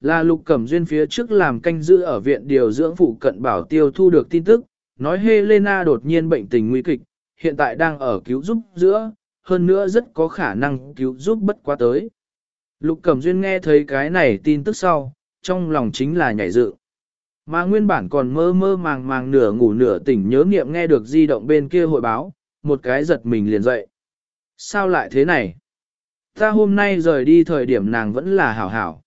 Là lục cẩm duyên phía trước làm canh giữ ở viện điều dưỡng phụ cận bảo tiêu thu được tin tức, nói Helena đột nhiên bệnh tình nguy kịch, hiện tại đang ở cứu giúp giữa, hơn nữa rất có khả năng cứu giúp bất quá tới. Lục Cẩm Duyên nghe thấy cái này tin tức sau, trong lòng chính là nhảy dự. Mà nguyên bản còn mơ mơ màng màng nửa ngủ nửa tỉnh nhớ nghiệm nghe được di động bên kia hội báo, một cái giật mình liền dậy. Sao lại thế này? Ta hôm nay rời đi thời điểm nàng vẫn là hảo hảo.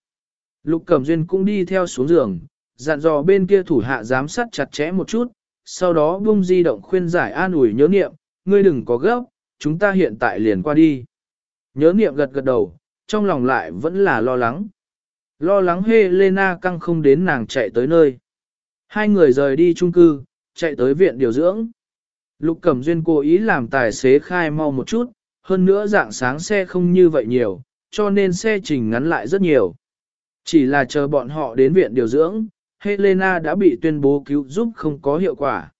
Lục Cẩm Duyên cũng đi theo xuống giường, dặn dò bên kia thủ hạ giám sát chặt chẽ một chút, sau đó bung di động khuyên giải an ủi nhớ nghiệm, ngươi đừng có gấp, chúng ta hiện tại liền qua đi. Nhớ nghiệm gật gật đầu, trong lòng lại vẫn là lo lắng. Lo lắng Helena căng không đến nàng chạy tới nơi. Hai người rời đi chung cư, chạy tới viện điều dưỡng. Lục Cẩm Duyên cố ý làm tài xế khai mau một chút, hơn nữa dạng sáng xe không như vậy nhiều, cho nên xe trình ngắn lại rất nhiều. Chỉ là chờ bọn họ đến viện điều dưỡng, Helena đã bị tuyên bố cứu giúp không có hiệu quả.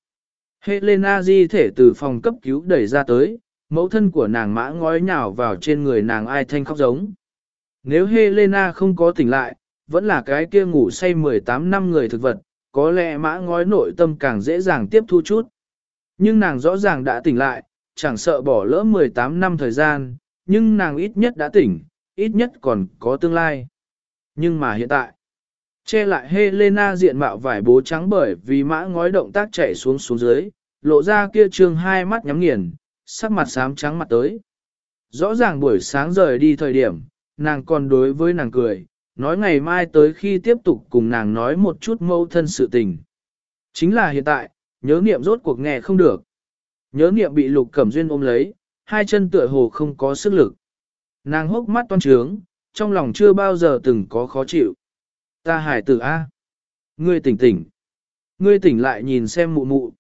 Helena di thể từ phòng cấp cứu đẩy ra tới, mẫu thân của nàng mã ngói nhào vào trên người nàng ai thanh khóc giống. Nếu Helena không có tỉnh lại, vẫn là cái kia ngủ say 18 năm người thực vật, có lẽ mã ngói nội tâm càng dễ dàng tiếp thu chút. Nhưng nàng rõ ràng đã tỉnh lại, chẳng sợ bỏ lỡ 18 năm thời gian, nhưng nàng ít nhất đã tỉnh, ít nhất còn có tương lai. Nhưng mà hiện tại, che lại Helena diện mạo vải bố trắng bởi vì mã ngói động tác chạy xuống xuống dưới, lộ ra kia trương hai mắt nhắm nghiền, sắc mặt xám trắng mặt tới. Rõ ràng buổi sáng rời đi thời điểm, nàng còn đối với nàng cười, nói ngày mai tới khi tiếp tục cùng nàng nói một chút mâu thân sự tình. Chính là hiện tại, nhớ niệm rốt cuộc nghe không được. Nhớ niệm bị lục cẩm duyên ôm lấy, hai chân tựa hồ không có sức lực. Nàng hốc mắt toan trướng, trong lòng chưa bao giờ từng có khó chịu. Ta hải tử A. Ngươi tỉnh tỉnh. Ngươi tỉnh lại nhìn xem mụ mụ.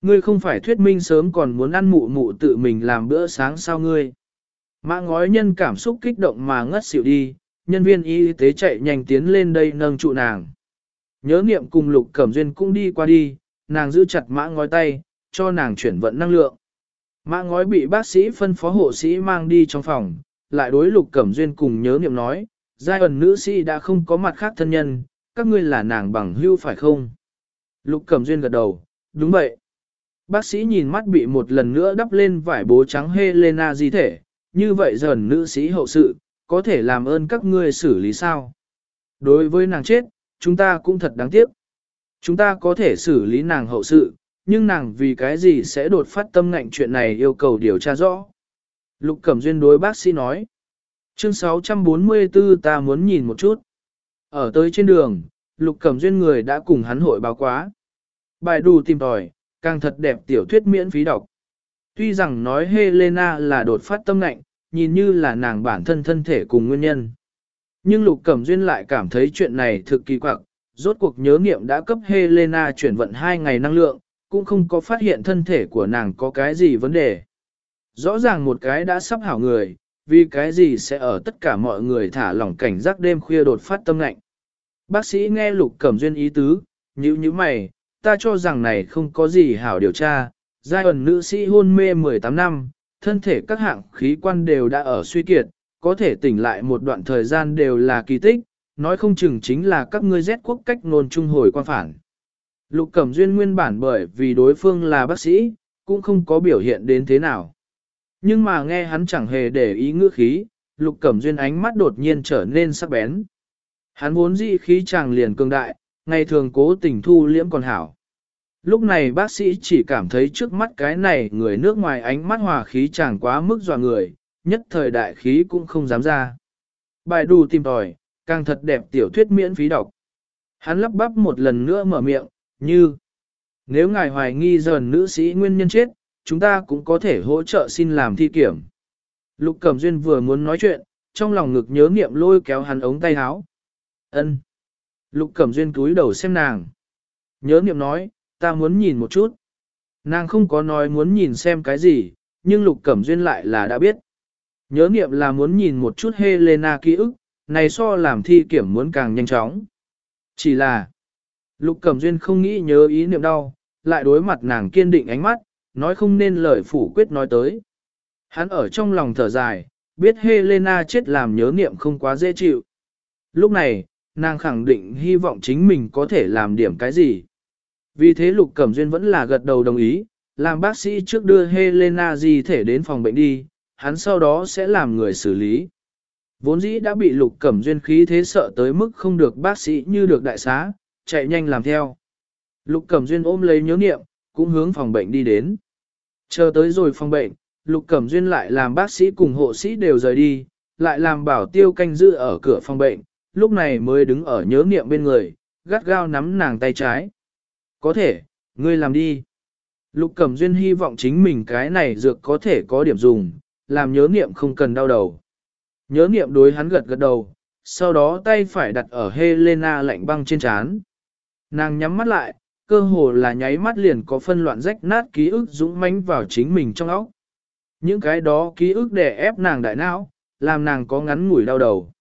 Ngươi không phải thuyết minh sớm còn muốn ăn mụ mụ tự mình làm bữa sáng sao ngươi. Mã ngói nhân cảm xúc kích động mà ngất xỉu đi, nhân viên y tế chạy nhanh tiến lên đây nâng trụ nàng. Nhớ niệm cùng lục cẩm duyên cũng đi qua đi, nàng giữ chặt mã ngói tay, cho nàng chuyển vận năng lượng. Mã ngói bị bác sĩ phân phó hộ sĩ mang đi trong phòng, lại đối lục cẩm duyên cùng nhớ niệm nói, giai ẩn nữ sĩ đã không có mặt khác thân nhân, các ngươi là nàng bằng hưu phải không? Lục cẩm duyên gật đầu, đúng vậy. Bác sĩ nhìn mắt bị một lần nữa đắp lên vải bố trắng Helena di thể, như vậy dần nữ sĩ hậu sự, có thể làm ơn các ngươi xử lý sao? Đối với nàng chết, chúng ta cũng thật đáng tiếc. Chúng ta có thể xử lý nàng hậu sự, nhưng nàng vì cái gì sẽ đột phát tâm ngạnh chuyện này yêu cầu điều tra rõ. Lục Cẩm Duyên đối bác sĩ nói. Chương 644 ta muốn nhìn một chút. Ở tới trên đường, Lục Cẩm Duyên người đã cùng hắn hội báo quá. Bài đủ tìm tòi, càng thật đẹp tiểu thuyết miễn phí đọc. Tuy rằng nói Helena là đột phát tâm ngạnh, nhìn như là nàng bản thân thân thể cùng nguyên nhân. Nhưng Lục Cẩm Duyên lại cảm thấy chuyện này thực kỳ quặc, rốt cuộc nhớ nghiệm đã cấp Helena chuyển vận 2 ngày năng lượng, cũng không có phát hiện thân thể của nàng có cái gì vấn đề. Rõ ràng một cái đã sắp hảo người, vì cái gì sẽ ở tất cả mọi người thả lỏng cảnh giác đêm khuya đột phát tâm lạnh. Bác sĩ nghe Lục Cẩm Duyên ý tứ, như như mày, ta cho rằng này không có gì hảo điều tra, giai ẩn nữ sĩ hôn mê 18 năm, thân thể các hạng khí quan đều đã ở suy kiệt, có thể tỉnh lại một đoạn thời gian đều là kỳ tích, nói không chừng chính là các ngươi rét quốc cách nôn trung hồi quan phản. Lục Cẩm Duyên nguyên bản bởi vì đối phương là bác sĩ, cũng không có biểu hiện đến thế nào. Nhưng mà nghe hắn chẳng hề để ý ngữ khí, Lục Cẩm Duyên ánh mắt đột nhiên trở nên sắc bén. Hắn vốn dị khí chàng liền cường đại, ngày thường cố tình thu liễm còn hảo. Lúc này bác sĩ chỉ cảm thấy trước mắt cái này người nước ngoài ánh mắt hòa khí chàng quá mức dọa người, nhất thời đại khí cũng không dám ra. Bài đù tìm tòi, càng thật đẹp tiểu thuyết miễn phí đọc. Hắn lắp bắp một lần nữa mở miệng, như Nếu ngài hoài nghi dần nữ sĩ nguyên nhân chết, chúng ta cũng có thể hỗ trợ xin làm thi kiểm. Lục Cẩm Duyên vừa muốn nói chuyện, trong lòng ngực nhớ nghiệm lôi kéo hắn ống tay áo. Ân. Lục Cẩm Duyên cúi đầu xem nàng. Nhớ nghiệm nói, ta muốn nhìn một chút. Nàng không có nói muốn nhìn xem cái gì, nhưng Lục Cẩm Duyên lại là đã biết. Nhớ nghiệm là muốn nhìn một chút Helena ký ức, này so làm thi kiểm muốn càng nhanh chóng. Chỉ là, Lục Cẩm Duyên không nghĩ nhớ ý niệm đau, lại đối mặt nàng kiên định ánh mắt, nói không nên lời phủ quyết nói tới. Hắn ở trong lòng thở dài, biết Helena chết làm nhớ niệm không quá dễ chịu. Lúc này, nàng khẳng định hy vọng chính mình có thể làm điểm cái gì. Vì thế Lục Cẩm Duyên vẫn là gật đầu đồng ý, làm bác sĩ trước đưa Helena di thể đến phòng bệnh đi, hắn sau đó sẽ làm người xử lý. Vốn dĩ đã bị Lục Cẩm Duyên khí thế sợ tới mức không được bác sĩ như được đại xá, chạy nhanh làm theo. Lục Cẩm Duyên ôm lấy nhớ niệm, cũng hướng phòng bệnh đi đến. Chờ tới rồi phòng bệnh, Lục Cẩm Duyên lại làm bác sĩ cùng hộ sĩ đều rời đi, lại làm bảo tiêu canh giữ ở cửa phòng bệnh, lúc này mới đứng ở nhớ niệm bên người, gắt gao nắm nàng tay trái. Có thể, ngươi làm đi. Lục Cẩm Duyên hy vọng chính mình cái này dược có thể có điểm dùng, làm nhớ niệm không cần đau đầu. Nhớ niệm đối hắn gật gật đầu, sau đó tay phải đặt ở Helena lạnh băng trên trán. Nàng nhắm mắt lại, cơ hồ là nháy mắt liền có phân loạn rách nát ký ức dũng mãnh vào chính mình trong óc. Những cái đó ký ức đè ép nàng đại não, làm nàng có ngắn ngủi đau đầu.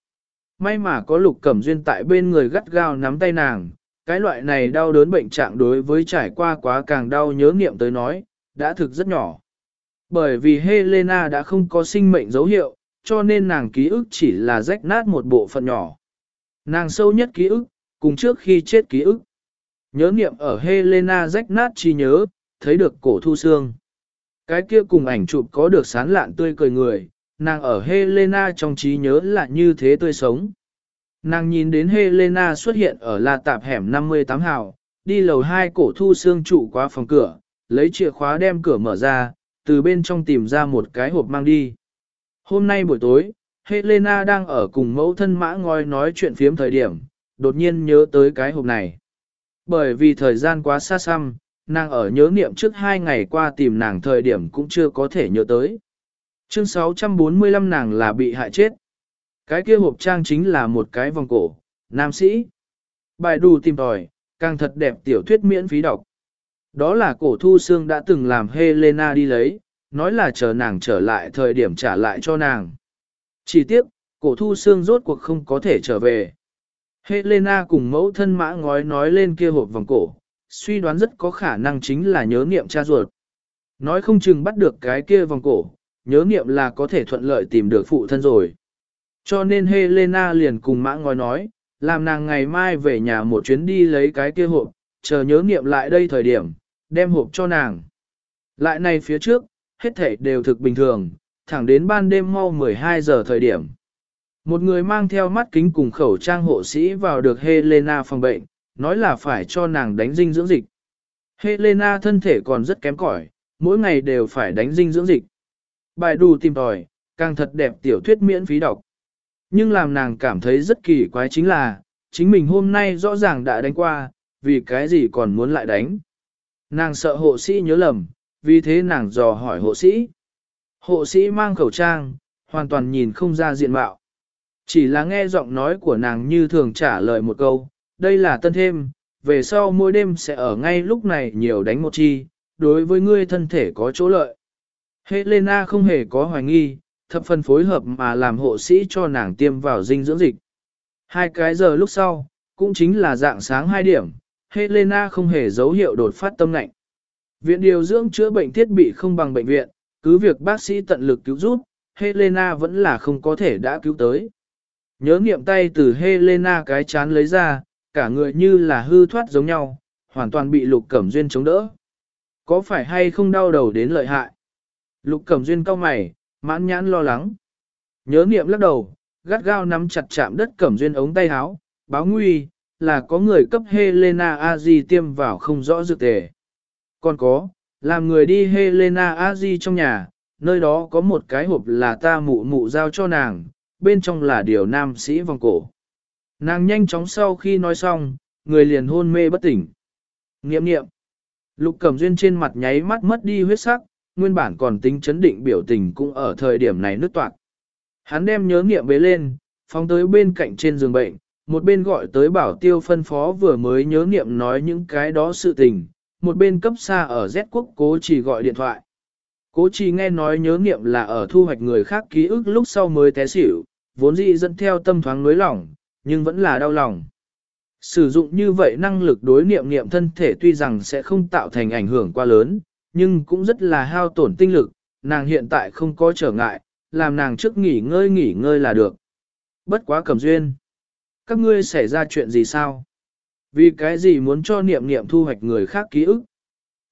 May mà có lục cẩm duyên tại bên người gắt gao nắm tay nàng, cái loại này đau đớn bệnh trạng đối với trải qua quá càng đau nhớ nghiệm tới nói, đã thực rất nhỏ. Bởi vì Helena đã không có sinh mệnh dấu hiệu, cho nên nàng ký ức chỉ là rách nát một bộ phận nhỏ. Nàng sâu nhất ký ức, cùng trước khi chết ký ức. Nhớ niệm ở Helena rách nát chi nhớ, thấy được cổ thu xương. Cái kia cùng ảnh chụp có được sán lạn tươi cười người, nàng ở Helena trong trí nhớ là như thế tươi sống. Nàng nhìn đến Helena xuất hiện ở La Tạp hẻm 58 hào, đi lầu hai cổ thu xương trụ qua phòng cửa, lấy chìa khóa đem cửa mở ra, từ bên trong tìm ra một cái hộp mang đi. Hôm nay buổi tối, Helena đang ở cùng mẫu thân mã ngoi nói chuyện phiếm thời điểm, đột nhiên nhớ tới cái hộp này. Bởi vì thời gian quá xa xăm, nàng ở nhớ niệm trước hai ngày qua tìm nàng thời điểm cũng chưa có thể nhớ tới. Chương 645 nàng là bị hại chết. Cái kia hộp trang chính là một cái vòng cổ, nam sĩ. Bài đù tìm tòi, càng thật đẹp tiểu thuyết miễn phí đọc. Đó là cổ thu xương đã từng làm Helena đi lấy, nói là chờ nàng trở lại thời điểm trả lại cho nàng. Chỉ tiếc, cổ thu xương rốt cuộc không có thể trở về. Helena cùng mẫu thân mã ngói nói lên kia hộp vòng cổ, suy đoán rất có khả năng chính là nhớ niệm cha ruột. Nói không chừng bắt được cái kia vòng cổ, nhớ niệm là có thể thuận lợi tìm được phụ thân rồi. Cho nên Helena liền cùng mã ngói nói, làm nàng ngày mai về nhà một chuyến đi lấy cái kia hộp, chờ nhớ niệm lại đây thời điểm, đem hộp cho nàng. Lại này phía trước, hết thảy đều thực bình thường, thẳng đến ban đêm mau 12 giờ thời điểm. Một người mang theo mắt kính cùng khẩu trang hộ sĩ vào được Helena phòng bệnh, nói là phải cho nàng đánh dinh dưỡng dịch. Helena thân thể còn rất kém cỏi, mỗi ngày đều phải đánh dinh dưỡng dịch. Bài đù tìm tòi, càng thật đẹp tiểu thuyết miễn phí đọc. Nhưng làm nàng cảm thấy rất kỳ quái chính là, chính mình hôm nay rõ ràng đã đánh qua, vì cái gì còn muốn lại đánh. Nàng sợ hộ sĩ nhớ lầm, vì thế nàng dò hỏi hộ sĩ. Hộ sĩ mang khẩu trang, hoàn toàn nhìn không ra diện mạo. Chỉ là nghe giọng nói của nàng như thường trả lời một câu, đây là tân thêm, về sau mỗi đêm sẽ ở ngay lúc này nhiều đánh một chi, đối với ngươi thân thể có chỗ lợi. Helena không hề có hoài nghi, thập phần phối hợp mà làm hộ sĩ cho nàng tiêm vào dinh dưỡng dịch. Hai cái giờ lúc sau, cũng chính là dạng sáng 2 điểm, Helena không hề dấu hiệu đột phát tâm lạnh. Viện điều dưỡng chữa bệnh thiết bị không bằng bệnh viện, cứ việc bác sĩ tận lực cứu giúp, Helena vẫn là không có thể đã cứu tới. Nhớ nghiệm tay từ Helena cái chán lấy ra, cả người như là hư thoát giống nhau, hoàn toàn bị Lục Cẩm Duyên chống đỡ. Có phải hay không đau đầu đến lợi hại? Lục Cẩm Duyên cau mày, mãn nhãn lo lắng. Nhớ nghiệm lắc đầu, gắt gao nắm chặt chạm đất Cẩm Duyên ống tay áo, báo nguy, là có người cấp Helena Azi tiêm vào không rõ dược tề. Còn có, làm người đi Helena Azi trong nhà, nơi đó có một cái hộp là ta mụ mụ giao cho nàng, bên trong là điều nam sĩ vòng cổ. Nàng nhanh chóng sau khi nói xong, người liền hôn mê bất tỉnh. Nghiệm nghiệm. Lục Cẩm Duyên trên mặt nháy mắt mất đi huyết sắc, nguyên bản còn tính chấn định biểu tình cũng ở thời điểm này nứt toạc. Hắn đem nhớ nghiệm bế lên, phóng tới bên cạnh trên giường bệnh, một bên gọi tới bảo tiêu phân phó vừa mới nhớ nghiệm nói những cái đó sự tình, một bên cấp xa ở Z quốc cố chỉ gọi điện thoại. Cố chỉ nghe nói nhớ nghiệm là ở thu hoạch người khác ký ức lúc sau mới té xỉu, vốn dĩ dẫn theo tâm thoáng nối lỏng, nhưng vẫn là đau lòng. Sử dụng như vậy năng lực đối niệm niệm thân thể tuy rằng sẽ không tạo thành ảnh hưởng quá lớn, nhưng cũng rất là hao tổn tinh lực, nàng hiện tại không có trở ngại, làm nàng trước nghỉ ngơi nghỉ ngơi là được. Bất quá cầm duyên. các ngươi xảy ra chuyện gì sao? Vì cái gì muốn cho niệm niệm thu hoạch người khác ký ức?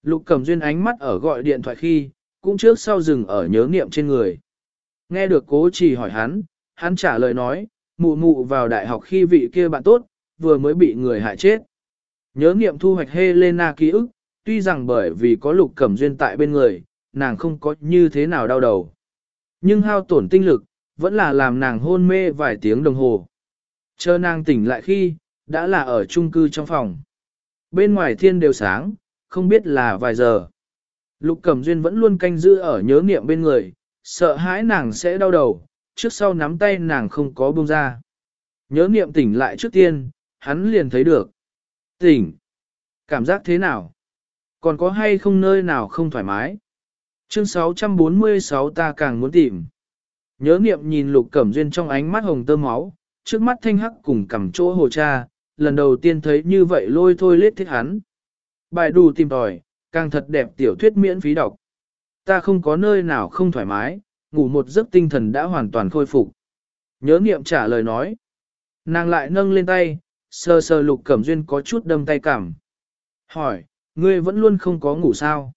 Lục Cẩm Duyên ánh mắt ở gọi điện thoại khi, cũng trước sau dừng ở nhớ niệm trên người. Nghe được cố trì hỏi hắn, hắn trả lời nói, mụ mụ vào đại học khi vị kia bạn tốt, vừa mới bị người hại chết. Nhớ niệm thu hoạch Helena ký ức, tuy rằng bởi vì có lục cẩm duyên tại bên người, nàng không có như thế nào đau đầu. Nhưng hao tổn tinh lực, vẫn là làm nàng hôn mê vài tiếng đồng hồ. Chờ nàng tỉnh lại khi, đã là ở chung cư trong phòng. Bên ngoài thiên đều sáng, không biết là vài giờ. Lục Cẩm Duyên vẫn luôn canh giữ ở nhớ niệm bên người, sợ hãi nàng sẽ đau đầu, trước sau nắm tay nàng không có buông ra. Nhớ niệm tỉnh lại trước tiên, hắn liền thấy được. Tỉnh. Cảm giác thế nào? Còn có hay không nơi nào không thoải mái? Chương 646 ta càng muốn tìm. Nhớ niệm nhìn lục cẩm duyên trong ánh mắt hồng tơ máu, trước mắt thanh hắc cùng cầm chỗ hồ cha, lần đầu tiên thấy như vậy lôi thôi lết thích hắn. Bài đủ tìm tòi, càng thật đẹp tiểu thuyết miễn phí đọc. Ta không có nơi nào không thoải mái, ngủ một giấc tinh thần đã hoàn toàn khôi phục. Nhớ niệm trả lời nói. Nàng lại nâng lên tay, sờ sờ lục cẩm duyên có chút đâm tay cảm. Hỏi, ngươi vẫn luôn không có ngủ sao?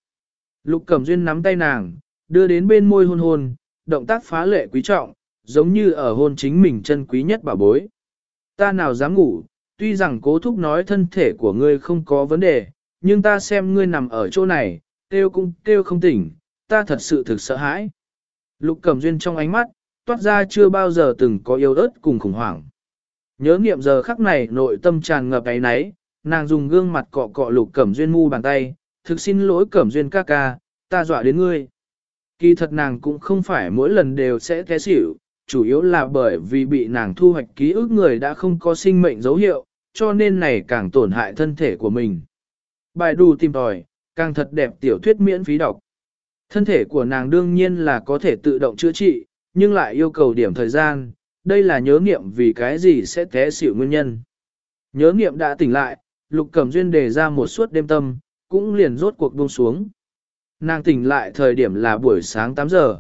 Lục cẩm duyên nắm tay nàng, đưa đến bên môi hôn hôn, động tác phá lệ quý trọng, giống như ở hôn chính mình chân quý nhất bảo bối. Ta nào dám ngủ, tuy rằng cố thúc nói thân thể của ngươi không có vấn đề, nhưng ta xem ngươi nằm ở chỗ này, kêu cũng kêu không tỉnh, ta thật sự thực sợ hãi. Lục cẩm duyên trong ánh mắt, toát ra chưa bao giờ từng có yêu ớt cùng khủng hoảng. Nhớ nghiệm giờ khắc này nội tâm tràn ngập ấy náy, nàng dùng gương mặt cọ cọ lục cẩm duyên mu bàn tay, thực xin lỗi cẩm duyên ca ca, ta dọa đến ngươi. Kỳ thật nàng cũng không phải mỗi lần đều sẽ té xỉu, chủ yếu là bởi vì bị nàng thu hoạch ký ức người đã không có sinh mệnh dấu hiệu, cho nên này càng tổn hại thân thể của mình. Bài đù tìm tòi, càng thật đẹp tiểu thuyết miễn phí đọc. Thân thể của nàng đương nhiên là có thể tự động chữa trị, nhưng lại yêu cầu điểm thời gian, đây là nhớ nghiệm vì cái gì sẽ té xỉu nguyên nhân. Nhớ nghiệm đã tỉnh lại, Lục Cẩm Duyên đề ra một suốt đêm tâm, cũng liền rốt cuộc buông xuống. Nàng tỉnh lại thời điểm là buổi sáng 8 giờ.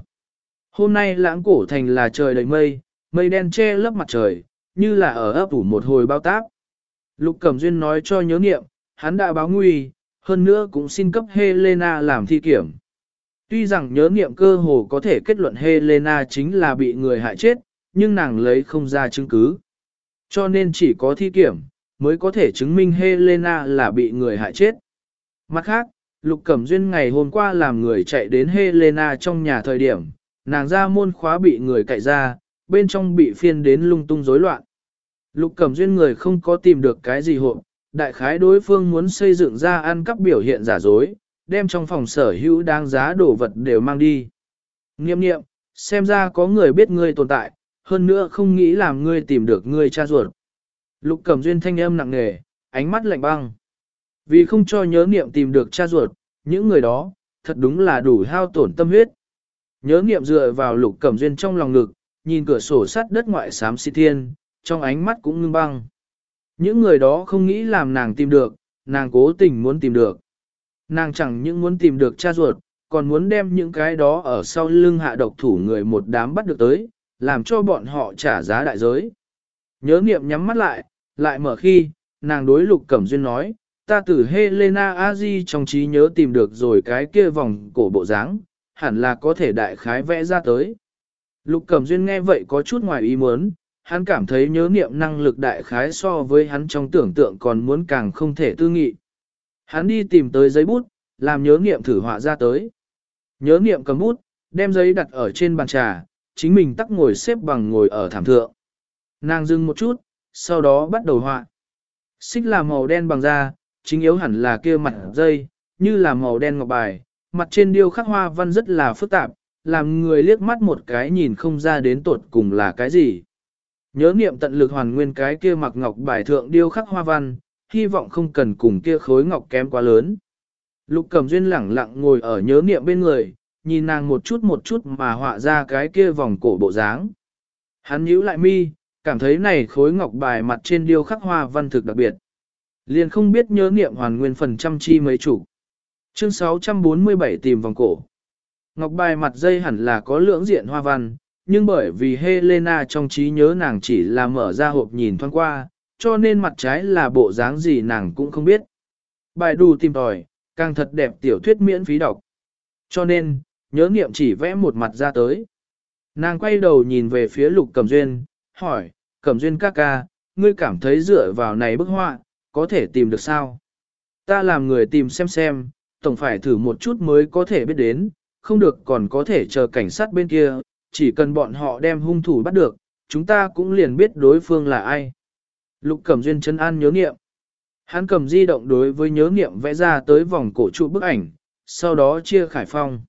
Hôm nay lãng cổ thành là trời đầy mây, mây đen che lấp mặt trời, như là ở ấp ủ một hồi bao táp. Lục Cẩm Duyên nói cho nhớ nghiệm, hắn đã báo nguy, hơn nữa cũng xin cấp Helena làm thi kiểm. Tuy rằng nhớ nghiệm cơ hồ có thể kết luận Helena chính là bị người hại chết, nhưng nàng lấy không ra chứng cứ. Cho nên chỉ có thi kiểm, mới có thể chứng minh Helena là bị người hại chết. Mặt khác, Lục Cẩm Duyên ngày hôm qua làm người chạy đến Helena trong nhà thời điểm, nàng ra môn khóa bị người cậy ra, bên trong bị phiên đến lung tung rối loạn. Lục Cẩm Duyên người không có tìm được cái gì hộ, đại khái đối phương muốn xây dựng ra ăn cắp biểu hiện giả dối, đem trong phòng sở hữu đáng giá đồ vật đều mang đi. Nghiệm nghiệm, xem ra có người biết ngươi tồn tại, hơn nữa không nghĩ làm ngươi tìm được ngươi cha ruột. Lục Cẩm Duyên thanh âm nặng nề, ánh mắt lạnh băng. Vì không cho nhớ niệm tìm được cha ruột, những người đó, thật đúng là đủ hao tổn tâm huyết. Nhớ niệm dựa vào Lục Cẩm Duyên trong lòng ngực, nhìn cửa sổ sắt đất ngoại xám xi thiên, trong ánh mắt cũng ngưng băng. Những người đó không nghĩ làm nàng tìm được, nàng cố tình muốn tìm được. Nàng chẳng những muốn tìm được cha ruột, còn muốn đem những cái đó ở sau lưng hạ độc thủ người một đám bắt được tới, làm cho bọn họ trả giá đại giới. Nhớ niệm nhắm mắt lại, lại mở khi, nàng đối lục cẩm duyên nói, ta từ Helena Aji trong trí nhớ tìm được rồi cái kia vòng cổ bộ dáng, hẳn là có thể đại khái vẽ ra tới. Lục cẩm duyên nghe vậy có chút ngoài ý muốn, hắn cảm thấy nhớ niệm năng lực đại khái so với hắn trong tưởng tượng còn muốn càng không thể tư nghị. Hắn đi tìm tới giấy bút, làm nhớ niệm thử họa ra tới. Nhớ niệm cầm bút, đem giấy đặt ở trên bàn trà, chính mình tắc ngồi xếp bằng ngồi ở thảm thượng. Nàng dừng một chút, sau đó bắt đầu họa. Xích là màu đen bằng da, chính yếu hẳn là kia mặt dây, như là màu đen ngọc bài, mặt trên điêu khắc hoa văn rất là phức tạp, làm người liếc mắt một cái nhìn không ra đến tột cùng là cái gì. Nhớ niệm tận lực hoàn nguyên cái kia mặc ngọc bài thượng điêu khắc hoa văn, hy vọng không cần cùng kia khối ngọc kém quá lớn. Lục Cẩm Duyên lẳng lặng ngồi ở nhớ niệm bên người, nhìn nàng một chút một chút mà họa ra cái kia vòng cổ bộ dáng. Hắn nhíu lại mi, cảm thấy này khối ngọc bài mặt trên điêu khắc hoa văn thực đặc biệt. Liền không biết nhớ niệm hoàn nguyên phần trăm chi mấy chủ. Chương 647 tìm vòng cổ. Ngọc bài mặt dây hẳn là có lưỡng diện hoa văn, nhưng bởi vì Helena trong trí nhớ nàng chỉ là mở ra hộp nhìn thoáng qua, cho nên mặt trái là bộ dáng gì nàng cũng không biết. Bài đù tìm tòi, càng thật đẹp tiểu thuyết miễn phí đọc. Cho nên, nhớ niệm chỉ vẽ một mặt ra tới. Nàng quay đầu nhìn về phía lục cẩm duyên, hỏi, cẩm duyên ca ca, ngươi cảm thấy dựa vào này bức họa, có thể tìm được sao? Ta làm người tìm xem xem, tổng phải thử một chút mới có thể biết đến, không được còn có thể chờ cảnh sát bên kia, chỉ cần bọn họ đem hung thủ bắt được, chúng ta cũng liền biết đối phương là ai. Lục Cẩm Duyên chân an nhớ nghiệm. Hắn cầm di động đối với nhớ nghiệm vẽ ra tới vòng cổ trụ bức ảnh, sau đó chia khải phong.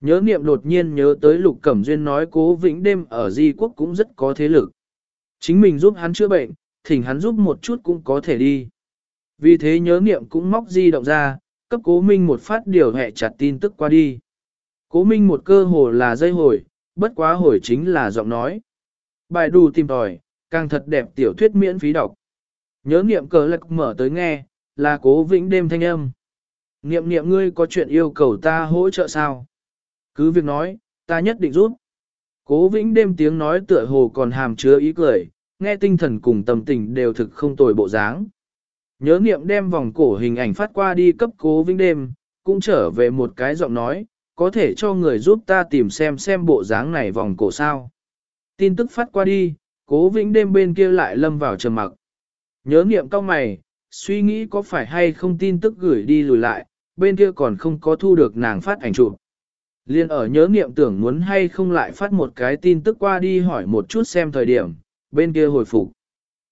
Nhớ nghiệm đột nhiên nhớ tới Lục Cẩm Duyên nói cố vĩnh đêm ở di quốc cũng rất có thế lực. Chính mình giúp hắn chữa bệnh, thỉnh hắn giúp một chút cũng có thể đi. Vì thế nhớ nghiệm cũng móc di động ra, cấp cố minh một phát điều hẹ chặt tin tức qua đi. Cố minh một cơ hồ là dây hồi, bất quá hồi chính là giọng nói. Bài đù tìm tòi, càng thật đẹp tiểu thuyết miễn phí đọc. Nhớ niệm cờ lạc mở tới nghe, là cố vĩnh đêm thanh âm. Niệm niệm ngươi có chuyện yêu cầu ta hỗ trợ sao? Cứ việc nói, ta nhất định giúp. Cố vĩnh đêm tiếng nói tựa hồ còn hàm chứa ý cười, nghe tinh thần cùng tâm tình đều thực không tồi bộ dáng. Nhớ niệm đem vòng cổ hình ảnh phát qua đi cấp cố vĩnh đêm, cũng trở về một cái giọng nói, có thể cho người giúp ta tìm xem xem bộ dáng này vòng cổ sao. Tin tức phát qua đi, cố vĩnh đêm bên kia lại lâm vào trầm mặc. Nhớ niệm cao mày, suy nghĩ có phải hay không tin tức gửi đi lùi lại, bên kia còn không có thu được nàng phát ảnh chụp. Liên ở nhớ niệm tưởng muốn hay không lại phát một cái tin tức qua đi hỏi một chút xem thời điểm, bên kia hồi phục.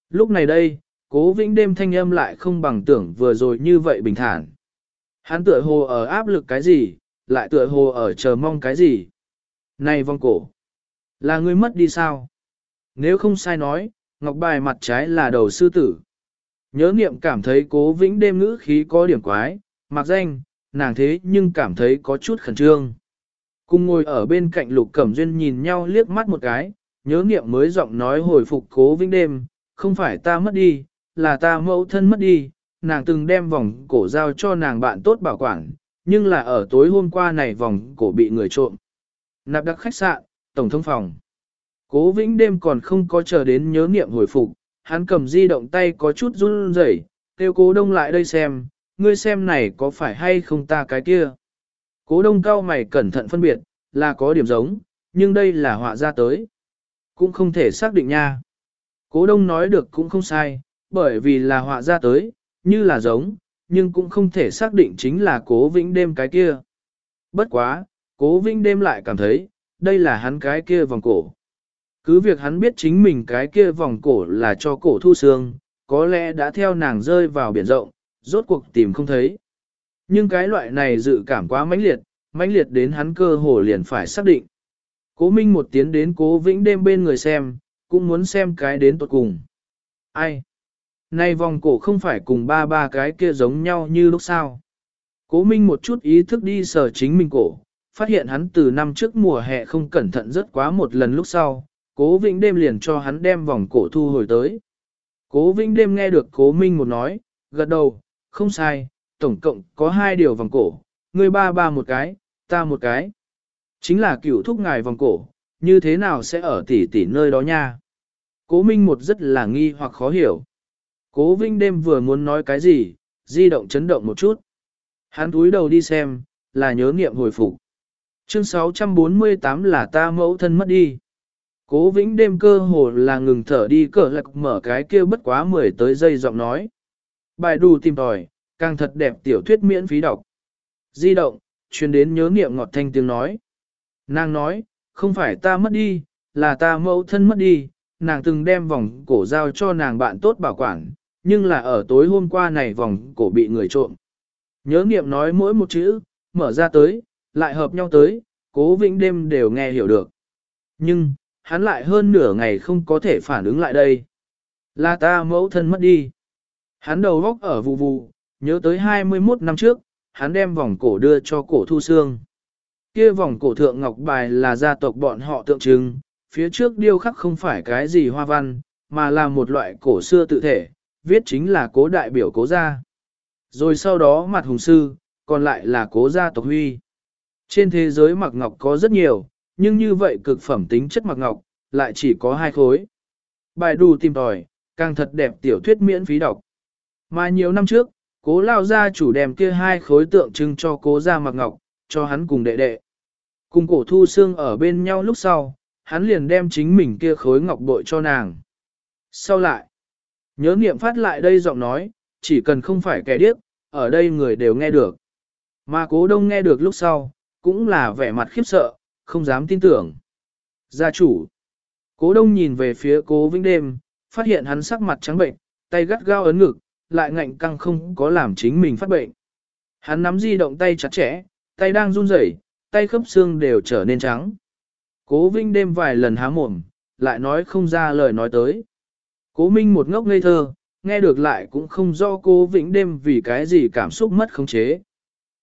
Lúc này đây, cố vĩnh đêm thanh âm lại không bằng tưởng vừa rồi như vậy bình thản. Hắn tựa hồ ở áp lực cái gì, lại tựa hồ ở chờ mong cái gì. Này vong cổ, là ngươi mất đi sao? Nếu không sai nói, ngọc bài mặt trái là đầu sư tử. Nhớ niệm cảm thấy cố vĩnh đêm ngữ khí có điểm quái, mặc danh, nàng thế nhưng cảm thấy có chút khẩn trương. Cùng ngồi ở bên cạnh lục cẩm duyên nhìn nhau liếc mắt một cái, nhớ niệm mới giọng nói hồi phục cố vĩnh đêm, không phải ta mất đi, là ta mẫu thân mất đi, nàng từng đem vòng cổ giao cho nàng bạn tốt bảo quản, nhưng là ở tối hôm qua này vòng cổ bị người trộm. Nạp đặc khách sạn, tổng thống phòng. Cố vĩnh đêm còn không có chờ đến nhớ niệm hồi phục, hắn cầm di động tay có chút run rẩy, kêu cố đông lại đây xem, ngươi xem này có phải hay không ta cái kia. Cố đông cao mày cẩn thận phân biệt, là có điểm giống, nhưng đây là họa ra tới. Cũng không thể xác định nha. Cố đông nói được cũng không sai, bởi vì là họa ra tới, như là giống, nhưng cũng không thể xác định chính là cố vĩnh đêm cái kia. Bất quá, cố vĩnh đêm lại cảm thấy, đây là hắn cái kia vòng cổ. Cứ việc hắn biết chính mình cái kia vòng cổ là cho cổ thu xương, có lẽ đã theo nàng rơi vào biển rộng, rốt cuộc tìm không thấy. Nhưng cái loại này dự cảm quá mãnh liệt, mãnh liệt đến hắn cơ hồ liền phải xác định. Cố Minh một tiến đến cố vĩnh đêm bên người xem, cũng muốn xem cái đến tuột cùng. Ai? Nay vòng cổ không phải cùng ba ba cái kia giống nhau như lúc sau. Cố Minh một chút ý thức đi sờ chính mình cổ, phát hiện hắn từ năm trước mùa hè không cẩn thận rất quá một lần lúc sau, cố vĩnh đêm liền cho hắn đem vòng cổ thu hồi tới. Cố vĩnh đêm nghe được cố Minh một nói, gật đầu, không sai, tổng cộng có hai điều vòng cổ, người ba ba một cái, ta một cái. Chính là cửu thúc ngài vòng cổ, như thế nào sẽ ở tỷ tỷ nơi đó nha. Cố Minh một rất là nghi hoặc khó hiểu. Cố vĩnh đêm vừa muốn nói cái gì, di động chấn động một chút. Hắn túi đầu đi xem, là nhớ nghiệm hồi phục. Chương 648 là ta mẫu thân mất đi. Cố Vĩnh đêm cơ hồ là ngừng thở đi cờ lạc mở cái kia bất quá 10 tới giây giọng nói. Bài đù tìm tòi, càng thật đẹp tiểu thuyết miễn phí đọc. Di động, truyền đến nhớ niệm ngọt thanh tiếng nói. Nàng nói, không phải ta mất đi, là ta mẫu thân mất đi, nàng từng đem vòng cổ giao cho nàng bạn tốt bảo quản, nhưng là ở tối hôm qua này vòng cổ bị người trộm. Nhớ niệm nói mỗi một chữ, mở ra tới, lại hợp nhau tới, cố vĩnh đêm đều nghe hiểu được. Nhưng, hắn lại hơn nửa ngày không có thể phản ứng lại đây. Là ta mẫu thân mất đi. Hắn đầu góc ở vụ vụ, nhớ tới 21 năm trước, hắn đem vòng cổ đưa cho cổ thu xương. Kia vòng cổ thượng ngọc bài là gia tộc bọn họ tượng trưng, phía trước điêu khắc không phải cái gì hoa văn, mà là một loại cổ xưa tự thể, viết chính là cố đại biểu cố gia. Rồi sau đó mặt hùng sư, còn lại là cố gia tộc huy. Trên thế giới mặc ngọc có rất nhiều, nhưng như vậy cực phẩm tính chất mặc ngọc, lại chỉ có hai khối. Bài đù tìm tòi, càng thật đẹp tiểu thuyết miễn phí đọc. Mà nhiều năm trước, cố lao gia chủ đem kia hai khối tượng trưng cho cố gia mặc ngọc, cho hắn cùng đệ đệ. Cùng cổ thu xương ở bên nhau lúc sau, hắn liền đem chính mình kia khối ngọc bội cho nàng. Sau lại, nhớ niệm phát lại đây giọng nói, chỉ cần không phải kẻ điếc, ở đây người đều nghe được. Mà cố đông nghe được lúc sau, cũng là vẻ mặt khiếp sợ, không dám tin tưởng. Gia chủ, cố đông nhìn về phía cố vĩnh đêm, phát hiện hắn sắc mặt trắng bệnh, tay gắt gao ấn ngực, lại ngạnh căng không có làm chính mình phát bệnh. Hắn nắm di động tay chặt chẽ, tay đang run rẩy, tay khớp xương đều trở nên trắng. Cố Vinh đêm vài lần há mồm, lại nói không ra lời nói tới. Cố Minh một ngốc ngây thơ, nghe được lại cũng không do cố Vĩnh đêm vì cái gì cảm xúc mất khống chế.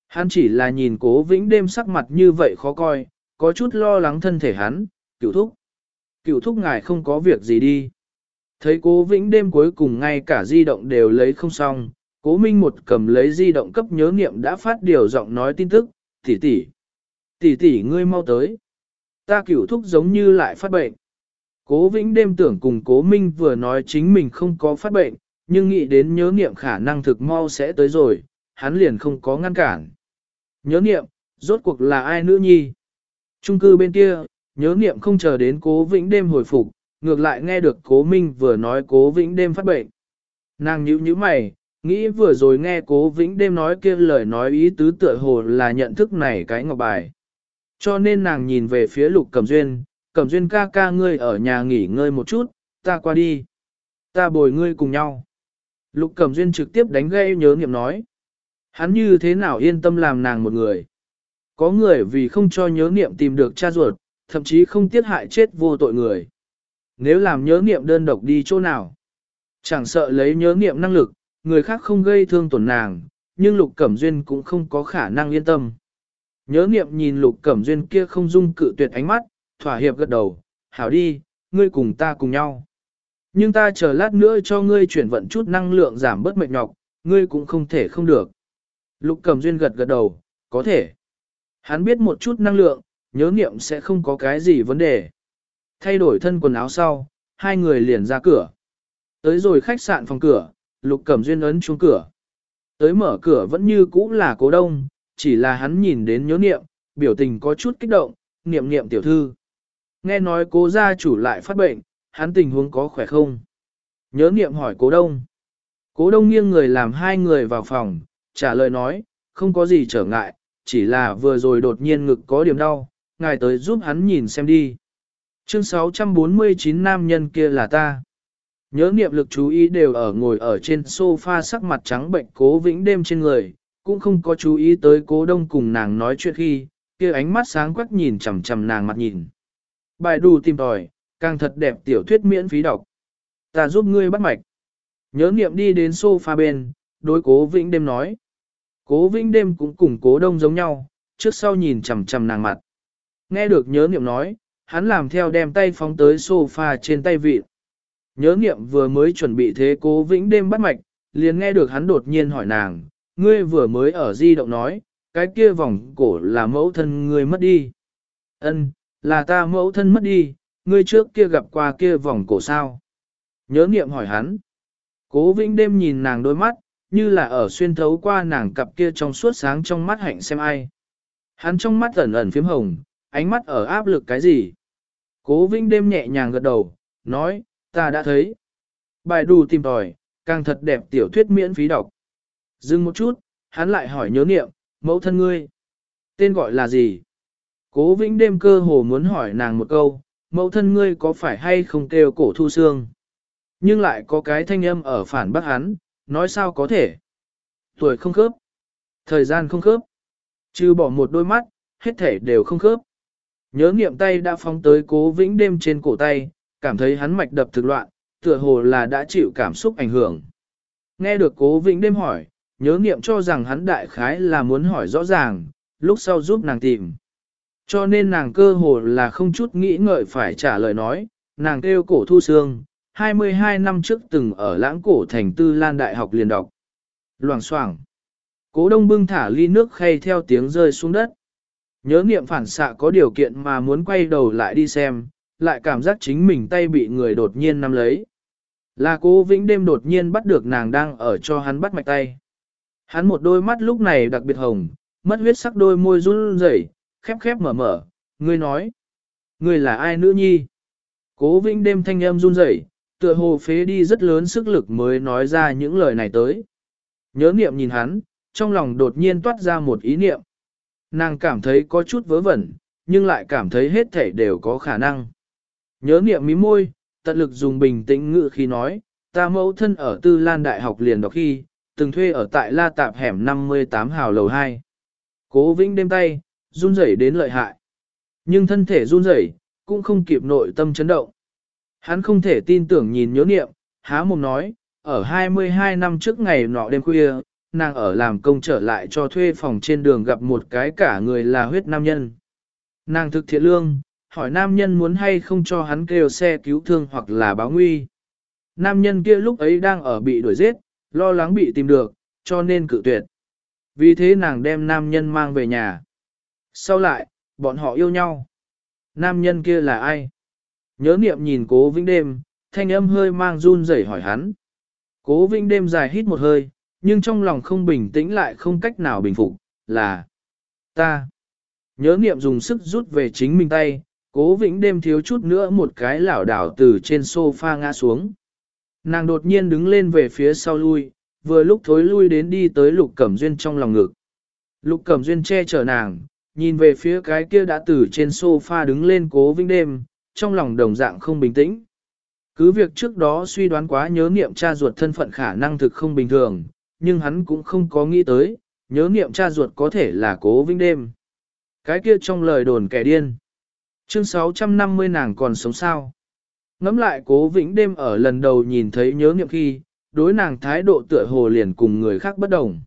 Hắn chỉ là nhìn cố Vĩnh đêm sắc mặt như vậy khó coi, có chút lo lắng thân thể hắn, cựu thúc. Cựu thúc ngài không có việc gì đi. Thấy cố Vĩnh đêm cuối cùng ngay cả di động đều lấy không xong, cố Minh một cầm lấy di động cấp nhớ niệm đã phát điều giọng nói tin tức, tỷ tỷ, tỷ tỷ ngươi mau tới. Ta cửu thúc giống như lại phát bệnh. Cố Vĩnh đêm tưởng cùng Cố Minh vừa nói chính mình không có phát bệnh, nhưng nghĩ đến nhớ niệm khả năng thực mau sẽ tới rồi, hắn liền không có ngăn cản. Nhớ niệm, rốt cuộc là ai nữ nhi? Trung cư bên kia, nhớ niệm không chờ đến Cố Vĩnh đêm hồi phục, ngược lại nghe được Cố Minh vừa nói Cố Vĩnh đêm phát bệnh. Nàng nhíu nhíu mày, nghĩ vừa rồi nghe Cố Vĩnh đêm nói kia lời nói ý tứ tựa hồ là nhận thức này cái ngọc bài. Cho nên nàng nhìn về phía lục cẩm duyên, cẩm duyên ca ca ngươi ở nhà nghỉ ngơi một chút, ta qua đi. Ta bồi ngươi cùng nhau. Lục cẩm duyên trực tiếp đánh gây nhớ niệm nói. Hắn như thế nào yên tâm làm nàng một người. Có người vì không cho nhớ niệm tìm được cha ruột, thậm chí không tiết hại chết vô tội người. Nếu làm nhớ niệm đơn độc đi chỗ nào, chẳng sợ lấy nhớ niệm năng lực, người khác không gây thương tổn nàng, nhưng Lục Cẩm Duyên cũng không có khả năng yên tâm. Nhớ niệm nhìn lục cẩm duyên kia không dung cự tuyệt ánh mắt, thỏa hiệp gật đầu, hảo đi, ngươi cùng ta cùng nhau. Nhưng ta chờ lát nữa cho ngươi chuyển vận chút năng lượng giảm bớt mệt nhọc, ngươi cũng không thể không được. Lục cẩm duyên gật gật đầu, có thể. Hắn biết một chút năng lượng, nhớ niệm sẽ không có cái gì vấn đề. Thay đổi thân quần áo sau, hai người liền ra cửa. Tới rồi khách sạn phòng cửa, lục cẩm duyên ấn chuông cửa. Tới mở cửa vẫn như cũ là cố đông, chỉ là hắn nhìn đến nhớ niệm, biểu tình có chút kích động, niệm niệm tiểu thư. Nghe nói cố gia chủ lại phát bệnh, hắn tình huống có khỏe không? Nhớ niệm hỏi cố đông. Cố đông nghiêng người làm hai người vào phòng, trả lời nói, không có gì trở ngại, chỉ là vừa rồi đột nhiên ngực có điểm đau, ngài tới giúp hắn nhìn xem đi. Chương 649 nam nhân kia là ta. Nhớ niệm lực chú ý đều ở ngồi ở trên sofa sắc mặt trắng bệnh cố vĩnh đêm trên người, cũng không có chú ý tới cố đông cùng nàng nói chuyện khi, kia ánh mắt sáng quắc nhìn chằm chằm nàng mặt nhìn. Bài đù tìm tòi, càng thật đẹp tiểu thuyết miễn phí đọc. Ta giúp ngươi bắt mạch. Nhớ niệm đi đến sofa bên, đối cố vĩnh đêm nói. Cố vĩnh đêm cũng cùng cố đông giống nhau, trước sau nhìn chằm chằm nàng mặt. Nghe được nhớ niệm nói, hắn làm theo đem tay phóng tới sofa trên tay vị. Nhớ niệm vừa mới chuẩn bị thế cố vĩnh đêm bắt mạch, liền nghe được hắn đột nhiên hỏi nàng, ngươi vừa mới ở di động nói, cái kia vòng cổ là mẫu thân ngươi mất đi. Ân, là ta mẫu thân mất đi, ngươi trước kia gặp qua kia vòng cổ sao? Nhớ niệm hỏi hắn. Cố vĩnh đêm nhìn nàng đôi mắt, như là ở xuyên thấu qua nàng cặp kia trong suốt sáng trong mắt hạnh xem ai. Hắn trong mắt ẩn ẩn phím hồng, ánh mắt ở áp lực cái gì? Cố Vinh đêm nhẹ nhàng gật đầu, nói, ta đã thấy. Bài đù tìm tòi, càng thật đẹp tiểu thuyết miễn phí đọc. Dừng một chút, hắn lại hỏi nhớ niệm, mẫu thân ngươi. Tên gọi là gì? Cố vĩnh đêm cơ hồ muốn hỏi nàng một câu, mẫu thân ngươi có phải hay không kêu cổ thu xương? Nhưng lại có cái thanh âm ở phản bác hắn, nói sao có thể? Tuổi không khớp. Thời gian không khớp. Trừ bỏ một đôi mắt, hết thể đều không khớp. Nhớ niệm tay đã phóng tới cố vĩnh đêm trên cổ tay, cảm thấy hắn mạch đập thực loạn, tựa hồ là đã chịu cảm xúc ảnh hưởng. Nghe được cố vĩnh đêm hỏi, nhớ nghiệm cho rằng hắn đại khái là muốn hỏi rõ ràng, lúc sau giúp nàng tìm. Cho nên nàng cơ hồ là không chút nghĩ ngợi phải trả lời nói, nàng kêu cổ thu xương, 22 năm trước từng ở lãng cổ thành tư lan đại học liền đọc. Loảng xoảng Cố đông bưng thả ly nước khay theo tiếng rơi xuống đất. Nhớ niệm phản xạ có điều kiện mà muốn quay đầu lại đi xem, lại cảm giác chính mình tay bị người đột nhiên nắm lấy. Là cố vĩnh đêm đột nhiên bắt được nàng đang ở cho hắn bắt mạch tay. Hắn một đôi mắt lúc này đặc biệt hồng, mất huyết sắc đôi môi run rẩy, khép khép mở mở, ngươi nói. Ngươi là ai nữ nhi? Cố vĩnh đêm thanh âm run rẩy, tựa hồ phế đi rất lớn sức lực mới nói ra những lời này tới. Nhớ niệm nhìn hắn, trong lòng đột nhiên toát ra một ý niệm. Nàng cảm thấy có chút vớ vẩn, nhưng lại cảm thấy hết thể đều có khả năng. Nhớ niệm mí môi, tận lực dùng bình tĩnh ngự khi nói, ta mẫu thân ở Tư Lan Đại học liền đọc khi, từng thuê ở tại La Tạp hẻm 58 hào lầu 2. Cố vĩnh đêm tay, run rẩy đến lợi hại. Nhưng thân thể run rẩy, cũng không kịp nội tâm chấn động. Hắn không thể tin tưởng nhìn nhớ niệm, há mồm nói, ở 22 năm trước ngày nọ đêm khuya, nàng ở làm công trở lại cho thuê phòng trên đường gặp một cái cả người là huyết nam nhân. Nàng thực thiện lương, hỏi nam nhân muốn hay không cho hắn kêu xe cứu thương hoặc là báo nguy. Nam nhân kia lúc ấy đang ở bị đuổi giết, lo lắng bị tìm được, cho nên cự tuyệt. Vì thế nàng đem nam nhân mang về nhà. Sau lại, bọn họ yêu nhau. Nam nhân kia là ai? Nhớ niệm nhìn cố vĩnh đêm, thanh âm hơi mang run rẩy hỏi hắn. Cố vĩnh đêm dài hít một hơi, nhưng trong lòng không bình tĩnh lại không cách nào bình phục, là ta. Nhớ niệm dùng sức rút về chính mình tay, cố vĩnh đêm thiếu chút nữa một cái lảo đảo từ trên sofa ngã xuống. Nàng đột nhiên đứng lên về phía sau lui, vừa lúc thối lui đến đi tới lục cẩm duyên trong lòng ngực. Lục cẩm duyên che chở nàng, nhìn về phía cái kia đã từ trên sofa đứng lên cố vĩnh đêm, trong lòng đồng dạng không bình tĩnh. Cứ việc trước đó suy đoán quá nhớ niệm cha ruột thân phận khả năng thực không bình thường, nhưng hắn cũng không có nghĩ tới, nhớ niệm cha ruột có thể là cố vĩnh đêm. Cái kia trong lời đồn kẻ điên. Chương 650 nàng còn sống sao? Ngắm lại cố vĩnh đêm ở lần đầu nhìn thấy nhớ niệm khi, đối nàng thái độ tựa hồ liền cùng người khác bất đồng.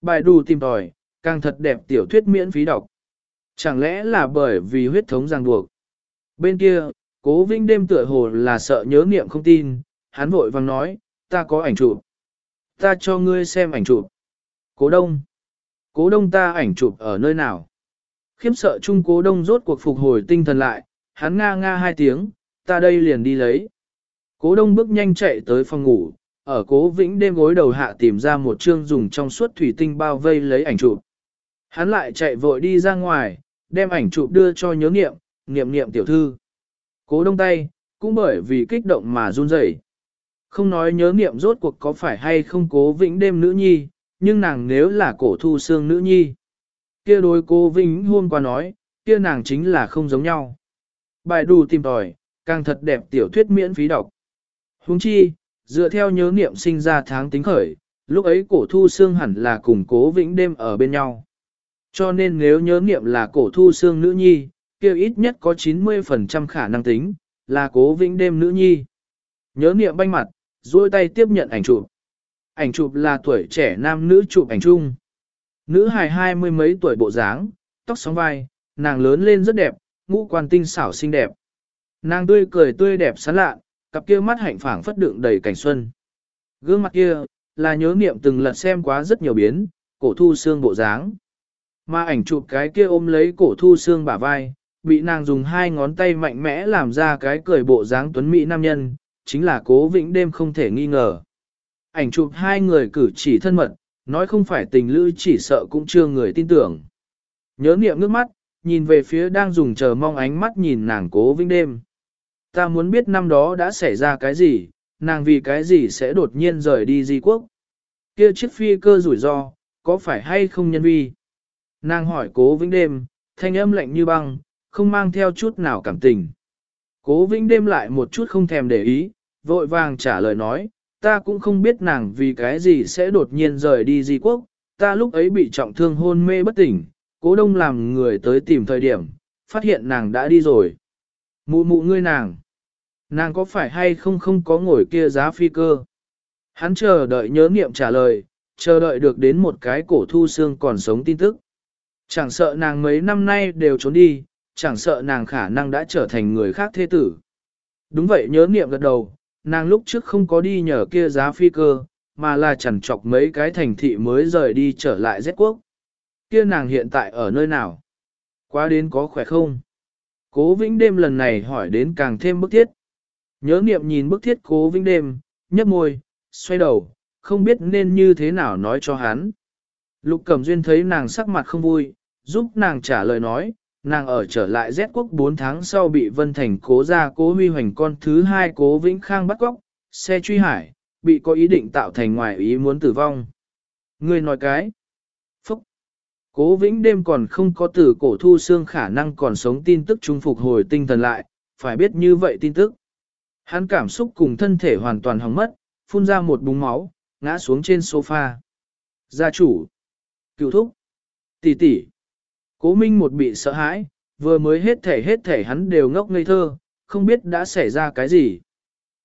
Bài đù tìm tòi, càng thật đẹp tiểu thuyết miễn phí đọc. Chẳng lẽ là bởi vì huyết thống ràng buộc? Bên kia, cố vĩnh đêm tựa hồ là sợ nhớ niệm không tin, hắn vội vàng nói, ta có ảnh chụp. Ta cho ngươi xem ảnh chụp. Cố đông. Cố đông ta ảnh chụp ở nơi nào? Khiếm sợ chung cố đông rốt cuộc phục hồi tinh thần lại, hắn nga nga hai tiếng, ta đây liền đi lấy. Cố đông bước nhanh chạy tới phòng ngủ, ở cố vĩnh đêm gối đầu hạ tìm ra một chương dùng trong suốt thủy tinh bao vây lấy ảnh chụp. Hắn lại chạy vội đi ra ngoài, đem ảnh chụp đưa cho nhớ nghiệm, niệm niệm tiểu thư. Cố đông tay, cũng bởi vì kích động mà run rẩy. Không nói nhớ niệm rốt cuộc có phải hay không cố vĩnh đêm nữ nhi, nhưng nàng nếu là cổ thu xương nữ nhi. kia đối cố vĩnh hôm qua nói, kia nàng chính là không giống nhau. Bài đủ tìm tòi, càng thật đẹp tiểu thuyết miễn phí đọc. Huống chi, dựa theo nhớ niệm sinh ra tháng tính khởi, lúc ấy cổ thu xương hẳn là cùng cố vĩnh đêm ở bên nhau. Cho nên nếu nhớ niệm là cổ thu xương nữ nhi, kia ít nhất có 90% khả năng tính, là cố vĩnh đêm nữ nhi. Nhớ niệm banh mặt, duỗi tay tiếp nhận ảnh chụp. Ảnh chụp là tuổi trẻ nam nữ chụp ảnh chung. Nữ hài hai mươi mấy tuổi bộ dáng, tóc sóng vai, nàng lớn lên rất đẹp, ngũ quan tinh xảo xinh đẹp. Nàng tươi cười tươi đẹp sán lạ, cặp kia mắt hạnh phảng phất đựng đầy cảnh xuân. Gương mặt kia, là nhớ niệm từng lần xem quá rất nhiều biến, cổ thu xương bộ dáng. Mà ảnh chụp cái kia ôm lấy cổ thu xương bả vai, bị nàng dùng hai ngón tay mạnh mẽ làm ra cái cười bộ dáng tuấn mỹ nam nhân, chính là cố vĩnh đêm không thể nghi ngờ. Ảnh chụp hai người cử chỉ thân mật, nói không phải tình lữ chỉ sợ cũng chưa người tin tưởng. Nhớ niệm nước mắt, nhìn về phía đang dùng chờ mong ánh mắt nhìn nàng cố vĩnh đêm. Ta muốn biết năm đó đã xảy ra cái gì, nàng vì cái gì sẽ đột nhiên rời đi di quốc. Kia chiếc phi cơ rủi ro, có phải hay không nhân vi? Nàng hỏi cố vĩnh đêm, thanh âm lạnh như băng, không mang theo chút nào cảm tình. Cố vĩnh đêm lại một chút không thèm để ý, vội vàng trả lời nói, ta cũng không biết nàng vì cái gì sẽ đột nhiên rời đi di quốc, ta lúc ấy bị trọng thương hôn mê bất tỉnh, cố đông làm người tới tìm thời điểm, phát hiện nàng đã đi rồi. Mụ mụ ngươi nàng, nàng có phải hay không không có ngồi kia giá phi cơ? Hắn chờ đợi nhớ nghiệm trả lời, chờ đợi được đến một cái cổ thu xương còn sống tin tức. Chẳng sợ nàng mấy năm nay đều trốn đi, chẳng sợ nàng khả năng đã trở thành người khác thế tử. Đúng vậy nhớ niệm gật đầu, nàng lúc trước không có đi nhờ kia giá phi cơ, mà là chẳng chọc mấy cái thành thị mới rời đi trở lại Z quốc. Kia nàng hiện tại ở nơi nào? Quá đến có khỏe không? Cố vĩnh đêm lần này hỏi đến càng thêm bức thiết. Nhớ niệm nhìn bức thiết cố vĩnh đêm, nhấp môi, xoay đầu, không biết nên như thế nào nói cho hắn. Lục Cẩm Duyên thấy nàng sắc mặt không vui, giúp nàng trả lời nói, nàng ở trở lại Z quốc 4 tháng sau bị Vân Thành cố ra cố huy hoành con thứ hai cố Vĩnh Khang bắt cóc, xe truy hải, bị có ý định tạo thành ngoài ý muốn tử vong. Người nói cái. Phúc. Cố Vĩnh đêm còn không có từ cổ thu xương khả năng còn sống tin tức trung phục hồi tinh thần lại, phải biết như vậy tin tức. Hắn cảm xúc cùng thân thể hoàn toàn hỏng mất, phun ra một búng máu, ngã xuống trên sofa. Gia chủ. Cựu thúc. Tỷ tỷ. Cố Minh một bị sợ hãi, vừa mới hết thể hết thể hắn đều ngốc ngây thơ, không biết đã xảy ra cái gì.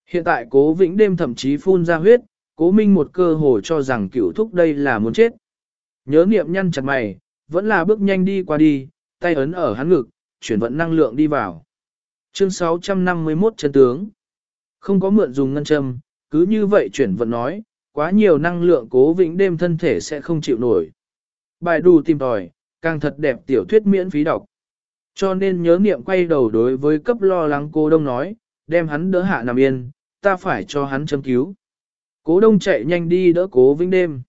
Hiện tại cố vĩnh đêm thậm chí phun ra huyết, cố Minh một cơ hồ cho rằng cựu thúc đây là muốn chết. Nhớ niệm nhăn chặt mày, vẫn là bước nhanh đi qua đi, tay ấn ở hắn ngực, chuyển vận năng lượng đi vào. Chương 651 chân tướng. Không có mượn dùng ngân châm, cứ như vậy chuyển vận nói, quá nhiều năng lượng cố vĩnh đêm thân thể sẽ không chịu nổi. Bài đủ tìm tòi, càng thật đẹp tiểu thuyết miễn phí đọc. Cho nên nhớ niệm quay đầu đối với cấp lo lắng cô đông nói, đem hắn đỡ hạ nằm yên, ta phải cho hắn châm cứu. Cố đông chạy nhanh đi đỡ cố vĩnh đêm.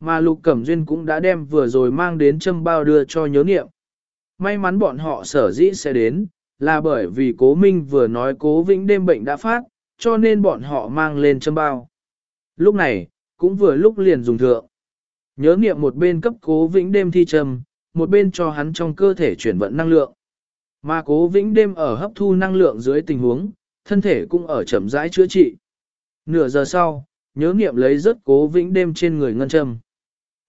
Mà lục cẩm duyên cũng đã đem vừa rồi mang đến châm bao đưa cho nhớ niệm. May mắn bọn họ sở dĩ sẽ đến, là bởi vì cố minh vừa nói cố vĩnh đêm bệnh đã phát, cho nên bọn họ mang lên châm bao. Lúc này, cũng vừa lúc liền dùng thượng. Nhớ niệm một bên cấp cố vĩnh đêm thi châm một bên cho hắn trong cơ thể chuyển vận năng lượng. Mà cố vĩnh đêm ở hấp thu năng lượng dưới tình huống, thân thể cũng ở chậm rãi chữa trị. Nửa giờ sau, nhớ niệm lấy rất cố vĩnh đêm trên người ngân châm.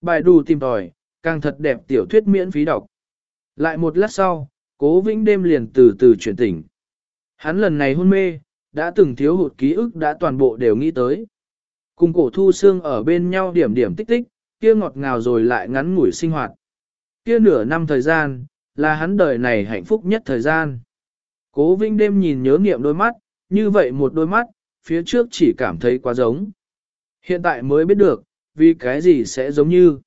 Bài đù tìm tòi, càng thật đẹp tiểu thuyết miễn phí đọc. Lại một lát sau, cố vĩnh đêm liền từ từ chuyển tỉnh. Hắn lần này hôn mê, đã từng thiếu hụt ký ức đã toàn bộ đều nghĩ tới. Cùng cổ thu xương ở bên nhau điểm điểm tích tích, kia ngọt ngào rồi lại ngắn ngủi sinh hoạt. Kia nửa năm thời gian, là hắn đời này hạnh phúc nhất thời gian. Cố Vinh đêm nhìn nhớ nghiệm đôi mắt, như vậy một đôi mắt, phía trước chỉ cảm thấy quá giống. Hiện tại mới biết được, vì cái gì sẽ giống như.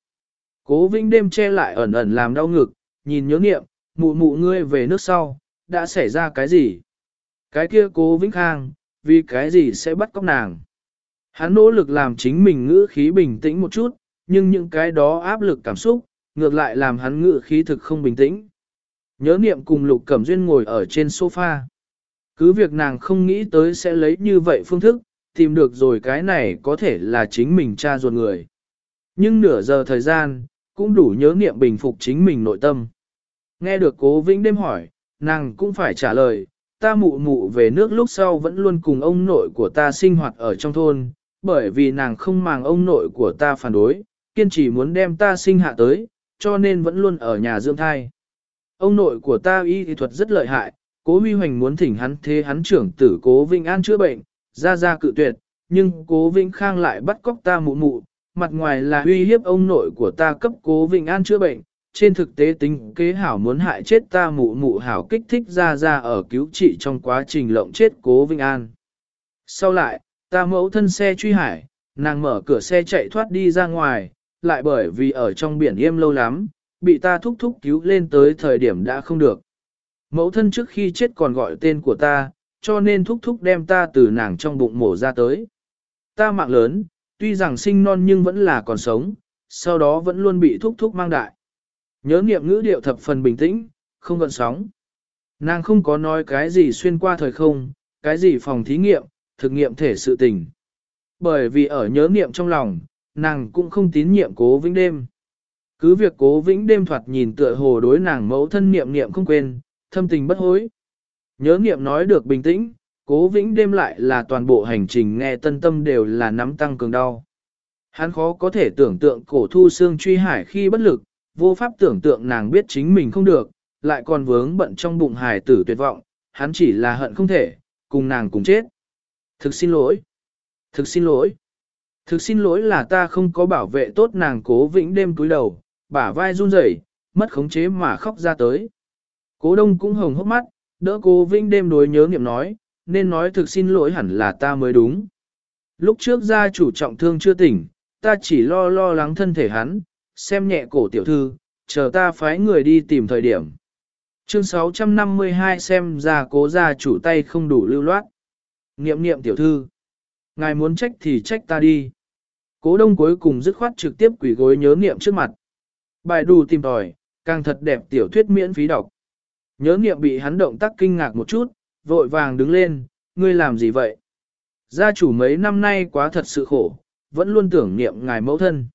Cố Vinh đêm che lại ẩn ẩn làm đau ngực, nhìn nhớ nghiệm, mụ mụ ngươi về nước sau, đã xảy ra cái gì? Cái kia cố Vĩnh Khang, vì cái gì sẽ bắt cóc nàng? Hắn nỗ lực làm chính mình ngữ khí bình tĩnh một chút, nhưng những cái đó áp lực cảm xúc, ngược lại làm hắn ngự khí thực không bình tĩnh. Nhớ niệm cùng Lục Cẩm Duyên ngồi ở trên sofa. Cứ việc nàng không nghĩ tới sẽ lấy như vậy phương thức, tìm được rồi cái này có thể là chính mình cha ruột người. Nhưng nửa giờ thời gian, cũng đủ nhớ niệm bình phục chính mình nội tâm. Nghe được cố vĩnh đêm hỏi, nàng cũng phải trả lời, ta mụ mụ về nước lúc sau vẫn luôn cùng ông nội của ta sinh hoạt ở trong thôn, bởi vì nàng không màng ông nội của ta phản đối, kiên trì muốn đem ta sinh hạ tới, cho nên vẫn luôn ở nhà dưỡng thai. Ông nội của ta y y thuật rất lợi hại, cố huy hoành muốn thỉnh hắn thế hắn trưởng tử cố Vinh An chữa bệnh, ra ra cự tuyệt, nhưng cố Vinh Khang lại bắt cóc ta mụ mụ, mặt ngoài là uy hiếp ông nội của ta cấp cố Vinh An chữa bệnh, trên thực tế tính kế hảo muốn hại chết ta mụ mụ hảo kích thích ra ra ở cứu trị trong quá trình lộng chết cố Vinh An. Sau lại, ta mẫu thân xe truy hải, nàng mở cửa xe chạy thoát đi ra ngoài, lại bởi vì ở trong biển im lâu lắm, bị ta thúc thúc cứu lên tới thời điểm đã không được. Mẫu thân trước khi chết còn gọi tên của ta, cho nên thúc thúc đem ta từ nàng trong bụng mổ ra tới. Ta mạng lớn, tuy rằng sinh non nhưng vẫn là còn sống, sau đó vẫn luôn bị thúc thúc mang đại. Nhớ nghiệm ngữ điệu thập phần bình tĩnh, không gợn sóng. Nàng không có nói cái gì xuyên qua thời không, cái gì phòng thí nghiệm, thực nghiệm thể sự tình. Bởi vì ở nhớ nghiệm trong lòng, nàng cũng không tín nhiệm cố vĩnh đêm. Cứ việc cố vĩnh đêm thoạt nhìn tựa hồ đối nàng mẫu thân niệm niệm không quên, thâm tình bất hối. Nhớ niệm nói được bình tĩnh, cố vĩnh đêm lại là toàn bộ hành trình nghe tân tâm đều là nắm tăng cường đau. Hắn khó có thể tưởng tượng cổ thu xương truy hải khi bất lực, vô pháp tưởng tượng nàng biết chính mình không được, lại còn vướng bận trong bụng hải tử tuyệt vọng, hắn chỉ là hận không thể, cùng nàng cùng chết. Thực xin lỗi. Thực xin lỗi. Thực xin lỗi là ta không có bảo vệ tốt nàng cố vĩnh đêm túi đầu, bả vai run rẩy, mất khống chế mà khóc ra tới. Cố đông cũng hồng hốc mắt, đỡ cố vĩnh đêm đối nhớ nghiệm nói, nên nói thực xin lỗi hẳn là ta mới đúng. Lúc trước gia chủ trọng thương chưa tỉnh, ta chỉ lo lo lắng thân thể hắn, xem nhẹ cổ tiểu thư, chờ ta phái người đi tìm thời điểm. Chương 652 xem ra cố gia chủ tay không đủ lưu loát. Niệm niệm tiểu thư. Ngài muốn trách thì trách ta đi. Cố đông cuối cùng dứt khoát trực tiếp quỷ gối nhớ niệm trước mặt. Bài đủ tìm tòi, càng thật đẹp tiểu thuyết miễn phí đọc. Nhớ niệm bị hắn động tác kinh ngạc một chút, vội vàng đứng lên, ngươi làm gì vậy? Gia chủ mấy năm nay quá thật sự khổ, vẫn luôn tưởng niệm ngài mẫu thân.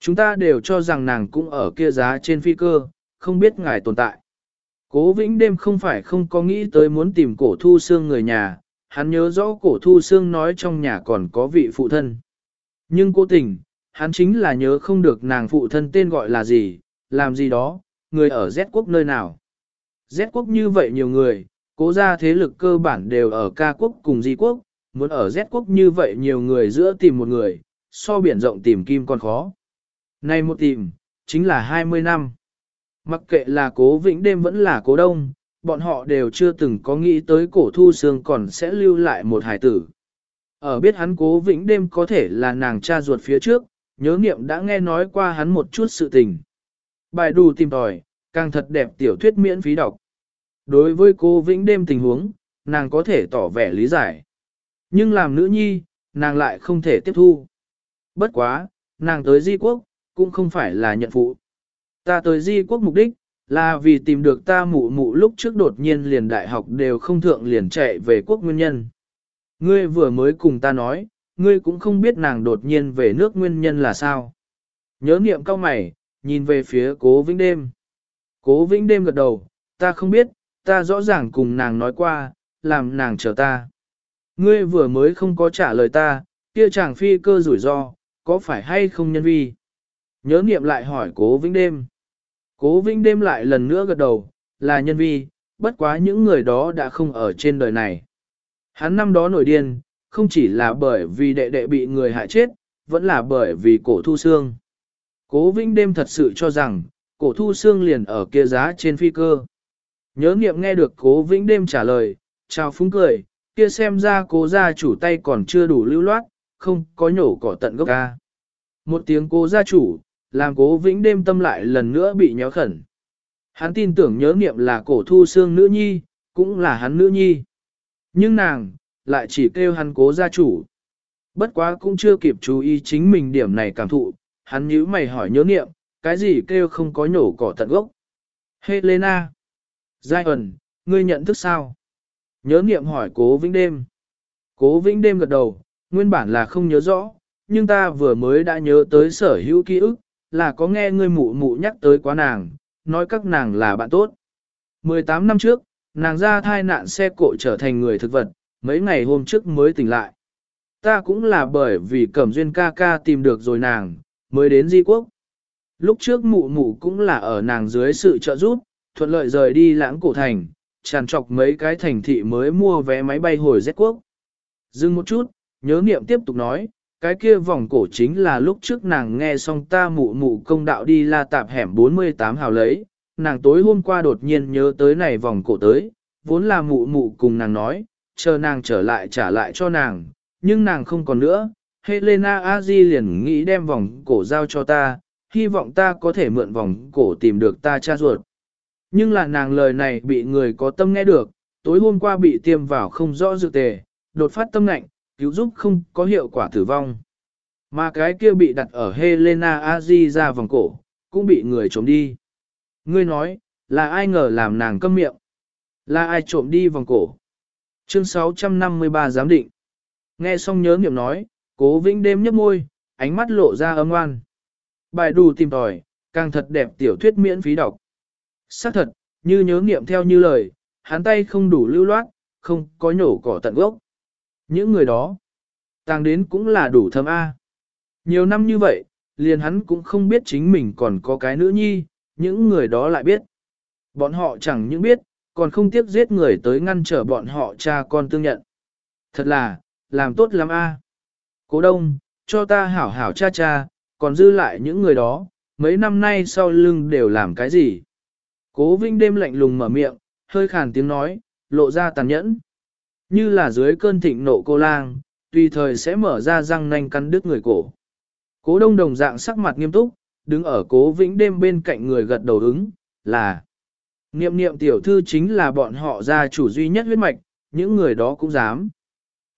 Chúng ta đều cho rằng nàng cũng ở kia giá trên phi cơ, không biết ngài tồn tại. Cố vĩnh đêm không phải không có nghĩ tới muốn tìm cổ thu xương người nhà, hắn nhớ rõ cổ thu xương nói trong nhà còn có vị phụ thân. Nhưng cố tình, hắn chính là nhớ không được nàng phụ thân tên gọi là gì, làm gì đó, người ở Z quốc nơi nào. Z quốc như vậy nhiều người, cố ra thế lực cơ bản đều ở ca quốc cùng di quốc, muốn ở Z quốc như vậy nhiều người giữa tìm một người, so biển rộng tìm kim còn khó. nay một tìm, chính là 20 năm. Mặc kệ là cố vĩnh đêm vẫn là cố đông, bọn họ đều chưa từng có nghĩ tới cổ thu xương còn sẽ lưu lại một hải tử. Ở biết hắn cố vĩnh đêm có thể là nàng cha ruột phía trước, nhớ niệm đã nghe nói qua hắn một chút sự tình. Bài đủ tìm tòi, càng thật đẹp tiểu thuyết miễn phí đọc. Đối với cô vĩnh đêm tình huống, nàng có thể tỏ vẻ lý giải. Nhưng làm nữ nhi, nàng lại không thể tiếp thu. Bất quá, nàng tới di quốc, cũng không phải là nhận phụ. Ta tới di quốc mục đích, là vì tìm được ta mụ mụ lúc trước đột nhiên liền đại học đều không thượng liền chạy về quốc nguyên nhân. Ngươi vừa mới cùng ta nói, ngươi cũng không biết nàng đột nhiên về nước nguyên nhân là sao. Nhớ niệm cao mày, nhìn về phía cố vĩnh đêm. Cố vĩnh đêm gật đầu, ta không biết, ta rõ ràng cùng nàng nói qua, làm nàng chờ ta. Ngươi vừa mới không có trả lời ta, kia chàng phi cơ rủi ro, có phải hay không nhân vi? Nhớ niệm lại hỏi cố vĩnh đêm. Cố vĩnh đêm lại lần nữa gật đầu, là nhân vi, bất quá những người đó đã không ở trên đời này. Hắn năm đó nổi điên, không chỉ là bởi vì đệ đệ bị người hại chết, vẫn là bởi vì cổ thu xương. Cố vĩnh đêm thật sự cho rằng, cổ thu xương liền ở kia giá trên phi cơ. Nhớ nghiệm nghe được cố vĩnh đêm trả lời, chào phúng cười, kia xem ra cố gia chủ tay còn chưa đủ lưu loát, không có nhổ cỏ tận gốc ca. Một tiếng cố gia chủ, làm cố vĩnh đêm tâm lại lần nữa bị nhéo khẩn. Hắn tin tưởng nhớ nghiệm là cổ thu xương nữ nhi, cũng là hắn nữ nhi. Nhưng nàng, lại chỉ kêu hắn cố gia chủ. Bất quá cũng chưa kịp chú ý chính mình điểm này cảm thụ, hắn nhíu mày hỏi nhớ nghiệm, cái gì kêu không có nhổ cỏ tận gốc. Helena! Giai ẩn, ngươi nhận thức sao? Nhớ nghiệm hỏi cố vĩnh đêm. Cố vĩnh đêm gật đầu, nguyên bản là không nhớ rõ, nhưng ta vừa mới đã nhớ tới sở hữu ký ức, là có nghe ngươi mụ mụ nhắc tới quá nàng, nói các nàng là bạn tốt. 18 năm trước, nàng ra thai nạn xe cộ trở thành người thực vật, mấy ngày hôm trước mới tỉnh lại. Ta cũng là bởi vì Cẩm Duyên ca ca tìm được rồi nàng, mới đến Di Quốc. Lúc trước mụ mụ cũng là ở nàng dưới sự trợ giúp, thuận lợi rời đi lãng cổ thành, tràn trọc mấy cái thành thị mới mua vé máy bay hồi Z Quốc. Dừng một chút, nhớ niệm tiếp tục nói, cái kia vòng cổ chính là lúc trước nàng nghe xong ta mụ mụ công đạo đi la tạp hẻm 48 hào lấy, nàng tối hôm qua đột nhiên nhớ tới này vòng cổ tới, vốn là mụ mụ cùng nàng nói, chờ nàng trở lại trả lại cho nàng, nhưng nàng không còn nữa. Helena Azi liền nghĩ đem vòng cổ giao cho ta, hy vọng ta có thể mượn vòng cổ tìm được ta cha ruột. Nhưng là nàng lời này bị người có tâm nghe được, tối hôm qua bị tiêm vào không rõ dự tề, đột phát tâm lạnh, cứu giúp không có hiệu quả tử vong. Mà cái kia bị đặt ở Helena Azi ra vòng cổ, cũng bị người trộm đi. Ngươi nói, là ai ngờ làm nàng câm miệng? Là ai trộm đi vòng cổ? Chương 653 giám định. Nghe xong nhớ niệm nói, cố vĩnh đêm nhấp môi, ánh mắt lộ ra ấm oan. Bài đủ tìm tòi, càng thật đẹp tiểu thuyết miễn phí đọc. Xác thật, như nhớ niệm theo như lời, hắn tay không đủ lưu loát, không có nhổ cỏ tận gốc. Những người đó, tàng đến cũng là đủ thâm A. Nhiều năm như vậy, liền hắn cũng không biết chính mình còn có cái nữ nhi, những người đó lại biết. Bọn họ chẳng những biết, còn không tiếc giết người tới ngăn trở bọn họ cha con tương nhận. Thật là, làm tốt lắm a. Cố đông, cho ta hảo hảo cha cha, còn dư lại những người đó, mấy năm nay sau lưng đều làm cái gì. Cố vinh đêm lạnh lùng mở miệng, hơi khàn tiếng nói, lộ ra tàn nhẫn. Như là dưới cơn thịnh nộ cô lang, tùy thời sẽ mở ra răng nanh cắn đứt người cổ. Cố đông đồng dạng sắc mặt nghiêm túc, đứng ở cố vĩnh đêm bên cạnh người gật đầu ứng, là Niệm niệm tiểu thư chính là bọn họ gia chủ duy nhất huyết mạch, những người đó cũng dám.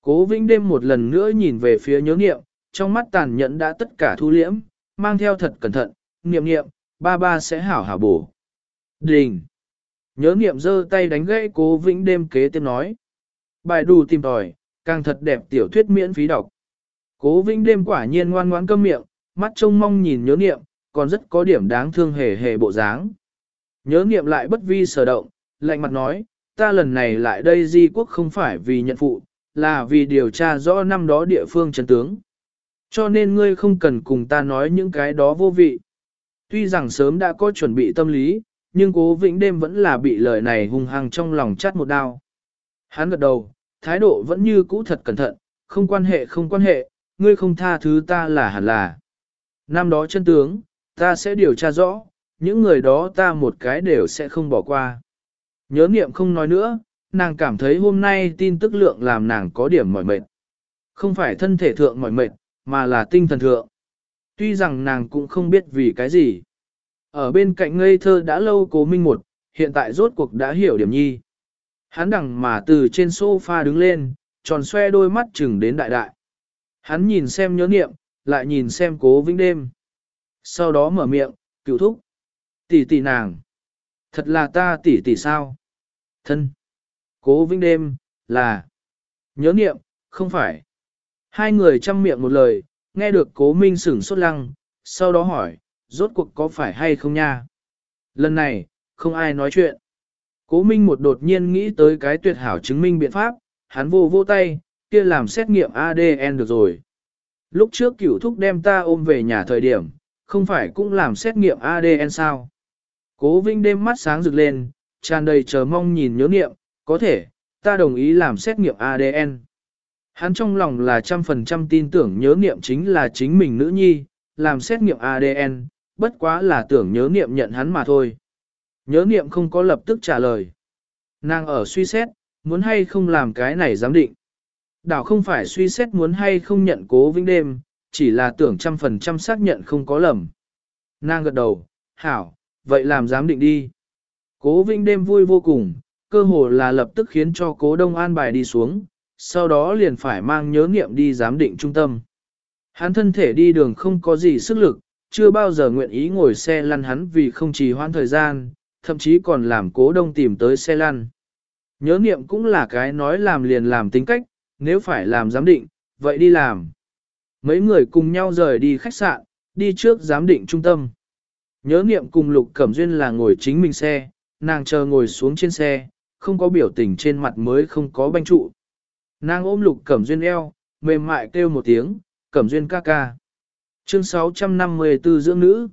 Cố Vĩnh đêm một lần nữa nhìn về phía nhớ niệm, trong mắt tàn nhẫn đã tất cả thu liễm, mang theo thật cẩn thận, niệm niệm, ba ba sẽ hảo hảo bổ. Đình! Nhớ niệm giơ tay đánh gãy cố Vĩnh đêm kế tiếp nói. Bài đủ tìm tòi, càng thật đẹp tiểu thuyết miễn phí đọc. Cố Vĩnh đêm quả nhiên ngoan ngoãn câm miệng, mắt trông mong nhìn nhớ niệm, còn rất có điểm đáng thương hề hề bộ dáng. Nhớ niệm lại bất vi sở động, lạnh mặt nói, ta lần này lại đây di quốc không phải vì nhận phụ, là vì điều tra rõ năm đó địa phương chân tướng. Cho nên ngươi không cần cùng ta nói những cái đó vô vị. Tuy rằng sớm đã có chuẩn bị tâm lý, nhưng cố vĩnh đêm vẫn là bị lời này hung hăng trong lòng chắt một đao. Hắn gật đầu, thái độ vẫn như cũ thật cẩn thận, không quan hệ không quan hệ, ngươi không tha thứ ta là hẳn là. Năm đó chân tướng, ta sẽ điều tra rõ, những người đó ta một cái đều sẽ không bỏ qua. Nhớ niệm không nói nữa, nàng cảm thấy hôm nay tin tức lượng làm nàng có điểm mỏi mệt. Không phải thân thể thượng mỏi mệt, mà là tinh thần thượng. Tuy rằng nàng cũng không biết vì cái gì. Ở bên cạnh ngây thơ đã lâu cố minh một, hiện tại rốt cuộc đã hiểu điểm nhi. Hắn đằng mà từ trên sofa đứng lên, tròn xoe đôi mắt chừng đến đại đại. Hắn nhìn xem nhớ niệm, lại nhìn xem cố vĩnh đêm. Sau đó mở miệng, cựu thúc. Tỷ tỷ nàng. Thật là ta tỷ tỷ sao? Thân. Cố vĩnh đêm, là. Nhớ niệm, không phải. Hai người chăm miệng một lời, nghe được cố minh sửng sốt lăng, sau đó hỏi, rốt cuộc có phải hay không nha? Lần này, không ai nói chuyện. Cố minh một đột nhiên nghĩ tới cái tuyệt hảo chứng minh biện pháp, hắn vô vô tay, kia làm xét nghiệm ADN được rồi. Lúc trước cửu thúc đem ta ôm về nhà thời điểm, không phải cũng làm xét nghiệm ADN sao? Cố Vinh đêm mắt sáng rực lên, tràn đầy chờ mong nhìn nhớ nghiệm, có thể, ta đồng ý làm xét nghiệm ADN. Hắn trong lòng là trăm phần trăm tin tưởng nhớ nghiệm chính là chính mình nữ nhi, làm xét nghiệm ADN, bất quá là tưởng nhớ nghiệm nhận hắn mà thôi. Nhớ nghiệm không có lập tức trả lời. Nàng ở suy xét, muốn hay không làm cái này giám định. Đảo không phải suy xét muốn hay không nhận cố vĩnh đêm, chỉ là tưởng trăm phần trăm xác nhận không có lầm. Nàng gật đầu, hảo, vậy làm giám định đi. Cố Vinh đêm vui vô cùng, cơ hồ là lập tức khiến cho cố đông an bài đi xuống, sau đó liền phải mang nhớ nghiệm đi giám định trung tâm. Hắn thân thể đi đường không có gì sức lực, chưa bao giờ nguyện ý ngồi xe lăn hắn vì không trì hoãn thời gian, thậm chí còn làm cố đông tìm tới xe lăn. Nhớ nghiệm cũng là cái nói làm liền làm tính cách, nếu phải làm giám định, vậy đi làm. Mấy người cùng nhau rời đi khách sạn, đi trước giám định trung tâm. Nhớ niệm cùng Lục Cẩm Duyên là ngồi chính mình xe, nàng chờ ngồi xuống trên xe, không có biểu tình trên mặt mới không có banh trụ. Nàng ôm Lục Cẩm Duyên eo, mềm mại kêu một tiếng, Cẩm Duyên ca ca. Chương 654 dưỡng nữ.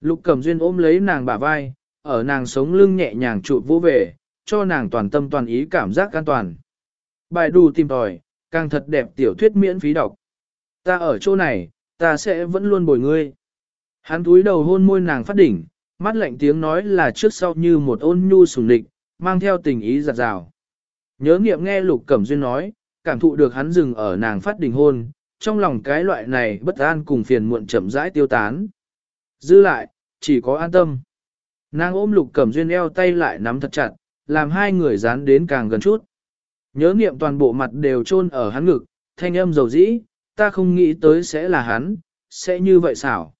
Lục Cẩm Duyên ôm lấy nàng bả vai, ở nàng sống lưng nhẹ nhàng trụ vô về, cho nàng toàn tâm toàn ý cảm giác an toàn. Bài đù tìm tòi, càng thật đẹp tiểu thuyết miễn phí đọc. Ta ở chỗ này, ta sẽ vẫn luôn bồi ngươi. Hắn túi đầu hôn môi nàng phát đỉnh, mắt lạnh tiếng nói là trước sau như một ôn nhu sùng địch, mang theo tình ý giặt rào. Nhớ nghiệm nghe Lục Cẩm Duyên nói, cảm thụ được hắn dừng ở nàng phát đỉnh hôn, trong lòng cái loại này bất an cùng phiền muộn chậm rãi tiêu tán. Dư lại, chỉ có an tâm. Nàng ôm Lục Cẩm Duyên eo tay lại nắm thật chặt, làm hai người dán đến càng gần chút. Nhớ nghiệm toàn bộ mặt đều chôn ở hắn ngực, thanh âm dầu dĩ, ta không nghĩ tới sẽ là hắn, sẽ như vậy xảo.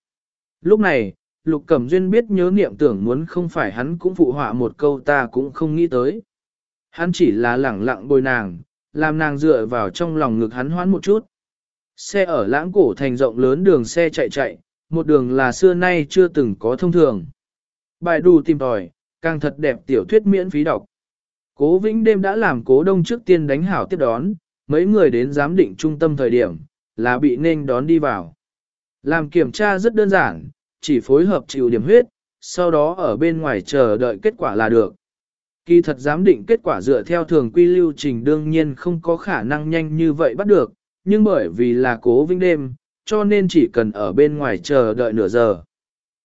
Lúc này, Lục Cẩm Duyên biết nhớ niệm tưởng muốn không phải hắn cũng phụ họa một câu ta cũng không nghĩ tới. Hắn chỉ là lẳng lặng bồi nàng, làm nàng dựa vào trong lòng ngực hắn hoán một chút. Xe ở lãng cổ thành rộng lớn đường xe chạy chạy, một đường là xưa nay chưa từng có thông thường. Bài đù tìm tòi, càng thật đẹp tiểu thuyết miễn phí đọc. Cố Vĩnh đêm đã làm cố đông trước tiên đánh hảo tiếp đón, mấy người đến giám định trung tâm thời điểm, là bị nên đón đi vào. Làm kiểm tra rất đơn giản, chỉ phối hợp chịu điểm huyết, sau đó ở bên ngoài chờ đợi kết quả là được. Kỳ thật giám định kết quả dựa theo thường quy lưu trình đương nhiên không có khả năng nhanh như vậy bắt được, nhưng bởi vì là cố vinh đêm, cho nên chỉ cần ở bên ngoài chờ đợi nửa giờ.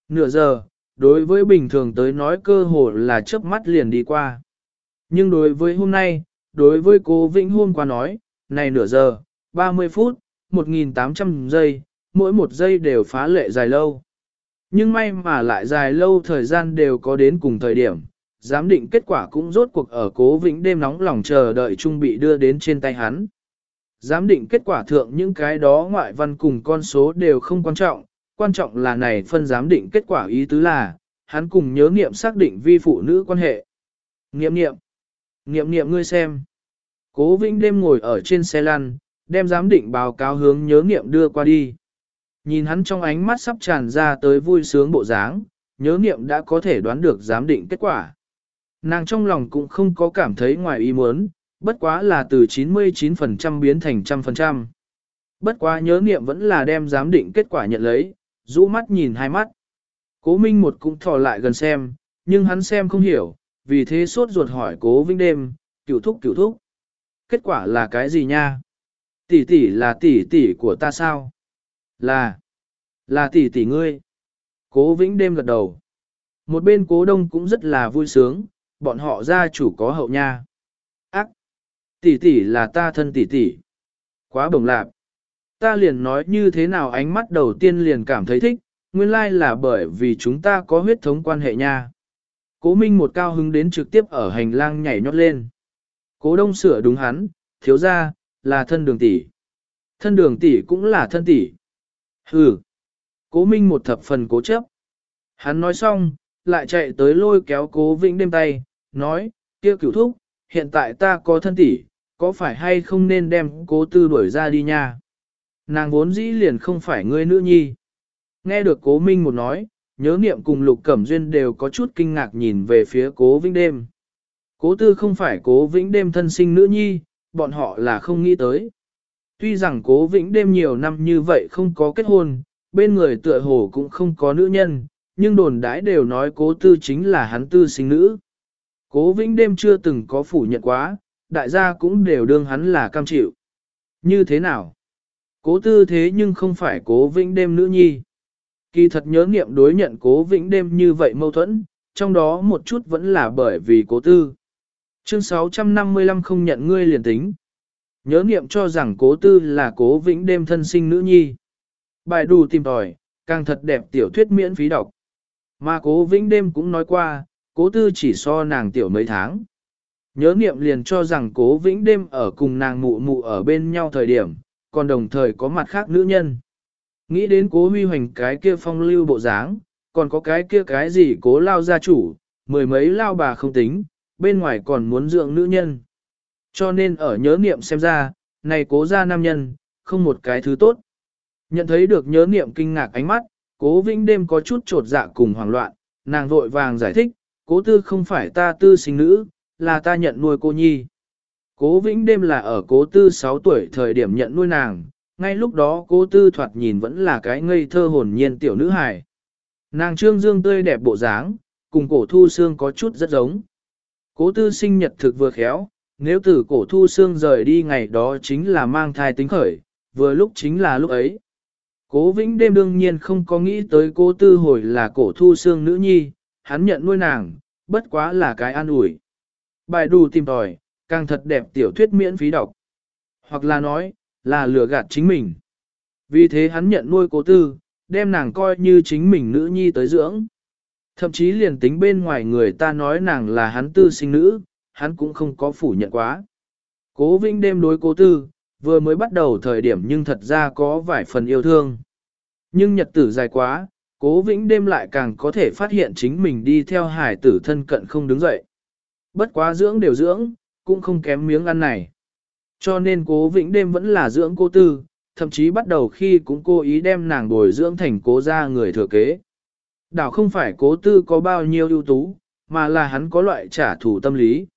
Nửa giờ, đối với bình thường tới nói cơ hồ là chớp mắt liền đi qua. Nhưng đối với hôm nay, đối với cố Vĩnh hôm qua nói, này nửa giờ, 30 phút, 1.800 giây, mỗi một giây đều phá lệ dài lâu. Nhưng may mà lại dài lâu thời gian đều có đến cùng thời điểm, giám định kết quả cũng rốt cuộc ở cố vĩnh đêm nóng lòng chờ đợi trung bị đưa đến trên tay hắn. Giám định kết quả thượng những cái đó ngoại văn cùng con số đều không quan trọng, quan trọng là này phân giám định kết quả ý tứ là, hắn cùng nhớ nghiệm xác định vi phụ nữ quan hệ. Nghiệm nghiệm, nghiệm nghiệm ngươi xem. Cố Vĩnh đêm ngồi ở trên xe lăn, đem giám định báo cáo hướng nhớ nghiệm đưa qua đi. Nhìn hắn trong ánh mắt sắp tràn ra tới vui sướng bộ dáng, nhớ nghiệm đã có thể đoán được giám định kết quả. Nàng trong lòng cũng không có cảm thấy ngoài ý muốn, bất quá là từ 99% biến thành trăm phần trăm. Bất quá nhớ nghiệm vẫn là đem giám định kết quả nhận lấy, rũ mắt nhìn hai mắt. Cố Minh một cũng thò lại gần xem, nhưng hắn xem không hiểu, vì thế suốt ruột hỏi cố Vĩnh đêm, cửu thúc cửu thúc. Kết quả là cái gì nha? Tỷ tỷ là tỷ tỷ của ta sao? Là, là tỷ tỷ ngươi. Cố Vĩnh đêm gật đầu. Một bên cố đông cũng rất là vui sướng, bọn họ gia chủ có hậu nha. Ác! Tỷ tỷ là ta thân tỷ tỷ. Quá bồng lạc. Ta liền nói như thế nào ánh mắt đầu tiên liền cảm thấy thích, nguyên lai là bởi vì chúng ta có huyết thống quan hệ nha. Cố Minh một cao hứng đến trực tiếp ở hành lang nhảy nhót lên. Cố Đông sửa đúng hắn, thiếu ra, là thân đường tỷ. Thân đường tỷ cũng là thân tỷ. Hừ. Cố Minh một thập phần cố chấp. Hắn nói xong, lại chạy tới lôi kéo cố vĩnh đêm tay, nói, kia cửu thúc, hiện tại ta có thân tỷ, có phải hay không nên đem cố tư đuổi ra đi nha? Nàng vốn dĩ liền không phải ngươi nữ nhi. Nghe được cố minh một nói, nhớ niệm cùng lục cẩm duyên đều có chút kinh ngạc nhìn về phía cố vĩnh đêm. Cố tư không phải cố vĩnh đêm thân sinh nữ nhi, bọn họ là không nghĩ tới. Tuy rằng cố vĩnh đêm nhiều năm như vậy không có kết hôn, bên người tựa hồ cũng không có nữ nhân, nhưng đồn đãi đều nói cố tư chính là hắn tư sinh nữ. Cố vĩnh đêm chưa từng có phủ nhận quá, đại gia cũng đều đương hắn là cam chịu. Như thế nào? Cố tư thế nhưng không phải cố vĩnh đêm nữ nhi. Kỳ thật nhớ nghiệm đối nhận cố vĩnh đêm như vậy mâu thuẫn, trong đó một chút vẫn là bởi vì cố tư. Chương 655 không nhận ngươi liền tính. Nhớ nghiệm cho rằng cố tư là cố vĩnh đêm thân sinh nữ nhi. Bài đù tìm tòi, càng thật đẹp tiểu thuyết miễn phí đọc. Mà cố vĩnh đêm cũng nói qua, cố tư chỉ so nàng tiểu mấy tháng. Nhớ nghiệm liền cho rằng cố vĩnh đêm ở cùng nàng mụ mụ ở bên nhau thời điểm, còn đồng thời có mặt khác nữ nhân. Nghĩ đến cố huy hoành cái kia phong lưu bộ dáng, còn có cái kia cái gì cố lao gia chủ, mười mấy lao bà không tính, bên ngoài còn muốn dưỡng nữ nhân. Cho nên ở nhớ niệm xem ra, này cố gia nam nhân, không một cái thứ tốt. Nhận thấy được nhớ niệm kinh ngạc ánh mắt, cố vĩnh đêm có chút trột dạ cùng hoảng loạn, nàng vội vàng giải thích, cố tư không phải ta tư sinh nữ, là ta nhận nuôi cô nhi. Cố vĩnh đêm là ở cố tư 6 tuổi thời điểm nhận nuôi nàng, ngay lúc đó cố tư thoạt nhìn vẫn là cái ngây thơ hồn nhiên tiểu nữ hài. Nàng trương dương tươi đẹp bộ dáng, cùng cổ thu xương có chút rất giống. Cố tư sinh nhật thực vừa khéo, nếu từ cổ thu xương rời đi ngày đó chính là mang thai tính khởi, vừa lúc chính là lúc ấy. Cố vĩnh đêm đương nhiên không có nghĩ tới cố tư hồi là cổ thu xương nữ nhi, hắn nhận nuôi nàng, bất quá là cái an ủi. Bài đù tìm tòi, càng thật đẹp tiểu thuyết miễn phí đọc. Hoặc là nói, là lừa gạt chính mình. Vì thế hắn nhận nuôi cố tư, đem nàng coi như chính mình nữ nhi tới dưỡng. Thậm chí liền tính bên ngoài người ta nói nàng là hắn tư sinh nữ, hắn cũng không có phủ nhận quá. Cố Vĩnh đêm đối cố tư, vừa mới bắt đầu thời điểm nhưng thật ra có vài phần yêu thương. Nhưng nhật tử dài quá, cố Vĩnh đêm lại càng có thể phát hiện chính mình đi theo hải tử thân cận không đứng dậy. Bất quá dưỡng đều dưỡng, cũng không kém miếng ăn này. Cho nên cố vĩnh đêm vẫn là dưỡng cô tư, thậm chí bắt đầu khi cũng cố ý đem nàng bồi dưỡng thành cố gia người thừa kế. Đảo không phải cố tư có bao nhiêu ưu tú, mà là hắn có loại trả thù tâm lý.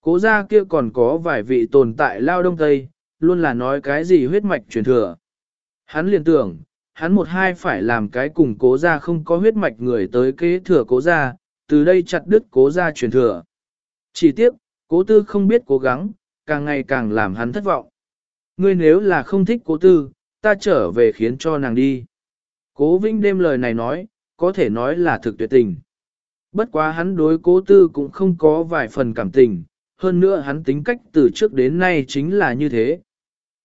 Cố gia kia còn có vài vị tồn tại lao đông tây, luôn là nói cái gì huyết mạch truyền thừa. Hắn liền tưởng, hắn một hai phải làm cái cùng cố gia không có huyết mạch người tới kế thừa cố gia, từ đây chặt đứt cố gia truyền thừa. Chỉ tiếc, cố tư không biết cố gắng, càng ngày càng làm hắn thất vọng. Ngươi nếu là không thích cố tư, ta trở về khiến cho nàng đi. Cố Vĩnh đêm lời này nói, có thể nói là thực tuyệt tình. Bất quá hắn đối cố tư cũng không có vài phần cảm tình, hơn nữa hắn tính cách từ trước đến nay chính là như thế.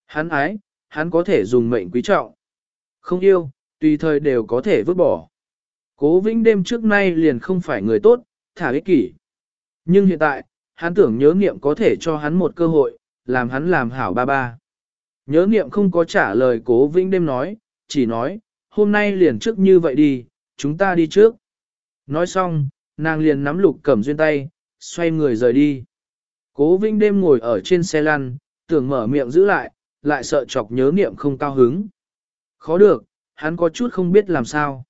Hắn ái, hắn có thể dùng mệnh quý trọng. Không yêu, tùy thời đều có thể vứt bỏ. Cố Vĩnh đêm trước nay liền không phải người tốt, thả ích kỷ. Nhưng hiện tại, hắn tưởng nhớ nghiệm có thể cho hắn một cơ hội, làm hắn làm hảo ba ba. Nhớ nghiệm không có trả lời cố vĩnh đêm nói, chỉ nói, hôm nay liền trước như vậy đi, chúng ta đi trước. Nói xong, nàng liền nắm lục cẩm duyên tay, xoay người rời đi. Cố vĩnh đêm ngồi ở trên xe lăn, tưởng mở miệng giữ lại, lại sợ chọc nhớ niệm không cao hứng. Khó được, hắn có chút không biết làm sao.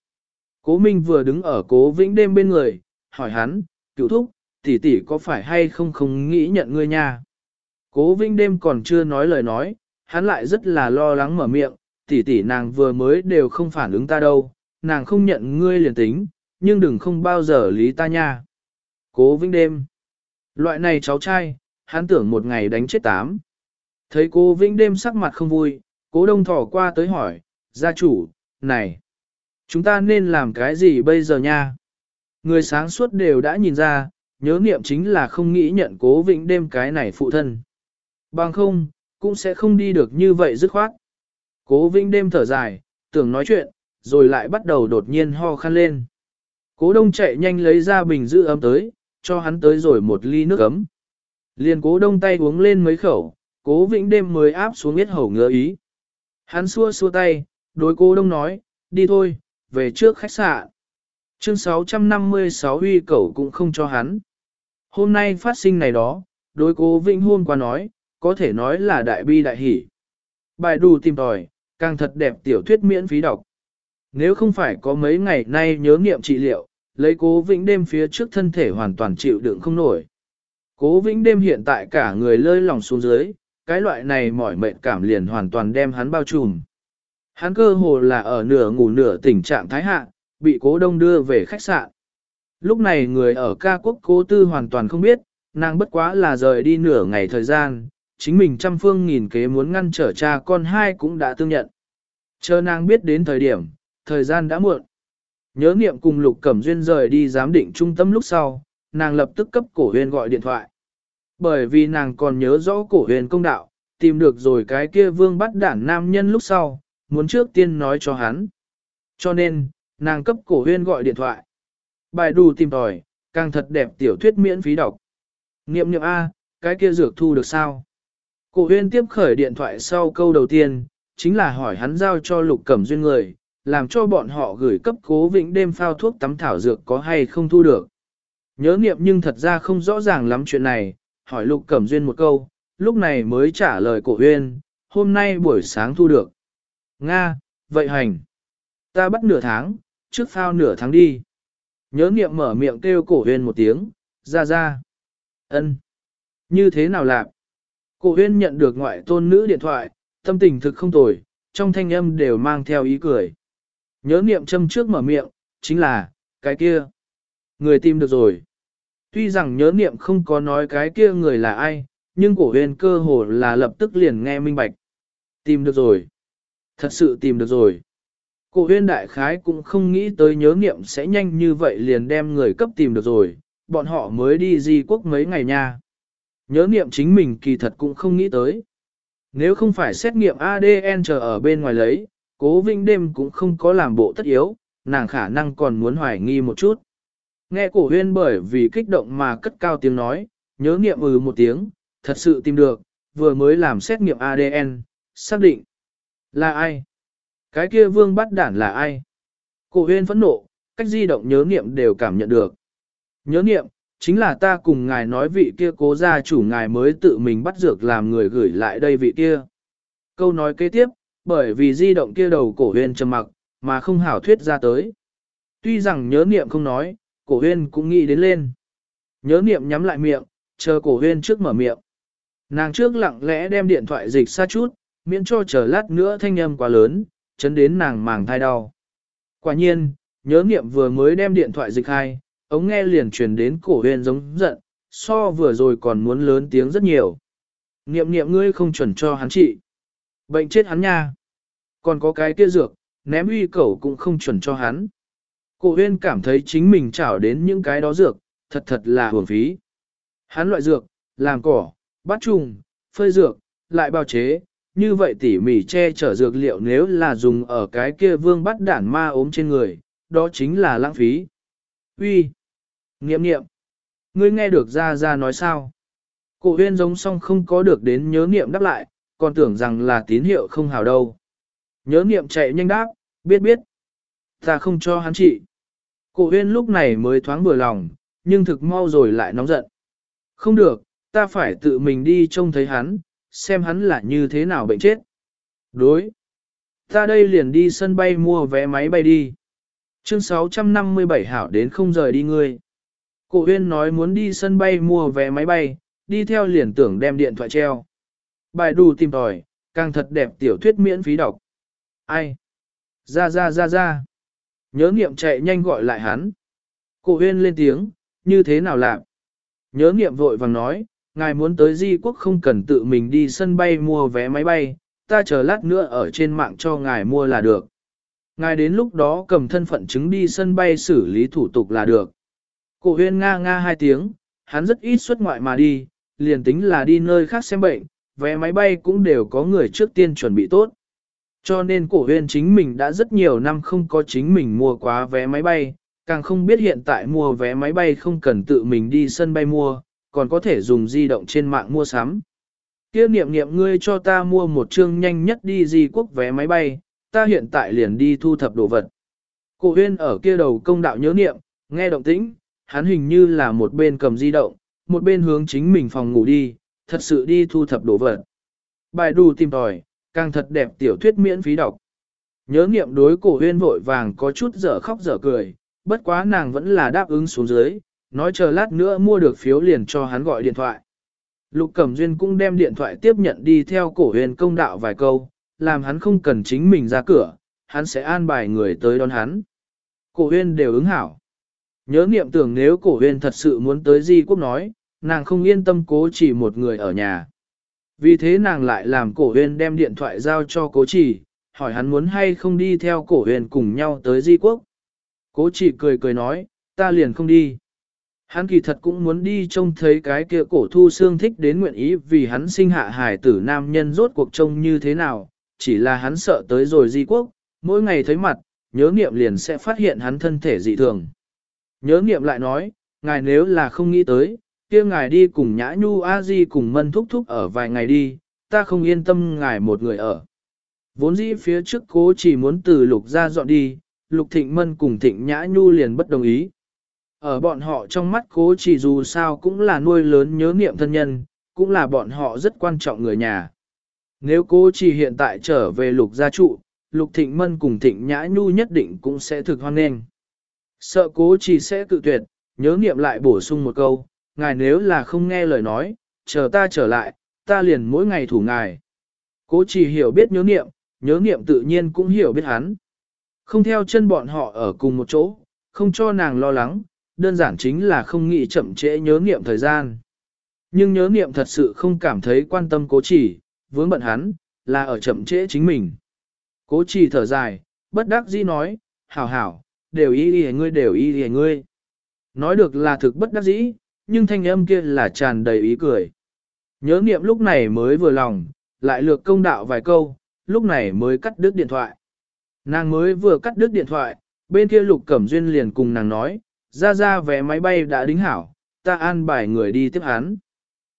Cố Minh vừa đứng ở cố vĩnh đêm bên người, hỏi hắn, cựu thúc, tỷ tỷ có phải hay không không nghĩ nhận ngươi nha. Cố vĩnh đêm còn chưa nói lời nói, hắn lại rất là lo lắng mở miệng, tỷ tỷ nàng vừa mới đều không phản ứng ta đâu, nàng không nhận ngươi liền tính, nhưng đừng không bao giờ lý ta nha. Cố vĩnh đêm. Loại này cháu trai, hắn tưởng một ngày đánh chết tám. Thấy cố vĩnh đêm sắc mặt không vui, cố đông thỏ qua tới hỏi, gia chủ, này, chúng ta nên làm cái gì bây giờ nha? Người sáng suốt đều đã nhìn ra, nhớ niệm chính là không nghĩ nhận cố vĩnh đêm cái này phụ thân. Bằng không, cũng sẽ không đi được như vậy dứt khoát. Cố vĩnh đêm thở dài, tưởng nói chuyện, rồi lại bắt đầu đột nhiên ho khăn lên. Cố đông chạy nhanh lấy ra bình giữ ấm tới, cho hắn tới rồi một ly nước ấm. Liền cố đông tay uống lên mấy khẩu, cố vĩnh đêm mới áp xuống biết hầu ngứa ý. Hắn xua xua tay, đối cố đông nói, đi thôi, về trước khách sạn. Chương 656 huy cẩu cũng không cho hắn. Hôm nay phát sinh này đó, đối cố vĩnh hôm qua nói, có thể nói là đại bi đại hỷ. Bài đù tìm tòi, càng thật đẹp tiểu thuyết miễn phí đọc. Nếu không phải có mấy ngày nay nhớ nghiệm trị liệu, lấy cố vĩnh đêm phía trước thân thể hoàn toàn chịu đựng không nổi. Cố vĩnh đêm hiện tại cả người lơi lòng xuống dưới, cái loại này mỏi mệt cảm liền hoàn toàn đem hắn bao trùm. Hắn cơ hồ là ở nửa ngủ nửa tình trạng thái hạ, bị cố đông đưa về khách sạn. Lúc này người ở ca quốc cố tư hoàn toàn không biết, nàng bất quá là rời đi nửa ngày thời gian, chính mình trăm phương nghìn kế muốn ngăn trở cha con hai cũng đã tương nhận. Chờ nàng biết đến thời điểm, thời gian đã muộn. Nhớ niệm cùng Lục Cẩm Duyên rời đi giám định trung tâm lúc sau, nàng lập tức cấp cổ huyền gọi điện thoại. Bởi vì nàng còn nhớ rõ cổ huyền công đạo, tìm được rồi cái kia vương bắt đản nam nhân lúc sau, muốn trước tiên nói cho hắn. Cho nên, nàng cấp cổ huyền gọi điện thoại. Bài đủ tìm tòi, càng thật đẹp tiểu thuyết miễn phí đọc. Niệm niệm A, cái kia dược thu được sao? Cổ huyên tiếp khởi điện thoại sau câu đầu tiên, chính là hỏi hắn giao cho lục cẩm duyên người, làm cho bọn họ gửi cấp cố vĩnh đêm phao thuốc tắm thảo dược có hay không thu được. Nhớ niệm nhưng thật ra không rõ ràng lắm chuyện này, hỏi lục cẩm duyên một câu, lúc này mới trả lời cổ huyên, hôm nay buổi sáng thu được. Nga, vậy hành. Ta bắt nửa tháng, trước phao nửa tháng đi. Nhớ niệm mở miệng kêu cổ huyên một tiếng, ra ra. ân Như thế nào lạc? Cổ huyên nhận được ngoại tôn nữ điện thoại, tâm tình thực không tồi, trong thanh âm đều mang theo ý cười. Nhớ niệm châm trước mở miệng, chính là, cái kia. Người tìm được rồi. Tuy rằng nhớ niệm không có nói cái kia người là ai, nhưng cổ huyền cơ hồ là lập tức liền nghe minh bạch. Tìm được rồi. Thật sự tìm được rồi. Cổ huyên đại khái cũng không nghĩ tới nhớ nghiệm sẽ nhanh như vậy liền đem người cấp tìm được rồi, bọn họ mới đi di quốc mấy ngày nha. Nhớ nghiệm chính mình kỳ thật cũng không nghĩ tới. Nếu không phải xét nghiệm ADN chờ ở bên ngoài lấy, cố vinh đêm cũng không có làm bộ tất yếu, nàng khả năng còn muốn hoài nghi một chút. Nghe cổ huyên bởi vì kích động mà cất cao tiếng nói, nhớ nghiệm ừ một tiếng, thật sự tìm được, vừa mới làm xét nghiệm ADN, xác định. Là ai? Cái kia vương bắt đản là ai? Cổ huyên phẫn nộ, cách di động nhớ niệm đều cảm nhận được. Nhớ niệm, chính là ta cùng ngài nói vị kia cố gia chủ ngài mới tự mình bắt dược làm người gửi lại đây vị kia. Câu nói kế tiếp, bởi vì di động kia đầu cổ huyên trầm mặc, mà không hảo thuyết ra tới. Tuy rằng nhớ niệm không nói, cổ huyên cũng nghĩ đến lên. Nhớ niệm nhắm lại miệng, chờ cổ huyên trước mở miệng. Nàng trước lặng lẽ đem điện thoại dịch xa chút, miễn cho chờ lát nữa thanh âm quá lớn, chấn đến nàng màng thai đau. Quả nhiên, nhớ niệm vừa mới đem điện thoại dịch hai, ống nghe liền truyền đến cổ Huyên giống giận, so vừa rồi còn muốn lớn tiếng rất nhiều. Niệm niệm ngươi không chuẩn cho hắn trị. Bệnh chết hắn nha. Còn có cái kia dược, ném uy cẩu cũng không chuẩn cho hắn. Cổ huyên cảm thấy chính mình trảo đến những cái đó dược, thật thật là hưởng phí. Hắn loại dược, làm cỏ, bắt trùng, phơi dược, lại bào chế, như vậy tỉ mỉ che chở dược liệu nếu là dùng ở cái kia vương bắt đản ma ốm trên người, đó chính là lãng phí. Uy, Nghiệm nghiệm. ngươi nghe được ra ra nói sao? Cổ huyên giống song không có được đến nhớ niệm đáp lại, còn tưởng rằng là tín hiệu không hào đâu. Nhớ niệm chạy nhanh đáp, biết biết. Ta không cho hắn trị. Cổ huyên lúc này mới thoáng vừa lòng, nhưng thực mau rồi lại nóng giận. Không được, ta phải tự mình đi trông thấy hắn, xem hắn là như thế nào bệnh chết. Đối. Ta đây liền đi sân bay mua vé máy bay đi. Chương 657 hảo đến không rời đi ngươi. Cổ huyên nói muốn đi sân bay mua vé máy bay, đi theo liền tưởng đem điện thoại treo. Bài đủ tìm tòi, càng thật đẹp tiểu thuyết miễn phí đọc. Ai? Ra ra ra ra. Nhớ nghiệm chạy nhanh gọi lại hắn. Cổ huyên lên tiếng, như thế nào làm? Nhớ nghiệm vội vàng nói, ngài muốn tới di quốc không cần tự mình đi sân bay mua vé máy bay, ta chờ lát nữa ở trên mạng cho ngài mua là được. Ngài đến lúc đó cầm thân phận chứng đi sân bay xử lý thủ tục là được. Cổ huyên nga nga hai tiếng, hắn rất ít xuất ngoại mà đi, liền tính là đi nơi khác xem bệnh, vé máy bay cũng đều có người trước tiên chuẩn bị tốt. Cho nên cổ huyên chính mình đã rất nhiều năm không có chính mình mua quá vé máy bay, càng không biết hiện tại mua vé máy bay không cần tự mình đi sân bay mua, còn có thể dùng di động trên mạng mua sắm. Kia niệm niệm ngươi cho ta mua một chương nhanh nhất đi di quốc vé máy bay, ta hiện tại liền đi thu thập đồ vật. Cổ huyên ở kia đầu công đạo nhớ niệm, nghe động tĩnh, hắn hình như là một bên cầm di động, một bên hướng chính mình phòng ngủ đi, thật sự đi thu thập đồ vật. Bài đù tìm tòi, càng thật đẹp tiểu thuyết miễn phí đọc. Nhớ niệm đối cổ huyên vội vàng có chút dở khóc dở cười, bất quá nàng vẫn là đáp ứng xuống dưới, nói chờ lát nữa mua được phiếu liền cho hắn gọi điện thoại. Lục Cẩm Duyên cũng đem điện thoại tiếp nhận đi theo cổ huyền công đạo vài câu, làm hắn không cần chính mình ra cửa, hắn sẽ an bài người tới đón hắn. Cổ huyền đều ứng hảo. Nhớ niệm tưởng nếu cổ huyền thật sự muốn tới di quốc nói, nàng không yên tâm cố chỉ một người ở nhà. Vì thế nàng lại làm cổ huyền đem điện thoại giao cho cố chỉ, hỏi hắn muốn hay không đi theo cổ huyền cùng nhau tới di quốc. Cố chỉ cười cười nói, ta liền không đi. Hắn kỳ thật cũng muốn đi trông thấy cái kia cổ thu xương thích đến nguyện ý vì hắn sinh hạ hài tử nam nhân rốt cuộc trông như thế nào, chỉ là hắn sợ tới rồi di quốc, mỗi ngày thấy mặt, nhớ nghiệm liền sẽ phát hiện hắn thân thể dị thường. Nhớ nghiệm lại nói, ngài nếu là không nghĩ tới, kia ngài đi cùng nhã nhu a di cùng mân thúc thúc ở vài ngày đi, ta không yên tâm ngài một người ở. Vốn dĩ phía trước cố chỉ muốn từ lục ra dọn đi, lục thịnh mân cùng thịnh nhã nhu liền bất đồng ý. Ở bọn họ trong mắt cố chỉ dù sao cũng là nuôi lớn nhớ niệm thân nhân, cũng là bọn họ rất quan trọng người nhà. Nếu cố chỉ hiện tại trở về lục gia trụ, lục thịnh mân cùng thịnh nhã nhu nhất định cũng sẽ thực hoan nghênh. Sợ cố chỉ sẽ cự tuyệt, nhớ niệm lại bổ sung một câu, ngài nếu là không nghe lời nói, chờ ta trở lại, ta liền mỗi ngày thủ ngài. Cố chỉ hiểu biết nhớ niệm, nhớ niệm tự nhiên cũng hiểu biết hắn. Không theo chân bọn họ ở cùng một chỗ, không cho nàng lo lắng, đơn giản chính là không nghĩ chậm trễ nhớ nghiệm thời gian. Nhưng nhớ nghiệm thật sự không cảm thấy quan tâm cố chỉ, vướng bận hắn, là ở chậm trễ chính mình. Cố chỉ thở dài, bất đắc dĩ nói, hảo hảo, đều y đi ngươi đều y đi ngươi. Nói được là thực bất đắc dĩ, nhưng thanh âm kia là tràn đầy ý cười. Nhớ niệm lúc này mới vừa lòng, lại lược công đạo vài câu, lúc này mới cắt đứt điện thoại. Nàng mới vừa cắt đứt điện thoại, bên kia lục cẩm duyên liền cùng nàng nói, ra ra vé máy bay đã đính hảo, ta an bài người đi tiếp hắn.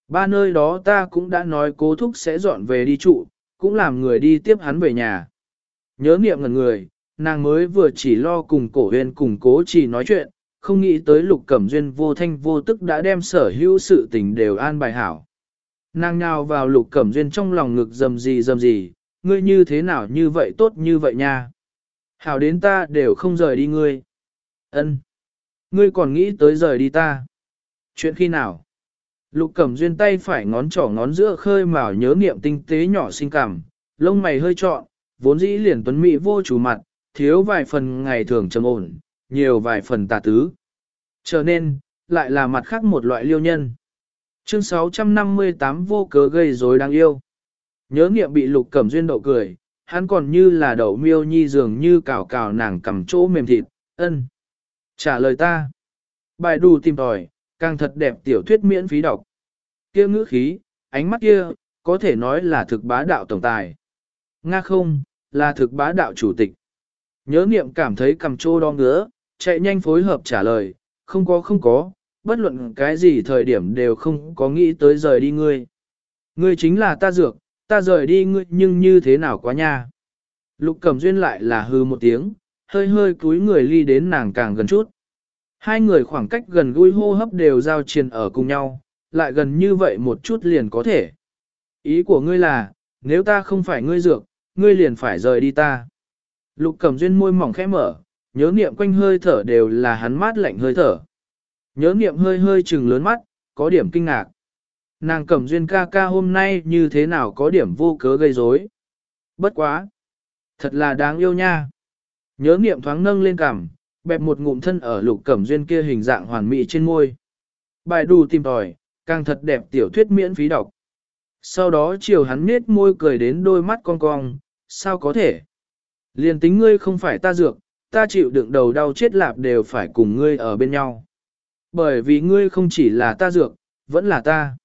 Ba nơi đó ta cũng đã nói cố thúc sẽ dọn về đi trụ, cũng làm người đi tiếp hắn về nhà. Nhớ niệm ngần người, nàng mới vừa chỉ lo cùng cổ huyền cùng cố chỉ nói chuyện, không nghĩ tới lục cẩm duyên vô thanh vô tức đã đem sở hữu sự tình đều an bài hảo. Nàng nhào vào lục cẩm duyên trong lòng ngực dầm gì dầm gì, ngươi như thế nào như vậy tốt như vậy nha. Hảo đến ta đều không rời đi ngươi. Ân. Ngươi còn nghĩ tới rời đi ta. Chuyện khi nào? Lục cẩm duyên tay phải ngón trỏ ngón giữa khơi mào nhớ niệm tinh tế nhỏ xinh cảm, lông mày hơi trọn, vốn dĩ liền tuấn mỹ vô chủ mặt, thiếu vài phần ngày thường trầm ổn, nhiều vài phần tà tứ. Trở nên, lại là mặt khác một loại liêu nhân. Chương 658 vô cớ gây rối đáng yêu. Nhớ niệm bị lục cẩm duyên đậu cười, hắn còn như là đậu miêu nhi dường như cào cào nàng cầm chỗ mềm thịt, ân. Trả lời ta. Bài đù tìm tòi, càng thật đẹp tiểu thuyết miễn phí đọc. Kia ngữ khí, ánh mắt kia, có thể nói là thực bá đạo tổng tài. Nga không, là thực bá đạo chủ tịch. Nhớ niệm cảm thấy cầm trô đo ngứa, chạy nhanh phối hợp trả lời, không có không có, bất luận cái gì thời điểm đều không có nghĩ tới rời đi ngươi. Ngươi chính là ta dược, ta rời đi ngươi nhưng như thế nào quá nha. Lục cẩm duyên lại là hư một tiếng, hơi hơi cúi người ly đến nàng càng gần chút. Hai người khoảng cách gần gũi hô hấp đều giao triền ở cùng nhau, lại gần như vậy một chút liền có thể. Ý của ngươi là, nếu ta không phải ngươi dược, ngươi liền phải rời đi ta. Lục cẩm duyên môi mỏng khẽ mở, nhớ niệm quanh hơi thở đều là hắn mát lạnh hơi thở. Nhớ niệm hơi hơi trừng lớn mắt, có điểm kinh ngạc. Nàng cẩm duyên ca ca hôm nay như thế nào có điểm vô cớ gây rối. Bất quá. Thật là đáng yêu nha. Nhớ niệm thoáng nâng lên cằm, bẹp một ngụm thân ở lục cẩm duyên kia hình dạng hoàn mỹ trên môi. Bài đù tìm tòi, càng thật đẹp tiểu thuyết miễn phí đọc. Sau đó chiều hắn nết môi cười đến đôi mắt con cong, sao có thể? Liền tính ngươi không phải ta dược, ta chịu đựng đầu đau chết lạp đều phải cùng ngươi ở bên nhau. Bởi vì ngươi không chỉ là ta dược, vẫn là ta.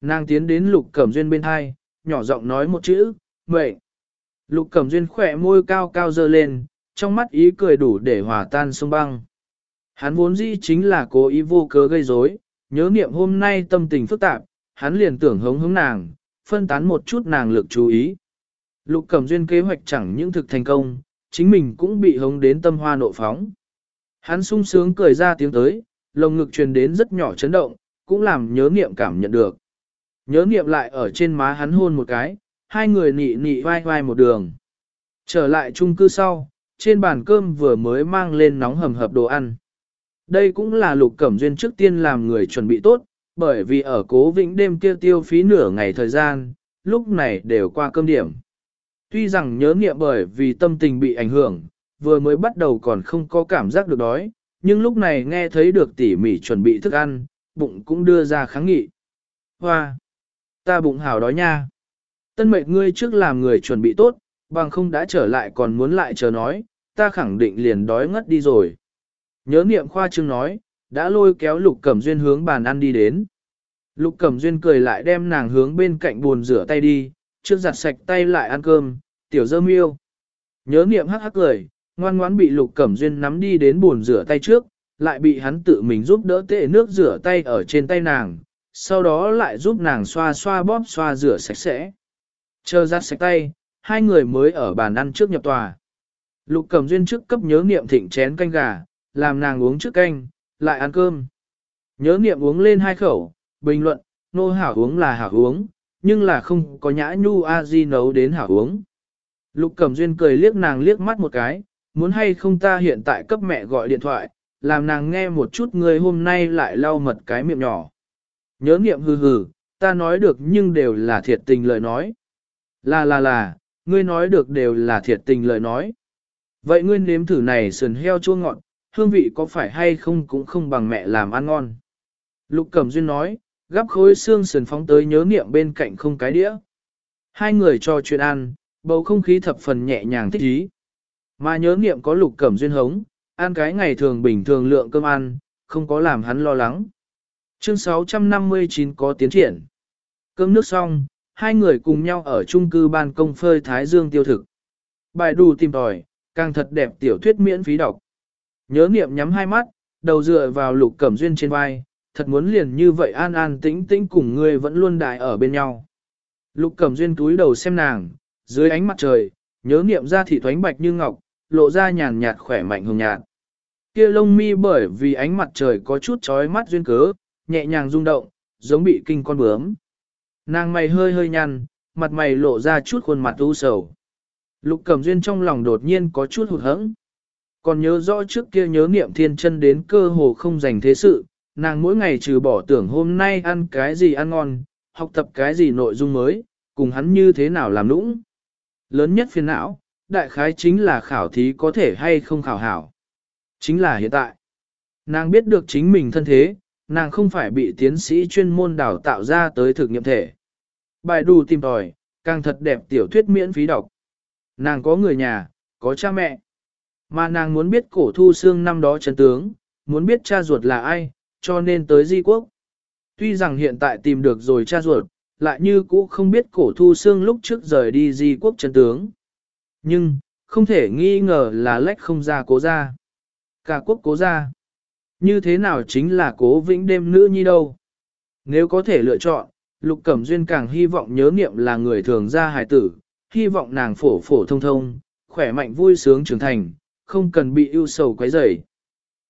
Nàng tiến đến lục cẩm duyên bên hai, nhỏ giọng nói một chữ, mệnh. Lục cẩm duyên khỏe môi cao cao dơ lên, trong mắt ý cười đủ để hòa tan sông băng. Hắn vốn dĩ chính là cố ý vô cớ gây rối, nhớ niệm hôm nay tâm tình phức tạp, hắn liền tưởng hống hống nàng, phân tán một chút nàng lực chú ý. Lục cẩm duyên kế hoạch chẳng những thực thành công, chính mình cũng bị hống đến tâm hoa nộ phóng. Hắn sung sướng cười ra tiếng tới, lồng ngực truyền đến rất nhỏ chấn động, cũng làm nhớ niệm cảm nhận được. Nhớ niệm lại ở trên má hắn hôn một cái, hai người nị nị vai vai một đường. Trở lại chung cư sau, trên bàn cơm vừa mới mang lên nóng hầm hập đồ ăn. Đây cũng là lục cẩm duyên trước tiên làm người chuẩn bị tốt, bởi vì ở cố vĩnh đêm kia tiêu phí nửa ngày thời gian, lúc này đều qua cơm điểm. Tuy rằng nhớ nghiệm bởi vì tâm tình bị ảnh hưởng, vừa mới bắt đầu còn không có cảm giác được đói, nhưng lúc này nghe thấy được tỉ mỉ chuẩn bị thức ăn, bụng cũng đưa ra kháng nghị. Hoa! Ta bụng hào đói nha! Tân mệnh ngươi trước làm người chuẩn bị tốt, bằng không đã trở lại còn muốn lại chờ nói, ta khẳng định liền đói ngất đi rồi. Nhớ niệm khoa trương nói, đã lôi kéo lục cẩm duyên hướng bàn ăn đi đến. Lục cẩm duyên cười lại đem nàng hướng bên cạnh buồn rửa tay đi, trước giặt sạch tay lại ăn cơm, tiểu dơ miêu. Nhớ niệm hắc hắc cười, ngoan ngoãn bị lục cẩm duyên nắm đi đến bồn rửa tay trước, lại bị hắn tự mình giúp đỡ tệ nước rửa tay ở trên tay nàng, sau đó lại giúp nàng xoa xoa bóp xoa rửa sạch sẽ. Chờ giặt sạch tay, hai người mới ở bàn ăn trước nhập tòa. Lục cẩm duyên trước cấp nhớ niệm thịnh chén canh gà, làm nàng uống trước canh, lại ăn cơm. Nhớ niệm uống lên hai khẩu, bình luận, nô hảo uống là hảo uống, nhưng là không có nhã nhu a di nấu đến hảo uống. Lục Cẩm Duyên cười liếc nàng liếc mắt một cái, muốn hay không ta hiện tại cấp mẹ gọi điện thoại, làm nàng nghe một chút người hôm nay lại lau mật cái miệng nhỏ. Nhớ niệm hừ hừ, ta nói được nhưng đều là thiệt tình lời nói. Là là là, ngươi nói được đều là thiệt tình lời nói. Vậy ngươi nếm thử này sườn heo chua ngọt, hương vị có phải hay không cũng không bằng mẹ làm ăn ngon. Lục Cẩm Duyên nói, gắp khối xương sườn phóng tới nhớ niệm bên cạnh không cái đĩa. Hai người cho chuyện ăn, bầu không khí thập phần nhẹ nhàng thích ý. Mà nhớ niệm có lục cẩm duyên hống, ăn cái ngày thường bình thường lượng cơm ăn, không có làm hắn lo lắng. Chương 659 có tiến triển. Cơm nước xong, hai người cùng nhau ở chung cư ban công phơi Thái Dương tiêu thực. Bài đủ tìm tòi, càng thật đẹp tiểu thuyết miễn phí đọc. Nhớ niệm nhắm hai mắt, đầu dựa vào lục cẩm duyên trên vai, thật muốn liền như vậy an an tĩnh tĩnh cùng ngươi vẫn luôn đại ở bên nhau. Lục cẩm duyên túi đầu xem nàng, dưới ánh mặt trời, nhớ niệm ra thị thoánh bạch như ngọc, lộ ra nhàn nhạt khỏe mạnh hồng nhạt. Kia lông mi bởi vì ánh mặt trời có chút chói mắt duyên cớ, nhẹ nhàng rung động, giống bị kinh con bướm. Nàng mày hơi hơi nhăn, mặt mày lộ ra chút khuôn mặt u sầu. Lục Cẩm Duyên trong lòng đột nhiên có chút hụt hẫng. Còn nhớ rõ trước kia nhớ niệm thiên chân đến cơ hồ không dành thế sự, nàng mỗi ngày trừ bỏ tưởng hôm nay ăn cái gì ăn ngon, học tập cái gì nội dung mới, cùng hắn như thế nào làm nũng. Lớn nhất phiền não, đại khái chính là khảo thí có thể hay không khảo hảo. Chính là hiện tại. Nàng biết được chính mình thân thế, nàng không phải bị tiến sĩ chuyên môn đào tạo ra tới thực nghiệm thể. Bài đù tìm tòi, càng thật đẹp tiểu thuyết miễn phí đọc. Nàng có người nhà, có cha mẹ. Mà nàng muốn biết cổ thu xương năm đó chân tướng, muốn biết cha ruột là ai, cho nên tới di quốc. Tuy rằng hiện tại tìm được rồi cha ruột, lại như cũ không biết cổ thu xương lúc trước rời đi di quốc chân tướng. Nhưng, không thể nghi ngờ là lách không ra cố ra. Cả quốc cố ra. như thế nào chính là cố vĩnh đêm nữ nhi đâu. Nếu có thể lựa chọn, Lục Cẩm Duyên càng hy vọng nhớ niệm là người thường gia hài tử, hy vọng nàng phổ phổ thông thông, khỏe mạnh vui sướng trưởng thành, không cần bị ưu sầu quấy rầy.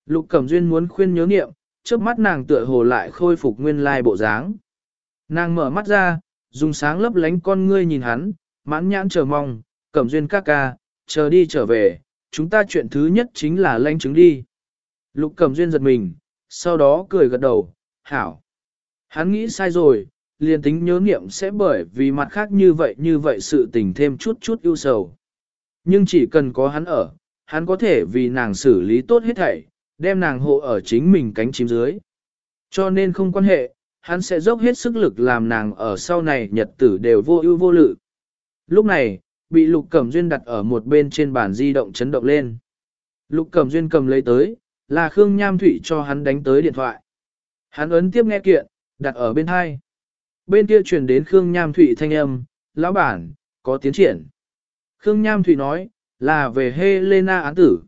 Lục Cẩm Duyên muốn khuyên nhớ niệm, trước mắt nàng tựa hồ lại khôi phục nguyên lai bộ dáng. Nàng mở mắt ra, dùng sáng lấp lánh con ngươi nhìn hắn, mãn nhãn chờ mong, Cẩm Duyên ca ca, chờ đi trở về, chúng ta chuyện thứ nhất chính là lanh chứng đi. Lục Cẩm Duyên giật mình, sau đó cười gật đầu, hảo. Hắn nghĩ sai rồi, liền tính nhớ nghiệm sẽ bởi vì mặt khác như vậy như vậy sự tình thêm chút chút ưu sầu. Nhưng chỉ cần có hắn ở, hắn có thể vì nàng xử lý tốt hết thảy, đem nàng hộ ở chính mình cánh chim dưới. Cho nên không quan hệ, hắn sẽ dốc hết sức lực làm nàng ở sau này nhật tử đều vô ưu vô lự. Lúc này, bị Lục Cẩm Duyên đặt ở một bên trên bàn di động chấn động lên. Lục Cẩm Duyên cầm lấy tới, là Khương Nham Thụy cho hắn đánh tới điện thoại. Hắn ấn tiếp nghe kiện, đặt ở bên hai. Bên kia truyền đến Khương Nham Thụy thanh âm, lão bản, có tiến triển. Khương Nham Thụy nói, là về Helena án tử.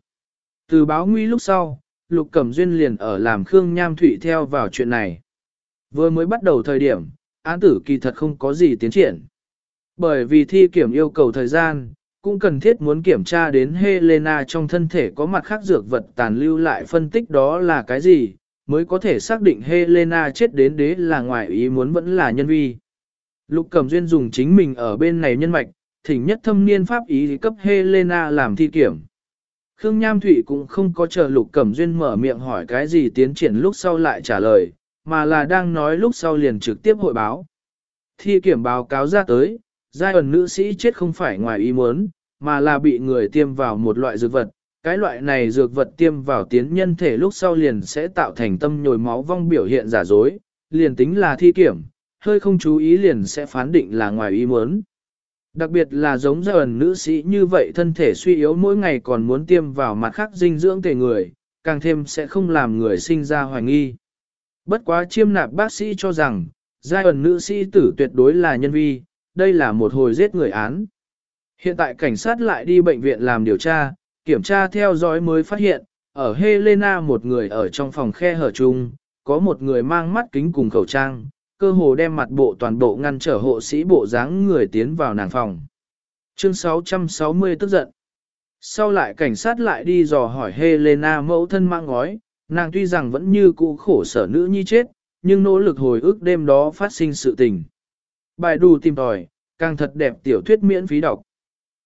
Từ báo nguy lúc sau, Lục Cẩm Duyên liền ở làm Khương Nham Thụy theo vào chuyện này. Vừa mới bắt đầu thời điểm, án tử kỳ thật không có gì tiến triển. Bởi vì thi kiểm yêu cầu thời gian, cũng cần thiết muốn kiểm tra đến Helena trong thân thể có mặt khác dược vật tàn lưu lại phân tích đó là cái gì, mới có thể xác định Helena chết đến đế là ngoài ý muốn vẫn là nhân vi. Lục Cẩm Duyên dùng chính mình ở bên này nhân mạch, thỉnh nhất thâm niên pháp ý cấp Helena làm thi kiểm. Khương Nham Thụy cũng không có chờ Lục Cẩm Duyên mở miệng hỏi cái gì tiến triển lúc sau lại trả lời, mà là đang nói lúc sau liền trực tiếp hội báo. Thi kiểm báo cáo ra tới, giai ẩn nữ sĩ chết không phải ngoài ý muốn, mà là bị người tiêm vào một loại dược vật. Cái loại này dược vật tiêm vào tiến nhân thể lúc sau liền sẽ tạo thành tâm nhồi máu vong biểu hiện giả dối, liền tính là thi kiểm, hơi không chú ý liền sẽ phán định là ngoài ý muốn. Đặc biệt là giống giai ẩn nữ sĩ như vậy thân thể suy yếu mỗi ngày còn muốn tiêm vào mặt khác dinh dưỡng thể người, càng thêm sẽ không làm người sinh ra hoài nghi. Bất quá chiêm nạp bác sĩ cho rằng, giai ẩn nữ sĩ tử tuyệt đối là nhân vi, đây là một hồi giết người án. Hiện tại cảnh sát lại đi bệnh viện làm điều tra, kiểm tra theo dõi mới phát hiện, ở Helena một người ở trong phòng khe hở chung, có một người mang mắt kính cùng khẩu trang, cơ hồ đem mặt bộ toàn bộ ngăn trở hộ sĩ bộ dáng người tiến vào nàng phòng. Chương 660 tức giận. Sau lại cảnh sát lại đi dò hỏi Helena mẫu thân mang ngói, nàng tuy rằng vẫn như cũ khổ sở nữ nhi chết, nhưng nỗ lực hồi ức đêm đó phát sinh sự tình. Bài đù tìm tòi, càng thật đẹp tiểu thuyết miễn phí đọc.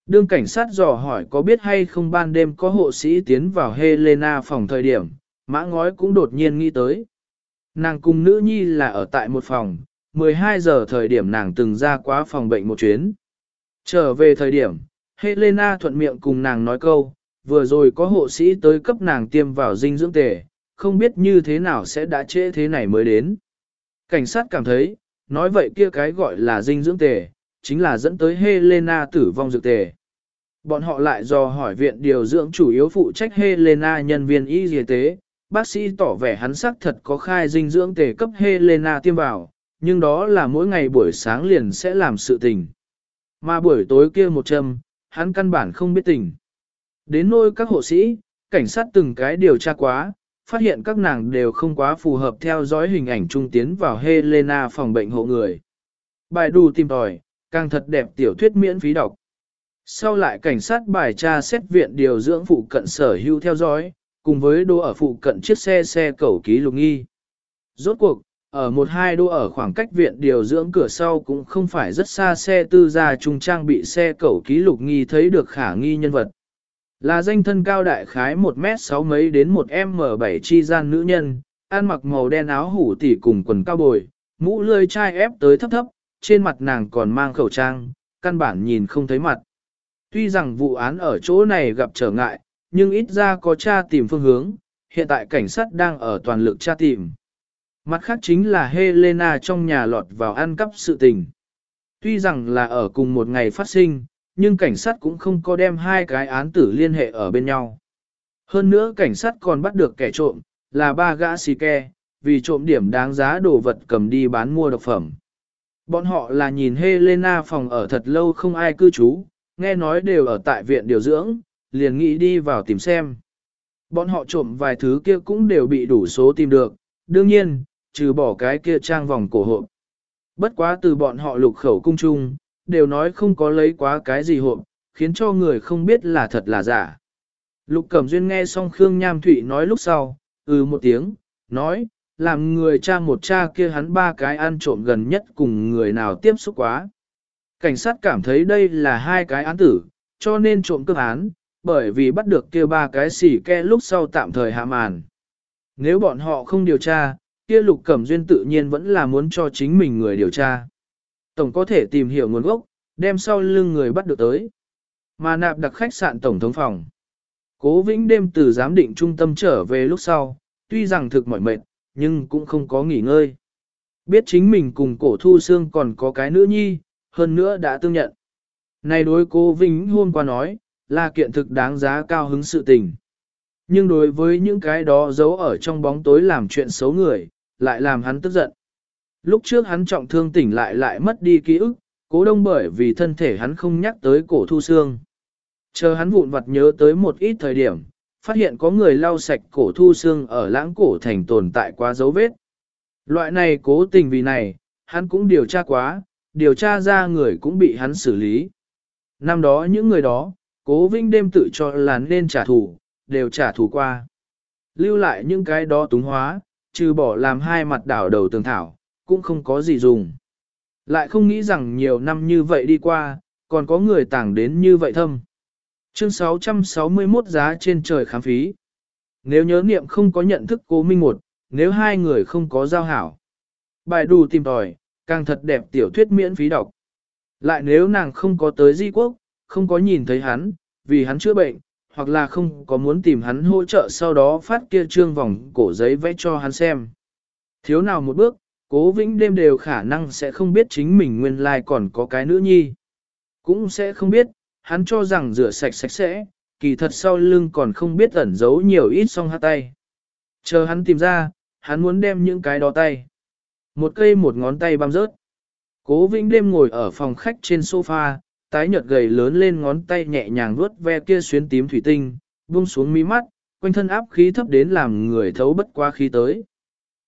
Đương cảnh sát dò hỏi có biết hay không ban đêm có hộ sĩ tiến vào Helena phòng thời điểm, mã ngói cũng đột nhiên nghĩ tới. Nàng cùng nữ nhi là ở tại một phòng, 12 giờ thời điểm nàng từng ra quá phòng bệnh một chuyến. Trở về thời điểm, Helena thuận miệng cùng nàng nói câu, vừa rồi có hộ sĩ tới cấp nàng tiêm vào dinh dưỡng tề, không biết như thế nào sẽ đã trễ thế này mới đến. Cảnh sát cảm thấy, nói vậy kia cái gọi là dinh dưỡng tề, chính là dẫn tới Helena tử vong dược tề. Bọn họ lại do hỏi viện điều dưỡng chủ yếu phụ trách Helena nhân viên y y tế, bác sĩ tỏ vẻ hắn xác thật có khai dinh dưỡng tề cấp Helena tiêm vào, nhưng đó là mỗi ngày buổi sáng liền sẽ làm sự tình. Mà buổi tối kia một châm, hắn căn bản không biết tình. Đến nôi các hộ sĩ, cảnh sát từng cái điều tra quá, phát hiện các nàng đều không quá phù hợp theo dõi hình ảnh trung tiến vào Helena phòng bệnh hộ người. Bài đù tìm tòi, càng thật đẹp tiểu thuyết miễn phí đọc. Sau lại cảnh sát bài tra xét viện điều dưỡng phụ cận sở hữu theo dõi, cùng với đô ở phụ cận chiếc xe xe cẩu ký lục nghi. Rốt cuộc, ở một hai đô ở khoảng cách viện điều dưỡng cửa sau cũng không phải rất xa xe tư gia trung trang bị xe cẩu ký lục nghi thấy được khả nghi nhân vật. Là danh thân cao đại khái 1 mét 6 mấy đến 1 M7 chi gian nữ nhân, ăn mặc màu đen áo hủ tỉ cùng quần cao bồi, mũ lươi chai ép tới thấp thấp, trên mặt nàng còn mang khẩu trang, căn bản nhìn không thấy mặt. Tuy rằng vụ án ở chỗ này gặp trở ngại, nhưng ít ra có tra tìm phương hướng, hiện tại cảnh sát đang ở toàn lực tra tìm. Mặt khác chính là Helena trong nhà lọt vào ăn cắp sự tình. Tuy rằng là ở cùng một ngày phát sinh, nhưng cảnh sát cũng không có đem hai cái án tử liên hệ ở bên nhau. Hơn nữa cảnh sát còn bắt được kẻ trộm, là ba gã xì ke, vì trộm điểm đáng giá đồ vật cầm đi bán mua độc phẩm. Bọn họ là nhìn Helena phòng ở thật lâu không ai cư trú, nghe nói đều ở tại viện điều dưỡng, liền nghĩ đi vào tìm xem. Bọn họ trộm vài thứ kia cũng đều bị đủ số tìm được, đương nhiên, trừ bỏ cái kia trang vòng cổ hộp. Bất quá từ bọn họ lục khẩu cung chung, đều nói không có lấy quá cái gì hộp, khiến cho người không biết là thật là giả. Lục Cẩm Duyên nghe xong Khương Nham Thụy nói lúc sau, ừ một tiếng, nói, làm người cha một cha kia hắn ba cái ăn trộm gần nhất cùng người nào tiếp xúc quá. Cảnh sát cảm thấy đây là hai cái án tử, cho nên trộm cướp án, bởi vì bắt được kia ba cái xỉ ke lúc sau tạm thời hạ màn. Nếu bọn họ không điều tra, kia Lục Cẩm Duyên tự nhiên vẫn là muốn cho chính mình người điều tra. Tổng có thể tìm hiểu nguồn gốc, đem sau lưng người bắt được tới. Mà nạp đặc khách sạn tổng thống phòng. Cố Vĩnh đêm từ giám định trung tâm trở về lúc sau, tuy rằng thực mỏi mệt, nhưng cũng không có nghỉ ngơi. Biết chính mình cùng cổ thu xương còn có cái nữ nhi, hơn nữa đã tương nhận. Này đối cố Vĩnh hôm qua nói, là kiện thực đáng giá cao hứng sự tình. Nhưng đối với những cái đó giấu ở trong bóng tối làm chuyện xấu người, lại làm hắn tức giận. Lúc trước hắn trọng thương tỉnh lại lại mất đi ký ức, cố đông bởi vì thân thể hắn không nhắc tới cổ thu xương. Chờ hắn vụn vặt nhớ tới một ít thời điểm, phát hiện có người lau sạch cổ thu xương ở lãng cổ thành tồn tại quá dấu vết. Loại này cố tình vì này, hắn cũng điều tra quá, điều tra ra người cũng bị hắn xử lý. Năm đó những người đó, cố vinh đêm tự cho là nên trả thù, đều trả thù qua. Lưu lại những cái đó túng hóa, trừ bỏ làm hai mặt đảo đầu tường thảo, cũng không có gì dùng. Lại không nghĩ rằng nhiều năm như vậy đi qua, còn có người tảng đến như vậy thâm. Chương 661 giá trên trời khám phí. Nếu nhớ niệm không có nhận thức cố minh một, nếu hai người không có giao hảo. Bài đủ tìm tòi, càng thật đẹp tiểu thuyết miễn phí đọc. Lại nếu nàng không có tới di quốc, không có nhìn thấy hắn, vì hắn chữa bệnh, hoặc là không có muốn tìm hắn hỗ trợ sau đó phát kia trương vòng cổ giấy vẽ cho hắn xem. Thiếu nào một bước, cố vĩnh đêm đều khả năng sẽ không biết chính mình nguyên lai còn có cái nữ nhi. Cũng sẽ không biết, hắn cho rằng rửa sạch sạch sẽ, kỳ thật sau lưng còn không biết ẩn giấu nhiều ít song hát tay. Chờ hắn tìm ra, hắn muốn đem những cái đó tay. Một cây một ngón tay băm rớt. Cố Vĩnh đêm ngồi ở phòng khách trên sofa, tái nhợt gầy lớn lên ngón tay nhẹ nhàng vuốt ve kia xuyến tím thủy tinh, buông xuống mí mắt, quanh thân áp khí thấp đến làm người thấu bất qua khí tới.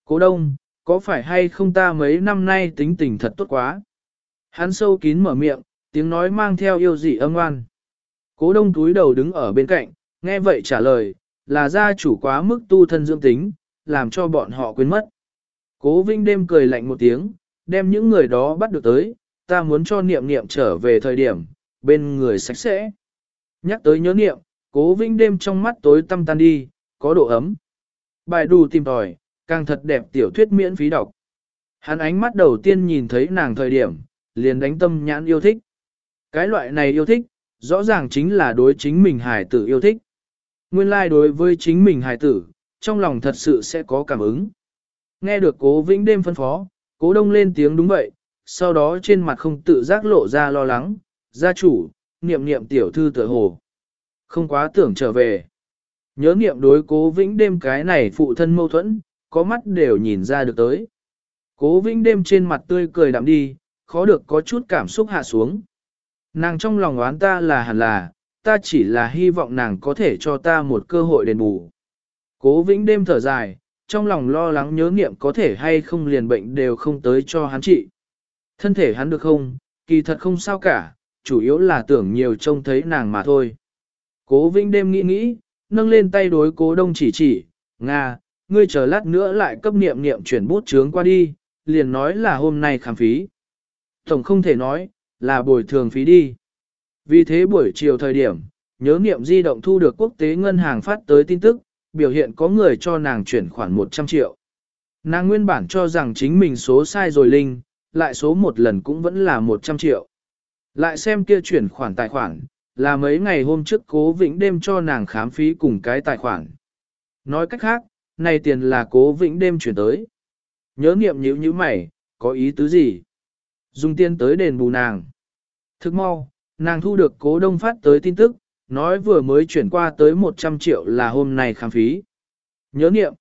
Cố đông, có phải hay không ta mấy năm nay tính tình thật tốt quá? Hắn sâu kín mở miệng, tiếng nói mang theo yêu dị âm oan. Cố đông túi đầu đứng ở bên cạnh, nghe vậy trả lời, là gia chủ quá mức tu thân dưỡng tính, làm cho bọn họ quên mất. Cố Vinh đêm cười lạnh một tiếng, đem những người đó bắt được tới, ta muốn cho niệm niệm trở về thời điểm, bên người sạch sẽ. Nhắc tới nhớ niệm, cố Vinh đêm trong mắt tối tăm tan đi, có độ ấm. Bài đù tìm tòi, càng thật đẹp tiểu thuyết miễn phí đọc. Hắn ánh mắt đầu tiên nhìn thấy nàng thời điểm, liền đánh tâm nhãn yêu thích. Cái loại này yêu thích, rõ ràng chính là đối chính mình hài tử yêu thích. Nguyên lai like đối với chính mình hài tử, trong lòng thật sự sẽ có cảm ứng. Nghe được cố vĩnh đêm phân phó, cố đông lên tiếng đúng vậy, sau đó trên mặt không tự giác lộ ra lo lắng, gia chủ, niệm niệm tiểu thư tựa hồ. Không quá tưởng trở về. Nhớ niệm đối cố vĩnh đêm cái này phụ thân mâu thuẫn, có mắt đều nhìn ra được tới. Cố vĩnh đêm trên mặt tươi cười đạm đi, khó được có chút cảm xúc hạ xuống. Nàng trong lòng oán ta là hẳn là, ta chỉ là hy vọng nàng có thể cho ta một cơ hội đền bù. Cố vĩnh đêm thở dài, trong lòng lo lắng nhớ nghiệm có thể hay không liền bệnh đều không tới cho hắn trị. Thân thể hắn được không, kỳ thật không sao cả, chủ yếu là tưởng nhiều trông thấy nàng mà thôi. Cố vĩnh đêm nghĩ nghĩ, nâng lên tay đối cố đông chỉ chỉ, Nga, ngươi chờ lát nữa lại cấp niệm niệm chuyển bút chướng qua đi, liền nói là hôm nay khám phí. Tổng không thể nói, là bồi thường phí đi. Vì thế buổi chiều thời điểm, nhớ niệm di động thu được quốc tế ngân hàng phát tới tin tức, biểu hiện có người cho nàng chuyển khoản 100 triệu. Nàng nguyên bản cho rằng chính mình số sai rồi linh, lại số một lần cũng vẫn là 100 triệu. Lại xem kia chuyển khoản tài khoản, là mấy ngày hôm trước cố vĩnh đêm cho nàng khám phí cùng cái tài khoản. Nói cách khác, này tiền là cố vĩnh đêm chuyển tới. Nhớ niệm nhíu như mày, có ý tứ gì? Dùng tiền tới đền bù nàng. Thức mau, nàng thu được cố đông phát tới tin tức, nói vừa mới chuyển qua tới 100 triệu là hôm nay khám phí. Nhớ niệm.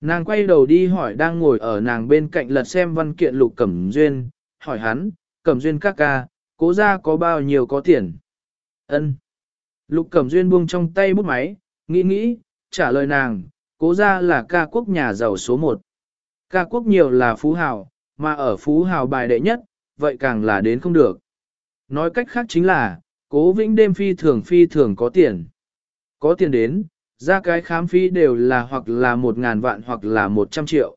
Nàng quay đầu đi hỏi đang ngồi ở nàng bên cạnh lật xem văn kiện lục cẩm duyên, hỏi hắn, cẩm duyên các ca, cố ra có bao nhiêu có tiền. ân Lục cẩm duyên buông trong tay bút máy, nghĩ nghĩ, trả lời nàng, cố ra là ca quốc nhà giàu số một. Ca quốc nhiều là phú hào, mà ở phú hào bài đệ nhất, vậy càng là đến không được. Nói cách khác chính là, cố vĩnh đêm phi thường phi thường có tiền. Có tiền đến, ra cái khám phí đều là hoặc là một ngàn vạn hoặc là một trăm triệu.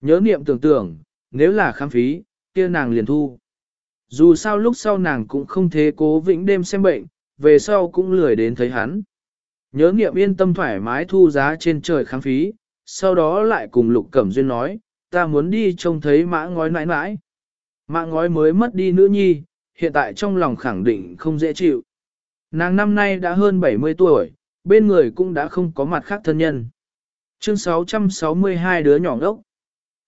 Nhớ niệm tưởng tưởng, nếu là khám phí, kia nàng liền thu. Dù sao lúc sau nàng cũng không thế cố vĩnh đêm xem bệnh, về sau cũng lười đến thấy hắn. Nhớ niệm yên tâm thoải mái thu giá trên trời khám phí, sau đó lại cùng Lục Cẩm Duyên nói, ta muốn đi trông thấy mã ngói nãi nãi Mã ngói mới mất đi nữ nhi, hiện tại trong lòng khẳng định không dễ chịu. Nàng năm nay đã hơn 70 tuổi, bên người cũng đã không có mặt khác thân nhân. Chương 662 đứa nhỏ ngốc.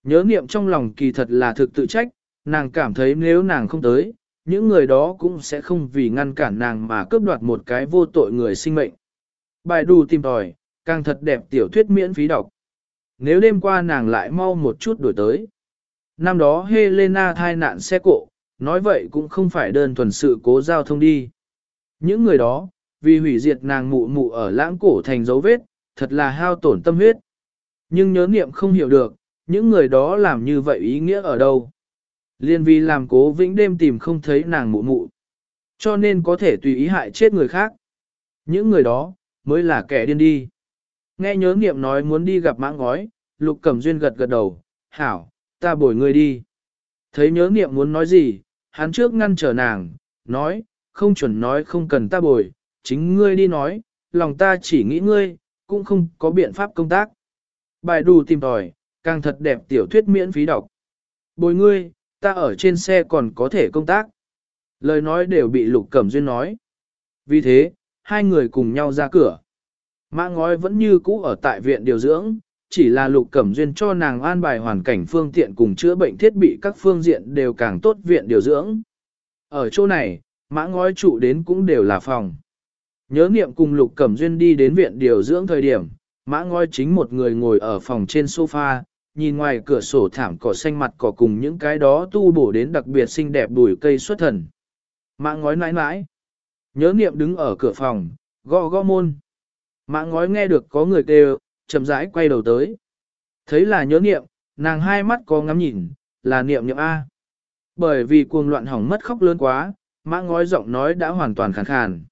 Nhớ niệm trong lòng kỳ thật là thực tự trách, nàng cảm thấy nếu nàng không tới, những người đó cũng sẽ không vì ngăn cản nàng mà cướp đoạt một cái vô tội người sinh mệnh. Bài đù tìm tòi, càng thật đẹp tiểu thuyết miễn phí đọc. Nếu đêm qua nàng lại mau một chút đổi tới. Năm đó Helena thai nạn xe cộ, nói vậy cũng không phải đơn thuần sự cố giao thông đi. Những người đó, vì hủy diệt nàng mụ mụ ở lãng cổ thành dấu vết, thật là hao tổn tâm huyết. Nhưng nhớ niệm không hiểu được, những người đó làm như vậy ý nghĩa ở đâu. Liên vi làm cố vĩnh đêm tìm không thấy nàng mụ mụ. Cho nên có thể tùy ý hại chết người khác. Những người đó, mới là kẻ điên đi. Nghe nhớ niệm nói muốn đi gặp mã ngói, lục cẩm duyên gật gật đầu, hảo, ta bồi ngươi đi. Thấy nhớ niệm muốn nói gì, hắn trước ngăn trở nàng, nói, không chuẩn nói không cần ta bồi, chính ngươi đi nói, lòng ta chỉ nghĩ ngươi, cũng không có biện pháp công tác. Bài đủ tìm tòi, càng thật đẹp tiểu thuyết miễn phí đọc. Bồi ngươi, ta ở trên xe còn có thể công tác. Lời nói đều bị Lục Cẩm Duyên nói. Vì thế, hai người cùng nhau ra cửa. Mã ngói vẫn như cũ ở tại viện điều dưỡng, chỉ là Lục Cẩm Duyên cho nàng an bài hoàn cảnh phương tiện cùng chữa bệnh thiết bị các phương diện đều càng tốt viện điều dưỡng. Ở chỗ này, mã ngói trụ đến cũng đều là phòng. Nhớ niệm cùng Lục Cẩm Duyên đi đến viện điều dưỡng thời điểm, mã ngói chính một người ngồi ở phòng trên sofa, nhìn ngoài cửa sổ thảm cỏ xanh mặt cỏ cùng những cái đó tu bổ đến đặc biệt xinh đẹp bùi cây xuất thần. Mã ngói nãi nãi. Nhớ niệm đứng ở cửa phòng, gõ gõ môn. Mã ngói nghe được có người kêu, chậm rãi quay đầu tới. Thấy là nhớ niệm, nàng hai mắt có ngắm nhìn, là niệm niệm A. Bởi vì cuồng loạn hỏng mất khóc lớn quá, mã ngói giọng nói đã hoàn toàn khàn khàn.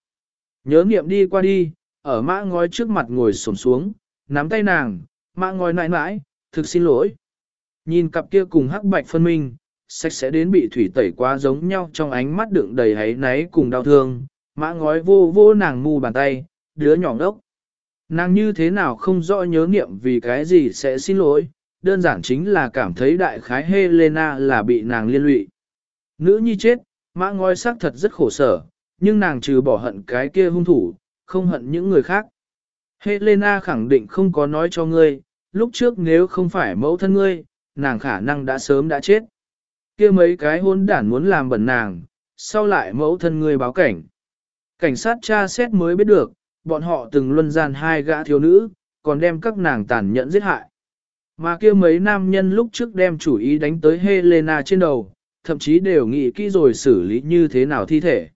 Nhớ niệm đi qua đi, ở mã ngói trước mặt ngồi xổm xuống, nắm tay nàng, mã ngói nãi nãi, thực xin lỗi. Nhìn cặp kia cùng hắc bạch phân minh, sách sẽ đến bị thủy tẩy quá giống nhau trong ánh mắt đựng đầy hấy náy cùng đau thương, mã ngói vô vô nàng mù bàn tay, đứa nhỏ ngốc. Nàng như thế nào không rõ nhớ niệm vì cái gì sẽ xin lỗi, đơn giản chính là cảm thấy đại khái Helena là bị nàng liên lụy. Nữ nhi chết, mã ngói xác thật rất khổ sở, nhưng nàng trừ bỏ hận cái kia hung thủ, không hận những người khác. Helena khẳng định không có nói cho ngươi, lúc trước nếu không phải mẫu thân ngươi, nàng khả năng đã sớm đã chết. kia mấy cái hôn đản muốn làm bẩn nàng, sau lại mẫu thân ngươi báo cảnh. Cảnh sát tra xét mới biết được, bọn họ từng luân gian hai gã thiếu nữ, còn đem các nàng tàn nhẫn giết hại. Mà kia mấy nam nhân lúc trước đem chủ ý đánh tới Helena trên đầu, thậm chí đều nghĩ kỹ rồi xử lý như thế nào thi thể.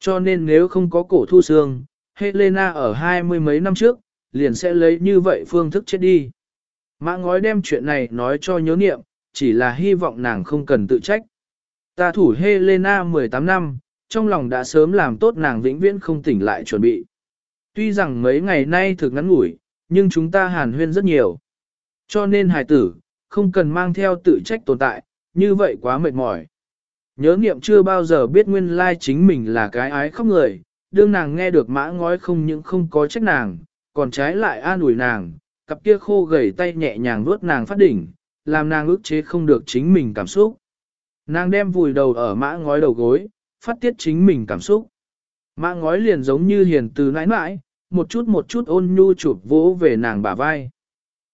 Cho nên nếu không có cổ thu xương, Helena ở hai mươi mấy năm trước, liền sẽ lấy như vậy phương thức chết đi. Mã ngói đem chuyện này nói cho nhớ niệm, chỉ là hy vọng nàng không cần tự trách. Ta thủ Helena 18 năm, trong lòng đã sớm làm tốt nàng vĩnh viễn không tỉnh lại chuẩn bị. Tuy rằng mấy ngày nay thực ngắn ngủi, nhưng chúng ta hàn huyên rất nhiều. Cho nên hài tử, không cần mang theo tự trách tồn tại, như vậy quá mệt mỏi. Nhớ niệm chưa bao giờ biết nguyên lai chính mình là cái ái khóc người, đương nàng nghe được mã ngói không những không có trách nàng, còn trái lại an ủi nàng, cặp kia khô gầy tay nhẹ nhàng vuốt nàng phát đỉnh, làm nàng ức chế không được chính mình cảm xúc. Nàng đem vùi đầu ở mã ngói đầu gối, phát tiết chính mình cảm xúc. Mã ngói liền giống như hiền từ nãi nãi, một chút một chút ôn nhu chụp vỗ về nàng bả vai.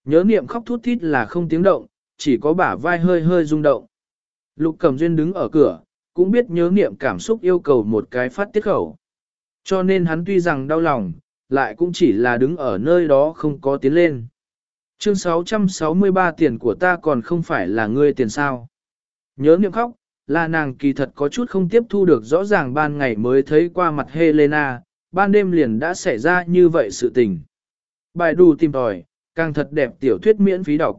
Nhớ niệm khóc thút thít là không tiếng động, chỉ có bả vai hơi hơi rung động. Lục cầm duyên đứng ở cửa, cũng biết nhớ niệm cảm xúc yêu cầu một cái phát tiết khẩu. Cho nên hắn tuy rằng đau lòng, lại cũng chỉ là đứng ở nơi đó không có tiến lên. Chương 663 tiền của ta còn không phải là ngươi tiền sao. Nhớ niệm khóc, là nàng kỳ thật có chút không tiếp thu được rõ ràng ban ngày mới thấy qua mặt Helena, ban đêm liền đã xảy ra như vậy sự tình. Bài đù tìm tòi, càng thật đẹp tiểu thuyết miễn phí đọc.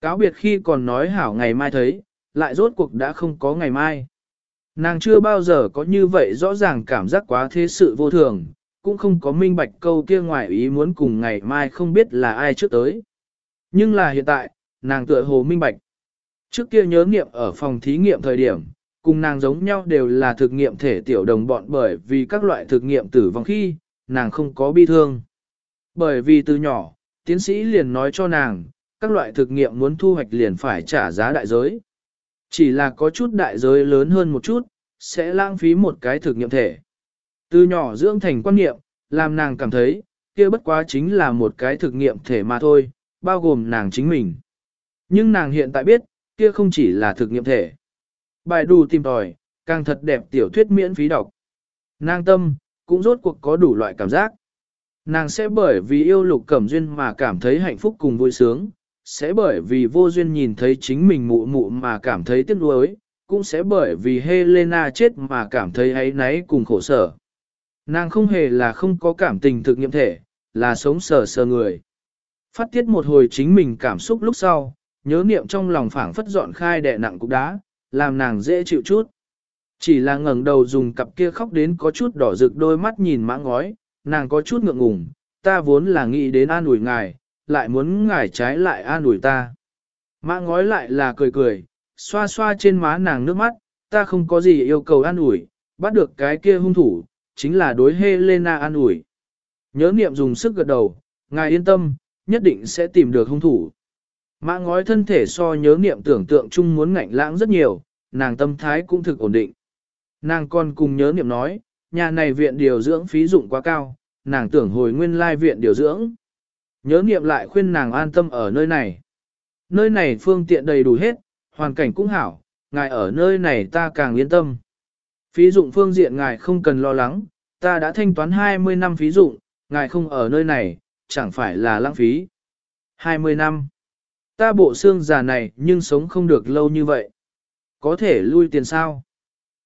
Cáo biệt khi còn nói hảo ngày mai thấy, lại rốt cuộc đã không có ngày mai. Nàng chưa bao giờ có như vậy rõ ràng cảm giác quá thế sự vô thường, cũng không có minh bạch câu kia ngoài ý muốn cùng ngày mai không biết là ai trước tới. Nhưng là hiện tại, nàng tựa hồ minh bạch. Trước kia nhớ nghiệm ở phòng thí nghiệm thời điểm, cùng nàng giống nhau đều là thực nghiệm thể tiểu đồng bọn bởi vì các loại thực nghiệm tử vong khi, nàng không có bi thương. Bởi vì từ nhỏ, tiến sĩ liền nói cho nàng, các loại thực nghiệm muốn thu hoạch liền phải trả giá đại giới. Chỉ là có chút đại giới lớn hơn một chút, sẽ lãng phí một cái thực nghiệm thể. Từ nhỏ dưỡng thành quan niệm, làm nàng cảm thấy, kia bất quá chính là một cái thực nghiệm thể mà thôi, bao gồm nàng chính mình. Nhưng nàng hiện tại biết, kia không chỉ là thực nghiệm thể. Bài đủ tìm tòi, càng thật đẹp tiểu thuyết miễn phí đọc. Nàng tâm, cũng rốt cuộc có đủ loại cảm giác. Nàng sẽ bởi vì yêu lục cẩm duyên mà cảm thấy hạnh phúc cùng vui sướng, sẽ bởi vì vô duyên nhìn thấy chính mình mụ mụ mà cảm thấy tiếc nuối, cũng sẽ bởi vì Helena chết mà cảm thấy ấy náy cùng khổ sở. Nàng không hề là không có cảm tình thực nghiệm thể, là sống sờ sờ người. Phát tiết một hồi chính mình cảm xúc lúc sau, nhớ niệm trong lòng phảng phất dọn khai đè nặng cục đá, làm nàng dễ chịu chút. Chỉ là ngẩng đầu dùng cặp kia khóc đến có chút đỏ rực đôi mắt nhìn mã ngói, nàng có chút ngượng ngùng, ta vốn là nghĩ đến an ủi ngài, lại muốn ngài trái lại an ủi ta. Mã ngói lại là cười cười, xoa xoa trên má nàng nước mắt, ta không có gì yêu cầu an ủi, bắt được cái kia hung thủ, chính là đối Helena an ủi. Nhớ niệm dùng sức gật đầu, ngài yên tâm, nhất định sẽ tìm được hung thủ. Mã ngói thân thể so nhớ niệm tưởng tượng chung muốn ngạnh lãng rất nhiều, nàng tâm thái cũng thực ổn định. Nàng còn cùng nhớ niệm nói, nhà này viện điều dưỡng phí dụng quá cao, nàng tưởng hồi nguyên lai viện điều dưỡng. Nhớ niệm lại khuyên nàng an tâm ở nơi này. Nơi này phương tiện đầy đủ hết, hoàn cảnh cũng hảo, ngài ở nơi này ta càng yên tâm. Phí dụng phương diện ngài không cần lo lắng, ta đã thanh toán 20 năm phí dụng, ngài không ở nơi này, chẳng phải là lãng phí. 20 năm. Ta bộ xương già này nhưng sống không được lâu như vậy. Có thể lui tiền sao?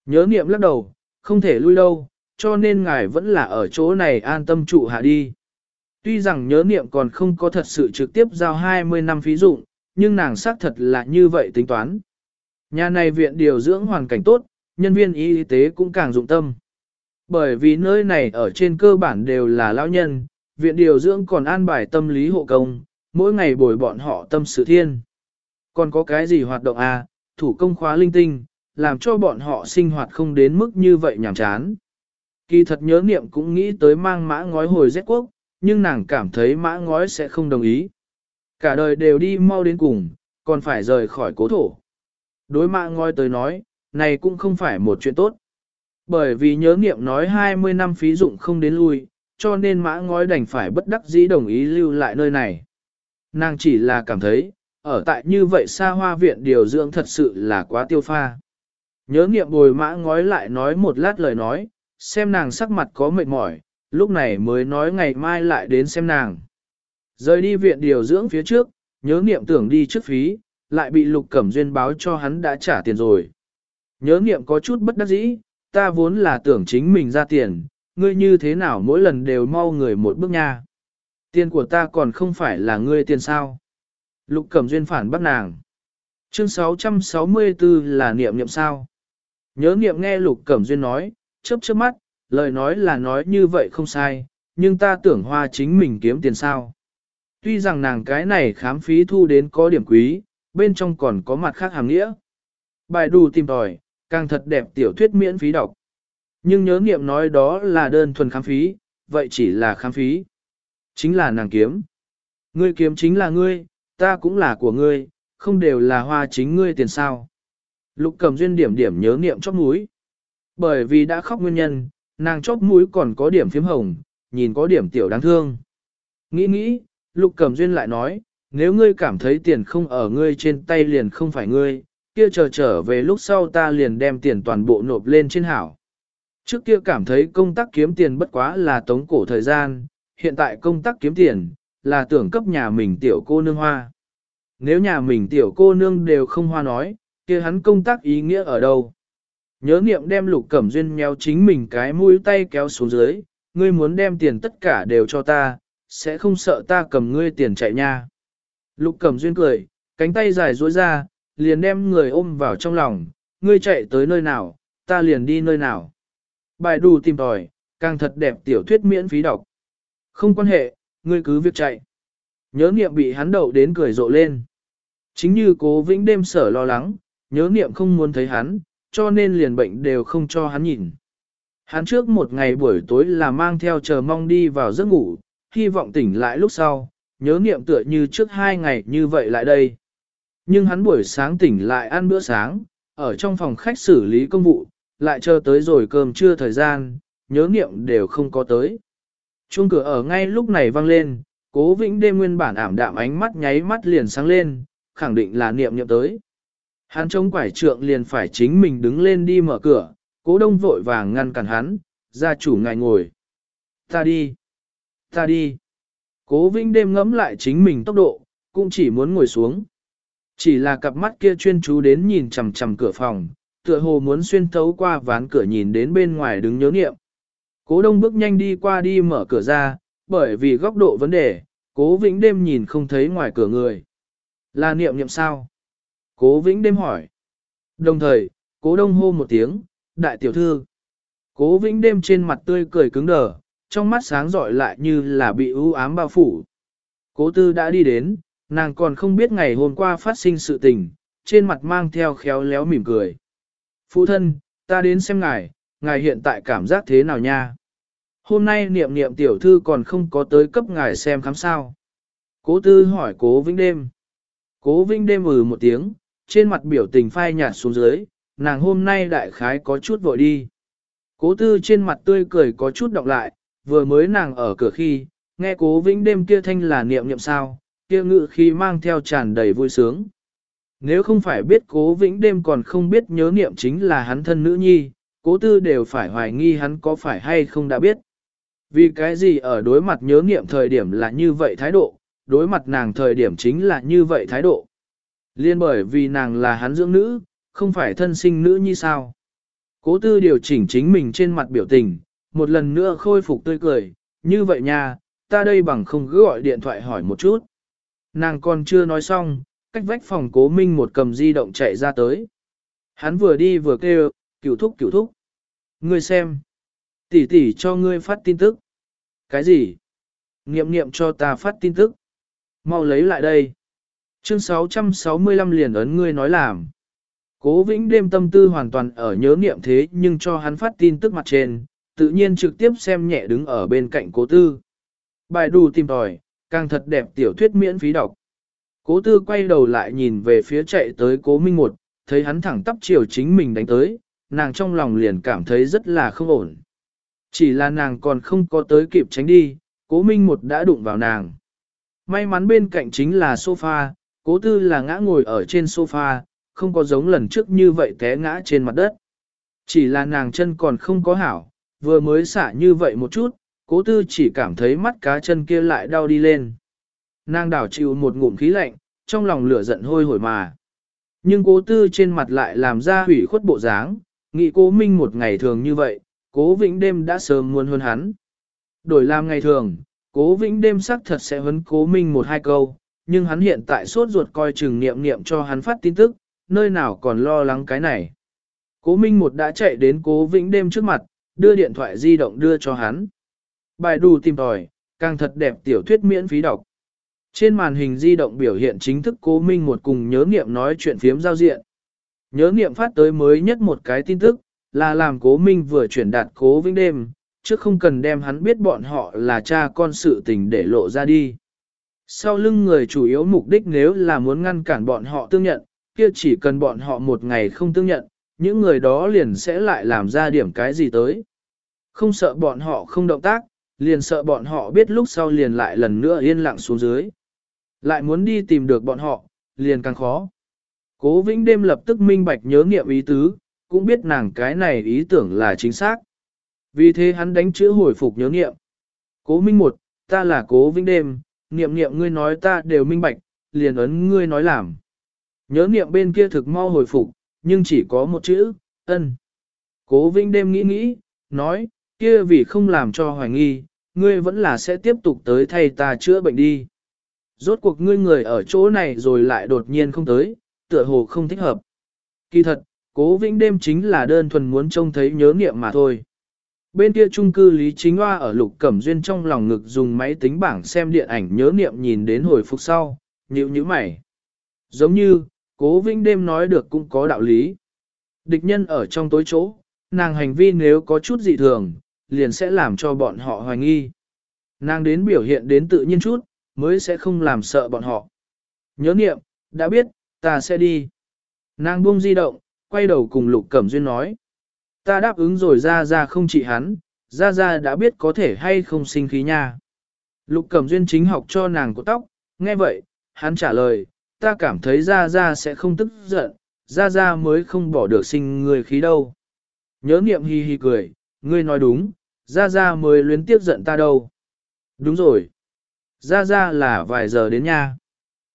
Nhớ niệm lắc đầu, không thể lui đâu, cho nên ngài vẫn là ở chỗ này an tâm trụ hạ đi. Tuy rằng nhớ niệm còn không có thật sự trực tiếp giao 20 năm phí dụng, nhưng nàng xác thật là như vậy tính toán. Nhà này viện điều dưỡng hoàn cảnh tốt, nhân viên y tế cũng càng dụng tâm. Bởi vì nơi này ở trên cơ bản đều là lão nhân, viện điều dưỡng còn an bài tâm lý hộ công, mỗi ngày bồi bọn họ tâm sự thiên. Còn có cái gì hoạt động à, thủ công khóa linh tinh, làm cho bọn họ sinh hoạt không đến mức như vậy nhàm chán. Kỳ thật nhớ niệm cũng nghĩ tới mang mã ngói hồi rét quốc, nhưng nàng cảm thấy mã ngói sẽ không đồng ý. Cả đời đều đi mau đến cùng, còn phải rời khỏi cố thổ. Đối mã ngói tới nói, này cũng không phải một chuyện tốt. Bởi vì nhớ niệm nói 20 năm phí dụng không đến lui, cho nên mã ngói đành phải bất đắc dĩ đồng ý lưu lại nơi này. Nàng chỉ là cảm thấy, ở tại như vậy xa hoa viện điều dưỡng thật sự là quá tiêu pha. Nhớ niệm bồi mã ngói lại nói một lát lời nói, xem nàng sắc mặt có mệt mỏi, lúc này mới nói ngày mai lại đến xem nàng. Rời đi viện điều dưỡng phía trước, nhớ niệm tưởng đi trước phí, lại bị lục cẩm duyên báo cho hắn đã trả tiền rồi. Nhớ niệm có chút bất đắc dĩ, ta vốn là tưởng chính mình ra tiền, ngươi như thế nào mỗi lần đều mau người một bước nha. Tiền của ta còn không phải là ngươi tiền sao. Lục cẩm duyên phản bắt nàng. Chương 664 là niệm niệm sao. Nhớ niệm nghe lục cẩm duyên nói, chớp chớp mắt, lời nói là nói như vậy không sai, nhưng ta tưởng hoa chính mình kiếm tiền sao. Tuy rằng nàng cái này khám phí thu đến có điểm quý, bên trong còn có mặt khác hàm nghĩa. Bài đù tìm tòi, càng thật đẹp tiểu thuyết miễn phí đọc. Nhưng nhớ nghiệm nói đó là đơn thuần khám phí, vậy chỉ là khám phí. Chính là nàng kiếm. Ngươi kiếm chính là ngươi, ta cũng là của ngươi, không đều là hoa chính ngươi tiền sao. Lục cầm duyên điểm điểm nhớ nghiệm chóp mũi. Bởi vì đã khóc nguyên nhân, nàng chóp mũi còn có điểm phím hồng, nhìn có điểm tiểu đáng thương. Nghĩ nghĩ, lục cầm duyên lại nói, nếu ngươi cảm thấy tiền không ở ngươi trên tay liền không phải ngươi, kia chờ trở về lúc sau ta liền đem tiền toàn bộ nộp lên trên hảo. Trước kia cảm thấy công tác kiếm tiền bất quá là tống cổ thời gian, hiện tại công tác kiếm tiền, là tưởng cấp nhà mình tiểu cô nương hoa. Nếu nhà mình tiểu cô nương đều không hoa nói, kia hắn công tác ý nghĩa ở đâu? Nhớ niệm đem lục cẩm duyên nhéo chính mình cái mũi tay kéo xuống dưới, ngươi muốn đem tiền tất cả đều cho ta, sẽ không sợ ta cầm ngươi tiền chạy nha. Lục Cẩm Duyên cười, cánh tay dài duỗi ra, liền đem người ôm vào trong lòng, ngươi chạy tới nơi nào, ta liền đi nơi nào. Bài đù tìm tòi, càng thật đẹp tiểu thuyết miễn phí đọc. Không quan hệ, ngươi cứ việc chạy. Nhớ niệm bị hắn đậu đến cười rộ lên. Chính như cố vĩnh đêm sở lo lắng, nhớ niệm không muốn thấy hắn, cho nên liền bệnh đều không cho hắn nhìn. Hắn trước một ngày buổi tối là mang theo chờ mong đi vào giấc ngủ, hy vọng tỉnh lại lúc sau, nhớ niệm tựa như trước hai ngày như vậy lại đây. Nhưng hắn buổi sáng tỉnh lại ăn bữa sáng, ở trong phòng khách xử lý công vụ, lại chờ tới rồi cơm trưa thời gian, nhớ niệm đều không có tới. Chuông cửa ở ngay lúc này vang lên, cố vĩnh đêm nguyên bản ảm đạm ánh mắt nháy mắt liền sáng lên, khẳng định là niệm niệm tới. Hắn chống quải trượng liền phải chính mình đứng lên đi mở cửa, cố đông vội vàng ngăn cản hắn, gia chủ ngài ngồi. Ta đi, ta đi. Cố vĩnh đêm ngẫm lại chính mình tốc độ, cũng chỉ muốn ngồi xuống. Chỉ là cặp mắt kia chuyên chú đến nhìn chằm chằm cửa phòng, tựa hồ muốn xuyên thấu qua ván cửa nhìn đến bên ngoài đứng nhớ niệm. Cố đông bước nhanh đi qua đi mở cửa ra, bởi vì góc độ vấn đề, cố vĩnh đêm nhìn không thấy ngoài cửa người. Là niệm niệm sao? Cố vĩnh đêm hỏi. Đồng thời, cố đông hô một tiếng, đại tiểu thư. Cố vĩnh đêm trên mặt tươi cười cứng đờ, trong mắt sáng rọi lại như là bị ưu ám bao phủ. Cố tư đã đi đến, nàng còn không biết ngày hôm qua phát sinh sự tình, trên mặt mang theo khéo léo mỉm cười. Phụ thân, ta đến xem ngài, ngài hiện tại cảm giác thế nào nha? Hôm nay niệm niệm tiểu thư còn không có tới cấp ngài xem khám sao. Cố tư hỏi cố vĩnh đêm. Cố vĩnh đêm ừ một tiếng, trên mặt biểu tình phai nhạt xuống dưới, nàng hôm nay đại khái có chút vội đi. Cố tư trên mặt tươi cười có chút đọc lại, vừa mới nàng ở cửa khi, nghe cố vĩnh đêm kia thanh là niệm niệm sao, kia ngự khi mang theo tràn đầy vui sướng. Nếu không phải biết cố vĩnh đêm còn không biết nhớ niệm chính là hắn thân nữ nhi, cố tư đều phải hoài nghi hắn có phải hay không đã biết. Vì cái gì ở đối mặt nhớ niệm thời điểm là như vậy thái độ, đối mặt nàng thời điểm chính là như vậy thái độ. Liên bởi vì nàng là hắn dưỡng nữ, không phải thân sinh nữ như sao. Cố tư điều chỉnh chính mình trên mặt biểu tình, một lần nữa khôi phục tươi cười, như vậy nha, ta đây bằng không cứ gọi điện thoại hỏi một chút. Nàng còn chưa nói xong, cách vách phòng cố minh một cầm di động chạy ra tới. Hắn vừa đi vừa kêu, cửu thúc cửu thúc. Ngươi xem. Tỷ tỷ cho ngươi phát tin tức. Cái gì? Nghiệm nghiệm cho ta phát tin tức. Mau lấy lại đây. Chương 665 liền ấn ngươi nói làm. Cố vĩnh đêm tâm tư hoàn toàn ở nhớ nghiệm thế nhưng cho hắn phát tin tức mặt trên, tự nhiên trực tiếp xem nhẹ đứng ở bên cạnh cố tư. Bài đù tìm tòi, càng thật đẹp tiểu thuyết miễn phí đọc. Cố tư quay đầu lại nhìn về phía chạy tới cố minh một, thấy hắn thẳng tắp chiều chính mình đánh tới, nàng trong lòng liền cảm thấy rất là không ổn. Chỉ là nàng còn không có tới kịp tránh đi, cố minh một đã đụng vào nàng. May mắn bên cạnh chính là sofa, cố tư là ngã ngồi ở trên sofa, không có giống lần trước như vậy té ngã trên mặt đất. Chỉ là nàng chân còn không có hảo, vừa mới xả như vậy một chút, cố tư chỉ cảm thấy mắt cá chân kia lại đau đi lên. Nàng đảo chịu một ngụm khí lạnh, trong lòng lửa giận hôi hổi mà. Nhưng cố tư trên mặt lại làm ra hủy khuất bộ dáng, nghĩ cố minh một ngày thường như vậy, cố vĩnh đêm đã sớm muốn hơn hắn. Đổi làm ngày thường, cố vĩnh đêm sắc thật sẽ huấn cố minh một hai câu, nhưng hắn hiện tại sốt ruột coi chừng niệm niệm cho hắn phát tin tức, nơi nào còn lo lắng cái này. Cố minh một đã chạy đến cố vĩnh đêm trước mặt, đưa điện thoại di động đưa cho hắn. Bài đủ tìm tòi, càng thật đẹp tiểu thuyết miễn phí đọc. Trên màn hình di động biểu hiện chính thức cố minh một cùng nhớ nghiệm nói chuyện phiếm giao diện. Nhớ nghiệm phát tới mới nhất một cái tin tức, là làm cố minh vừa chuyển đạt cố vĩnh đêm, chứ không cần đem hắn biết bọn họ là cha con sự tình để lộ ra đi. Sau lưng người chủ yếu mục đích nếu là muốn ngăn cản bọn họ tương nhận, kia chỉ cần bọn họ một ngày không tương nhận, những người đó liền sẽ lại làm ra điểm cái gì tới. Không sợ bọn họ không động tác, liền sợ bọn họ biết lúc sau liền lại lần nữa yên lặng xuống dưới. Lại muốn đi tìm được bọn họ, liền càng khó. Cố Vĩnh đêm lập tức minh bạch nhớ nghiệm ý tứ, cũng biết nàng cái này ý tưởng là chính xác. Vì thế hắn đánh chữ hồi phục nhớ nghiệm. Cố Minh một, ta là Cố Vĩnh đêm, niệm niệm ngươi nói ta đều minh bạch, liền ấn ngươi nói làm. Nhớ niệm bên kia thực mau hồi phục, nhưng chỉ có một chữ, ân. Cố Vinh đêm nghĩ nghĩ, nói, kia vì không làm cho hoài nghi, ngươi vẫn là sẽ tiếp tục tới thay ta chữa bệnh đi. Rốt cuộc ngươi người ở chỗ này rồi lại đột nhiên không tới, tựa hồ không thích hợp. Kỳ thật, cố Vinh đêm chính là đơn thuần muốn trông thấy nhớ niệm mà thôi. Bên kia trung cư Lý Chính Hoa ở Lục Cẩm Duyên trong lòng ngực dùng máy tính bảng xem điện ảnh nhớ niệm nhìn đến hồi phục sau, nhíu nhíu mày. Giống như, cố vĩnh đêm nói được cũng có đạo lý. Địch nhân ở trong tối chỗ, nàng hành vi nếu có chút dị thường, liền sẽ làm cho bọn họ hoài nghi. Nàng đến biểu hiện đến tự nhiên chút, mới sẽ không làm sợ bọn họ. Nhớ niệm đã biết, ta sẽ đi. Nàng buông di động, quay đầu cùng Lục Cẩm Duyên nói. Ta đáp ứng rồi ra ra không trị hắn, ra ra đã biết có thể hay không sinh khí nha. Lục Cẩm Duyên chính học cho nàng cột tóc, nghe vậy, hắn trả lời, ta cảm thấy ra ra sẽ không tức giận, ra ra mới không bỏ được sinh người khí đâu. Nhớ niệm hi hi cười, ngươi nói đúng, ra ra mới luyến tiếp giận ta đâu. Đúng rồi. Ra ra là vài giờ đến nha.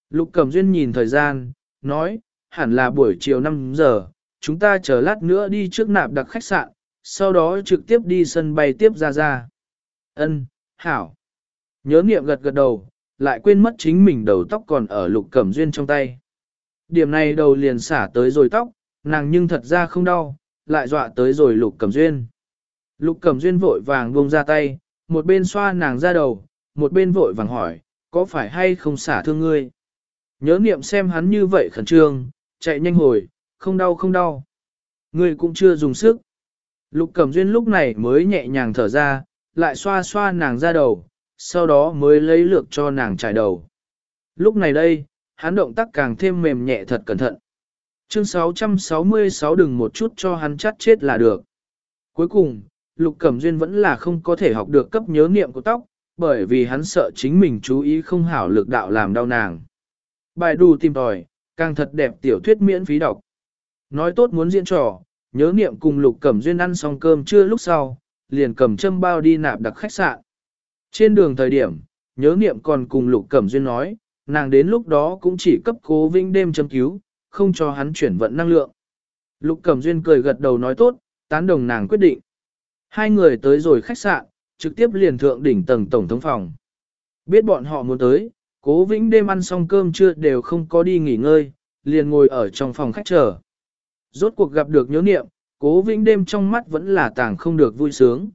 Lục Cẩm Duyên nhìn thời gian, nói, hẳn là buổi chiều 5 giờ, chúng ta chờ lát nữa đi trước nạp đặc khách sạn, sau đó trực tiếp đi sân bay tiếp ra ra. Ân, hảo. Nhớ niệm gật gật đầu, lại quên mất chính mình đầu tóc còn ở lục cẩm duyên trong tay. Điểm này đầu liền xả tới rồi tóc, nàng nhưng thật ra không đau, lại dọa tới rồi lục cẩm duyên. Lục cẩm duyên vội vàng buông ra tay, một bên xoa nàng ra đầu, một bên vội vàng hỏi, có phải hay không xả thương ngươi? Nhớ niệm xem hắn như vậy khẩn trương, chạy nhanh hồi, không đau không đau. người cũng chưa dùng sức. Lục Cẩm Duyên lúc này mới nhẹ nhàng thở ra, lại xoa xoa nàng ra đầu, sau đó mới lấy lược cho nàng trải đầu. Lúc này đây, hắn động tác càng thêm mềm nhẹ thật cẩn thận. Chương 666 đừng một chút cho hắn chắt chết là được. Cuối cùng, Lục Cẩm Duyên vẫn là không có thể học được cấp nhớ niệm của tóc, bởi vì hắn sợ chính mình chú ý không hảo lực đạo làm đau nàng. Bài đù tìm tòi, càng thật đẹp tiểu thuyết miễn phí đọc. Nói tốt muốn diễn trò, nhớ niệm cùng Lục Cẩm Duyên ăn xong cơm trưa lúc sau, liền cầm châm bao đi nạp đặc khách sạn. Trên đường thời điểm, nhớ niệm còn cùng Lục Cẩm Duyên nói, nàng đến lúc đó cũng chỉ cấp cố vinh đêm châm cứu, không cho hắn chuyển vận năng lượng. Lục Cẩm Duyên cười gật đầu nói tốt, tán đồng nàng quyết định. Hai người tới rồi khách sạn, trực tiếp liền thượng đỉnh tầng tổng thống phòng. Biết bọn họ muốn tới, cố vĩnh đêm ăn xong cơm trưa đều không có đi nghỉ ngơi, liền ngồi ở trong phòng khách chờ. Rốt cuộc gặp được nhớ niệm, cố vĩnh đêm trong mắt vẫn là tàng không được vui sướng.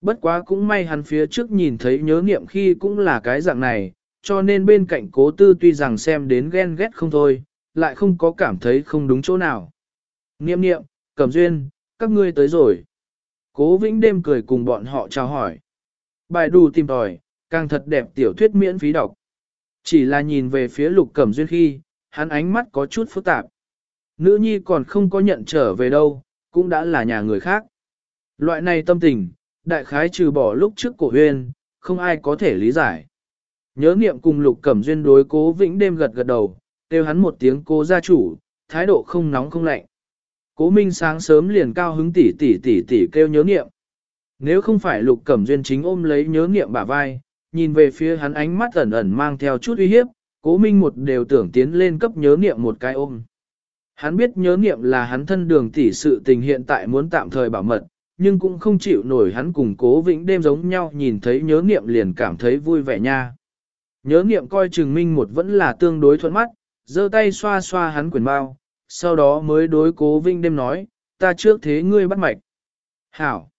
Bất quá cũng may hắn phía trước nhìn thấy nhớ niệm khi cũng là cái dạng này, cho nên bên cạnh cố tư tuy rằng xem đến ghen ghét không thôi, lại không có cảm thấy không đúng chỗ nào. Niệm niệm, cẩm duyên, các ngươi tới rồi. Cố vĩnh đêm cười cùng bọn họ chào hỏi. Bài đù tìm tòi, càng thật đẹp tiểu thuyết miễn phí đọc. Chỉ là nhìn về phía lục cẩm duyên khi, hắn ánh mắt có chút phức tạp. Nữ nhi còn không có nhận trở về đâu, cũng đã là nhà người khác. Loại này tâm tình, đại khái trừ bỏ lúc trước cổ huyên, không ai có thể lý giải. Nhớ niệm cùng lục cẩm duyên đối cố vĩnh đêm gật gật đầu, kêu hắn một tiếng cố gia chủ, thái độ không nóng không lạnh. Cố minh sáng sớm liền cao hứng tỉ tỉ tỉ tỉ kêu nhớ niệm. Nếu không phải lục cẩm duyên chính ôm lấy nhớ niệm bả vai, nhìn về phía hắn ánh mắt ẩn ẩn mang theo chút uy hiếp, cố minh một đều tưởng tiến lên cấp nhớ niệm một cái ôm. Hắn biết nhớ niệm là hắn thân đường tỷ sự tình hiện tại muốn tạm thời bảo mật, nhưng cũng không chịu nổi hắn cùng cố vĩnh đêm giống nhau nhìn thấy nhớ niệm liền cảm thấy vui vẻ nha. Nhớ niệm coi Trừng Minh một vẫn là tương đối thuận mắt, giơ tay xoa xoa hắn quyền bao, sau đó mới đối cố vĩnh đêm nói, ta trước thế ngươi bắt mạch. Hảo!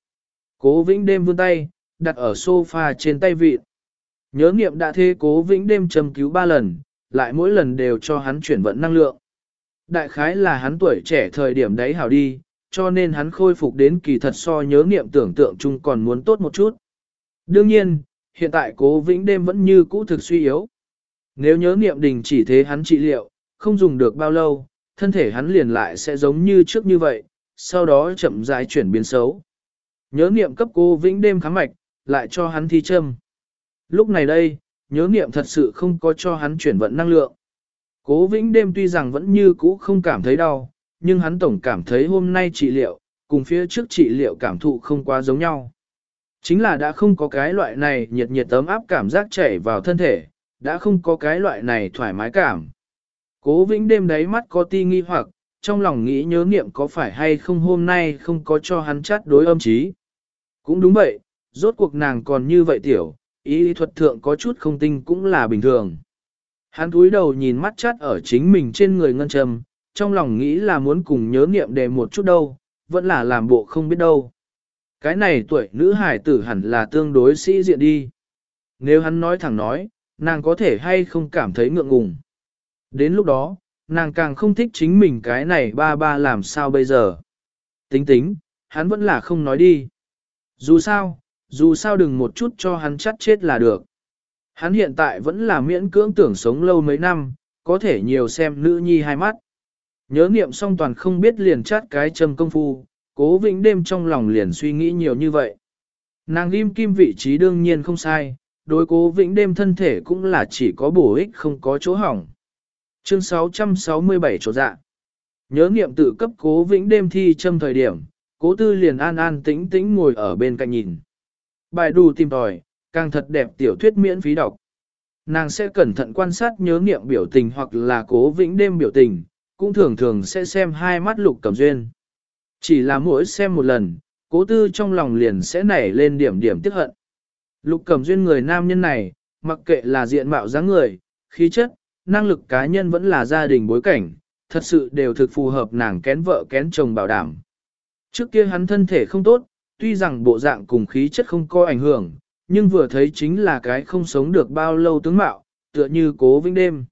Cố vĩnh đêm vươn tay, đặt ở sofa trên tay vịt. Nhớ niệm đã thế cố vĩnh đêm châm cứu ba lần, lại mỗi lần đều cho hắn chuyển vận năng lượng. Đại khái là hắn tuổi trẻ thời điểm đấy hảo đi, cho nên hắn khôi phục đến kỳ thật so nhớ niệm tưởng tượng chung còn muốn tốt một chút. Đương nhiên, hiện tại cố vĩnh đêm vẫn như cũ thực suy yếu. Nếu nhớ niệm đình chỉ thế hắn trị liệu, không dùng được bao lâu, thân thể hắn liền lại sẽ giống như trước như vậy, sau đó chậm rãi chuyển biến xấu. Nhớ niệm cấp cố vĩnh đêm khám mạch, lại cho hắn thi châm. Lúc này đây, nhớ niệm thật sự không có cho hắn chuyển vận năng lượng. Cố vĩnh đêm tuy rằng vẫn như cũ không cảm thấy đau, nhưng hắn tổng cảm thấy hôm nay trị liệu, cùng phía trước trị liệu cảm thụ không quá giống nhau. Chính là đã không có cái loại này nhiệt nhiệt tấm áp cảm giác chảy vào thân thể, đã không có cái loại này thoải mái cảm. Cố vĩnh đêm đáy mắt có ti nghi hoặc, trong lòng nghĩ nhớ niệm có phải hay không hôm nay không có cho hắn chát đối âm trí. Cũng đúng vậy, Rốt cuộc nàng còn như vậy tiểu, ý thuật thượng có chút không tinh cũng là bình thường. Hắn cúi đầu nhìn mắt chát ở chính mình trên người ngân trầm, trong lòng nghĩ là muốn cùng nhớ niệm đề một chút đâu, vẫn là làm bộ không biết đâu. Cái này tuổi nữ hải tử hẳn là tương đối sĩ diện đi. Nếu hắn nói thẳng nói, nàng có thể hay không cảm thấy ngượng ngùng. Đến lúc đó, nàng càng không thích chính mình cái này ba ba làm sao bây giờ. Tính tính, hắn vẫn là không nói đi. Dù sao, dù sao đừng một chút cho hắn chắt chết là được. Hắn hiện tại vẫn là miễn cưỡng tưởng sống lâu mấy năm, có thể nhiều xem nữ nhi hai mắt. Nhớ niệm song toàn không biết liền chát cái châm công phu, cố vĩnh đêm trong lòng liền suy nghĩ nhiều như vậy. Nàng ghim kim vị trí đương nhiên không sai, đối cố vĩnh đêm thân thể cũng là chỉ có bổ ích không có chỗ hỏng. Chương 667 chỗ dạ. Nhớ niệm tự cấp cố vĩnh đêm thi châm thời điểm, cố tư liền an an tĩnh tĩnh ngồi ở bên cạnh nhìn. Bài đủ tìm tòi, càng thật đẹp tiểu thuyết miễn phí đọc. Nàng sẽ cẩn thận quan sát nhớ niệm biểu tình hoặc là cố vĩnh đêm biểu tình, cũng thường thường sẽ xem hai mắt lục cẩm duyên. Chỉ là mỗi xem một lần, cố tư trong lòng liền sẽ nảy lên điểm điểm tiếc hận. Lục cẩm duyên người nam nhân này, mặc kệ là diện mạo dáng người, khí chất, năng lực cá nhân vẫn là gia đình bối cảnh, thật sự đều thực phù hợp nàng kén vợ kén chồng bảo đảm. Trước kia hắn thân thể không tốt, tuy rằng bộ dạng cùng khí chất không có ảnh hưởng, nhưng vừa thấy chính là cái không sống được bao lâu tướng mạo, tựa như cố vĩnh đêm.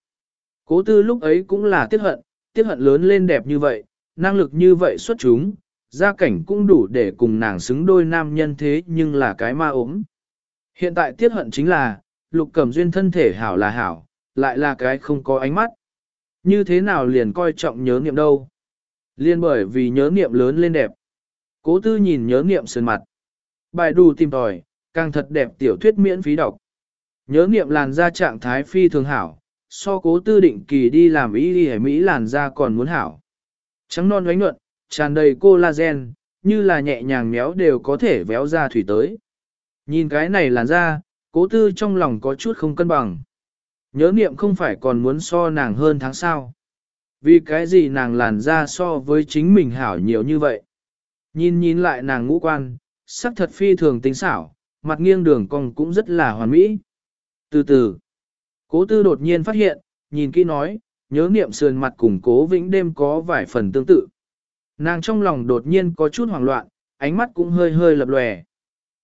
Cố tư lúc ấy cũng là tiếc hận, tiếc hận lớn lên đẹp như vậy, năng lực như vậy xuất chúng, gia cảnh cũng đủ để cùng nàng xứng đôi nam nhân thế nhưng là cái ma ốm. Hiện tại tiếc hận chính là, lục cẩm duyên thân thể hảo là hảo, lại là cái không có ánh mắt. Như thế nào liền coi trọng nhớ niệm đâu? Liên bởi vì nhớ niệm lớn lên đẹp. Cố tư nhìn nhớ niệm sơn mặt. Bài đù tìm tòi, càng thật đẹp tiểu thuyết miễn phí đọc. Nhớ niệm làn da trạng thái phi thường hảo, so cố tư định kỳ đi làm ý đi Mỹ làn da còn muốn hảo. Trắng non ánh nhuận, tràn đầy collagen, như là nhẹ nhàng méo đều có thể véo ra thủy tới. Nhìn cái này làn da, cố tư trong lòng có chút không cân bằng. Nhớ niệm không phải còn muốn so nàng hơn tháng sau. Vì cái gì nàng làn da so với chính mình hảo nhiều như vậy. Nhìn nhìn lại nàng ngũ quan, sắc thật phi thường tính xảo, mặt nghiêng đường cong cũng rất là hoàn mỹ. Từ từ, cố tư đột nhiên phát hiện, nhìn kỹ nói, nhớ niệm sườn mặt cùng cố vĩnh đêm có vài phần tương tự. Nàng trong lòng đột nhiên có chút hoảng loạn, ánh mắt cũng hơi hơi lập lòe.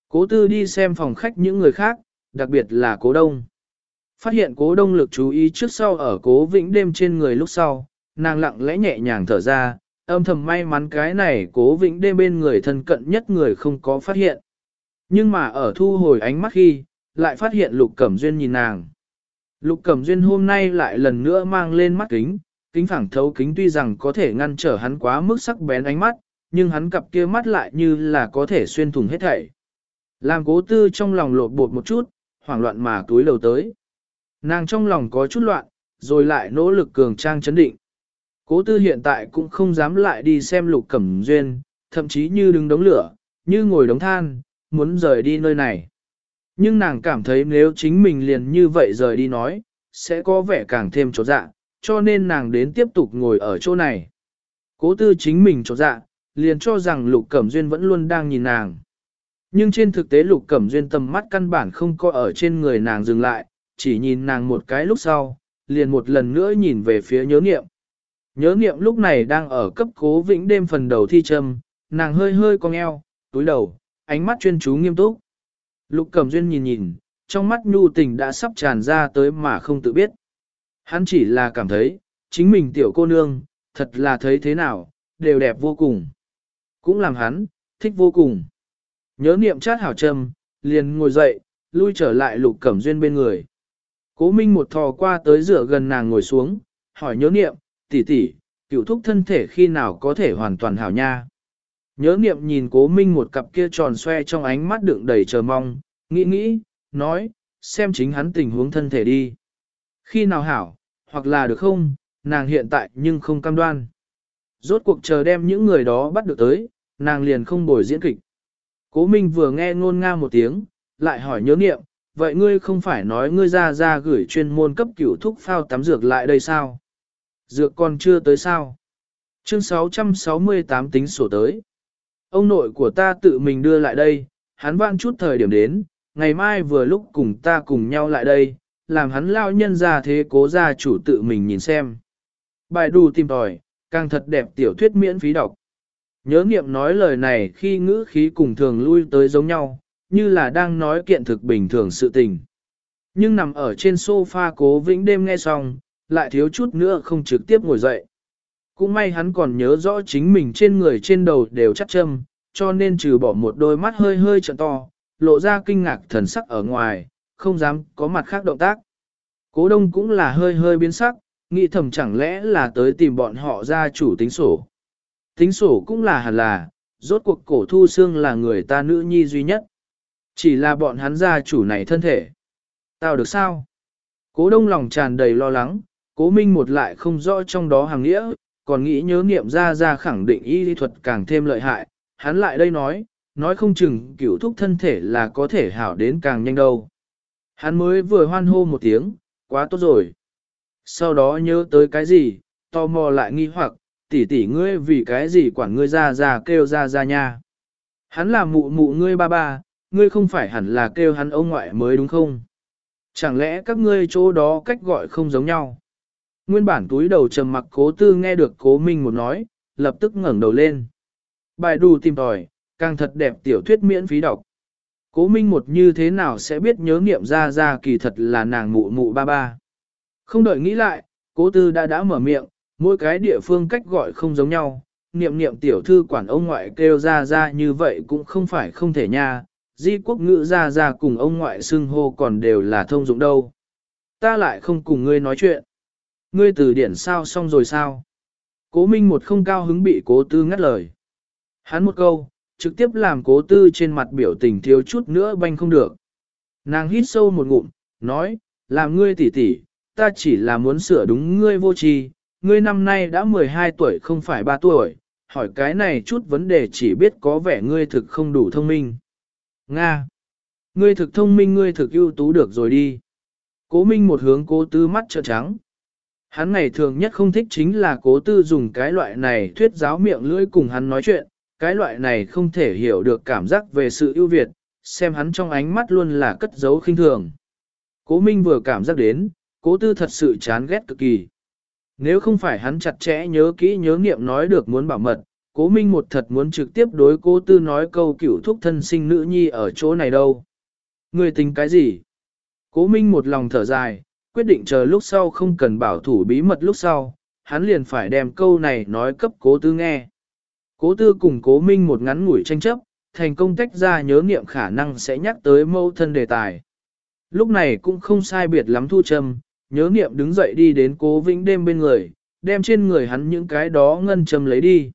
Cố tư đi xem phòng khách những người khác, đặc biệt là cố đông. Phát hiện cố đông lực chú ý trước sau ở cố vĩnh đêm trên người lúc sau, nàng lặng lẽ nhẹ nhàng thở ra, âm thầm may mắn cái này cố vĩnh đêm bên người thân cận nhất người không có phát hiện. Nhưng mà ở thu hồi ánh mắt khi, lại phát hiện lục cẩm duyên nhìn nàng. Lục cẩm duyên hôm nay lại lần nữa mang lên mắt kính, kính phẳng thấu kính tuy rằng có thể ngăn trở hắn quá mức sắc bén ánh mắt, nhưng hắn cặp kia mắt lại như là có thể xuyên thủng hết thảy. Làm cố tư trong lòng lột bột một chút, hoảng loạn mà túi lầu tới. Nàng trong lòng có chút loạn, rồi lại nỗ lực cường trang chấn định. Cố tư hiện tại cũng không dám lại đi xem lục cẩm duyên, thậm chí như đứng đống lửa, như ngồi đống than, muốn rời đi nơi này. Nhưng nàng cảm thấy nếu chính mình liền như vậy rời đi nói, sẽ có vẻ càng thêm chỗ dạ, cho nên nàng đến tiếp tục ngồi ở chỗ này. Cố tư chính mình chỗ dạ, liền cho rằng lục cẩm duyên vẫn luôn đang nhìn nàng. Nhưng trên thực tế lục cẩm duyên tầm mắt căn bản không có ở trên người nàng dừng lại, chỉ nhìn nàng một cái lúc sau, liền một lần nữa nhìn về phía nhớ nghiệm. Nhớ nghiệm lúc này đang ở cấp cố vĩnh đêm phần đầu thi châm, nàng hơi hơi cong eo, túi đầu, ánh mắt chuyên chú nghiêm túc. Lục Cẩm Duyên nhìn nhìn, trong mắt nhu tình đã sắp tràn ra tới mà không tự biết. Hắn chỉ là cảm thấy, chính mình tiểu cô nương, thật là thấy thế nào, đều đẹp vô cùng. Cũng làm hắn, thích vô cùng. Nhớ niệm chát hảo trầm, liền ngồi dậy, lui trở lại Lục Cẩm Duyên bên người. Cố Minh một thò qua tới rửa gần nàng ngồi xuống, hỏi nhớ niệm, tỷ tỷ, cựu thúc thân thể khi nào có thể hoàn toàn hảo nha. Nhớ niệm nhìn cố minh một cặp kia tròn xoe trong ánh mắt đựng đầy chờ mong, nghĩ nghĩ, nói, xem chính hắn tình huống thân thể đi. Khi nào hảo, hoặc là được không, nàng hiện tại nhưng không cam đoan. Rốt cuộc chờ đem những người đó bắt được tới, nàng liền không bồi diễn kịch. Cố Minh vừa nghe ngôn nga một tiếng, lại hỏi nhớ niệm, vậy ngươi không phải nói ngươi ra ra gửi chuyên môn cấp cửu thúc phao tắm dược lại đây sao? Dược còn chưa tới sao? Chương 668 tính sổ tới. Ông nội của ta tự mình đưa lại đây, hắn vãn chút thời điểm đến, ngày mai vừa lúc cùng ta cùng nhau lại đây, làm hắn lao nhân ra thế cố gia chủ tự mình nhìn xem. Bài đù tìm tòi, càng thật đẹp tiểu thuyết miễn phí đọc. Nhớ nghiệm nói lời này khi ngữ khí cùng thường lui tới giống nhau, như là đang nói kiện thực bình thường sự tình. Nhưng nằm ở trên sofa cố vĩnh đêm nghe xong, lại thiếu chút nữa không trực tiếp ngồi dậy. Cũng may hắn còn nhớ rõ chính mình trên người trên đầu đều chắc châm, cho nên trừ bỏ một đôi mắt hơi hơi trợn to, lộ ra kinh ngạc thần sắc ở ngoài, không dám có mặt khác động tác. Cố đông cũng là hơi hơi biến sắc, nghĩ thầm chẳng lẽ là tới tìm bọn họ ra chủ tính sổ. Tính sổ cũng là hẳn là, rốt cuộc cổ thu xương là người ta nữ nhi duy nhất. Chỉ là bọn hắn gia chủ này thân thể. Tao được sao? Cố đông lòng tràn đầy lo lắng, cố minh một lại không rõ trong đó hàng nghĩa, còn nghĩ nhớ nghiệm ra ra khẳng định y lý thuật càng thêm lợi hại. Hắn lại đây nói, nói không chừng cửu thúc thân thể là có thể hảo đến càng nhanh đâu. Hắn mới vừa hoan hô một tiếng, quá tốt rồi. Sau đó nhớ tới cái gì, tò mò lại nghi hoặc, tỷ tỷ ngươi vì cái gì quản ngươi ra ra kêu ra ra nha. Hắn là mụ mụ ngươi ba ba, ngươi không phải hẳn là kêu hắn ông ngoại mới đúng không? Chẳng lẽ các ngươi chỗ đó cách gọi không giống nhau? Nguyên bản túi đầu trầm mặc cố tư nghe được cố minh một nói, lập tức ngẩng đầu lên. Bài đù tìm tòi, càng thật đẹp tiểu thuyết miễn phí đọc. Cố minh một như thế nào sẽ biết nhớ nghiệm ra ra kỳ thật là nàng mụ mụ ba ba. Không đợi nghĩ lại, cố tư đã đã mở miệng, mỗi cái địa phương cách gọi không giống nhau. Niệm niệm tiểu thư quản ông ngoại kêu ra ra như vậy cũng không phải không thể nha, di quốc ngữ ra ra cùng ông ngoại xưng hô còn đều là thông dụng đâu. Ta lại không cùng ngươi nói chuyện. Ngươi từ điển sao xong rồi sao? Cố Minh một không cao hứng bị cố tư ngắt lời. Hắn một câu, trực tiếp làm cố tư trên mặt biểu tình thiếu chút nữa banh không được. Nàng hít sâu một ngụm, nói, làm ngươi tỉ tỉ, ta chỉ là muốn sửa đúng ngươi vô tri, ngươi năm nay đã 12 tuổi không phải 3 tuổi, hỏi cái này chút vấn đề chỉ biết có vẻ ngươi thực không đủ thông minh. Nga! Ngươi thực thông minh ngươi thực ưu tú được rồi đi. Cố Minh một hướng cố tư mắt trợn trắng. Hắn ngày thường nhất không thích chính là cố tư dùng cái loại này thuyết giáo miệng lưỡi cùng hắn nói chuyện, cái loại này không thể hiểu được cảm giác về sự ưu việt, xem hắn trong ánh mắt luôn là cất giấu khinh thường. Cố Minh vừa cảm giác đến, cố tư thật sự chán ghét cực kỳ. Nếu không phải hắn chặt chẽ nhớ kỹ nhớ nghiệm nói được muốn bảo mật, cố Minh một thật muốn trực tiếp đối cố tư nói câu cửu thúc thân sinh nữ nhi ở chỗ này đâu. Người tính cái gì? Cố Minh một lòng thở dài, quyết định chờ lúc sau không cần bảo thủ bí mật lúc sau, hắn liền phải đem câu này nói cấp cố tư nghe. Cố tư cùng cố minh một ngắn ngủi tranh chấp, thành công tách ra nhớ niệm khả năng sẽ nhắc tới mâu thân đề tài. Lúc này cũng không sai biệt lắm thu châm, nhớ niệm đứng dậy đi đến cố vĩnh đêm bên người, đem trên người hắn những cái đó ngân châm lấy đi.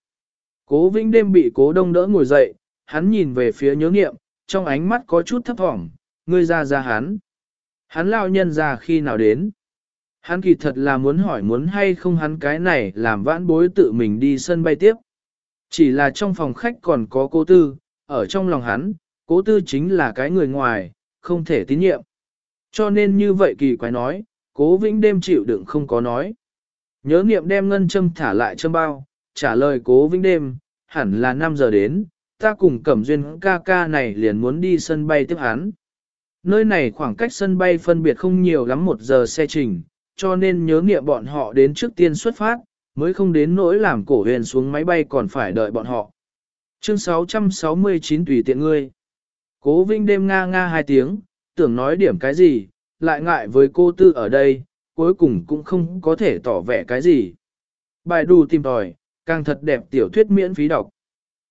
Cố vĩnh đêm bị cố đông đỡ ngồi dậy, hắn nhìn về phía nhớ niệm, trong ánh mắt có chút thấp thỏm, ngươi ra ra hắn. Hắn lao nhân ra khi nào đến. Hắn kỳ thật là muốn hỏi muốn hay không hắn cái này làm vãn bối tự mình đi sân bay tiếp. Chỉ là trong phòng khách còn có cố tư, ở trong lòng hắn, cố tư chính là cái người ngoài, không thể tín nhiệm. Cho nên như vậy kỳ quái nói, cố vĩnh đêm chịu đựng không có nói. Nhớ niệm đem ngân châm thả lại châm bao, trả lời cố vĩnh đêm, hẳn là 5 giờ đến, ta cùng cẩm duyên ca ca này liền muốn đi sân bay tiếp hắn. Nơi này khoảng cách sân bay phân biệt không nhiều lắm một giờ xe trình, cho nên nhớ niệm bọn họ đến trước tiên xuất phát, mới không đến nỗi làm cổ huyền xuống máy bay còn phải đợi bọn họ. Chương 669 tùy tiện ngươi. Cố Vinh đêm nga nga hai tiếng, tưởng nói điểm cái gì, lại ngại với cô tư ở đây, cuối cùng cũng không có thể tỏ vẻ cái gì. Bài đù tìm tòi, càng thật đẹp tiểu thuyết miễn phí đọc.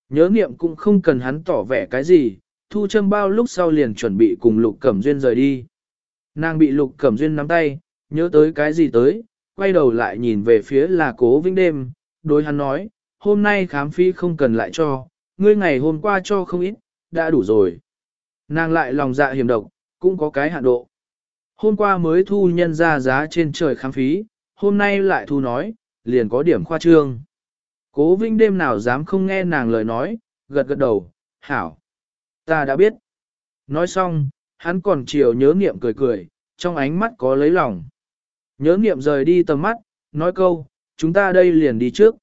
Nhớ niệm cũng không cần hắn tỏ vẻ cái gì, thu châm bao lúc sau liền chuẩn bị cùng Lục Cẩm Duyên rời đi. Nàng bị Lục Cẩm Duyên nắm tay, nhớ tới cái gì tới, quay đầu lại nhìn về phía là cố vĩnh đêm, đối hắn nói, hôm nay khám phí không cần lại cho, ngươi ngày hôm qua cho không ít, đã đủ rồi. Nàng lại lòng dạ hiểm độc, cũng có cái hạn độ. Hôm qua mới thu nhân ra giá trên trời khám phí, hôm nay lại thu nói, liền có điểm khoa trương. Cố vinh đêm nào dám không nghe nàng lời nói, gật gật đầu, hảo. Ta đã biết. Nói xong, hắn còn chiều nhớ niệm cười cười, trong ánh mắt có lấy lòng. Nhớ niệm rời đi tầm mắt, nói câu, chúng ta đây liền đi trước.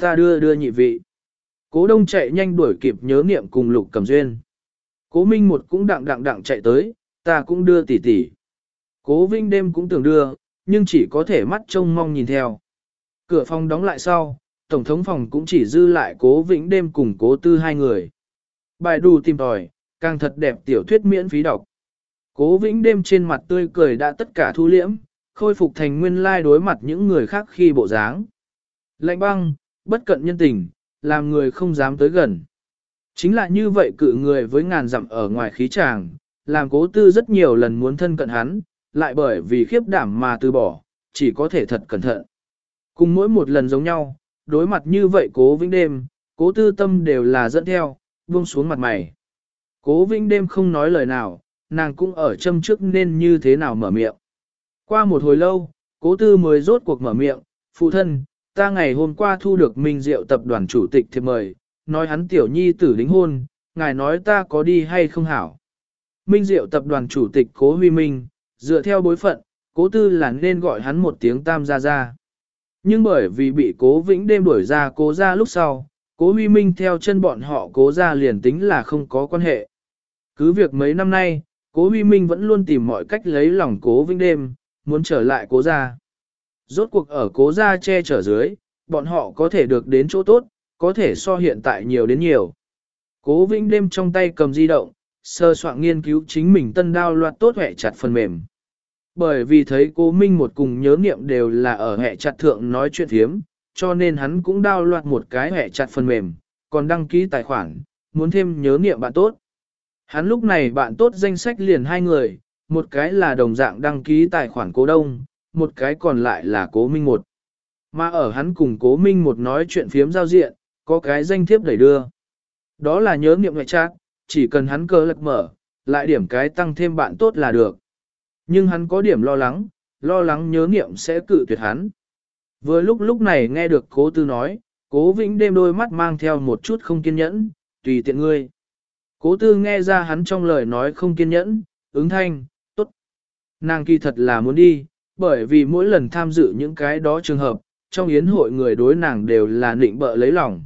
Ta đưa đưa nhị vị. Cố đông chạy nhanh đuổi kịp nhớ niệm cùng lục cầm duyên. Cố Minh một cũng đặng đặng đặng chạy tới, ta cũng đưa tỷ tỷ. Cố Vinh đêm cũng tưởng đưa, nhưng chỉ có thể mắt trông mong nhìn theo. Cửa phòng đóng lại sau, tổng thống phòng cũng chỉ dư lại cố vĩnh đêm cùng cố tư hai người. Bài đủ tìm tòi, càng thật đẹp tiểu thuyết miễn phí đọc. Cố vĩnh đêm trên mặt tươi cười đã tất cả thu liễm, khôi phục thành nguyên lai đối mặt những người khác khi bộ dáng. Lạnh băng, bất cận nhân tình, làm người không dám tới gần. Chính là như vậy cự người với ngàn dặm ở ngoài khí tràng, làm cố tư rất nhiều lần muốn thân cận hắn, lại bởi vì khiếp đảm mà từ bỏ, chỉ có thể thật cẩn thận. Cùng mỗi một lần giống nhau, đối mặt như vậy cố vĩnh đêm, cố tư tâm đều là dẫn theo, buông xuống mặt mày. Cố vĩnh đêm không nói lời nào, nàng cũng ở châm trước nên như thế nào mở miệng. Qua một hồi lâu, cố tư mới rốt cuộc mở miệng, phụ thân, ta ngày hôm qua thu được Minh Diệu tập đoàn chủ tịch thiệp mời, nói hắn tiểu nhi tử đính hôn, ngài nói ta có đi hay không hảo. Minh Diệu tập đoàn chủ tịch cố huy minh, dựa theo bối phận, cố tư là nên gọi hắn một tiếng tam gia gia. Nhưng bởi vì bị cố vĩnh đêm đuổi ra cố ra lúc sau, cố huy minh theo chân bọn họ cố ra liền tính là không có quan hệ. Cứ việc mấy năm nay, cố huy minh vẫn luôn tìm mọi cách lấy lòng cố vĩnh đêm, muốn trở lại cố ra. Rốt cuộc ở cố ra che chở dưới, bọn họ có thể được đến chỗ tốt, có thể so hiện tại nhiều đến nhiều. Cố vĩnh đêm trong tay cầm di động, sơ soạn nghiên cứu chính mình tân đao loạt tốt hệ chặt phần mềm. Bởi vì thấy cố Minh một cùng nhớ niệm đều là ở hệ chặt thượng nói chuyện thiếm, cho nên hắn cũng đao loạt một cái hệ chặt phần mềm, còn đăng ký tài khoản, muốn thêm nhớ nghiệm bạn tốt. Hắn lúc này bạn tốt danh sách liền hai người, một cái là đồng dạng đăng ký tài khoản cố đông, một cái còn lại là cố Minh một. Mà ở hắn cùng cố Minh một nói chuyện phiếm giao diện, có cái danh thiếp đẩy đưa. Đó là nhớ nghiệm ngoại chat, chỉ cần hắn cơ lật mở, lại điểm cái tăng thêm bạn tốt là được. Nhưng hắn có điểm lo lắng, lo lắng nhớ nghiệm sẽ cự tuyệt hắn. Vừa lúc lúc này nghe được cố tư nói, cố vĩnh đêm đôi mắt mang theo một chút không kiên nhẫn, tùy tiện ngươi. Cố tư nghe ra hắn trong lời nói không kiên nhẫn, ứng thanh, tốt. Nàng kỳ thật là muốn đi, bởi vì mỗi lần tham dự những cái đó trường hợp, trong yến hội người đối nàng đều là nịnh bợ lấy lòng.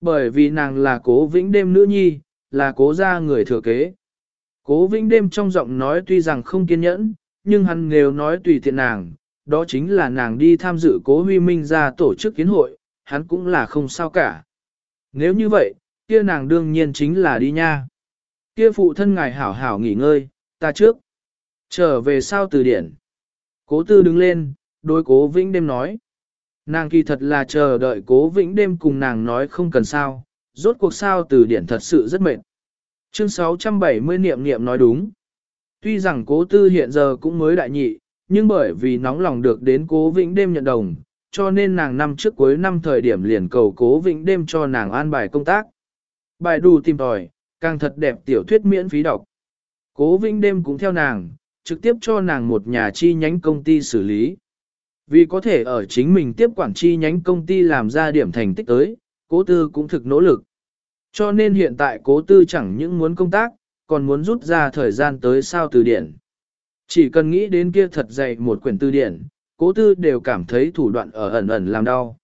Bởi vì nàng là cố vĩnh đêm nữ nhi, là cố gia người thừa kế. Cố vĩnh đêm trong giọng nói tuy rằng không kiên nhẫn, nhưng hắn nếu nói tùy tiện nàng, đó chính là nàng đi tham dự cố huy minh ra tổ chức kiến hội, hắn cũng là không sao cả. Nếu như vậy, kia nàng đương nhiên chính là đi nha. Kia phụ thân ngài hảo hảo nghỉ ngơi, ta trước. Trở về sao từ điển. Cố tư đứng lên, đối cố vĩnh đêm nói. Nàng kỳ thật là chờ đợi cố vĩnh đêm cùng nàng nói không cần sao, rốt cuộc sao từ điển thật sự rất mệt. Chương 670 niệm niệm nói đúng. Tuy rằng cố tư hiện giờ cũng mới đại nhị, nhưng bởi vì nóng lòng được đến cố vĩnh đêm nhận đồng, cho nên nàng năm trước cuối năm thời điểm liền cầu cố vĩnh đêm cho nàng an bài công tác. Bài đủ tìm tòi, càng thật đẹp tiểu thuyết miễn phí đọc. Cố vĩnh đêm cũng theo nàng, trực tiếp cho nàng một nhà chi nhánh công ty xử lý. Vì có thể ở chính mình tiếp quản chi nhánh công ty làm ra điểm thành tích tới, cố tư cũng thực nỗ lực. Cho nên hiện tại cố tư chẳng những muốn công tác, còn muốn rút ra thời gian tới sao từ điển. Chỉ cần nghĩ đến kia thật dày một quyển từ điển, cố tư đều cảm thấy thủ đoạn ở ẩn ẩn làm đau.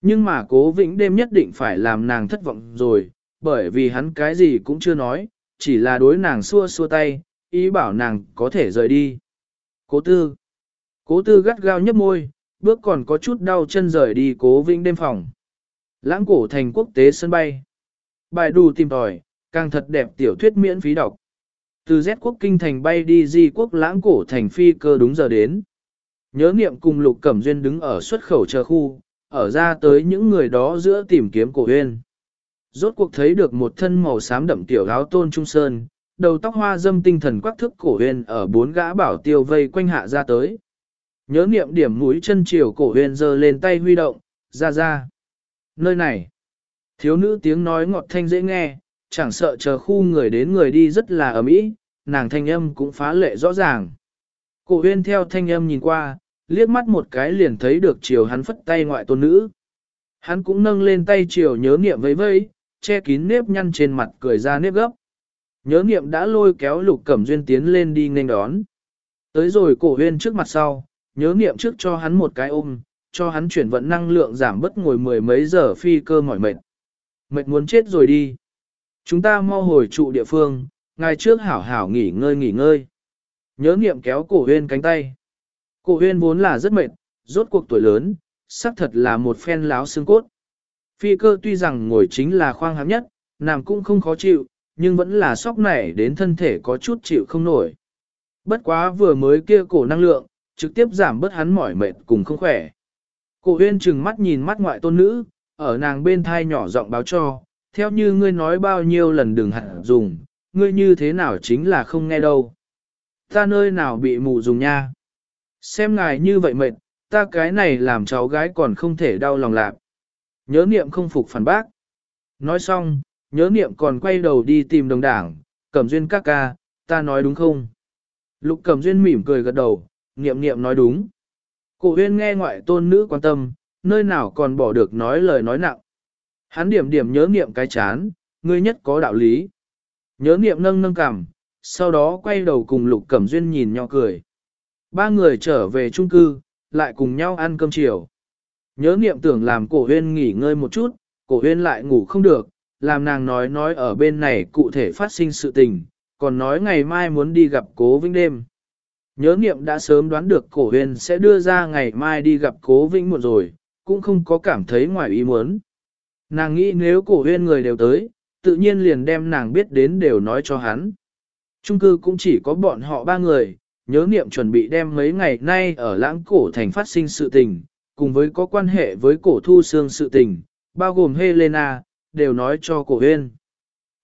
Nhưng mà cố vĩnh đêm nhất định phải làm nàng thất vọng rồi, bởi vì hắn cái gì cũng chưa nói, chỉ là đối nàng xua xua tay, ý bảo nàng có thể rời đi. Cố tư. Cố tư gắt gao nhấp môi, bước còn có chút đau chân rời đi cố vĩnh đêm phòng. Lãng cổ thành quốc tế sân bay. Bài đủ tìm tòi, càng thật đẹp tiểu thuyết miễn phí đọc. Từ Z quốc kinh thành bay đi di quốc lãng cổ thành phi cơ đúng giờ đến. Nhớ niệm cùng lục cẩm duyên đứng ở xuất khẩu chờ khu, ở ra tới những người đó giữa tìm kiếm cổ huyên. Rốt cuộc thấy được một thân màu xám đậm tiểu áo tôn trung sơn, đầu tóc hoa dâm tinh thần quắc thức cổ huyên ở bốn gã bảo tiêu vây quanh hạ ra tới. Nhớ niệm điểm mũi chân chiều cổ huyên giơ lên tay huy động, ra ra. Nơi này, thiếu nữ tiếng nói ngọt thanh dễ nghe, chẳng sợ chờ khu người đến người đi rất là ấm ý, nàng thanh âm cũng phá lệ rõ ràng. Cổ huyên theo thanh âm nhìn qua, liếc mắt một cái liền thấy được chiều hắn phất tay ngoại tôn nữ. Hắn cũng nâng lên tay chiều nhớ niệm vẫy vẫy, che kín nếp nhăn trên mặt cười ra nếp gấp. Nhớ niệm đã lôi kéo lục cẩm duyên tiến lên đi nghênh đón. Tới rồi cổ huyên trước mặt sau, nhớ niệm trước cho hắn một cái ôm, cho hắn chuyển vận năng lượng giảm bất ngồi mười mấy giờ phi cơ mỏi mệt. Mệt muốn chết rồi đi. Chúng ta mau hồi trụ địa phương, ngày trước hảo hảo nghỉ ngơi nghỉ ngơi. Nhớ niệm kéo cổ huyên cánh tay. Cổ huyên vốn là rất mệt, rốt cuộc tuổi lớn, xác thật là một phen láo xương cốt. Phi cơ tuy rằng ngồi chính là khoang hám nhất, nàng cũng không khó chịu, nhưng vẫn là sóc nảy đến thân thể có chút chịu không nổi. Bất quá vừa mới kia cổ năng lượng, trực tiếp giảm bớt hắn mỏi mệt cùng không khỏe. Cổ huyên trừng mắt nhìn mắt ngoại tôn nữ, ở nàng bên thai nhỏ giọng báo cho, theo như ngươi nói bao nhiêu lần đừng hẳn dùng, ngươi như thế nào chính là không nghe đâu. Ta nơi nào bị mù dùng nha. Xem ngài như vậy mệt, ta cái này làm cháu gái còn không thể đau lòng lạc. Nhớ niệm không phục phản bác. Nói xong, nhớ niệm còn quay đầu đi tìm đồng đảng, cẩm duyên các ca, ta nói đúng không? Lục cẩm duyên mỉm cười gật đầu, niệm niệm nói đúng. Cổ huyên nghe ngoại tôn nữ quan tâm, nơi nào còn bỏ được nói lời nói nặng. Hắn điểm điểm nhớ niệm cái chán, ngươi nhất có đạo lý. Nhớ niệm nâng nâng cằm, sau đó quay đầu cùng lục cẩm duyên nhìn nhau cười. Ba người trở về chung cư, lại cùng nhau ăn cơm chiều. Nhớ niệm tưởng làm cổ huyên nghỉ ngơi một chút, cổ huyên lại ngủ không được, làm nàng nói nói ở bên này cụ thể phát sinh sự tình, còn nói ngày mai muốn đi gặp cố vĩnh đêm. Nhớ niệm đã sớm đoán được cổ huyên sẽ đưa ra ngày mai đi gặp cố vĩnh một rồi, cũng không có cảm thấy ngoài ý muốn. Nàng nghĩ nếu cổ huyên người đều tới, tự nhiên liền đem nàng biết đến đều nói cho hắn. Trung cư cũng chỉ có bọn họ ba người, nhớ niệm chuẩn bị đem mấy ngày nay ở lãng cổ thành phát sinh sự tình, cùng với có quan hệ với cổ thu xương sự tình, bao gồm Helena, đều nói cho cổ huyên.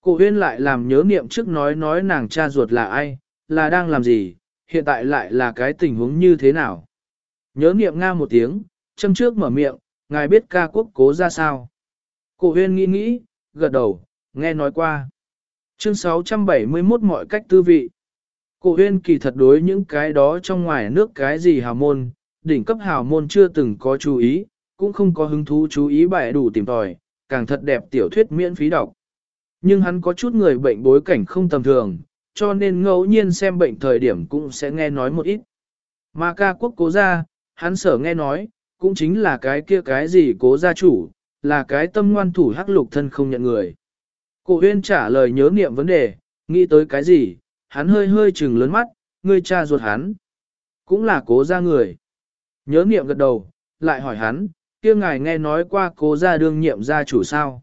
Cổ huyên lại làm nhớ niệm trước nói nói nàng cha ruột là ai, là đang làm gì, hiện tại lại là cái tình huống như thế nào. Nhớ niệm nga một tiếng, châm trước mở miệng, ngài biết ca quốc cố ra sao. Cổ huyên nghĩ nghĩ, gật đầu, nghe nói qua. Chương 671 mọi cách tư vị. Cổ huyên kỳ thật đối những cái đó trong ngoài nước cái gì hào môn, đỉnh cấp hào môn chưa từng có chú ý, cũng không có hứng thú chú ý bài đủ tìm tòi, càng thật đẹp tiểu thuyết miễn phí đọc. Nhưng hắn có chút người bệnh bối cảnh không tầm thường, cho nên ngẫu nhiên xem bệnh thời điểm cũng sẽ nghe nói một ít. Mà ca quốc cố gia, hắn sở nghe nói, cũng chính là cái kia cái gì cố gia chủ, là cái tâm ngoan thủ hắc lục thân không nhận người. Cổ huyên trả lời nhớ niệm vấn đề, nghĩ tới cái gì, hắn hơi hơi chừng lớn mắt, ngươi cha ruột hắn. Cũng là cố gia người. Nhớ niệm gật đầu, lại hỏi hắn, kia ngài nghe nói qua cố gia đương nhiệm gia chủ sao.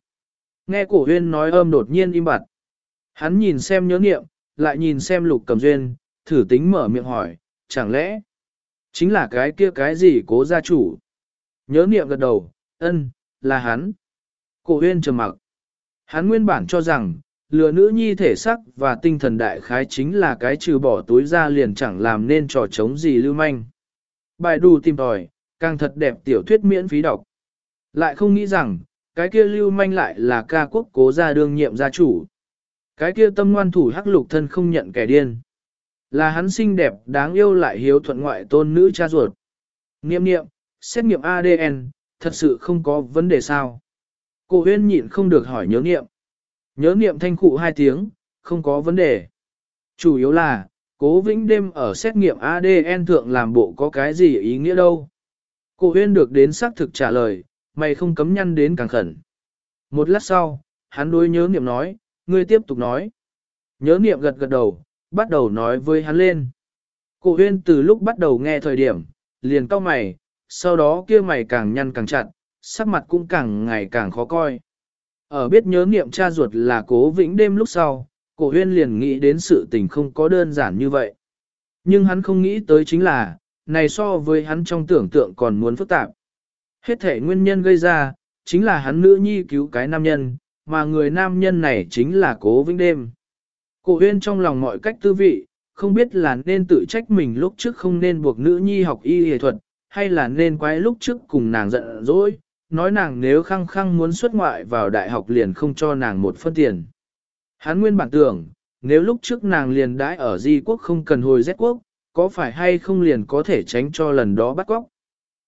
Nghe cổ huyên nói âm đột nhiên im bặt. Hắn nhìn xem nhớ niệm, lại nhìn xem lục cầm duyên, thử tính mở miệng hỏi, chẳng lẽ chính là cái kia cái gì cố gia chủ. Nhớ niệm gật đầu, ân, là hắn. Cổ huyên trầm mặc. Hắn nguyên bản cho rằng, lừa nữ nhi thể sắc và tinh thần đại khái chính là cái trừ bỏ túi ra liền chẳng làm nên trò chống gì lưu manh. Bài đù tìm tòi, càng thật đẹp tiểu thuyết miễn phí đọc. Lại không nghĩ rằng, cái kia lưu manh lại là ca quốc cố gia đương nhiệm gia chủ. Cái kia tâm ngoan thủ hắc lục thân không nhận kẻ điên. Là hắn xinh đẹp đáng yêu lại hiếu thuận ngoại tôn nữ cha ruột. Niệm niệm, xét nghiệm ADN, thật sự không có vấn đề sao. Cô huyên nhịn không được hỏi nhớ niệm. Nhớ niệm thanh cụ hai tiếng, không có vấn đề. Chủ yếu là, cố vĩnh đêm ở xét nghiệm ADN thượng làm bộ có cái gì ý nghĩa đâu. Cô huyên được đến xác thực trả lời, mày không cấm nhăn đến càng khẩn. Một lát sau, hắn đối nhớ niệm nói, ngươi tiếp tục nói. Nhớ niệm gật gật đầu, bắt đầu nói với hắn lên. Cô huyên từ lúc bắt đầu nghe thời điểm, liền cau mày, sau đó kia mày càng nhăn càng chặt, sắc mặt cũng càng ngày càng khó coi. Ở biết nhớ niệm cha ruột là cố vĩnh đêm lúc sau, cổ huyên liền nghĩ đến sự tình không có đơn giản như vậy. Nhưng hắn không nghĩ tới chính là, này so với hắn trong tưởng tượng còn muốn phức tạp. Hết thể nguyên nhân gây ra, chính là hắn nữ nhi cứu cái nam nhân, mà người nam nhân này chính là cố vĩnh đêm. Cổ huyên trong lòng mọi cách tư vị, không biết là nên tự trách mình lúc trước không nên buộc nữ nhi học y y thuật, hay là nên quay lúc trước cùng nàng giận dỗi, nói nàng nếu khăng khăng muốn xuất ngoại vào đại học liền không cho nàng một phân tiền. Hắn nguyên bản tưởng, nếu lúc trước nàng liền đãi ở di quốc không cần hồi Z quốc, có phải hay không liền có thể tránh cho lần đó bắt cóc.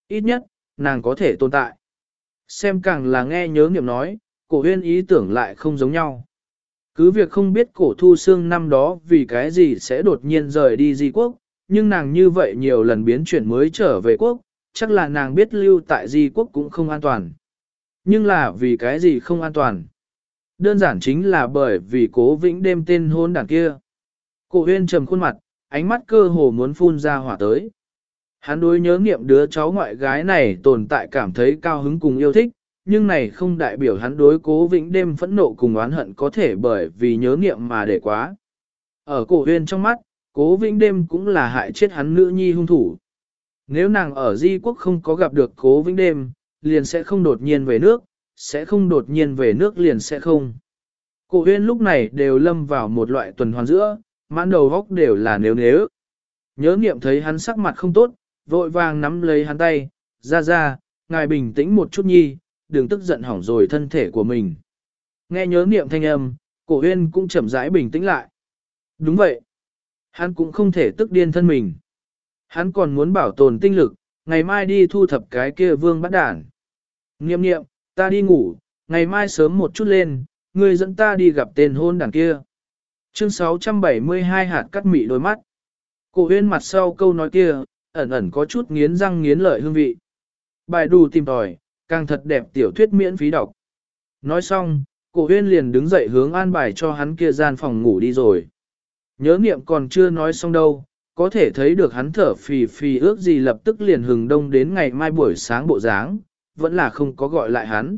Ít nhất, nàng có thể tồn tại. Xem càng là nghe nhớ nghiệm nói, cổ huyên ý tưởng lại không giống nhau. Cứ việc không biết cổ thu xương năm đó vì cái gì sẽ đột nhiên rời đi di quốc, nhưng nàng như vậy nhiều lần biến chuyển mới trở về quốc, chắc là nàng biết lưu tại di quốc cũng không an toàn. Nhưng là vì cái gì không an toàn? Đơn giản chính là bởi vì cố vĩnh đêm tên hôn đảng kia. Cổ huyên trầm khuôn mặt, ánh mắt cơ hồ muốn phun ra hỏa tới. Hắn đối nhớ nghiệm đứa cháu ngoại gái này tồn tại cảm thấy cao hứng cùng yêu thích, nhưng này không đại biểu hắn đối cố vĩnh đêm phẫn nộ cùng oán hận có thể bởi vì nhớ nghiệm mà để quá. Ở cổ huyên trong mắt, cố vĩnh đêm cũng là hại chết hắn nữ nhi hung thủ. Nếu nàng ở di quốc không có gặp được cố vĩnh đêm, liền sẽ không đột nhiên về nước, sẽ không đột nhiên về nước liền sẽ không. Cổ huyên lúc này đều lâm vào một loại tuần hoàn giữa, mãn đầu góc đều là nếu nếu. Nhớ nghiệm thấy hắn sắc mặt không tốt, vội vàng nắm lấy hắn tay, ra ra, ngài bình tĩnh một chút nhi, đừng tức giận hỏng rồi thân thể của mình. Nghe nhớ nghiệm thanh âm, cổ huyên cũng chậm rãi bình tĩnh lại. Đúng vậy. Hắn cũng không thể tức điên thân mình. Hắn còn muốn bảo tồn tinh lực, ngày mai đi thu thập cái kia vương bắt đản. Nghiệm nghiệm, ta đi ngủ, ngày mai sớm một chút lên, người dẫn ta đi gặp tên hôn đàn kia. Chương 672 hạt cắt mị đôi mắt. Cổ huyên mặt sau câu nói kia, ẩn ẩn có chút nghiến răng nghiến lợi hương vị. Bài đủ tìm tòi, càng thật đẹp tiểu thuyết miễn phí đọc. Nói xong, cổ huyên liền đứng dậy hướng an bài cho hắn kia gian phòng ngủ đi rồi. Nhớ niệm còn chưa nói xong đâu, có thể thấy được hắn thở phì phì ước gì lập tức liền hừng đông đến ngày mai buổi sáng bộ dáng, vẫn là không có gọi lại hắn.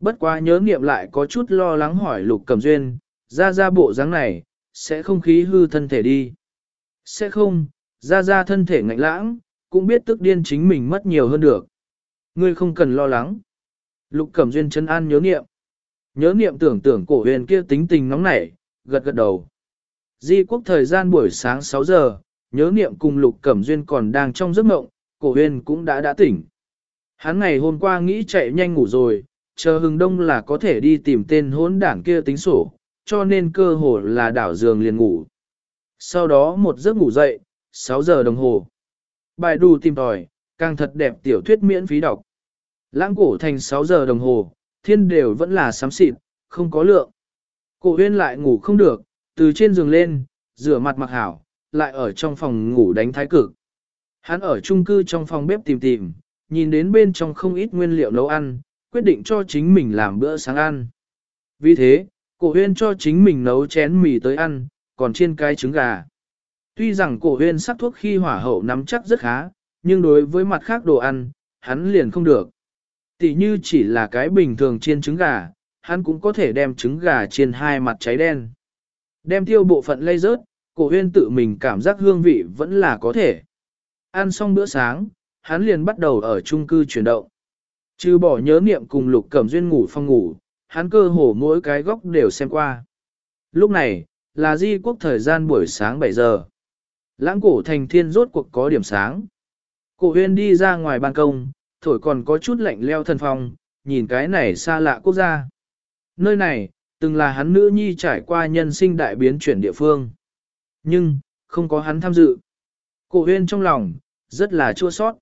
Bất quá nhớ niệm lại có chút lo lắng hỏi lục cầm duyên, ra ra bộ dáng này, sẽ không khí hư thân thể đi. Sẽ không, ra ra thân thể ngạnh lãng, cũng biết tức điên chính mình mất nhiều hơn được. Ngươi không cần lo lắng. Lục Cẩm Duyên chân an nhớ niệm. Nhớ niệm tưởng tưởng cổ huyền kia tính tình nóng nảy, gật gật đầu. Di quốc thời gian buổi sáng 6 giờ, nhớ niệm cùng Lục Cẩm Duyên còn đang trong giấc mộng, cổ huyền cũng đã đã tỉnh. Hắn ngày hôm qua nghĩ chạy nhanh ngủ rồi, chờ hừng đông là có thể đi tìm tên hốn đảng kia tính sổ, cho nên cơ hồ là đảo giường liền ngủ. Sau đó một giấc ngủ dậy, 6 giờ đồng hồ. Bài đù tìm tòi, càng thật đẹp tiểu thuyết miễn phí đọc. Lãng cổ thành 6 giờ đồng hồ, thiên đều vẫn là sám xịt, không có lượng. Cổ huyên lại ngủ không được, từ trên giường lên, rửa mặt mặc hảo, lại ở trong phòng ngủ đánh thái cực. Hắn ở chung cư trong phòng bếp tìm tìm, nhìn đến bên trong không ít nguyên liệu nấu ăn, quyết định cho chính mình làm bữa sáng ăn. Vì thế, cổ huyên cho chính mình nấu chén mì tới ăn, còn chiên cái trứng gà. Tuy rằng cổ huyên sắc thuốc khi hỏa hậu nắm chắc rất khá, nhưng đối với mặt khác đồ ăn, hắn liền không được. Tỷ như chỉ là cái bình thường chiên trứng gà, hắn cũng có thể đem trứng gà chiên hai mặt cháy đen. Đem tiêu bộ phận lây rớt, cổ huyên tự mình cảm giác hương vị vẫn là có thể. Ăn xong bữa sáng, hắn liền bắt đầu ở chung cư chuyển động. Trừ bỏ nhớ niệm cùng lục cẩm duyên ngủ phong ngủ, hắn cơ hồ mỗi cái góc đều xem qua. Lúc này, là di quốc thời gian buổi sáng 7 giờ. Lãng cổ thành thiên rốt cuộc có điểm sáng. Cổ huyên đi ra ngoài ban công, thổi còn có chút lạnh leo thân phong, nhìn cái này xa lạ quốc gia. Nơi này, từng là hắn nữ nhi trải qua nhân sinh đại biến chuyển địa phương. Nhưng, không có hắn tham dự. Cổ huyên trong lòng, rất là chua sót.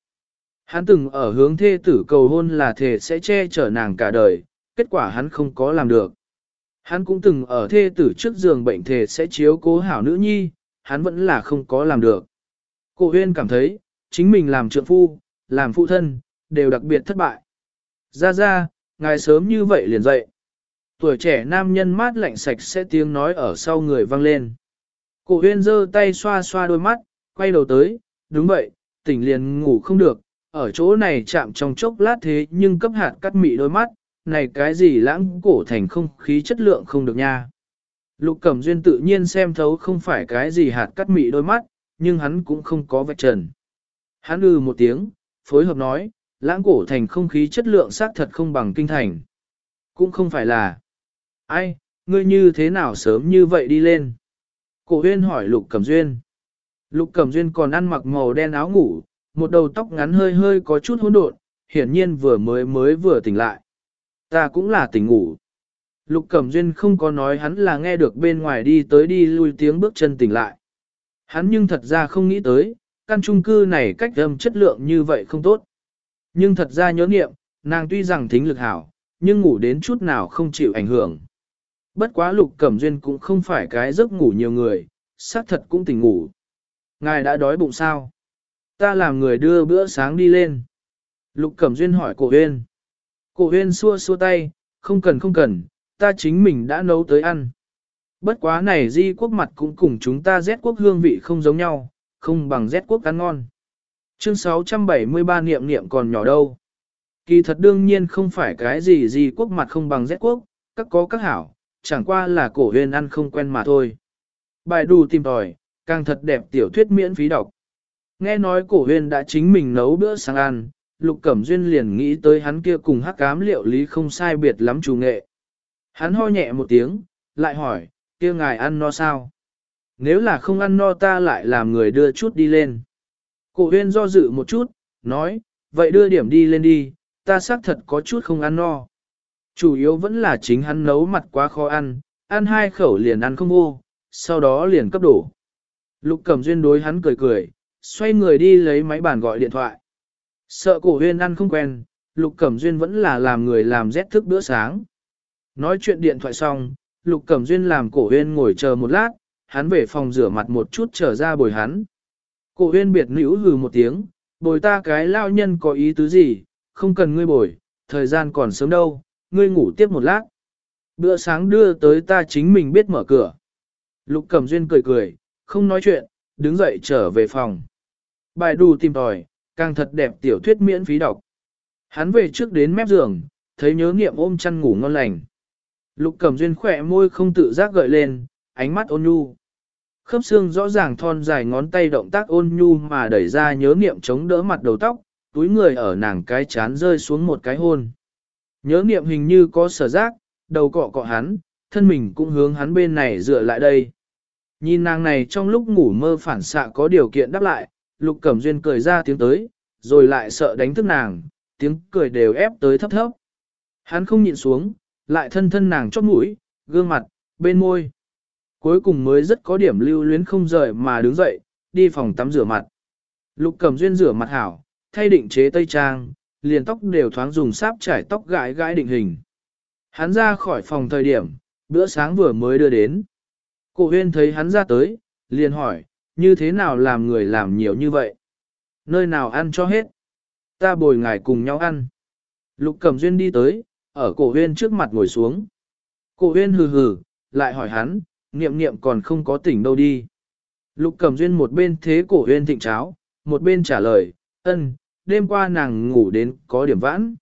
Hắn từng ở hướng thê tử cầu hôn là thể sẽ che chở nàng cả đời, kết quả hắn không có làm được. Hắn cũng từng ở thê tử trước giường bệnh thể sẽ chiếu cố hảo nữ nhi, hắn vẫn là không có làm được. Cổ huyên cảm thấy, chính mình làm trượng phu, làm phụ thân, đều đặc biệt thất bại. Ra ra, ngài sớm như vậy liền dậy. Tuổi trẻ nam nhân mát lạnh sạch sẽ tiếng nói ở sau người vang lên. Cổ huyên giơ tay xoa xoa đôi mắt, quay đầu tới, đúng vậy, tỉnh liền ngủ không được, ở chỗ này chạm trong chốc lát thế nhưng cấp hạt cắt mị đôi mắt, này cái gì lãng cổ thành không khí chất lượng không được nha. Lục Cẩm Duyên tự nhiên xem thấu không phải cái gì hạt cắt mị đôi mắt, nhưng hắn cũng không có vạch trần. Hắn ư một tiếng, phối hợp nói, lãng cổ thành không khí chất lượng xác thật không bằng kinh thành. Cũng không phải là, ai, ngươi như thế nào sớm như vậy đi lên. Cổ huyên hỏi Lục Cẩm Duyên. Lục Cẩm Duyên còn ăn mặc màu đen áo ngủ, một đầu tóc ngắn hơi hơi có chút hỗn độn, hiển nhiên vừa mới mới vừa tỉnh lại. Ta cũng là tỉnh ngủ. Lục Cẩm Duyên không có nói hắn là nghe được bên ngoài đi tới đi lui tiếng bước chân tỉnh lại. Hắn nhưng thật ra không nghĩ tới, căn chung cư này cách âm chất lượng như vậy không tốt. Nhưng thật ra nhớ nghiệm, nàng tuy rằng thính lực hảo, nhưng ngủ đến chút nào không chịu ảnh hưởng. Bất quá Lục Cẩm Duyên cũng không phải cái giấc ngủ nhiều người, xác thật cũng tỉnh ngủ. Ngài đã đói bụng sao? Ta làm người đưa bữa sáng đi lên. Lục Cẩm Duyên hỏi cổ huyên. Cổ huyên xua xua tay, không cần không cần, ta chính mình đã nấu tới ăn. Bất quá này di quốc mặt cũng cùng chúng ta rét quốc hương vị không giống nhau, không bằng rét quốc ăn ngon. Chương 673 niệm niệm còn nhỏ đâu. Kỳ thật đương nhiên không phải cái gì di quốc mặt không bằng rét quốc, các có các hảo, chẳng qua là cổ huyền ăn không quen mà thôi. Bài đù tìm tòi, càng thật đẹp tiểu thuyết miễn phí đọc. Nghe nói cổ huyền đã chính mình nấu bữa sáng ăn, Lục Cẩm Duyên liền nghĩ tới hắn kia cùng hắc cám liệu lý không sai biệt lắm chủ nghệ. Hắn ho nhẹ một tiếng, lại hỏi, kia ngài ăn no sao? Nếu là không ăn no ta lại làm người đưa chút đi lên. Cổ huyên do dự một chút, nói, vậy đưa điểm đi lên đi, ta xác thật có chút không ăn no. Chủ yếu vẫn là chính hắn nấu mặt quá khó ăn, ăn hai khẩu liền ăn không vô, sau đó liền cấp đổ. Lục Cẩm Duyên đối hắn cười cười, xoay người đi lấy máy bàn gọi điện thoại. Sợ cổ huyên ăn không quen, Lục Cẩm Duyên vẫn là làm người làm rét thức bữa sáng. Nói chuyện điện thoại xong, Lục Cẩm Duyên làm cổ huyên ngồi chờ một lát, hắn về phòng rửa mặt một chút trở ra bồi hắn. Cổ huyên biệt nữ hừ một tiếng, bồi ta cái lao nhân có ý tứ gì, không cần ngươi bồi, thời gian còn sớm đâu, ngươi ngủ tiếp một lát. Bữa sáng đưa tới ta chính mình biết mở cửa. Lục Cẩm Duyên cười cười, không nói chuyện, đứng dậy trở về phòng. Bài đù tìm tòi, càng thật đẹp tiểu thuyết miễn phí đọc. Hắn về trước đến mép giường, thấy nhớ nghiệm ôm chăn ngủ ngon lành. Lục Cẩm Duyên khỏe môi không tự giác gợi lên, ánh mắt ôn nhu. Khớp xương rõ ràng thon dài ngón tay động tác ôn nhu mà đẩy ra nhớ nghiệm chống đỡ mặt đầu tóc, túi người ở nàng cái chán rơi xuống một cái hôn. Nhớ niệm hình như có sở giác, đầu cọ cọ hắn, thân mình cũng hướng hắn bên này dựa lại đây. Nhìn nàng này trong lúc ngủ mơ phản xạ có điều kiện đáp lại, Lục Cẩm Duyên cười ra tiếng tới, rồi lại sợ đánh thức nàng, tiếng cười đều ép tới thấp thấp. Hắn không nhịn xuống, lại thân thân nàng chót mũi, gương mặt, bên môi. Cuối cùng mới rất có điểm lưu luyến không rời mà đứng dậy, đi phòng tắm rửa mặt. Lục Cẩm Duyên rửa mặt hảo, thay định chế tây trang, liền tóc đều thoáng dùng sáp trải tóc gãi gãi định hình. Hắn ra khỏi phòng thời điểm, bữa sáng vừa mới đưa đến. Cổ huyên thấy hắn ra tới, liền hỏi, như thế nào làm người làm nhiều như vậy? Nơi nào ăn cho hết? Ta bồi ngài cùng nhau ăn. Lục Cẩm Duyên đi tới, ở cổ huyên trước mặt ngồi xuống. Cổ huyên hừ hừ, lại hỏi hắn, niệm niệm còn không có tỉnh đâu đi. Lục Cẩm Duyên một bên thế cổ huyên thịnh cháo, một bên trả lời, ân, đêm qua nàng ngủ đến có điểm vãn.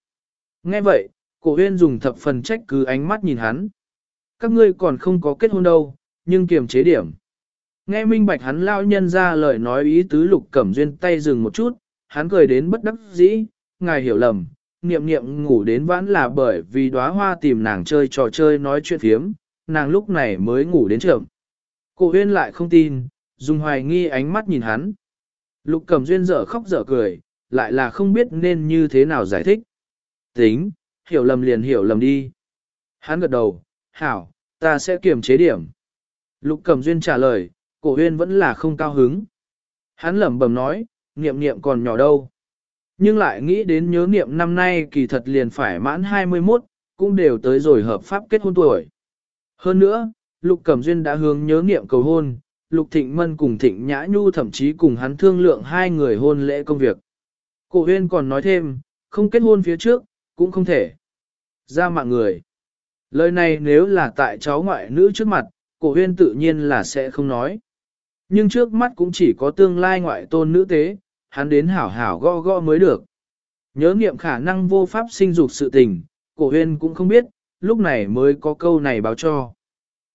Nghe vậy, cổ huyên dùng thập phần trách cứ ánh mắt nhìn hắn. Các ngươi còn không có kết hôn đâu, nhưng kiềm chế điểm. Nghe minh bạch hắn lao nhân ra lời nói ý tứ lục cẩm duyên tay dừng một chút, hắn cười đến bất đắc dĩ, ngài hiểu lầm, niệm niệm ngủ đến vãn là bởi vì đóa hoa tìm nàng chơi trò chơi nói chuyện phiếm, nàng lúc này mới ngủ đến trưởng. Cổ huyên lại không tin, dùng hoài nghi ánh mắt nhìn hắn. Lục cẩm duyên dở khóc dở cười, lại là không biết nên như thế nào giải thích. Tính, hiểu lầm liền hiểu lầm đi. Hắn gật đầu, hảo, ta sẽ kiềm chế điểm. Lục cẩm duyên trả lời, cổ huyên vẫn là không cao hứng. Hắn lẩm bẩm nói, niệm niệm còn nhỏ đâu. Nhưng lại nghĩ đến nhớ niệm năm nay kỳ thật liền phải mãn 21, cũng đều tới rồi hợp pháp kết hôn tuổi. Hơn nữa, Lục Cẩm Duyên đã hướng nhớ niệm cầu hôn, Lục Thịnh Mân cùng Thịnh Nhã Nhu thậm chí cùng hắn thương lượng hai người hôn lễ công việc. Cổ huyên còn nói thêm, không kết hôn phía trước, cũng không thể. Ra mạng người. Lời này nếu là tại cháu ngoại nữ trước mặt, cổ huyên tự nhiên là sẽ không nói. Nhưng trước mắt cũng chỉ có tương lai ngoại tôn nữ tế, hắn đến hảo hảo gõ gõ mới được. Nhớ nghiệm khả năng vô pháp sinh dục sự tình, cổ huyên cũng không biết, lúc này mới có câu này báo cho.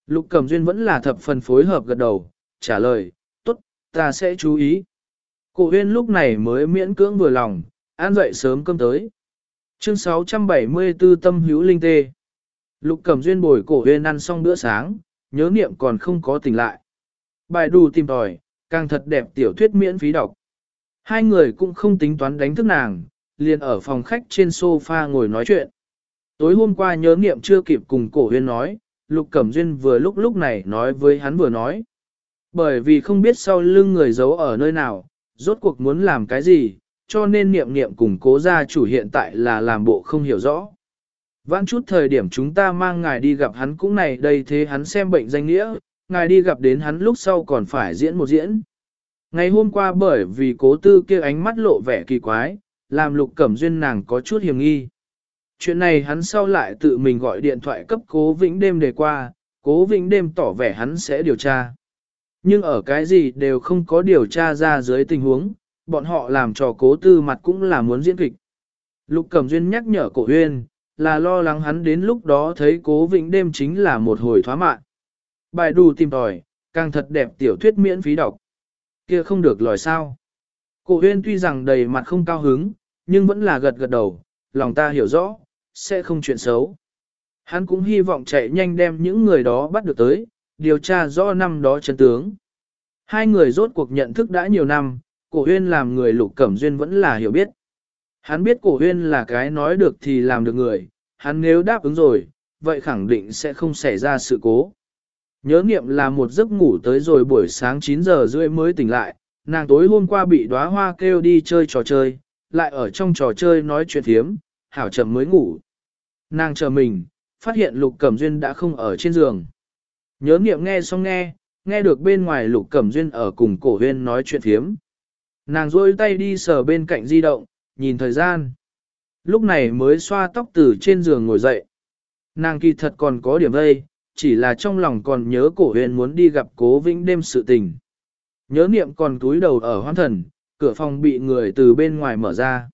Lục Cẩm Duyên vẫn là thập phần phối hợp gật đầu, trả lời, tốt, ta sẽ chú ý. Cổ huyên lúc này mới miễn cưỡng vừa lòng, ăn dậy sớm cơm tới. Chương 674 Tâm hữu linh tê. Lục Cẩm Duyên bồi cổ huyên ăn xong bữa sáng, nhớ niệm còn không có tỉnh lại. Bài đủ tìm tòi, càng thật đẹp tiểu thuyết miễn phí đọc. Hai người cũng không tính toán đánh thức nàng, liền ở phòng khách trên sofa ngồi nói chuyện. Tối hôm qua nhớ niệm chưa kịp cùng cổ huyên nói, Lục Cẩm Duyên vừa lúc lúc này nói với hắn vừa nói. Bởi vì không biết sau lưng người giấu ở nơi nào, rốt cuộc muốn làm cái gì, cho nên niệm niệm cùng cố gia chủ hiện tại là làm bộ không hiểu rõ. Vãn chút thời điểm chúng ta mang ngài đi gặp hắn cũng này đây thế hắn xem bệnh danh nghĩa, ngài đi gặp đến hắn lúc sau còn phải diễn một diễn. Ngày hôm qua bởi vì cố tư kia ánh mắt lộ vẻ kỳ quái, làm lục cẩm duyên nàng có chút hiểm nghi. Chuyện này hắn sau lại tự mình gọi điện thoại cấp cố vĩnh đêm đề qua, cố vĩnh đêm tỏ vẻ hắn sẽ điều tra. Nhưng ở cái gì đều không có điều tra ra dưới tình huống, bọn họ làm trò cố tư mặt cũng là muốn diễn kịch. Lục Cẩm Duyên nhắc nhở cổ huyên, là lo lắng hắn đến lúc đó thấy cố vĩnh đêm chính là một hồi thoá mạn. Bài đù tìm tòi, càng thật đẹp tiểu thuyết miễn phí đọc. kia không được lòi sao. Cổ huyên tuy rằng đầy mặt không cao hứng, nhưng vẫn là gật gật đầu, lòng ta hiểu rõ, sẽ không chuyện xấu. Hắn cũng hy vọng chạy nhanh đem những người đó bắt được tới, điều tra rõ năm đó chân tướng. Hai người rốt cuộc nhận thức đã nhiều năm, cổ huyên làm người lục cẩm duyên vẫn là hiểu biết. Hắn biết cổ huyên là cái nói được thì làm được người, hắn nếu đáp ứng rồi, vậy khẳng định sẽ không xảy ra sự cố. Nhớ nghiệm là một giấc ngủ tới rồi buổi sáng 9 giờ rưỡi mới tỉnh lại, nàng tối hôm qua bị đóa hoa kêu đi chơi trò chơi, lại ở trong trò chơi nói chuyện thiếm, hảo chậm mới ngủ. Nàng chờ mình, phát hiện lục cẩm duyên đã không ở trên giường. Nhớ nghiệm nghe xong nghe, nghe được bên ngoài lục cẩm duyên ở cùng cổ huyên nói chuyện thiếm. Nàng rôi tay đi sờ bên cạnh di động, nhìn thời gian. Lúc này mới xoa tóc từ trên giường ngồi dậy. Nàng kỳ thật còn có điểm vây, chỉ là trong lòng còn nhớ cổ huyền muốn đi gặp cố vĩnh đêm sự tình. Nhớ niệm còn túi đầu ở hoan thần, cửa phòng bị người từ bên ngoài mở ra.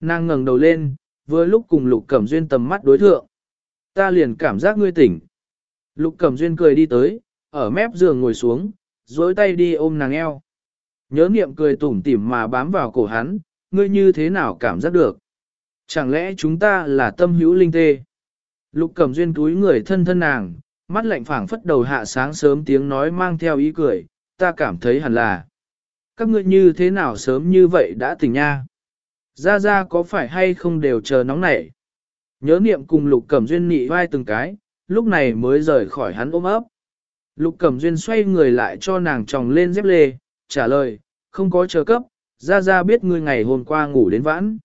Nàng ngẩng đầu lên, vừa lúc cùng lục cẩm duyên tầm mắt đối thượng. Ta liền cảm giác ngươi tỉnh. Lục cẩm duyên cười đi tới, ở mép giường ngồi xuống, duỗi tay đi ôm nàng eo. Nhớ niệm cười tủm tỉm mà bám vào cổ hắn, ngươi như thế nào cảm giác được? Chẳng lẽ chúng ta là tâm hữu linh tê? Lục cẩm duyên túi người thân thân nàng, mắt lạnh phảng phất đầu hạ sáng sớm tiếng nói mang theo ý cười, ta cảm thấy hẳn là. Các ngươi như thế nào sớm như vậy đã tỉnh nha? Ra ra có phải hay không đều chờ nóng nảy? Nhớ niệm cùng lục cẩm duyên nị vai từng cái, lúc này mới rời khỏi hắn ôm ấp. Lục cẩm duyên xoay người lại cho nàng tròng lên dép lê, trả lời, không có chờ cấp, ra ra biết ngươi ngày hôm qua ngủ đến vãn.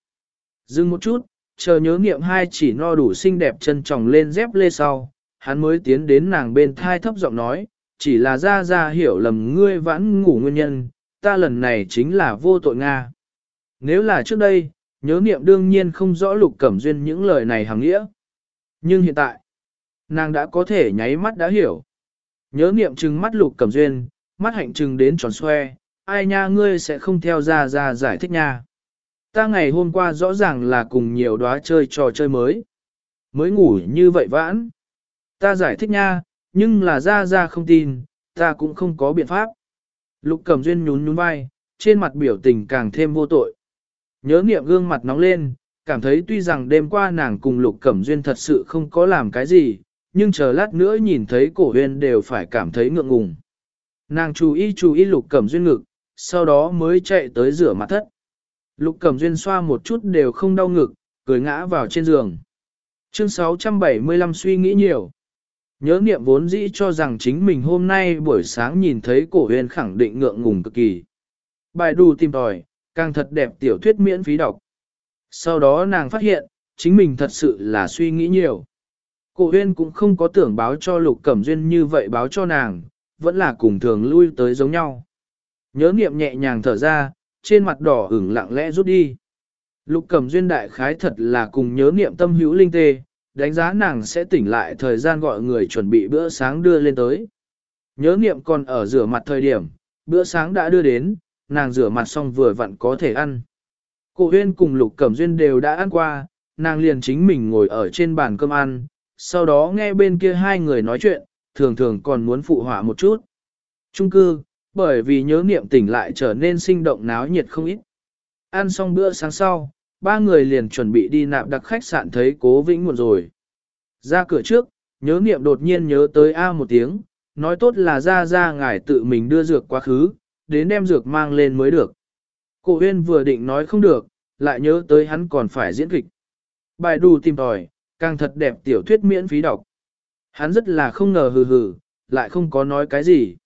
Dừng một chút, chờ nhớ nghiệm hai chỉ no đủ xinh đẹp chân tròng lên dép lê sau, hắn mới tiến đến nàng bên thai thấp giọng nói, chỉ là ra ra hiểu lầm ngươi vãn ngủ nguyên nhân, ta lần này chính là vô tội Nga. Nếu là trước đây, nhớ nghiệm đương nhiên không rõ lục cẩm duyên những lời này hàng nghĩa. Nhưng hiện tại, nàng đã có thể nháy mắt đã hiểu. Nhớ niệm trừng mắt lục cẩm duyên, mắt hạnh trừng đến tròn xoe, ai nha ngươi sẽ không theo ra ra giải thích nha. Ta ngày hôm qua rõ ràng là cùng nhiều đóa chơi trò chơi mới. Mới ngủ như vậy vãn. Ta giải thích nha, nhưng là ra ra không tin, ta cũng không có biện pháp. Lục Cẩm Duyên nhún nhún vai, trên mặt biểu tình càng thêm vô tội. Nhớ niệm gương mặt nóng lên, cảm thấy tuy rằng đêm qua nàng cùng Lục Cẩm Duyên thật sự không có làm cái gì, nhưng chờ lát nữa nhìn thấy cổ huyên đều phải cảm thấy ngượng ngùng. Nàng chú ý chú ý Lục Cẩm Duyên ngực, sau đó mới chạy tới rửa mặt thất. Lục Cẩm Duyên xoa một chút đều không đau ngực, cười ngã vào trên giường. Chương 675 suy nghĩ nhiều. Nhớ niệm vốn dĩ cho rằng chính mình hôm nay buổi sáng nhìn thấy cổ huyền khẳng định ngượng ngùng cực kỳ. Bài đù tìm tòi, càng thật đẹp tiểu thuyết miễn phí đọc. Sau đó nàng phát hiện, chính mình thật sự là suy nghĩ nhiều. Cổ huyên cũng không có tưởng báo cho lục cẩm duyên như vậy báo cho nàng, vẫn là cùng thường lui tới giống nhau. Nhớ niệm nhẹ nhàng thở ra, trên mặt đỏ ửng lặng lẽ rút đi. Lục cẩm duyên đại khái thật là cùng nhớ niệm tâm hữu linh tê, đánh giá nàng sẽ tỉnh lại thời gian gọi người chuẩn bị bữa sáng đưa lên tới. Nhớ niệm còn ở rửa mặt thời điểm, bữa sáng đã đưa đến, nàng rửa mặt xong vừa vặn có thể ăn. Cô huyên cùng lục cẩm duyên đều đã ăn qua, nàng liền chính mình ngồi ở trên bàn cơm ăn, sau đó nghe bên kia hai người nói chuyện, thường thường còn muốn phụ họa một chút. Trung cư, bởi vì nhớ niệm tỉnh lại trở nên sinh động náo nhiệt không ít. Ăn xong bữa sáng sau, ba người liền chuẩn bị đi nạp đặc khách sạn thấy cố vĩnh muộn rồi. Ra cửa trước, nhớ niệm đột nhiên nhớ tới A một tiếng, nói tốt là ra ra ngài tự mình đưa dược quá khứ, đến đem dược mang lên mới được. Cổ huyên vừa định nói không được, lại nhớ tới hắn còn phải diễn kịch. Bài đù tìm tòi, càng thật đẹp tiểu thuyết miễn phí đọc. Hắn rất là không ngờ hừ hừ, lại không có nói cái gì.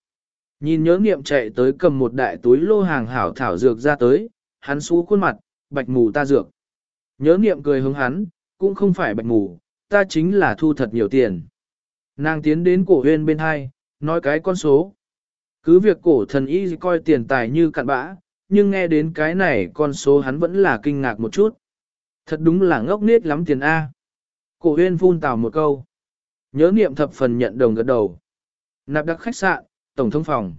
Nhìn nhớ nghiệm chạy tới cầm một đại túi lô hàng hảo thảo dược ra tới, hắn xú khuôn mặt, bạch mù ta dược. Nhớ nghiệm cười hướng hắn, cũng không phải bạch mù, ta chính là thu thật nhiều tiền. Nàng tiến đến cổ huyên bên hai, nói cái con số. Cứ việc cổ thần y coi tiền tài như cặn bã, nhưng nghe đến cái này con số hắn vẫn là kinh ngạc một chút. Thật đúng là ngốc nết lắm tiền A. Cổ huyên phun tào một câu. Nhớ niệm thập phần nhận đồng gật đầu. Nạp đặc khách sạn, tổng thống phòng.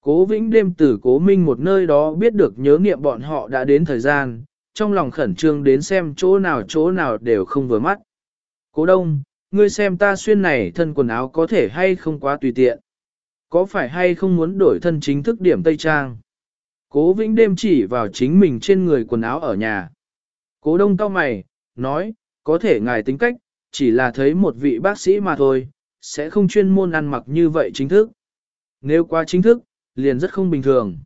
Cố vĩnh đêm từ cố minh một nơi đó biết được nhớ niệm bọn họ đã đến thời gian, trong lòng khẩn trương đến xem chỗ nào chỗ nào đều không vừa mắt. Cố đông, ngươi xem ta xuyên này thân quần áo có thể hay không quá tùy tiện. Có phải hay không muốn đổi thân chính thức điểm Tây Trang? Cố vĩnh đêm chỉ vào chính mình trên người quần áo ở nhà. Cố đông cao mày, nói, có thể ngài tính cách, chỉ là thấy một vị bác sĩ mà thôi, sẽ không chuyên môn ăn mặc như vậy chính thức. Nếu quá chính thức, liền rất không bình thường.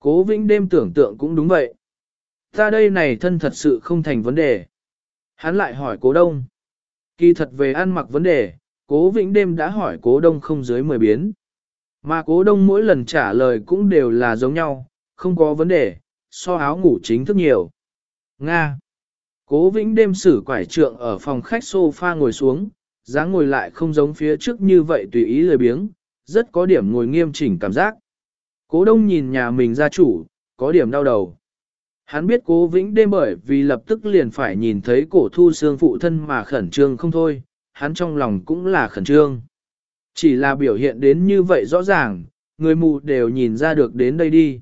Cố vĩnh đêm tưởng tượng cũng đúng vậy. Ta đây này thân thật sự không thành vấn đề. Hắn lại hỏi cố đông. Kỳ thật về ăn mặc vấn đề, cố vĩnh đêm đã hỏi cố đông không dưới 10 biến. Mà cố đông mỗi lần trả lời cũng đều là giống nhau, không có vấn đề, so áo ngủ chính thức nhiều. Nga. Cố vĩnh đêm sử quải trượng ở phòng khách sofa ngồi xuống, dáng ngồi lại không giống phía trước như vậy tùy ý lười biếng, rất có điểm ngồi nghiêm chỉnh cảm giác. Cố đông nhìn nhà mình gia chủ, có điểm đau đầu. Hắn biết cố vĩnh đêm bởi vì lập tức liền phải nhìn thấy cổ thu xương phụ thân mà khẩn trương không thôi, hắn trong lòng cũng là khẩn trương. Chỉ là biểu hiện đến như vậy rõ ràng, người mù đều nhìn ra được đến đây đi.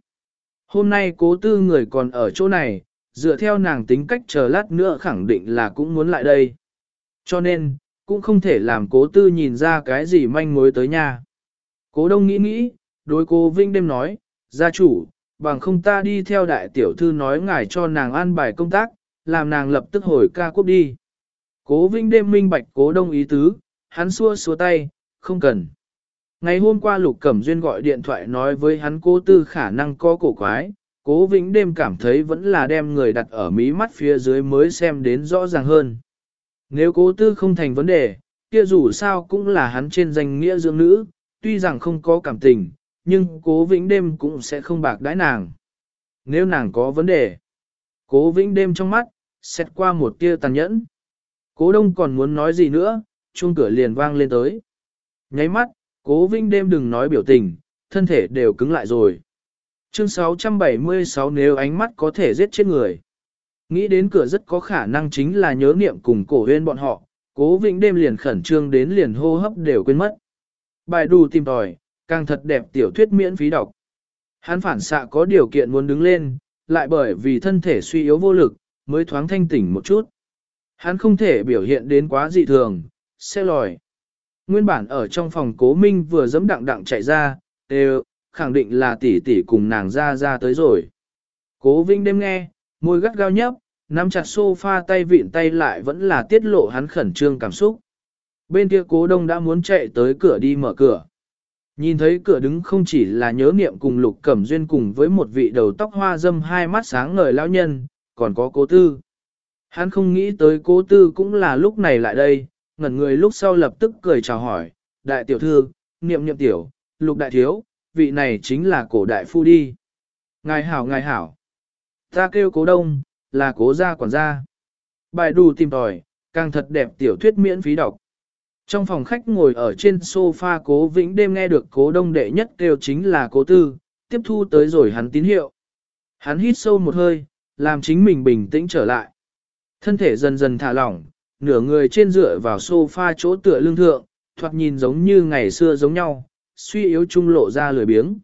Hôm nay cố tư người còn ở chỗ này, dựa theo nàng tính cách chờ lát nữa khẳng định là cũng muốn lại đây. Cho nên, cũng không thể làm cố tư nhìn ra cái gì manh mối tới nhà. Cố đông nghĩ nghĩ, đối cố Vinh đêm nói, gia chủ, bằng không ta đi theo đại tiểu thư nói ngài cho nàng an bài công tác, làm nàng lập tức hồi ca quốc đi. Cố Vinh đêm minh bạch cố đông ý tứ, hắn xua xua tay, không cần. Ngày hôm qua Lục Cẩm Duyên gọi điện thoại nói với hắn cố tư khả năng có cổ quái, cố vĩnh đêm cảm thấy vẫn là đem người đặt ở mí mắt phía dưới mới xem đến rõ ràng hơn. Nếu cố tư không thành vấn đề, kia dù sao cũng là hắn trên danh nghĩa dưỡng nữ, tuy rằng không có cảm tình, nhưng cố vĩnh đêm cũng sẽ không bạc đãi nàng. Nếu nàng có vấn đề, cố vĩnh đêm trong mắt, xét qua một tia tàn nhẫn. Cố đông còn muốn nói gì nữa, chuông cửa liền vang lên tới. Nháy mắt, cố vĩnh đêm đừng nói biểu tình, thân thể đều cứng lại rồi. Chương 676 nếu ánh mắt có thể giết chết người. Nghĩ đến cửa rất có khả năng chính là nhớ niệm cùng cổ huyên bọn họ, cố vĩnh đêm liền khẩn trương đến liền hô hấp đều quên mất. Bài đù tìm tòi, càng thật đẹp tiểu thuyết miễn phí đọc. Hắn phản xạ có điều kiện muốn đứng lên, lại bởi vì thân thể suy yếu vô lực, mới thoáng thanh tỉnh một chút. Hắn không thể biểu hiện đến quá dị thường, xe lòi. Nguyên bản ở trong phòng cố minh vừa dẫm đặng đặng chạy ra, đều, khẳng định là tỷ tỷ cùng nàng ra ra tới rồi. Cố Vinh đêm nghe, môi gắt gao nhấp, nắm chặt sofa tay vịn tay lại vẫn là tiết lộ hắn khẩn trương cảm xúc. Bên kia cố đông đã muốn chạy tới cửa đi mở cửa. Nhìn thấy cửa đứng không chỉ là nhớ niệm cùng lục cẩm duyên cùng với một vị đầu tóc hoa dâm hai mắt sáng ngời lão nhân, còn có cố tư. Hắn không nghĩ tới cố tư cũng là lúc này lại đây, ngẩn người lúc sau lập tức cười chào hỏi, đại tiểu thư, niệm niệm tiểu, lục đại thiếu, vị này chính là cổ đại phu đi. Ngài hảo ngài hảo. Ta kêu cố đông, là cố gia quản gia. Bài đủ tìm tòi, càng thật đẹp tiểu thuyết miễn phí đọc. Trong phòng khách ngồi ở trên sofa cố vĩnh đêm nghe được cố đông đệ nhất kêu chính là cố tư, tiếp thu tới rồi hắn tín hiệu. Hắn hít sâu một hơi, làm chính mình bình tĩnh trở lại. Thân thể dần dần thả lỏng, nửa người trên dựa vào sofa chỗ tựa lưng thượng, thoạt nhìn giống như ngày xưa giống nhau, suy yếu trung lộ ra lười biếng.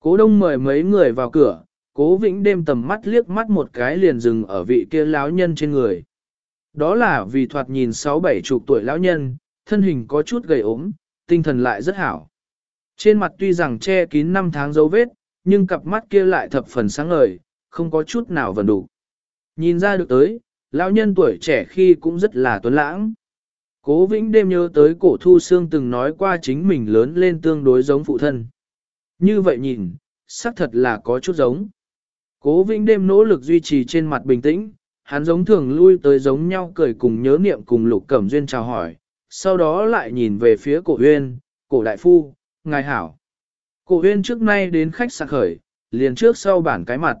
Cố đông mời mấy người vào cửa, cố vĩnh đêm tầm mắt liếc mắt một cái liền dừng ở vị kia lão nhân trên người. Đó là vì thoạt nhìn sáu bảy chục tuổi lão nhân, thân hình có chút gầy ốm, tinh thần lại rất hảo. Trên mặt tuy rằng che kín năm tháng dấu vết, nhưng cặp mắt kia lại thập phần sáng ngời, không có chút nào vần đủ. Nhìn ra được tới, lão nhân tuổi trẻ khi cũng rất là tuấn lãng. Cố Vĩnh đêm nhớ tới cổ thu xương từng nói qua chính mình lớn lên tương đối giống phụ thân. Như vậy nhìn, xác thật là có chút giống. Cố Vĩnh đêm nỗ lực duy trì trên mặt bình tĩnh, hắn giống thường lui tới giống nhau cười cùng nhớ niệm cùng lục cẩm duyên chào hỏi, sau đó lại nhìn về phía cổ huyên, cổ đại phu, ngài hảo. Cổ huyên trước nay đến khách sạc khởi, liền trước sau bản cái mặt.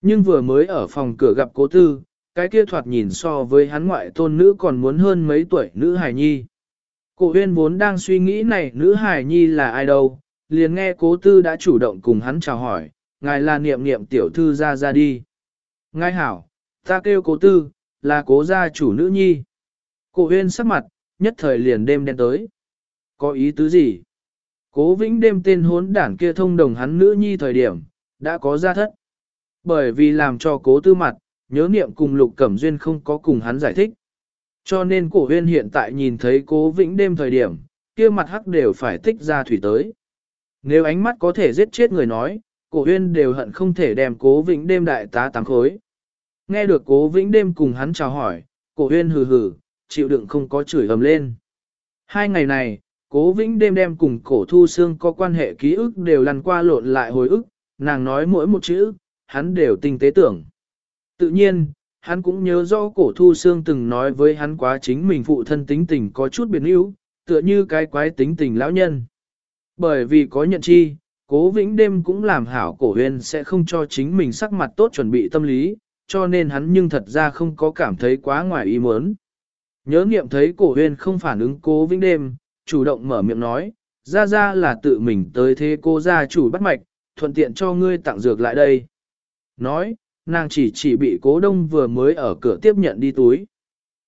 Nhưng vừa mới ở phòng cửa gặp cố tư, cái kia thoạt nhìn so với hắn ngoại tôn nữ còn muốn hơn mấy tuổi nữ hài nhi. Cổ huyên vốn đang suy nghĩ này nữ hài nhi là ai đâu, liền nghe cố tư đã chủ động cùng hắn chào hỏi, ngài là niệm niệm tiểu thư ra ra đi. Ngài hảo, ta kêu cố tư, là cố gia chủ nữ nhi. Cổ huyên sắc mặt, nhất thời liền đêm đen tới. Có ý tứ gì? Cố vĩnh đêm tên hốn đảng kia thông đồng hắn nữ nhi thời điểm, đã có ra thất. Bởi vì làm cho cố tư mặt, nhớ niệm cùng lục cẩm duyên không có cùng hắn giải thích. Cho nên cổ huyên hiện tại nhìn thấy cố vĩnh đêm thời điểm, kia mặt hắc đều phải tích ra thủy tới. Nếu ánh mắt có thể giết chết người nói, cổ huyên đều hận không thể đem cố vĩnh đêm đại tá tám khối. Nghe được cố vĩnh đêm cùng hắn chào hỏi, cổ huyên hừ hừ, chịu đựng không có chửi ầm lên. Hai ngày này, cố vĩnh đêm đem cùng cổ thu xương có quan hệ ký ức đều lăn qua lộn lại hồi ức, nàng nói mỗi một chữ, hắn đều tinh tế tưởng. Tự nhiên, hắn cũng nhớ rõ cổ thu xương từng nói với hắn quá chính mình phụ thân tính tình có chút biệt yếu, tựa như cái quái tính tình lão nhân. Bởi vì có nhận chi, cố vĩnh đêm cũng làm hảo cổ huyền sẽ không cho chính mình sắc mặt tốt chuẩn bị tâm lý, cho nên hắn nhưng thật ra không có cảm thấy quá ngoài ý muốn. Nhớ nghiệm thấy cổ huyền không phản ứng cố vĩnh đêm, chủ động mở miệng nói, ra ra là tự mình tới thế cô gia chủ bắt mạch, thuận tiện cho ngươi tặng dược lại đây. Nói, nàng chỉ chỉ bị cố đông vừa mới ở cửa tiếp nhận đi túi.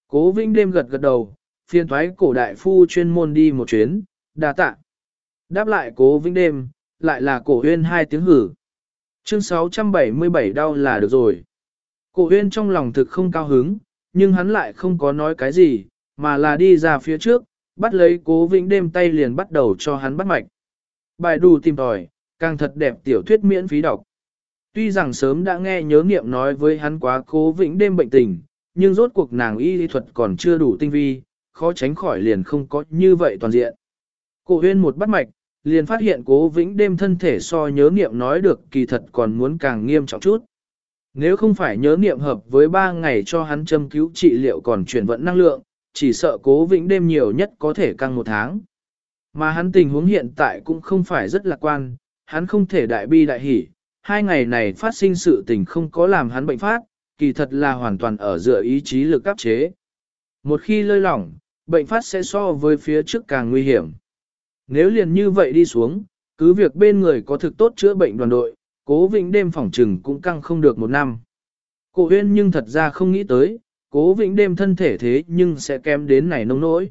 Cố vĩnh đêm gật gật đầu, phiên thoái cổ đại phu chuyên môn đi một chuyến, đa tạ. Đáp lại cố vĩnh đêm, lại là cổ huyên hai tiếng hử. Chương 677 đau là được rồi. Cổ huyên trong lòng thực không cao hứng, nhưng hắn lại không có nói cái gì, mà là đi ra phía trước, bắt lấy cố vĩnh đêm tay liền bắt đầu cho hắn bắt mạch. Bài đù tìm tòi, càng thật đẹp tiểu thuyết miễn phí đọc. Tuy rằng sớm đã nghe nhớ nghiệm nói với hắn quá cố vĩnh đêm bệnh tình, nhưng rốt cuộc nàng y lý thuật còn chưa đủ tinh vi, khó tránh khỏi liền không có như vậy toàn diện. Cổ huyên một bắt mạch, liền phát hiện cố vĩnh đêm thân thể so nhớ nghiệm nói được kỳ thật còn muốn càng nghiêm trọng chút. Nếu không phải nhớ nghiệm hợp với 3 ngày cho hắn châm cứu trị liệu còn chuyển vận năng lượng, chỉ sợ cố vĩnh đêm nhiều nhất có thể căng một tháng. Mà hắn tình huống hiện tại cũng không phải rất lạc quan, hắn không thể đại bi đại hỉ, hai ngày này phát sinh sự tình không có làm hắn bệnh phát, kỳ thật là hoàn toàn ở dựa ý chí lực áp chế. Một khi lơi lỏng, bệnh phát sẽ so với phía trước càng nguy hiểm. Nếu liền như vậy đi xuống, cứ việc bên người có thực tốt chữa bệnh đoàn đội, cố vĩnh đêm phòng trừng cũng căng không được một năm. Cổ huyên nhưng thật ra không nghĩ tới, cố vĩnh đêm thân thể thế nhưng sẽ kém đến này nông nỗi.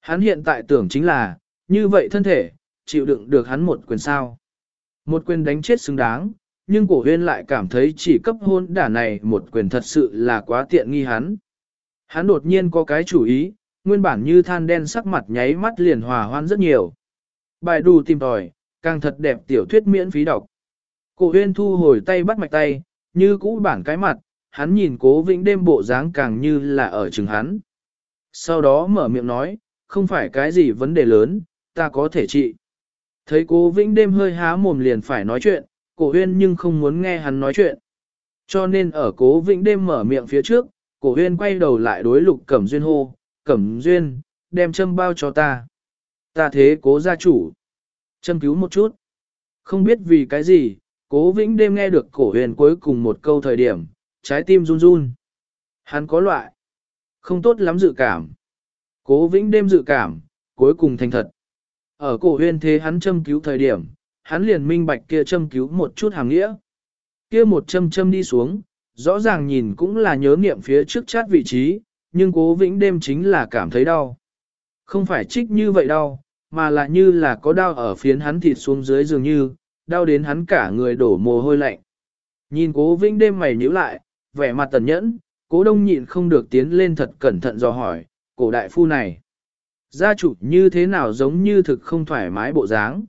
Hắn hiện tại tưởng chính là, như vậy thân thể, chịu đựng được hắn một quyền sao. Một quyền đánh chết xứng đáng, nhưng cổ huyên lại cảm thấy chỉ cấp hôn đả này một quyền thật sự là quá tiện nghi hắn. Hắn đột nhiên có cái chủ ý, nguyên bản như than đen sắc mặt nháy mắt liền hòa hoan rất nhiều. Bài đù tìm tòi, càng thật đẹp tiểu thuyết miễn phí đọc. Cổ huyên thu hồi tay bắt mạch tay, như cũ bản cái mặt, hắn nhìn cố vĩnh đêm bộ dáng càng như là ở chừng hắn. Sau đó mở miệng nói, không phải cái gì vấn đề lớn, ta có thể trị. Thấy cố vĩnh đêm hơi há mồm liền phải nói chuyện, cổ huyên nhưng không muốn nghe hắn nói chuyện. Cho nên ở cố vĩnh đêm mở miệng phía trước, cổ huyên quay đầu lại đối lục cẩm duyên hô, cẩm duyên, đem châm bao cho ta. Ta thế cố gia chủ. Châm cứu một chút. Không biết vì cái gì, cố vĩnh đêm nghe được cổ huyền cuối cùng một câu thời điểm, trái tim run run. Hắn có loại. Không tốt lắm dự cảm. Cố vĩnh đêm dự cảm, cuối cùng thành thật. Ở cổ huyên thế hắn châm cứu thời điểm, hắn liền minh bạch kia châm cứu một chút hàng nghĩa. Kia một châm châm đi xuống, rõ ràng nhìn cũng là nhớ niệm phía trước chát vị trí, nhưng cố vĩnh đêm chính là cảm thấy đau. Không phải trích như vậy đau, mà là như là có đau ở phiến hắn thịt xuống dưới dường như, đau đến hắn cả người đổ mồ hôi lạnh. Nhìn cố vĩnh đêm mày nhíu lại, vẻ mặt tần nhẫn, cố đông nhịn không được tiến lên thật cẩn thận dò hỏi, cổ đại phu này. Gia chủ như thế nào giống như thực không thoải mái bộ dáng.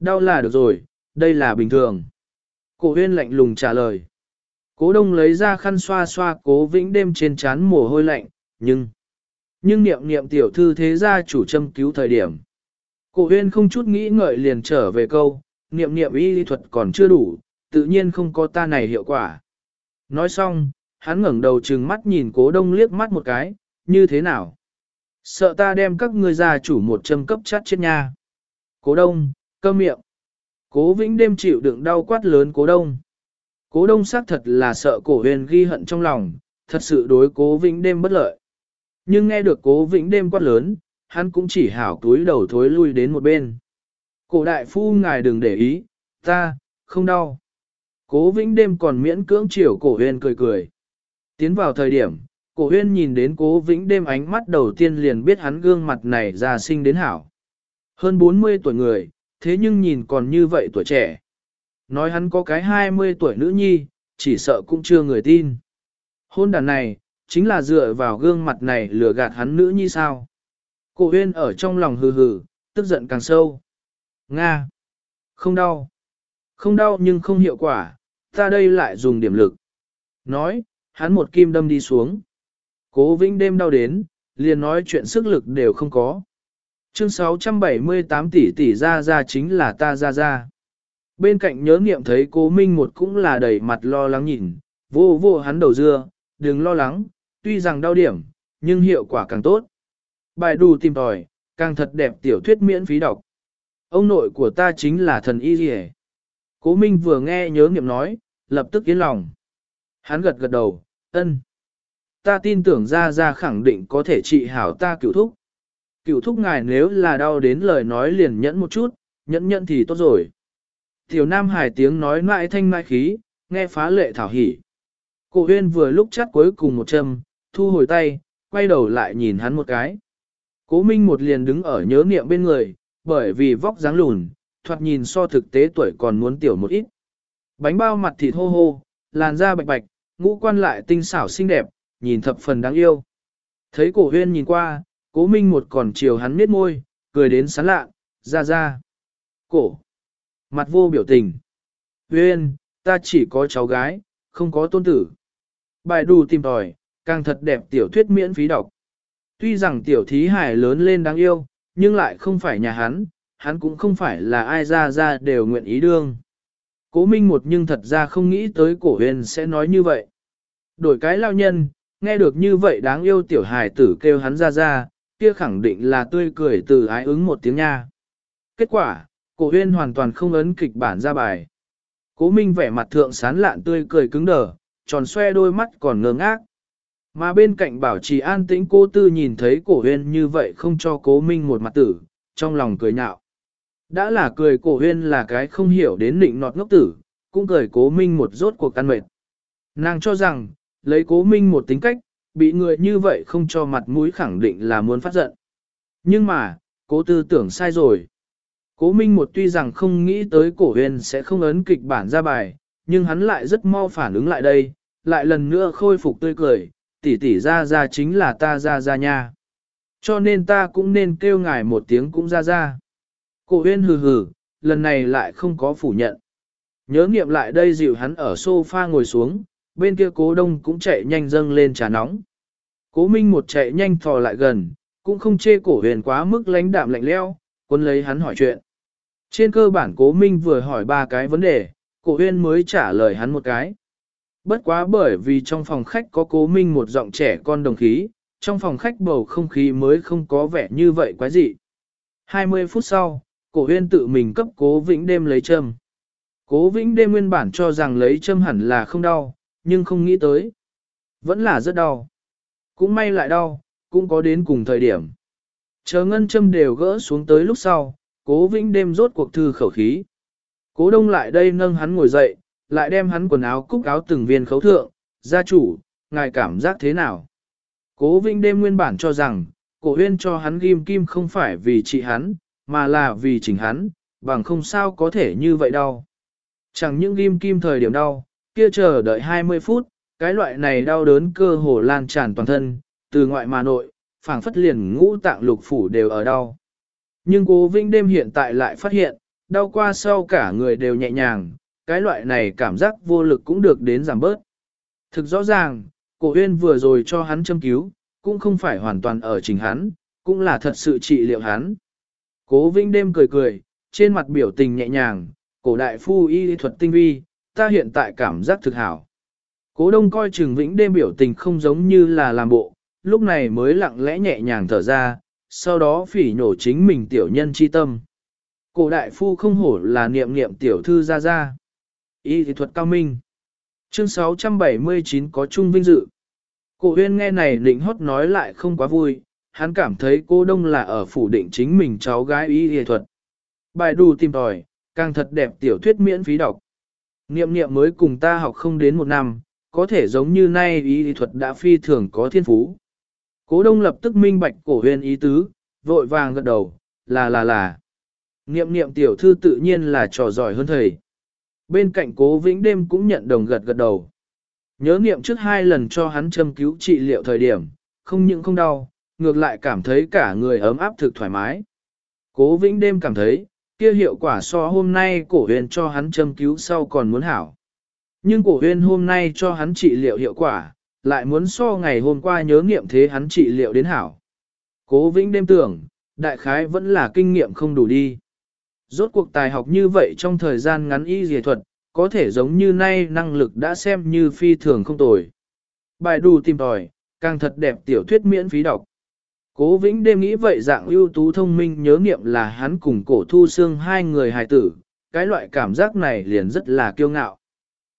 Đau là được rồi, đây là bình thường. Cổ huyên lạnh lùng trả lời. Cố đông lấy ra khăn xoa xoa cố vĩnh đêm trên chán mồ hôi lạnh, nhưng... Nhưng niệm niệm tiểu thư thế gia chủ châm cứu thời điểm. Cổ huyên không chút nghĩ ngợi liền trở về câu, niệm niệm y lý thuật còn chưa đủ, tự nhiên không có ta này hiệu quả. Nói xong, hắn ngẩng đầu trừng mắt nhìn cố đông liếc mắt một cái, như thế nào? Sợ ta đem các ngươi gia chủ một châm cấp chát chết nha. Cố đông, cơm miệng. Cố vĩnh đêm chịu đựng đau quát lớn cố đông. Cố đông xác thật là sợ cổ huyền ghi hận trong lòng, thật sự đối cố vĩnh đêm bất lợi. Nhưng nghe được cố vĩnh đêm quát lớn, hắn cũng chỉ hảo túi đầu thối lui đến một bên. Cổ đại phu ngài đừng để ý, ta, không đau. Cố vĩnh đêm còn miễn cưỡng chiều cổ huyền cười cười. Tiến vào thời điểm, Cổ huyên nhìn đến cố vĩnh đêm ánh mắt đầu tiên liền biết hắn gương mặt này già sinh đến hảo. Hơn 40 tuổi người, thế nhưng nhìn còn như vậy tuổi trẻ. Nói hắn có cái 20 tuổi nữ nhi, chỉ sợ cũng chưa người tin. Hôn đàn này, chính là dựa vào gương mặt này lừa gạt hắn nữ nhi sao. Cổ huyên ở trong lòng hừ hừ, tức giận càng sâu. Nga! Không đau. Không đau nhưng không hiệu quả, ta đây lại dùng điểm lực. Nói, hắn một kim đâm đi xuống. Cố vĩnh đêm đau đến, liền nói chuyện sức lực đều không có. Chương 678 tỷ tỷ ra ra chính là ta ra ra. Bên cạnh nhớ nghiệm thấy cố Minh một cũng là đầy mặt lo lắng nhìn, vô vô hắn đầu dưa, đừng lo lắng, tuy rằng đau điểm, nhưng hiệu quả càng tốt. Bài đủ tìm tòi, càng thật đẹp tiểu thuyết miễn phí đọc. Ông nội của ta chính là thần y rìa. Cố Minh vừa nghe nhớ nghiệm nói, lập tức yên lòng. Hắn gật gật đầu, ân. Ta tin tưởng ra ra khẳng định có thể trị hảo ta cửu thúc. Cửu thúc ngài nếu là đau đến lời nói liền nhẫn một chút, nhẫn nhẫn thì tốt rồi. Tiểu Nam Hải tiếng nói mãi thanh mãi khí, nghe phá lệ thảo hỉ. Cổ huyên vừa lúc chắt cuối cùng một châm, thu hồi tay, quay đầu lại nhìn hắn một cái. Cố Minh một liền đứng ở nhớ niệm bên người, bởi vì vóc dáng lùn, thoạt nhìn so thực tế tuổi còn muốn tiểu một ít. Bánh bao mặt thịt hô hô, làn da bạch bạch, ngũ quan lại tinh xảo xinh đẹp, nhìn thập phần đáng yêu. Thấy cổ huyên nhìn qua, cố minh một còn chiều hắn miết môi, cười đến sán lạ, ra ra. Cổ. Mặt vô biểu tình. Huyên, ta chỉ có cháu gái, không có tôn tử. Bài đù tìm tòi, càng thật đẹp tiểu thuyết miễn phí đọc. Tuy rằng tiểu thí hải lớn lên đáng yêu, nhưng lại không phải nhà hắn, hắn cũng không phải là ai ra ra đều nguyện ý đương. Cố Minh một nhưng thật ra không nghĩ tới cổ huyền sẽ nói như vậy. Đổi cái lao nhân, nghe được như vậy đáng yêu tiểu hài tử kêu hắn ra ra, kia khẳng định là tươi cười từ ái ứng một tiếng nha. Kết quả, cổ huyên hoàn toàn không ấn kịch bản ra bài. Cố Minh vẻ mặt thượng sán lạn tươi cười cứng đờ, tròn xoe đôi mắt còn ngơ ngác. Mà bên cạnh bảo trì an tĩnh cô tư nhìn thấy cổ huyên như vậy không cho cố Minh một mặt tử, trong lòng cười nhạo. Đã là cười cổ huyên là cái không hiểu đến nịnh nọt ngốc tử, cũng cười cố Minh một rốt cuộc căn mệt. Nàng cho rằng, lấy cố Minh một tính cách, bị người như vậy không cho mặt mũi khẳng định là muốn phát giận. Nhưng mà, cố tư tưởng sai rồi. Cố Minh một tuy rằng không nghĩ tới cổ huyền sẽ không ấn kịch bản ra bài, nhưng hắn lại rất mau phản ứng lại đây, lại lần nữa khôi phục tươi cười, tỷ tỷ ra ra chính là ta ra ra nha. Cho nên ta cũng nên kêu ngài một tiếng cũng ra ra. Cổ huyên hừ hừ, lần này lại không có phủ nhận. Nhớ nghiệm lại đây dịu hắn ở sofa ngồi xuống, bên kia cố đông cũng chạy nhanh dâng lên trà nóng. Cố minh một chạy nhanh thò lại gần, cũng không chê cổ huyền quá mức lánh đạm lạnh leo, quân lấy hắn hỏi chuyện. Trên cơ bản cố minh vừa hỏi ba cái vấn đề, cổ huyền mới trả lời hắn một cái. Bất quá bởi vì trong phòng khách có cố minh một giọng trẻ con đồng khí, trong phòng khách bầu không khí mới không có vẻ như vậy quái dị. 20 phút sau, cổ huyên tự mình cấp cố vĩnh đêm lấy châm. Cố vĩnh đêm nguyên bản cho rằng lấy châm hẳn là không đau, nhưng không nghĩ tới. Vẫn là rất đau. Cũng may lại đau, cũng có đến cùng thời điểm. Chờ ngân châm đều gỡ xuống tới lúc sau, cố vĩnh đêm rốt cuộc thư khẩu khí. Cố đông lại đây nâng hắn ngồi dậy, lại đem hắn quần áo cúc áo từng viên khấu thượng, gia chủ, ngài cảm giác thế nào? Cố vĩnh đêm nguyên bản cho rằng, cổ huyên cho hắn ghim kim không phải vì trị hắn, mà là vì chỉnh hắn, bằng không sao có thể như vậy đâu. Chẳng những ghim kim thời điểm đau, kia chờ đợi 20 phút, cái loại này đau đớn cơ hồ lan tràn toàn thân, từ ngoại mà nội, phảng phất liền ngũ tạng lục phủ đều ở đau. Nhưng cố vinh đêm hiện tại lại phát hiện, đau qua sau cả người đều nhẹ nhàng, cái loại này cảm giác vô lực cũng được đến giảm bớt. Thực rõ ràng, cổ huyên vừa rồi cho hắn châm cứu, cũng không phải hoàn toàn ở trình hắn, cũng là thật sự trị liệu hắn. Cố vinh đêm cười cười, trên mặt biểu tình nhẹ nhàng, cổ đại phu y thuật tinh vi, ta hiện tại cảm giác thực hảo. Cố đông coi Trừng Vĩnh đêm biểu tình không giống như là làm bộ, lúc này mới lặng lẽ nhẹ nhàng thở ra, sau đó phỉ nhổ chính mình tiểu nhân chi tâm. Cổ đại phu không hổ là niệm niệm tiểu thư ra ra. Y thì thuật cao minh. Chương 679 có chung vinh dự. Cổ huyên nghe này định hót nói lại không quá vui, hắn cảm thấy cô đông là ở phủ định chính mình cháu gái y y thuật. Bài đù tìm tòi, càng thật đẹp tiểu thuyết miễn phí đọc. Niệm niệm mới cùng ta học không đến một năm, có thể giống như nay ý thuật đã phi thường có thiên phú. Cố đông lập tức minh bạch cổ huyền ý tứ, vội vàng gật đầu, là là là. Niệm niệm tiểu thư tự nhiên là trò giỏi hơn thầy. Bên cạnh cố vĩnh đêm cũng nhận đồng gật gật đầu. Nhớ niệm trước hai lần cho hắn châm cứu trị liệu thời điểm, không những không đau, ngược lại cảm thấy cả người ấm áp thực thoải mái. Cố vĩnh đêm cảm thấy, kia hiệu quả so hôm nay cổ huyền cho hắn châm cứu sau còn muốn hảo. Nhưng cổ huyền hôm nay cho hắn trị liệu hiệu quả, lại muốn so ngày hôm qua nhớ nghiệm thế hắn trị liệu đến hảo. Cố vĩnh đêm tưởng, đại khái vẫn là kinh nghiệm không đủ đi. Rốt cuộc tài học như vậy trong thời gian ngắn y dề thuật, có thể giống như nay năng lực đã xem như phi thường không tồi. Bài đủ tìm tòi, càng thật đẹp tiểu thuyết miễn phí đọc. Cố Vĩnh đêm nghĩ vậy dạng ưu tú thông minh nhớ nghiệm là hắn cùng cổ thu xương hai người hài tử, cái loại cảm giác này liền rất là kiêu ngạo.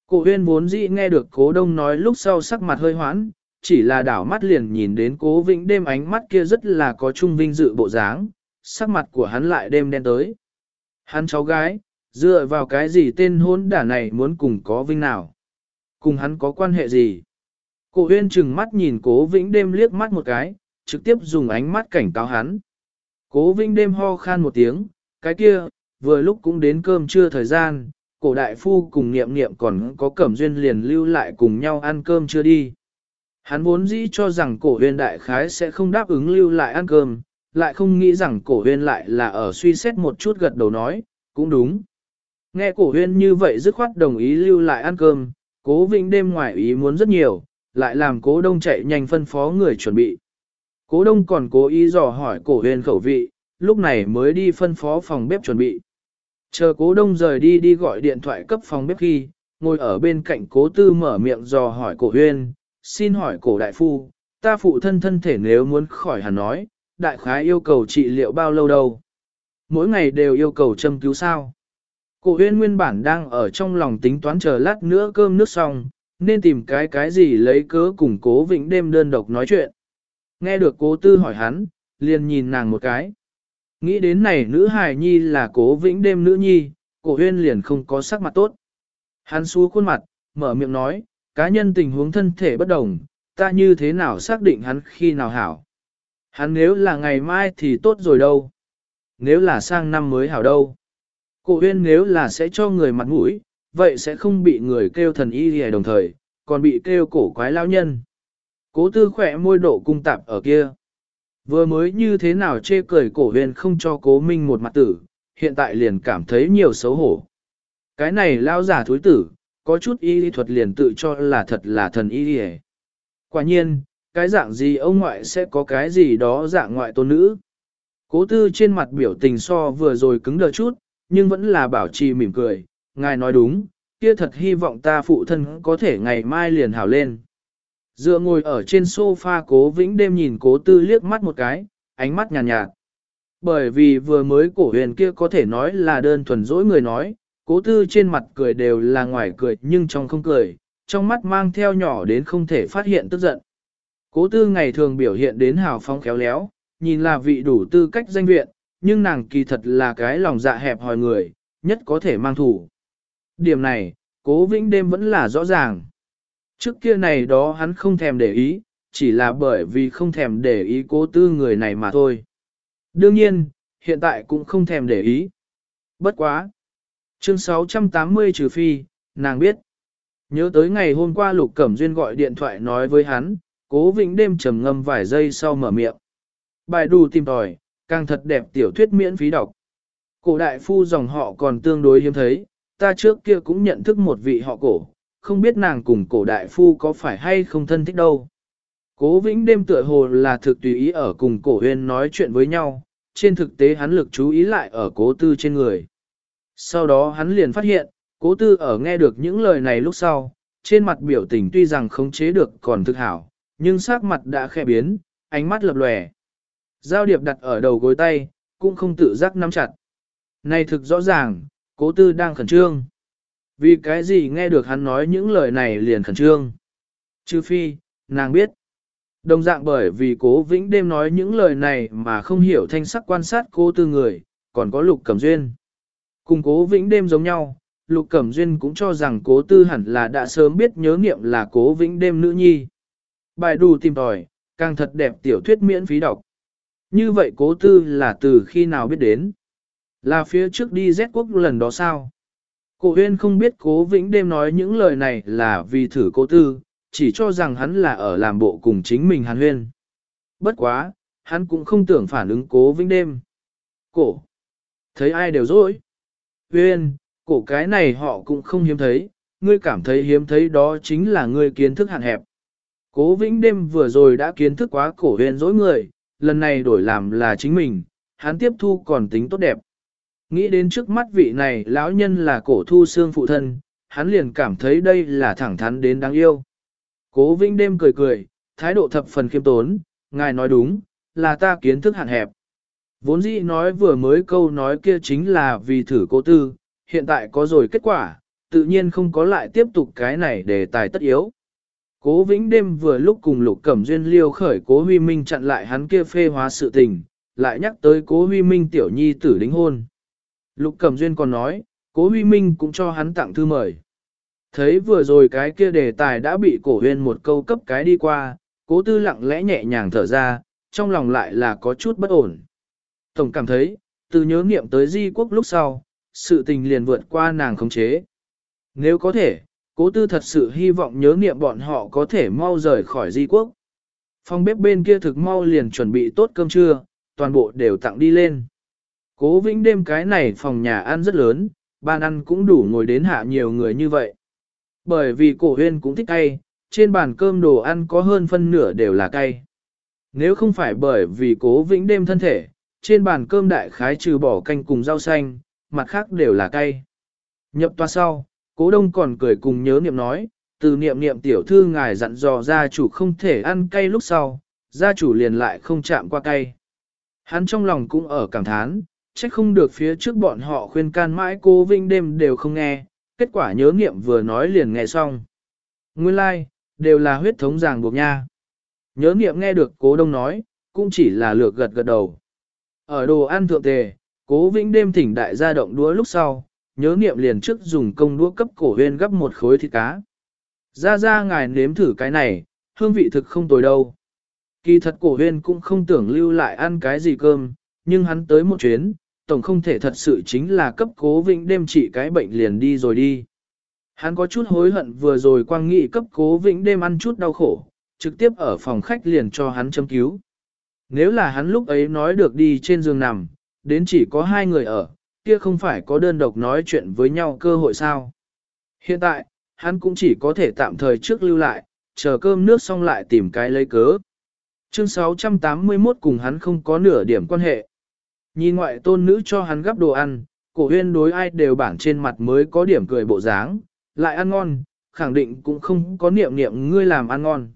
Cổ huyên vốn dĩ nghe được cố đông nói lúc sau sắc mặt hơi hoãn, chỉ là đảo mắt liền nhìn đến cố vĩnh đêm ánh mắt kia rất là có trung vinh dự bộ dáng, sắc mặt của hắn lại đêm đen tới. Hắn cháu gái, dựa vào cái gì tên hôn đả này muốn cùng có vinh nào? Cùng hắn có quan hệ gì? Cổ huyên chừng mắt nhìn cố vĩnh đêm liếc mắt một cái, trực tiếp dùng ánh mắt cảnh cáo hắn. Cố Vinh đêm ho khan một tiếng, cái kia, vừa lúc cũng đến cơm trưa thời gian, cổ đại phu cùng niệm niệm còn có cẩm duyên liền lưu lại cùng nhau ăn cơm chưa đi. Hắn vốn dĩ cho rằng cổ huyền đại khái sẽ không đáp ứng lưu lại ăn cơm, lại không nghĩ rằng cổ huyền lại là ở suy xét một chút gật đầu nói, cũng đúng. Nghe cổ huyền như vậy dứt khoát đồng ý lưu lại ăn cơm, cố vĩnh đêm ngoài ý muốn rất nhiều, lại làm cố đông chạy nhanh phân phó người chuẩn bị. Cố đông còn cố ý dò hỏi cổ huyền khẩu vị, lúc này mới đi phân phó phòng bếp chuẩn bị. Chờ cố đông rời đi đi gọi điện thoại cấp phòng bếp khi, ngồi ở bên cạnh cố tư mở miệng dò hỏi cổ Huyền, xin hỏi cổ đại phu, ta phụ thân thân thể nếu muốn khỏi hẳn nói, đại khái yêu cầu trị liệu bao lâu đâu. Mỗi ngày đều yêu cầu châm cứu sao. Cổ huyên nguyên bản đang ở trong lòng tính toán chờ lát nữa cơm nước xong, nên tìm cái cái gì lấy cớ củng cố vĩnh đêm đơn độc nói chuyện. Nghe được cố tư hỏi hắn, liền nhìn nàng một cái. Nghĩ đến này nữ hài nhi là cố vĩnh đêm nữ nhi, cổ huyên liền không có sắc mặt tốt. Hắn xú khuôn mặt, mở miệng nói, cá nhân tình huống thân thể bất đồng, ta như thế nào xác định hắn khi nào hảo. Hắn nếu là ngày mai thì tốt rồi đâu. Nếu là sang năm mới hảo đâu. Cổ huyên nếu là sẽ cho người mặt mũi, vậy sẽ không bị người kêu thần y gì đồng thời, còn bị kêu cổ quái lao nhân. Cố tư khỏe môi độ cung tạp ở kia. Vừa mới như thế nào chê cười cổ huyền không cho cố minh một mặt tử, hiện tại liền cảm thấy nhiều xấu hổ. Cái này lao giả thối tử, có chút y lý thuật liền tự cho là thật là thần y lý Quả nhiên, cái dạng gì ông ngoại sẽ có cái gì đó dạng ngoại tôn nữ. Cố tư trên mặt biểu tình so vừa rồi cứng đờ chút, nhưng vẫn là bảo trì mỉm cười, ngài nói đúng, kia thật hy vọng ta phụ thân có thể ngày mai liền hảo lên. Dựa ngồi ở trên sofa cố vĩnh đêm nhìn cố tư liếc mắt một cái, ánh mắt nhàn nhạt, nhạt. Bởi vì vừa mới cổ huyền kia có thể nói là đơn thuần dỗi người nói, cố tư trên mặt cười đều là ngoài cười nhưng trong không cười, trong mắt mang theo nhỏ đến không thể phát hiện tức giận. Cố tư ngày thường biểu hiện đến hào phóng khéo léo, nhìn là vị đủ tư cách danh viện, nhưng nàng kỳ thật là cái lòng dạ hẹp hòi người, nhất có thể mang thủ. Điểm này, cố vĩnh đêm vẫn là rõ ràng. Trước kia này đó hắn không thèm để ý, chỉ là bởi vì không thèm để ý cố tư người này mà thôi. Đương nhiên, hiện tại cũng không thèm để ý. Bất quá. Chương 680 trừ phi, nàng biết. Nhớ tới ngày hôm qua Lục Cẩm Duyên gọi điện thoại nói với hắn, cố vĩnh đêm trầm ngâm vài giây sau mở miệng. Bài đù tìm tòi, càng thật đẹp tiểu thuyết miễn phí đọc. Cổ đại phu dòng họ còn tương đối hiếm thấy, ta trước kia cũng nhận thức một vị họ cổ, không biết nàng cùng cổ đại phu có phải hay không thân thích đâu. Cố vĩnh đêm tựa hồ là thực tùy ý ở cùng cổ huyên nói chuyện với nhau, trên thực tế hắn lực chú ý lại ở cố tư trên người. Sau đó hắn liền phát hiện, cố tư ở nghe được những lời này lúc sau, trên mặt biểu tình tuy rằng không chế được còn thực hảo, nhưng sắc mặt đã khẽ biến, ánh mắt lập lòe. Giao điệp đặt ở đầu gối tay, cũng không tự giác nắm chặt. Này thực rõ ràng, cố tư đang khẩn trương. Vì cái gì nghe được hắn nói những lời này liền khẩn trương. chứ phi, nàng biết. Đồng dạng bởi vì cố vĩnh đêm nói những lời này mà không hiểu thanh sắc quan sát cô tư người, còn có lục cẩm duyên. Cùng cố vĩnh đêm giống nhau, Lục Cẩm Duyên cũng cho rằng cố tư hẳn là đã sớm biết nhớ nghiệm là cố vĩnh đêm nữ nhi. Bài đủ tìm tòi, càng thật đẹp tiểu thuyết miễn phí đọc. Như vậy cố tư là từ khi nào biết đến? Là phía trước đi Z quốc lần đó sao? Cổ huyên không biết cố vĩnh đêm nói những lời này là vì thử cố tư, chỉ cho rằng hắn là ở làm bộ cùng chính mình hàn huyên. Bất quá, hắn cũng không tưởng phản ứng cố vĩnh đêm. Cổ! Thấy ai đều dối. Huyên, cổ cái này họ cũng không hiếm thấy, ngươi cảm thấy hiếm thấy đó chính là ngươi kiến thức hạn hẹp. Cố vĩnh đêm vừa rồi đã kiến thức quá cổ huyên dối người, lần này đổi làm là chính mình, hắn tiếp thu còn tính tốt đẹp. Nghĩ đến trước mắt vị này lão nhân là cổ thu xương phụ thân, hắn liền cảm thấy đây là thẳng thắn đến đáng yêu. Cố vĩnh đêm cười cười, thái độ thập phần khiêm tốn, ngài nói đúng, là ta kiến thức hạn hẹp. Vốn dĩ nói vừa mới câu nói kia chính là vì thử cố tư, hiện tại có rồi kết quả, tự nhiên không có lại tiếp tục cái này để tài tất yếu. Cố vĩnh đêm vừa lúc cùng lục cẩm duyên liêu khởi cố huy minh chặn lại hắn kia phê hóa sự tình, lại nhắc tới cố huy minh tiểu nhi tử đính hôn. Lục cẩm duyên còn nói, cố huy minh cũng cho hắn tặng thư mời. Thấy vừa rồi cái kia đề tài đã bị cổ huyên một câu cấp cái đi qua, cố tư lặng lẽ nhẹ nhàng thở ra, trong lòng lại là có chút bất ổn. Tổng cảm thấy, từ nhớ nghiệm tới di quốc lúc sau, sự tình liền vượt qua nàng khống chế. Nếu có thể, cố tư thật sự hy vọng nhớ nghiệm bọn họ có thể mau rời khỏi di quốc. Phòng bếp bên kia thực mau liền chuẩn bị tốt cơm trưa, toàn bộ đều tặng đi lên. Cố vĩnh đêm cái này phòng nhà ăn rất lớn, ban ăn cũng đủ ngồi đến hạ nhiều người như vậy. Bởi vì cổ huyên cũng thích cay, trên bàn cơm đồ ăn có hơn phân nửa đều là cay. Nếu không phải bởi vì cố vĩnh đêm thân thể, trên bàn cơm đại khái trừ bỏ canh cùng rau xanh, mặt khác đều là cay. Nhập toa sau, cố đông còn cười cùng nhớ niệm nói, từ niệm niệm tiểu thư ngài dặn dò gia chủ không thể ăn cay lúc sau, gia chủ liền lại không chạm qua cay. Hắn trong lòng cũng ở cảm thán, trách không được phía trước bọn họ khuyên can mãi cô Vinh đêm đều không nghe, kết quả nhớ niệm vừa nói liền nghe xong. Nguyên lai, like, đều là huyết thống ràng buộc nha. Nhớ niệm nghe được cố đông nói, cũng chỉ là lược gật gật đầu. Ở đồ ăn thượng tề, cố vĩnh đêm thỉnh đại gia động đũa lúc sau, nhớ niệm liền trước dùng công đũa cấp cổ huyên gấp một khối thịt cá. Ra ra ngài nếm thử cái này, hương vị thực không tồi đâu. Kỳ thật cổ huyên cũng không tưởng lưu lại ăn cái gì cơm, nhưng hắn tới một chuyến, tổng không thể thật sự chính là cấp cố vĩnh đêm trị cái bệnh liền đi rồi đi. Hắn có chút hối hận vừa rồi quang nghị cấp cố vĩnh đêm ăn chút đau khổ, trực tiếp ở phòng khách liền cho hắn châm cứu. Nếu là hắn lúc ấy nói được đi trên giường nằm, đến chỉ có hai người ở, kia không phải có đơn độc nói chuyện với nhau cơ hội sao. Hiện tại, hắn cũng chỉ có thể tạm thời trước lưu lại, chờ cơm nước xong lại tìm cái lấy cớ. Chương 681 cùng hắn không có nửa điểm quan hệ. Nhìn ngoại tôn nữ cho hắn gắp đồ ăn, cổ huyên đối ai đều bản trên mặt mới có điểm cười bộ dáng, lại ăn ngon, khẳng định cũng không có niệm niệm ngươi làm ăn ngon.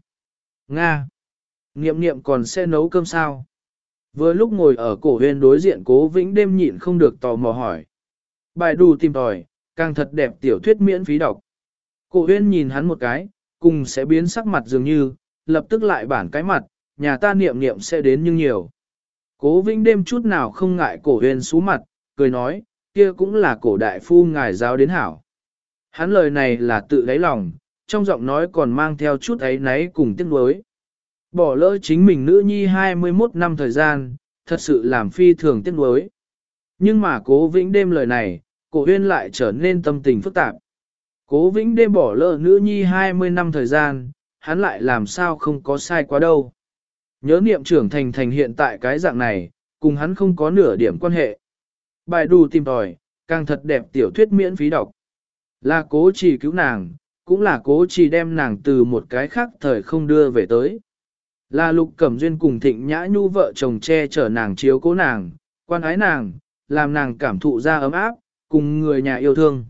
Nga! Niệm niệm còn sẽ nấu cơm sao? Vừa lúc ngồi ở cổ huyên đối diện cố vĩnh đêm nhịn không được tò mò hỏi. Bài đù tìm tòi, càng thật đẹp tiểu thuyết miễn phí đọc. Cổ huyên nhìn hắn một cái, cùng sẽ biến sắc mặt dường như, lập tức lại bản cái mặt, nhà ta niệm niệm sẽ đến nhưng nhiều. Cố vĩnh đêm chút nào không ngại cổ huyên xú mặt, cười nói, kia cũng là cổ đại phu ngài giáo đến hảo. Hắn lời này là tự đáy lòng, trong giọng nói còn mang theo chút ấy náy cùng tiếc nuối. Bỏ lỡ chính mình nữ nhi 21 năm thời gian, thật sự làm phi thường tiếc nuối. Nhưng mà cố vĩnh đêm lời này, cổ huyên lại trở nên tâm tình phức tạp. Cố vĩnh đêm bỏ lỡ nữ nhi 20 năm thời gian, hắn lại làm sao không có sai quá đâu. Nhớ niệm trưởng thành thành hiện tại cái dạng này, cùng hắn không có nửa điểm quan hệ. Bài đù tìm tòi, càng thật đẹp tiểu thuyết miễn phí đọc. Là cố chỉ cứu nàng, cũng là cố chỉ đem nàng từ một cái khác thời không đưa về tới. Là lục cẩm duyên cùng thịnh nhã nhu vợ chồng che chở nàng chiếu cố nàng, quan ái nàng, làm nàng cảm thụ ra ấm áp, cùng người nhà yêu thương.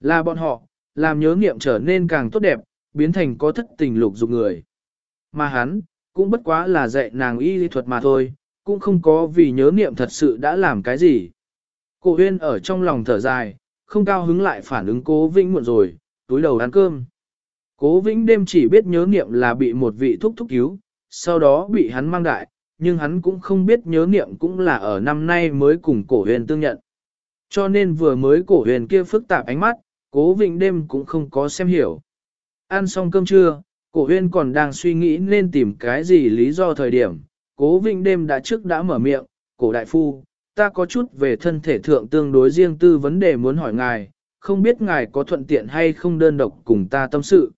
Là bọn họ, làm nhớ nghiệm trở nên càng tốt đẹp, biến thành có thất tình lục dục người. Mà hắn, cũng bất quá là dạy nàng y lý thuật mà thôi, cũng không có vì nhớ niệm thật sự đã làm cái gì. Cổ huyên ở trong lòng thở dài, không cao hứng lại phản ứng cố vĩnh muộn rồi, túi đầu ăn cơm. Cố vĩnh đêm chỉ biết nhớ niệm là bị một vị thúc thúc cứu, sau đó bị hắn mang đại, nhưng hắn cũng không biết nhớ niệm cũng là ở năm nay mới cùng cổ huyền tương nhận. Cho nên vừa mới cổ huyền kia phức tạp ánh mắt, cố Vĩnh đêm cũng không có xem hiểu. Ăn xong cơm trưa, cổ huyên còn đang suy nghĩ nên tìm cái gì lý do thời điểm. Cố vịnh đêm đã trước đã mở miệng, cổ đại phu, ta có chút về thân thể thượng tương đối riêng tư vấn đề muốn hỏi ngài, không biết ngài có thuận tiện hay không đơn độc cùng ta tâm sự.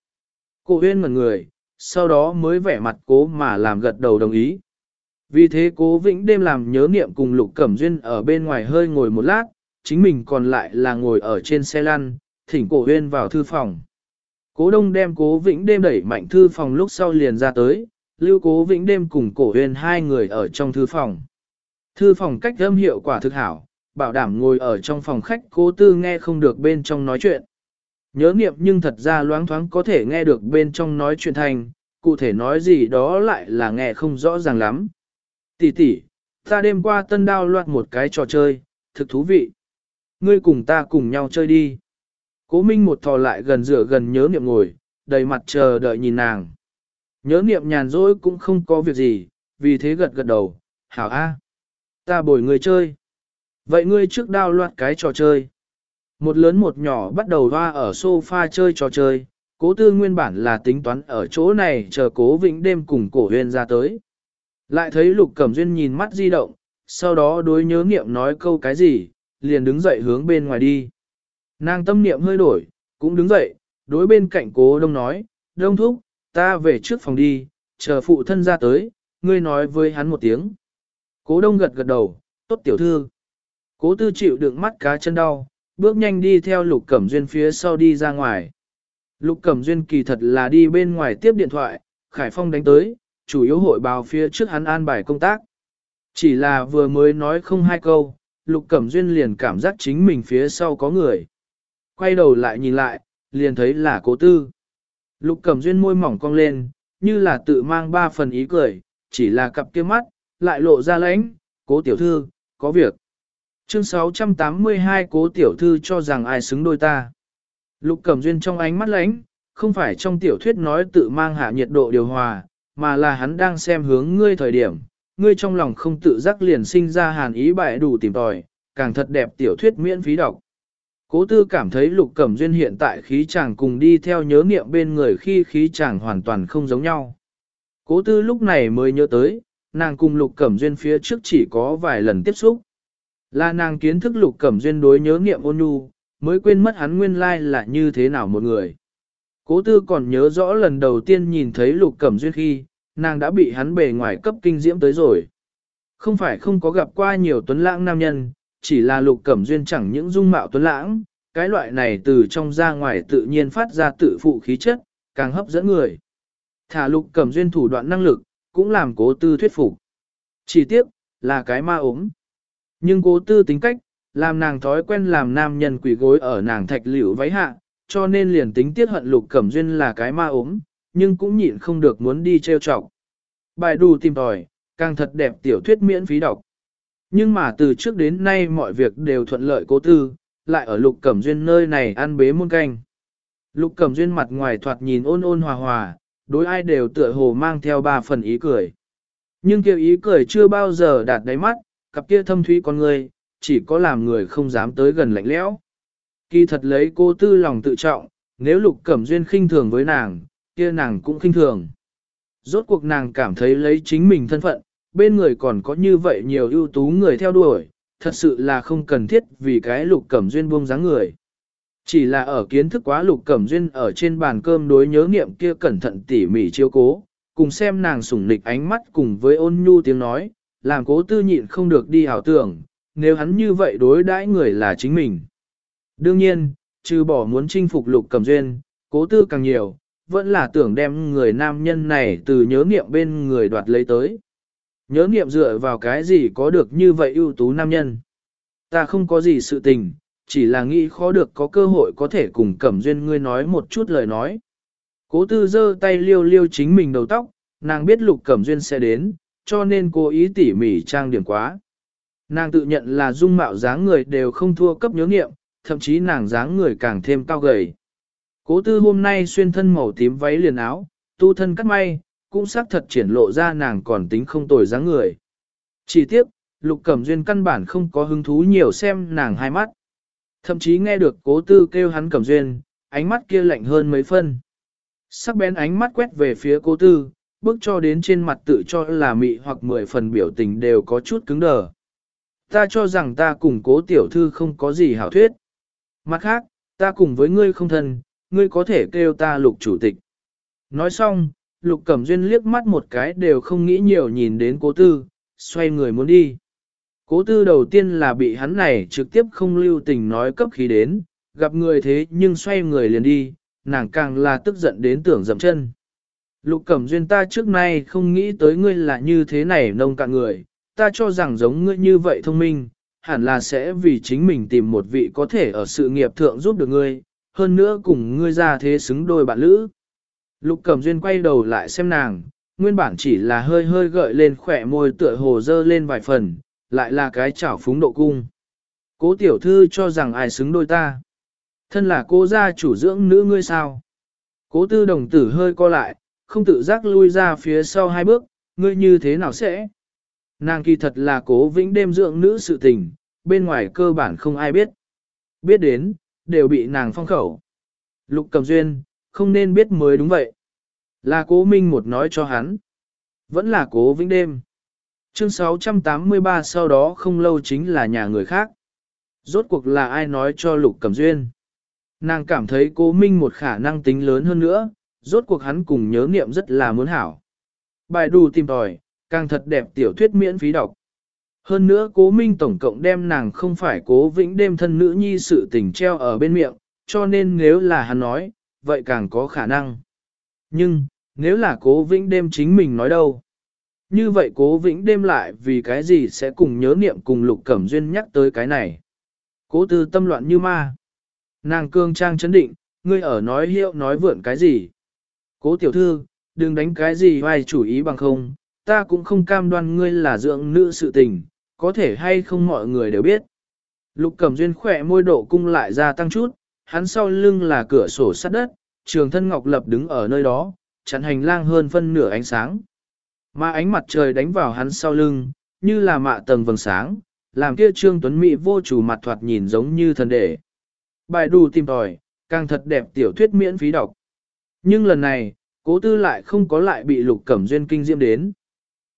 Cổ huyên ngẩn người, sau đó mới vẻ mặt cố mà làm gật đầu đồng ý. Vì thế cố vĩnh đêm làm nhớ niệm cùng lục cẩm duyên ở bên ngoài hơi ngồi một lát, chính mình còn lại là ngồi ở trên xe lăn, thỉnh cổ huyên vào thư phòng. Cố đông đem cố vĩnh đêm đẩy mạnh thư phòng lúc sau liền ra tới, lưu cố vĩnh đêm cùng cổ huyền hai người ở trong thư phòng. Thư phòng cách âm hiệu quả thực hảo, bảo đảm ngồi ở trong phòng khách cố tư nghe không được bên trong nói chuyện. Nhớ niệm nhưng thật ra loáng thoáng có thể nghe được bên trong nói chuyện thành, cụ thể nói gì đó lại là nghe không rõ ràng lắm. Tỷ tỷ, ta đêm qua tân đao loạt một cái trò chơi, thực thú vị. Ngươi cùng ta cùng nhau chơi đi. Cố Minh một thò lại gần rửa gần nhớ niệm ngồi, đầy mặt chờ đợi nhìn nàng. Nhớ niệm nhàn rỗi cũng không có việc gì, vì thế gật gật đầu, hảo a, ta bồi người chơi. Vậy ngươi trước đao loạt cái trò chơi. Một lớn một nhỏ bắt đầu hoa ở sofa chơi trò chơi, cố tư nguyên bản là tính toán ở chỗ này chờ cố vĩnh đêm cùng cổ huyền ra tới. Lại thấy lục cẩm duyên nhìn mắt di động, sau đó đối nhớ nghiệm nói câu cái gì, liền đứng dậy hướng bên ngoài đi. Nàng tâm niệm hơi đổi, cũng đứng dậy, đối bên cạnh cố đông nói, đông thúc, ta về trước phòng đi, chờ phụ thân ra tới, ngươi nói với hắn một tiếng. Cố đông gật gật đầu, tốt tiểu thư. Cố tư chịu đựng mắt cá chân đau, bước nhanh đi theo lục cẩm duyên phía sau đi ra ngoài. Lục cẩm duyên kỳ thật là đi bên ngoài tiếp điện thoại, Khải Phong đánh tới, chủ yếu hội báo phía trước hắn an bài công tác. Chỉ là vừa mới nói không hai câu, lục cẩm duyên liền cảm giác chính mình phía sau có người. Quay đầu lại nhìn lại, liền thấy là cố tư. Lục cẩm duyên môi mỏng cong lên, như là tự mang ba phần ý cười, chỉ là cặp kia mắt, lại lộ ra lãnh, cố tiểu thư, có việc. Chương 682 cố tiểu thư cho rằng ai xứng đôi ta. Lục cẩm duyên trong ánh mắt lãnh, không phải trong tiểu thuyết nói tự mang hạ nhiệt độ điều hòa, mà là hắn đang xem hướng ngươi thời điểm, ngươi trong lòng không tự giác liền sinh ra hàn ý bại đủ tìm tòi, càng thật đẹp tiểu thuyết miễn phí đọc. Cố tư cảm thấy lục cẩm duyên hiện tại khí chàng cùng đi theo nhớ nghiệm bên người khi khí chàng hoàn toàn không giống nhau. Cố tư lúc này mới nhớ tới, nàng cùng lục cẩm duyên phía trước chỉ có vài lần tiếp xúc. Là nàng kiến thức lục cẩm duyên đối nhớ nghiệm ôn nhu, mới quên mất hắn nguyên lai là như thế nào một người. Cố tư còn nhớ rõ lần đầu tiên nhìn thấy lục cẩm duyên khi, nàng đã bị hắn bề ngoài cấp kinh diễm tới rồi. Không phải không có gặp qua nhiều tuấn lãng nam nhân, chỉ là lục cẩm duyên chẳng những dung mạo tuấn lãng, cái loại này từ trong ra ngoài tự nhiên phát ra tự phụ khí chất, càng hấp dẫn người. Thả lục cẩm duyên thủ đoạn năng lực, cũng làm cố tư thuyết phục. Chỉ tiếc, là cái ma ốm. Nhưng cố tư tính cách, làm nàng thói quen làm nam nhân quỷ gối ở nàng thạch liễu váy hạ, cho nên liền tính tiết hận lục cẩm duyên là cái ma ốm, nhưng cũng nhịn không được muốn đi trêu chọc. Bài đù tìm tòi, càng thật đẹp tiểu thuyết miễn phí đọc. Nhưng mà từ trước đến nay mọi việc đều thuận lợi cố tư, lại ở lục cẩm duyên nơi này ăn bế muôn canh. Lục cẩm duyên mặt ngoài thoạt nhìn ôn ôn hòa hòa, đối ai đều tựa hồ mang theo ba phần ý cười. Nhưng kêu ý cười chưa bao giờ đạt đáy mắt, cặp kia thâm thúy con người, chỉ có làm người không dám tới gần lạnh lẽo. Kỳ thật lấy cô tư lòng tự trọng, nếu lục cẩm duyên khinh thường với nàng, kia nàng cũng khinh thường. Rốt cuộc nàng cảm thấy lấy chính mình thân phận, bên người còn có như vậy nhiều ưu tú người theo đuổi, thật sự là không cần thiết vì cái lục cẩm duyên buông dáng người. Chỉ là ở kiến thức quá lục cẩm duyên ở trên bàn cơm đối nhớ nghiệm kia cẩn thận tỉ mỉ chiêu cố, cùng xem nàng sủng nịch ánh mắt cùng với ôn nhu tiếng nói, làm cố tư nhịn không được đi hảo tưởng, nếu hắn như vậy đối đãi người là chính mình. Đương nhiên, trừ bỏ muốn chinh phục lục cẩm duyên, cố tư càng nhiều, vẫn là tưởng đem người nam nhân này từ nhớ nghiệm bên người đoạt lấy tới. Nhớ nghiệm dựa vào cái gì có được như vậy ưu tú nam nhân. Ta không có gì sự tình, chỉ là nghĩ khó được có cơ hội có thể cùng Cẩm Duyên ngươi nói một chút lời nói. Cố tư giơ tay liêu liêu chính mình đầu tóc, nàng biết Lục Cẩm Duyên sẽ đến, cho nên cố ý tỉ mỉ trang điểm quá. Nàng tự nhận là dung mạo dáng người đều không thua cấp nhớ nghiệm, thậm chí nàng dáng người càng thêm cao gầy. Cố tư hôm nay xuyên thân màu tím váy liền áo, tu thân cắt may, cũng xác thật triển lộ ra nàng còn tính không tồi dáng người. Chỉ tiếc, lục cẩm duyên căn bản không có hứng thú nhiều xem nàng hai mắt. Thậm chí nghe được cố tư kêu hắn cẩm duyên, ánh mắt kia lạnh hơn mấy phân. Sắc bén ánh mắt quét về phía cố tư, bước cho đến trên mặt tự cho là mị hoặc mười phần biểu tình đều có chút cứng đờ. Ta cho rằng ta cùng cố tiểu thư không có gì hảo thuyết. Mặt khác, ta cùng với ngươi không thân, ngươi có thể kêu ta lục chủ tịch. Nói xong, lục cẩm duyên liếc mắt một cái đều không nghĩ nhiều nhìn đến cố tư, xoay người muốn đi. Cố tư đầu tiên là bị hắn này trực tiếp không lưu tình nói cấp khí đến, gặp người thế nhưng xoay người liền đi, nàng càng là tức giận đến tưởng dậm chân. Lục cẩm duyên ta trước nay không nghĩ tới ngươi là như thế này nông cạn người, ta cho rằng giống ngươi như vậy thông minh, hẳn là sẽ vì chính mình tìm một vị có thể ở sự nghiệp thượng giúp được ngươi, hơn nữa cùng ngươi ra thế xứng đôi bạn lữ. Lục cẩm duyên quay đầu lại xem nàng, nguyên bản chỉ là hơi hơi gợi lên khỏe môi tựa hồ dơ lên vài phần, lại là cái chảo phúng độ cung. Cố tiểu thư cho rằng ai xứng đôi ta. Thân là cô gia chủ dưỡng nữ ngươi sao. Cố tư đồng tử hơi co lại, không tự giác lui ra phía sau hai bước, ngươi như thế nào sẽ? Nàng kỳ thật là cố vĩnh đêm dưỡng nữ sự tình, bên ngoài cơ bản không ai biết. Biết đến, đều bị nàng phong khẩu. Lục cầm duyên, không nên biết mới đúng vậy. Là cố minh một nói cho hắn. Vẫn là cố vĩnh đêm. Chương 683 sau đó không lâu chính là nhà người khác. Rốt cuộc là ai nói cho lục cầm duyên. Nàng cảm thấy cố minh một khả năng tính lớn hơn nữa, rốt cuộc hắn cùng nhớ niệm rất là muốn hảo. Bài đù tìm tòi, càng thật đẹp tiểu thuyết miễn phí đọc. Hơn nữa cố minh tổng cộng đem nàng không phải cố vĩnh đêm thân nữ nhi sự tình treo ở bên miệng, cho nên nếu là hắn nói, vậy càng có khả năng. Nhưng, nếu là cố vĩnh đêm chính mình nói đâu? Như vậy cố vĩnh đêm lại vì cái gì sẽ cùng nhớ niệm cùng lục cẩm duyên nhắc tới cái này? Cố tư tâm loạn như ma. Nàng cương trang chấn định, ngươi ở nói hiệu nói vượn cái gì? Cố tiểu thư, đừng đánh cái gì vai chủ ý bằng không, ta cũng không cam đoan ngươi là dưỡng nữ sự tình, có thể hay không mọi người đều biết. Lục cẩm duyên khỏe môi độ cung lại ra tăng chút, hắn sau lưng là cửa sổ sắt đất, trường thân ngọc lập đứng ở nơi đó, chặn hành lang hơn phân nửa ánh sáng. Mà ánh mặt trời đánh vào hắn sau lưng, như là mạ tầng vầng sáng, làm kia trương tuấn mỹ vô chủ mặt thoạt nhìn giống như thần đệ. Bài đù tìm tòi, càng thật đẹp tiểu thuyết miễn phí đọc. Nhưng lần này, cố tư lại không có lại bị lục cẩm duyên kinh diễm đến.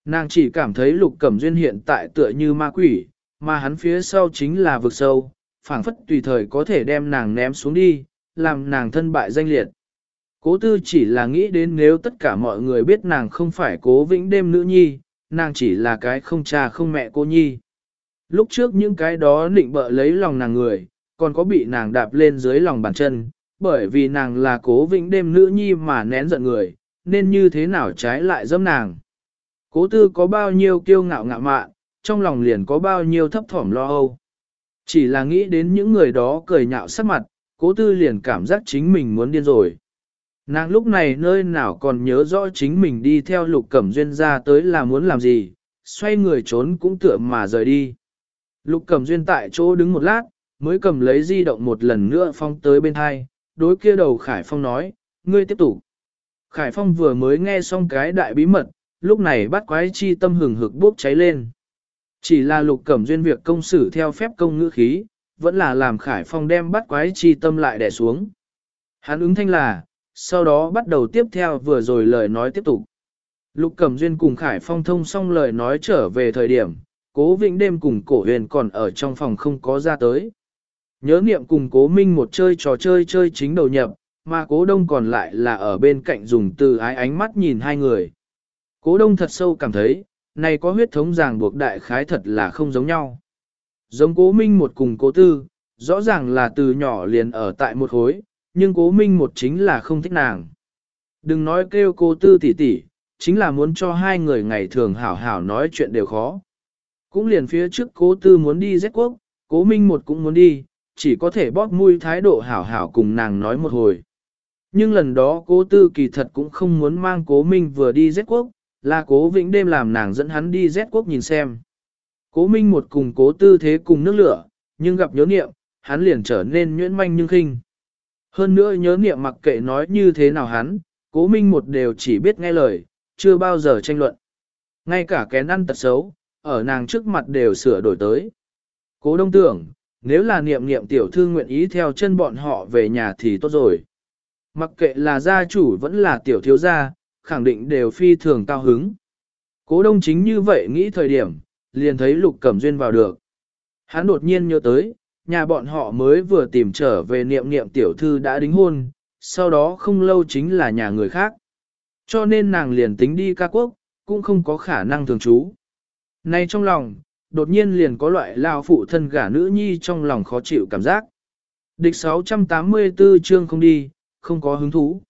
Nàng chỉ cảm thấy lục cẩm duyên hiện tại tựa như ma quỷ, mà hắn phía sau chính là vực sâu, phảng phất tùy thời có thể đem nàng ném xuống đi, làm nàng thân bại danh liệt. Cố tư chỉ là nghĩ đến nếu tất cả mọi người biết nàng không phải cố vĩnh đêm nữ nhi, nàng chỉ là cái không cha không mẹ cô nhi. Lúc trước những cái đó định bợ lấy lòng nàng người, còn có bị nàng đạp lên dưới lòng bàn chân, bởi vì nàng là cố vĩnh đêm nữ nhi mà nén giận người, nên như thế nào trái lại dâm nàng. Cố tư có bao nhiêu kiêu ngạo ngạo mạn, trong lòng liền có bao nhiêu thấp thỏm lo âu. Chỉ là nghĩ đến những người đó cười nhạo sắc mặt, cố tư liền cảm giác chính mình muốn điên rồi. Nàng lúc này nơi nào còn nhớ rõ chính mình đi theo lục cẩm duyên ra tới là muốn làm gì, xoay người trốn cũng tựa mà rời đi. Lục cẩm duyên tại chỗ đứng một lát, mới cầm lấy di động một lần nữa phong tới bên hai, đối kia đầu Khải Phong nói, ngươi tiếp tục. Khải Phong vừa mới nghe xong cái đại bí mật, lúc này bắt quái chi tâm hừng hực bốc cháy lên. Chỉ là lục cẩm duyên việc công xử theo phép công ngữ khí, vẫn là làm Khải Phong đem bắt quái chi tâm lại đè xuống. Hắn ứng thanh là, sau đó bắt đầu tiếp theo vừa rồi lời nói tiếp tục. Lục Cẩm Duyên cùng Khải Phong thông xong lời nói trở về thời điểm, cố vĩnh đêm cùng cổ huyền còn ở trong phòng không có ra tới. Nhớ niệm cùng cố minh một chơi trò chơi chơi chính đầu nhập, mà cố đông còn lại là ở bên cạnh dùng từ ái ánh mắt nhìn hai người. Cố đông thật sâu cảm thấy, này có huyết thống ràng buộc đại khái thật là không giống nhau. Giống cố minh một cùng cố tư, rõ ràng là từ nhỏ liền ở tại một hối, nhưng cố minh một chính là không thích nàng. Đừng nói kêu cố tư tỷ tỷ, chính là muốn cho hai người ngày thường hảo hảo nói chuyện đều khó. Cũng liền phía trước cố tư muốn đi rét quốc, cố minh một cũng muốn đi, chỉ có thể bóp mũi thái độ hảo hảo cùng nàng nói một hồi. Nhưng lần đó cố tư kỳ thật cũng không muốn mang cố minh vừa đi rét quốc, là cố vĩnh đêm làm nàng dẫn hắn đi Z quốc nhìn xem. Cố minh một cùng cố tư thế cùng nước lửa, nhưng gặp nhớ niệm, hắn liền trở nên nhuyễn manh nhưng khinh. Hơn nữa nhớ niệm mặc kệ nói như thế nào hắn, cố minh một đều chỉ biết nghe lời, chưa bao giờ tranh luận. Ngay cả kén ăn tật xấu, ở nàng trước mặt đều sửa đổi tới. Cố đông tưởng, nếu là niệm niệm tiểu thư nguyện ý theo chân bọn họ về nhà thì tốt rồi. Mặc kệ là gia chủ vẫn là tiểu thiếu gia, khẳng định đều phi thường cao hứng. Cố đông chính như vậy nghĩ thời điểm, liền thấy lục cẩm duyên vào được. Hắn đột nhiên nhớ tới, nhà bọn họ mới vừa tìm trở về niệm niệm tiểu thư đã đính hôn, sau đó không lâu chính là nhà người khác. Cho nên nàng liền tính đi ca quốc, cũng không có khả năng thường trú. Nay trong lòng, đột nhiên liền có loại lao phụ thân gả nữ nhi trong lòng khó chịu cảm giác. Địch 684 chương không đi, không có hứng thú.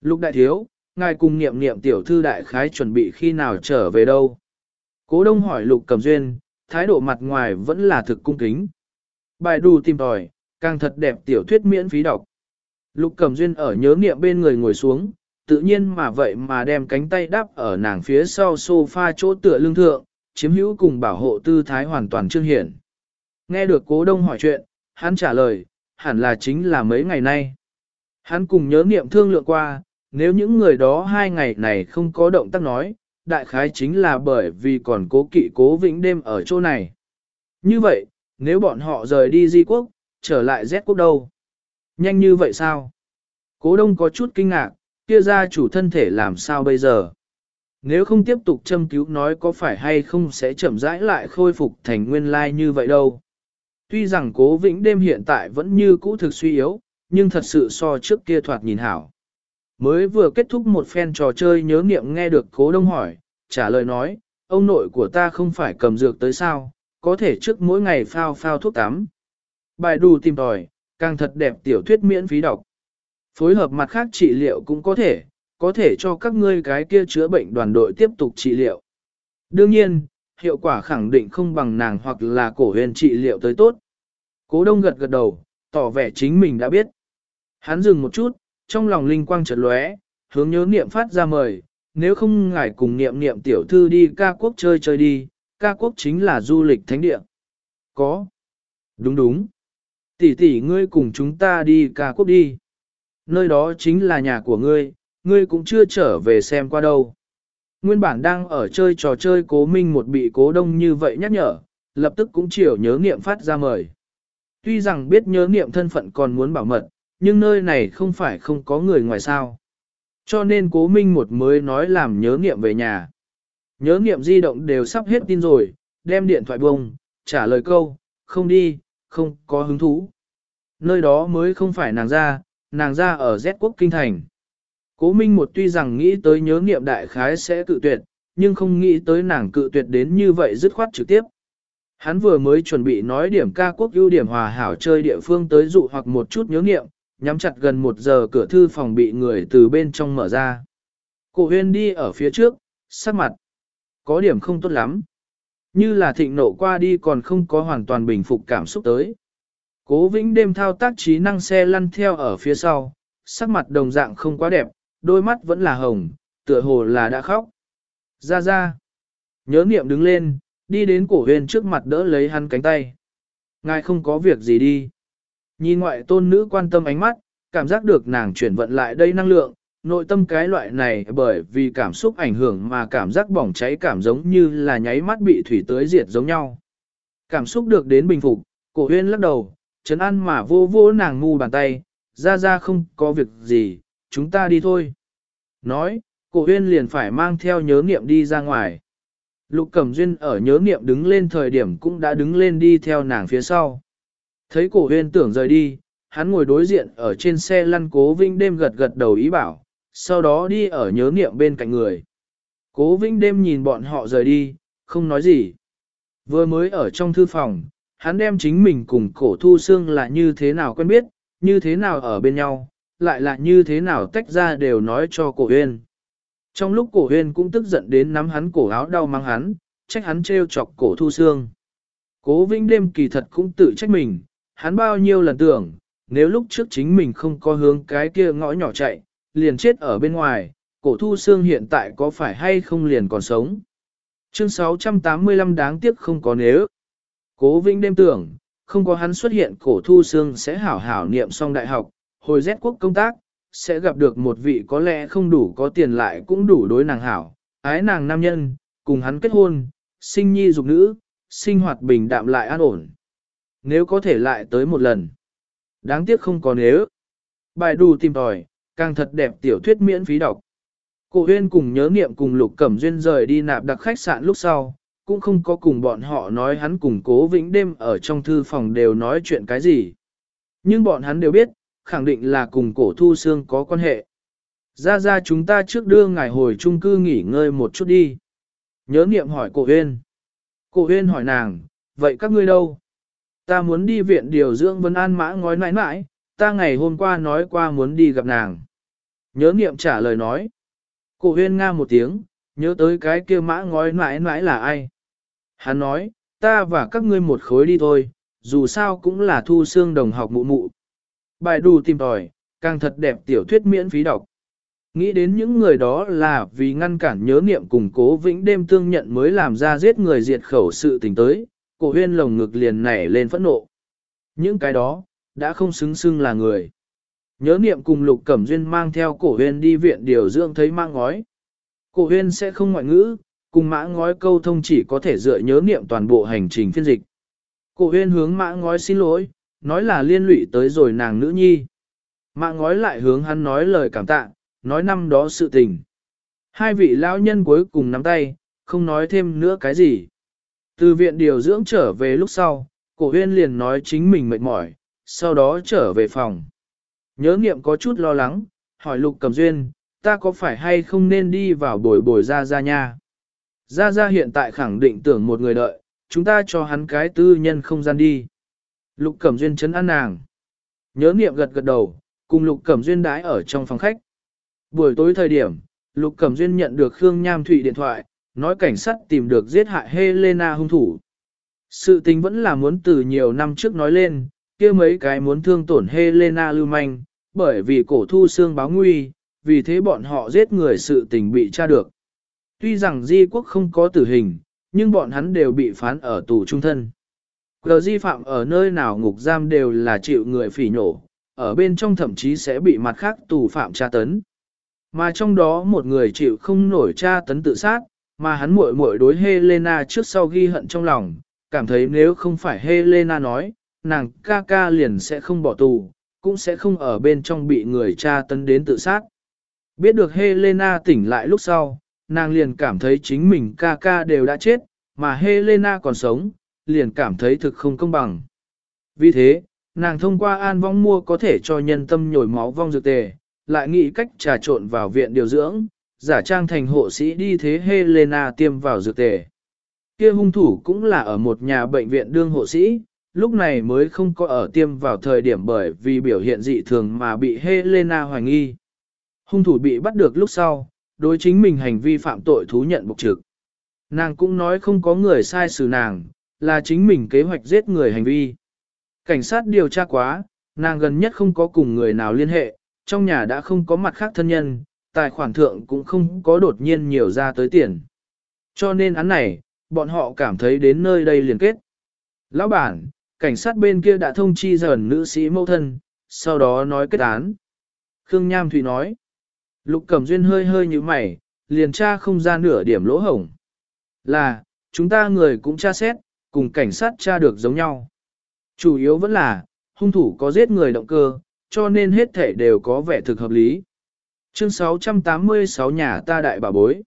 Lục đại thiếu, ngài cùng niệm niệm tiểu thư đại khái chuẩn bị khi nào trở về đâu. Cố đông hỏi lục cầm duyên, thái độ mặt ngoài vẫn là thực cung kính. Bài đù tìm tòi, càng thật đẹp tiểu thuyết miễn phí đọc. Lục cầm duyên ở nhớ niệm bên người ngồi xuống, tự nhiên mà vậy mà đem cánh tay đắp ở nàng phía sau sofa chỗ tựa lưng thượng, chiếm hữu cùng bảo hộ tư thái hoàn toàn trương hiển. Nghe được cố đông hỏi chuyện, hắn trả lời, hẳn là chính là mấy ngày nay. Hắn cùng nhớ niệm thương lượng qua, nếu những người đó hai ngày này không có động tác nói, đại khái chính là bởi vì còn cố kỵ cố vĩnh đêm ở chỗ này. Như vậy, nếu bọn họ rời đi di quốc, trở lại Z quốc đâu? Nhanh như vậy sao? Cố đông có chút kinh ngạc, kia ra chủ thân thể làm sao bây giờ? Nếu không tiếp tục châm cứu nói có phải hay không sẽ chậm rãi lại khôi phục thành nguyên lai như vậy đâu. Tuy rằng cố vĩnh đêm hiện tại vẫn như cũ thực suy yếu, nhưng thật sự so trước kia thoạt nhìn hảo. Mới vừa kết thúc một phen trò chơi nhớ nghiệm nghe được cố đông hỏi, trả lời nói, ông nội của ta không phải cầm dược tới sao, có thể trước mỗi ngày phao phao thuốc tắm. Bài đù tìm tòi, càng thật đẹp tiểu thuyết miễn phí đọc. Phối hợp mặt khác trị liệu cũng có thể, có thể cho các ngươi cái kia chữa bệnh đoàn đội tiếp tục trị liệu. Đương nhiên, hiệu quả khẳng định không bằng nàng hoặc là cổ huyền trị liệu tới tốt. Cố đông gật gật đầu, tỏ vẻ chính mình đã biết. Hắn dừng một chút, trong lòng linh quang chợt lóe, hướng nhớ niệm phát ra mời, nếu không ngài cùng niệm niệm tiểu thư đi ca quốc chơi chơi đi, ca quốc chính là du lịch thánh địa. Có. Đúng đúng. Tỷ tỷ ngươi cùng chúng ta đi ca quốc đi. Nơi đó chính là nhà của ngươi, ngươi cũng chưa trở về xem qua đâu. Nguyên bản đang ở chơi trò chơi cố minh một bị cố đông như vậy nhắc nhở, lập tức cũng chiều nhớ niệm phát ra mời. Tuy rằng biết nhớ niệm thân phận còn muốn bảo mật, nhưng nơi này không phải không có người ngoài sao. Cho nên cố minh một mới nói làm nhớ niệm về nhà. Nhớ niệm di động đều sắp hết tin rồi, đem điện thoại bông, trả lời câu, không đi, không có hứng thú. Nơi đó mới không phải nàng ra, nàng ra ở Z quốc kinh thành. Cố Minh một tuy rằng nghĩ tới nhớ nghiệm đại khái sẽ cự tuyệt, nhưng không nghĩ tới nàng cự tuyệt đến như vậy dứt khoát trực tiếp. Hắn vừa mới chuẩn bị nói điểm ca quốc ưu điểm hòa hảo chơi địa phương tới dụ hoặc một chút nhớ nghiệm, nhắm chặt gần một giờ cửa thư phòng bị người từ bên trong mở ra. Cổ huyên đi ở phía trước, sắc mặt. Có điểm không tốt lắm. Như là thịnh nộ qua đi còn không có hoàn toàn bình phục cảm xúc tới. Cố vĩnh đêm thao tác trí năng xe lăn theo ở phía sau, sắc mặt đồng dạng không quá đẹp, đôi mắt vẫn là hồng, tựa hồ là đã khóc. Ra ra. Nhớ niệm đứng lên, đi đến cổ huyền trước mặt đỡ lấy hắn cánh tay. Ngài không có việc gì đi. Nhìn ngoại tôn nữ quan tâm ánh mắt, cảm giác được nàng chuyển vận lại đây năng lượng, nội tâm cái loại này bởi vì cảm xúc ảnh hưởng mà cảm giác bỏng cháy cảm giống như là nháy mắt bị thủy tưới diệt giống nhau. Cảm xúc được đến bình phục, cổ huyên lắc đầu, chấn an mà vô vô nàng ngu bàn tay, ra ra không có việc gì, chúng ta đi thôi. Nói, cổ huyên liền phải mang theo nhớ niệm đi ra ngoài. Lục Cẩm Duyên ở nhớ niệm đứng lên thời điểm cũng đã đứng lên đi theo nàng phía sau. Thấy cổ huyên tưởng rời đi, hắn ngồi đối diện ở trên xe lăn cố vinh đêm gật gật đầu ý bảo, sau đó đi ở nhớ niệm bên cạnh người. Cố vinh đêm nhìn bọn họ rời đi, không nói gì. Vừa mới ở trong thư phòng, hắn đem chính mình cùng cổ thu xương là như thế nào quen biết, như thế nào ở bên nhau, lại là như thế nào tách ra đều nói cho cổ huyên. Trong lúc cổ huyên cũng tức giận đến nắm hắn cổ áo đau mang hắn, trách hắn trêu chọc cổ thu xương. Cố vĩnh đêm kỳ thật cũng tự trách mình, hắn bao nhiêu lần tưởng, nếu lúc trước chính mình không có hướng cái kia ngõ nhỏ chạy, liền chết ở bên ngoài, cổ thu xương hiện tại có phải hay không liền còn sống. Chương 685 đáng tiếc không có nếu. Cố Vĩnh đêm tưởng, không có hắn xuất hiện cổ thu xương sẽ hảo hảo niệm xong đại học, hồi rét quốc công tác, sẽ gặp được một vị có lẽ không đủ có tiền lại cũng đủ đối nàng hảo, ái nàng nam nhân, cùng hắn kết hôn, sinh nhi dục nữ, sinh hoạt bình đạm lại an ổn. Nếu có thể lại tới một lần. Đáng tiếc không có nếu. Bài đù tìm tòi, càng thật đẹp tiểu thuyết miễn phí đọc. Cổ huyên cùng nhớ niệm cùng lục cẩm duyên rời đi nạp đặc khách sạn lúc sau, cũng không có cùng bọn họ nói hắn cùng cố vĩnh đêm ở trong thư phòng đều nói chuyện cái gì. Nhưng bọn hắn đều biết, khẳng định là cùng cổ thu xương có quan hệ. Ra ra chúng ta trước đưa ngài hồi trung cư nghỉ ngơi một chút đi. Nhớ niệm hỏi cổ huyên. Cổ huyên hỏi nàng, vậy các ngươi đâu? Ta muốn đi viện điều dưỡng Vân An mã ngói mãi mãi, ta ngày hôm qua nói qua muốn đi gặp nàng. Nhớ niệm trả lời nói. Cổ huyên nga một tiếng, nhớ tới cái kia mã ngói mãi mãi là ai. Hắn nói, ta và các ngươi một khối đi thôi, dù sao cũng là thu xương đồng học mụ mụ. Bài đù tìm tòi, càng thật đẹp tiểu thuyết miễn phí đọc. Nghĩ đến những người đó là vì ngăn cản nhớ niệm cùng cố vĩnh đêm tương nhận mới làm ra giết người diệt khẩu sự tình tới, cổ huyên lồng ngực liền nảy lên phẫn nộ. Những cái đó, đã không xứng xưng là người. Nhớ niệm cùng lục cẩm duyên mang theo cổ huyên đi viện điều dưỡng thấy Mã ngói. Cổ huyên sẽ không ngoại ngữ, cùng mã ngói câu thông chỉ có thể dựa nhớ niệm toàn bộ hành trình phiên dịch. Cổ huyên hướng mã ngói xin lỗi, nói là liên lụy tới rồi nàng nữ nhi. Mã ngói lại hướng hắn nói lời cảm tạ, nói năm đó sự tình. Hai vị lão nhân cuối cùng nắm tay, không nói thêm nữa cái gì. Từ viện điều dưỡng trở về lúc sau, cổ huyên liền nói chính mình mệt mỏi, sau đó trở về phòng. Nhớ nghiệm có chút lo lắng, hỏi lục cầm duyên, ta có phải hay không nên đi vào bồi bồi ra ra nha. Ra ra hiện tại khẳng định tưởng một người đợi, chúng ta cho hắn cái tư nhân không gian đi. Lục Cẩm Duyên chấn an nàng. Nhớ niệm gật gật đầu, cùng Lục Cẩm Duyên đãi ở trong phòng khách. Buổi tối thời điểm, Lục Cẩm Duyên nhận được Khương Nham Thụy điện thoại, nói cảnh sát tìm được giết hại Helena hung thủ. Sự tình vẫn là muốn từ nhiều năm trước nói lên, kia mấy cái muốn thương tổn Helena lưu manh, bởi vì cổ thu xương báo nguy, vì thế bọn họ giết người sự tình bị tra được. Tuy rằng di quốc không có tử hình, nhưng bọn hắn đều bị phán ở tù trung thân. Cờ di phạm ở nơi nào ngục giam đều là chịu người phỉ nhổ, ở bên trong thậm chí sẽ bị mặt khác tù phạm tra tấn. Mà trong đó một người chịu không nổi tra tấn tự sát, mà hắn muội muội đối Helena trước sau ghi hận trong lòng, cảm thấy nếu không phải Helena nói, nàng ca ca liền sẽ không bỏ tù, cũng sẽ không ở bên trong bị người cha tấn đến tự sát. Biết được Helena tỉnh lại lúc sau, nàng liền cảm thấy chính mình ca ca đều đã chết, mà Helena còn sống, liền cảm thấy thực không công bằng. Vì thế, nàng thông qua an vong mua có thể cho nhân tâm nhồi máu vong dược tề, lại nghĩ cách trà trộn vào viện điều dưỡng, giả trang thành hộ sĩ đi thế Helena tiêm vào dược tề. Kia hung thủ cũng là ở một nhà bệnh viện đương hộ sĩ, lúc này mới không có ở tiêm vào thời điểm bởi vì biểu hiện dị thường mà bị Helena hoài nghi. Hung thủ bị bắt được lúc sau, đối chính mình hành vi phạm tội thú nhận bục trực. Nàng cũng nói không có người sai xử nàng, là chính mình kế hoạch giết người hành vi. Cảnh sát điều tra quá, nàng gần nhất không có cùng người nào liên hệ, trong nhà đã không có mặt khác thân nhân, tài khoản thượng cũng không có đột nhiên nhiều ra tới tiền. Cho nên án này, bọn họ cảm thấy đến nơi đây liền kết. Lão bản, cảnh sát bên kia đã thông chi dần nữ sĩ mâu thân, sau đó nói kết án. Khương Nham Thủy nói. Lục Cẩm Duyên hơi hơi như mày, liền tra không ra nửa điểm lỗ hổng. Là, chúng ta người cũng tra xét, cùng cảnh sát tra được giống nhau. Chủ yếu vẫn là, hung thủ có giết người động cơ, cho nên hết thể đều có vẻ thực hợp lý. Chương 686 nhà ta đại bà bối.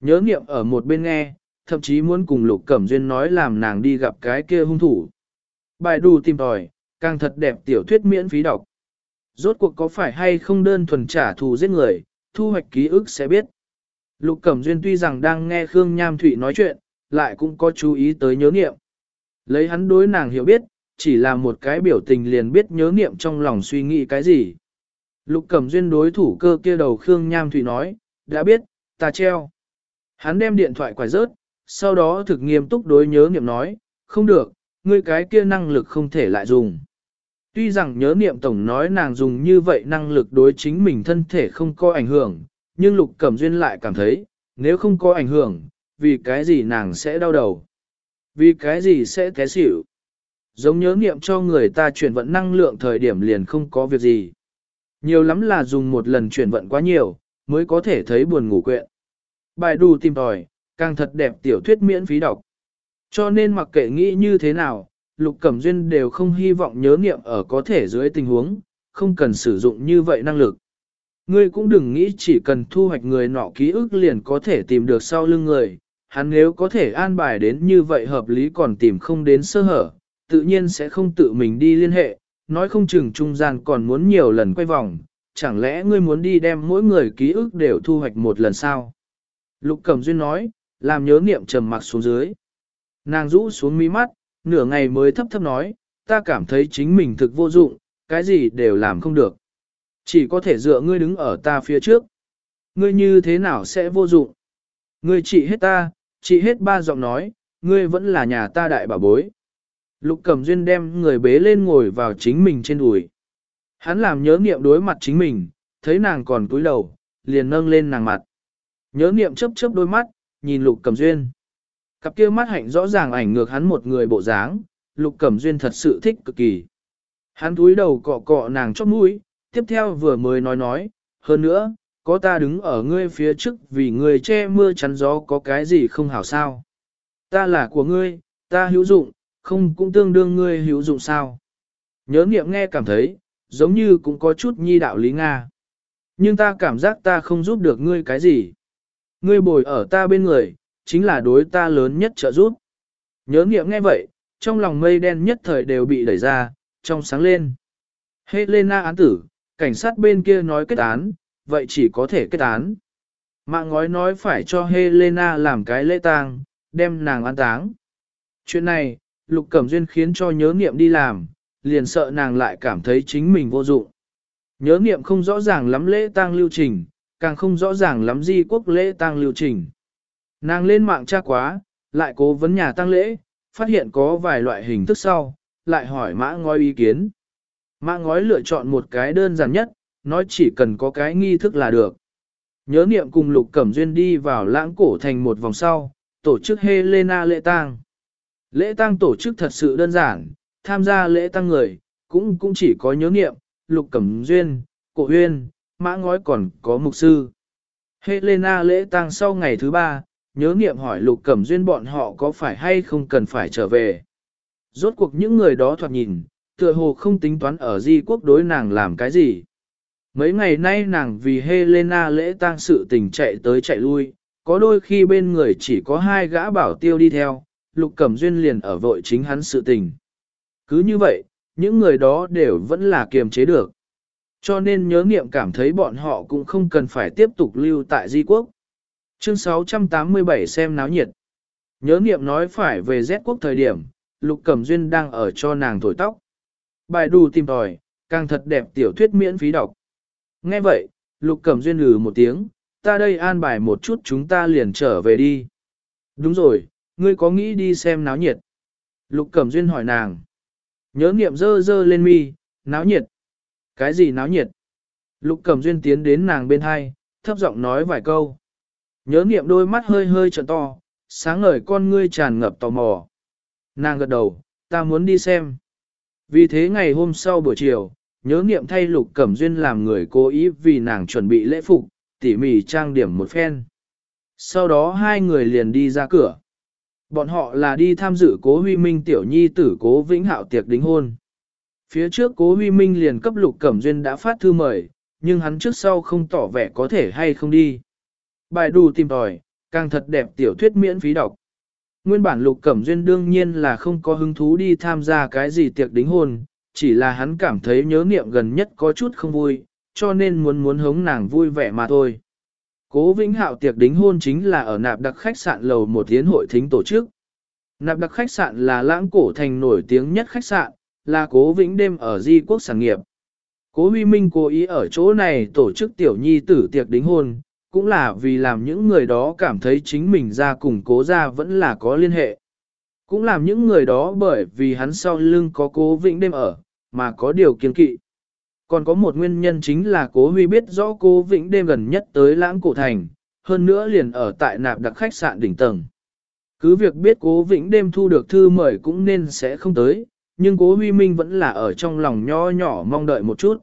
Nhớ nghiệm ở một bên nghe, thậm chí muốn cùng Lục Cẩm Duyên nói làm nàng đi gặp cái kia hung thủ. Bài đù tìm tòi, càng thật đẹp tiểu thuyết miễn phí đọc. Rốt cuộc có phải hay không đơn thuần trả thù giết người, thu hoạch ký ức sẽ biết. Lục Cẩm Duyên tuy rằng đang nghe Khương Nham Thụy nói chuyện, lại cũng có chú ý tới nhớ nghiệm. Lấy hắn đối nàng hiểu biết, chỉ là một cái biểu tình liền biết nhớ nghiệm trong lòng suy nghĩ cái gì. Lục Cẩm Duyên đối thủ cơ kia đầu Khương Nham Thụy nói, đã biết, ta treo. Hắn đem điện thoại quải rớt, sau đó thực nghiêm túc đối nhớ niệm nói, không được, ngươi cái kia năng lực không thể lại dùng. Tuy rằng nhớ niệm tổng nói nàng dùng như vậy năng lực đối chính mình thân thể không có ảnh hưởng, nhưng Lục Cẩm Duyên lại cảm thấy, nếu không có ảnh hưởng, vì cái gì nàng sẽ đau đầu? Vì cái gì sẽ té xỉu? Giống nhớ niệm cho người ta chuyển vận năng lượng thời điểm liền không có việc gì. Nhiều lắm là dùng một lần chuyển vận quá nhiều, mới có thể thấy buồn ngủ quyện. Bài đù tìm tòi, càng thật đẹp tiểu thuyết miễn phí đọc. Cho nên mặc kệ nghĩ như thế nào, Lục Cẩm Duyên đều không hy vọng nhớ nghiệm ở có thể dưới tình huống, không cần sử dụng như vậy năng lực. Ngươi cũng đừng nghĩ chỉ cần thu hoạch người nọ ký ức liền có thể tìm được sau lưng người, hắn nếu có thể an bài đến như vậy hợp lý còn tìm không đến sơ hở, tự nhiên sẽ không tự mình đi liên hệ, nói không chừng trung gian còn muốn nhiều lần quay vòng, chẳng lẽ ngươi muốn đi đem mỗi người ký ức đều thu hoạch một lần sao? Lục Cẩm Duyên nói, làm nhớ niệm trầm mặc xuống dưới. Nàng rũ xuống mí mắt, nửa ngày mới thấp thấp nói, ta cảm thấy chính mình thực vô dụng, cái gì đều làm không được. Chỉ có thể dựa ngươi đứng ở ta phía trước. Ngươi như thế nào sẽ vô dụng? Ngươi trị hết ta, trị hết ba giọng nói, ngươi vẫn là nhà ta đại bảo bối. Lục Cẩm Duyên đem người bế lên ngồi vào chính mình trên đùi. Hắn làm nhớ nghiệm đối mặt chính mình, thấy nàng còn cúi đầu, liền nâng lên nàng mặt. Nhớ nghiệm chớp chớp đôi mắt, nhìn Lục Cẩm Duyên. Cặp kia mắt hạnh rõ ràng ảnh ngược hắn một người bộ dáng, Lục Cẩm Duyên thật sự thích cực kỳ. Hắn cúi đầu cọ cọ nàng chóp mũi, tiếp theo vừa mới nói nói, hơn nữa, có ta đứng ở ngươi phía trước vì ngươi che mưa chắn gió có cái gì không hảo sao. Ta là của ngươi, ta hữu dụng, không cũng tương đương ngươi hữu dụng sao. Nhớ nghiệm nghe cảm thấy, giống như cũng có chút nhi đạo lý Nga. Nhưng ta cảm giác ta không giúp được ngươi cái gì. Ngươi bồi ở ta bên người, chính là đối ta lớn nhất trợ giúp. Nhớ nghiệm nghe vậy, trong lòng mây đen nhất thời đều bị đẩy ra, trong sáng lên. Helena án tử, cảnh sát bên kia nói kết án, vậy chỉ có thể kết án. Mạng ngói nói phải cho Helena làm cái lễ tang, đem nàng an táng. Chuyện này, Lục Cẩm Duyên khiến cho nhớ nghiệm đi làm, liền sợ nàng lại cảm thấy chính mình vô dụng. Nhớ nghiệm không rõ ràng lắm lễ tang lưu trình, càng không rõ ràng lắm di quốc lễ tang lưu trình. Nàng lên mạng tra quá, lại cố vấn nhà tang lễ, phát hiện có vài loại hình thức sau, lại hỏi mã ngói ý kiến. Mã ngói lựa chọn một cái đơn giản nhất, nói chỉ cần có cái nghi thức là được. Nhớ niệm cùng Lục Cẩm Duyên đi vào lãng cổ thành một vòng sau, tổ chức Helena lễ tang. Lễ tang tổ chức thật sự đơn giản, tham gia lễ tang người, cũng cũng chỉ có nhớ niệm, Lục Cẩm Duyên, Cổ Huyên, Mã Ngói còn có mục sư. Helena lễ tang sau ngày thứ ba, nhớ niệm hỏi Lục Cẩm Duyên bọn họ có phải hay không cần phải trở về. Rốt cuộc những người đó thoạt nhìn, tựa hồ không tính toán ở di quốc đối nàng làm cái gì. Mấy ngày nay nàng vì Helena lễ tang sự tình chạy tới chạy lui, có đôi khi bên người chỉ có hai gã bảo tiêu đi theo, Lục Cẩm Duyên liền ở vội chính hắn sự tình. Cứ như vậy, những người đó đều vẫn là kiềm chế được. Cho nên nhớ nghiệm cảm thấy bọn họ cũng không cần phải tiếp tục lưu tại di quốc. Chương 687 xem náo nhiệt. Nhớ nghiệm nói phải về Z quốc thời điểm, Lục Cẩm Duyên đang ở cho nàng thổi tóc. Bài đù tìm tòi, càng thật đẹp tiểu thuyết miễn phí đọc. Nghe vậy, Lục Cẩm Duyên lừ một tiếng, ta đây an bài một chút chúng ta liền trở về đi. Đúng rồi, ngươi có nghĩ đi xem náo nhiệt? Lục Cẩm Duyên hỏi nàng. Nhớ nghiệm dơ dơ lên mi, náo nhiệt. Cái gì náo nhiệt? Lục Cẩm Duyên tiến đến nàng bên hai, thấp giọng nói vài câu. Nhớ nghiệm đôi mắt hơi hơi trợn to, sáng ngời con ngươi tràn ngập tò mò. Nàng gật đầu, ta muốn đi xem. Vì thế ngày hôm sau buổi chiều, nhớ nghiệm thay Lục Cẩm Duyên làm người cố ý vì nàng chuẩn bị lễ phục, tỉ mỉ trang điểm một phen. Sau đó hai người liền đi ra cửa. Bọn họ là đi tham dự cố huy minh tiểu nhi tử cố vĩnh hạo tiệc đính hôn. Phía trước cố huy minh liền cấp Lục Cẩm Duyên đã phát thư mời, nhưng hắn trước sau không tỏ vẻ có thể hay không đi. Bài đủ tìm tòi, càng thật đẹp tiểu thuyết miễn phí đọc. Nguyên bản Lục Cẩm Duyên đương nhiên là không có hứng thú đi tham gia cái gì tiệc đính hôn, chỉ là hắn cảm thấy nhớ niệm gần nhất có chút không vui, cho nên muốn muốn hống nàng vui vẻ mà thôi. Cố Vĩnh Hạo tiệc đính hôn chính là ở nạp đặc khách sạn lầu một tiến hội thính tổ chức. Nạp đặc khách sạn là lãng cổ thành nổi tiếng nhất khách sạn, là cố Vĩnh đêm ở di quốc sản nghiệp. Cố Huy Minh cố ý ở chỗ này tổ chức tiểu nhi tử tiệc đính hôn, cũng là vì làm những người đó cảm thấy chính mình ra cùng cố ra vẫn là có liên hệ. Cũng làm những người đó bởi vì hắn sau lưng có cố Vĩnh đêm ở, mà có điều kiên kỵ. Còn có một nguyên nhân chính là cố huy biết rõ cố Vĩnh đêm gần nhất tới lãng cổ thành, hơn nữa liền ở tại nạp đặc khách sạn đỉnh tầng. Cứ việc biết cố Vĩnh đêm thu được thư mời cũng nên sẽ không tới, nhưng cố huy minh vẫn là ở trong lòng nho nhỏ mong đợi một chút.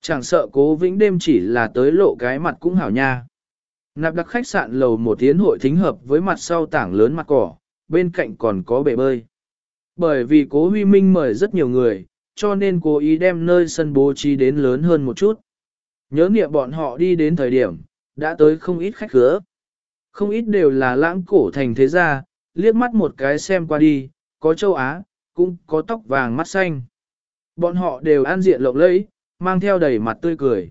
Chẳng sợ cố Vĩnh đêm chỉ là tới lộ cái mặt cũng hảo nha. Nạp đặc khách sạn lầu một tiến hội thính hợp với mặt sau tảng lớn mặt cỏ, bên cạnh còn có bể bơi. Bởi vì cố huy minh mời rất nhiều người, cho nên cố ý đem nơi sân bố trí đến lớn hơn một chút. Nhớ niệm bọn họ đi đến thời điểm, đã tới không ít khách khứa. Không ít đều là lãng cổ thành thế gia, liếc mắt một cái xem qua đi, có châu Á, cũng có tóc vàng mắt xanh. Bọn họ đều an diện lộng lẫy, mang theo đầy mặt tươi cười.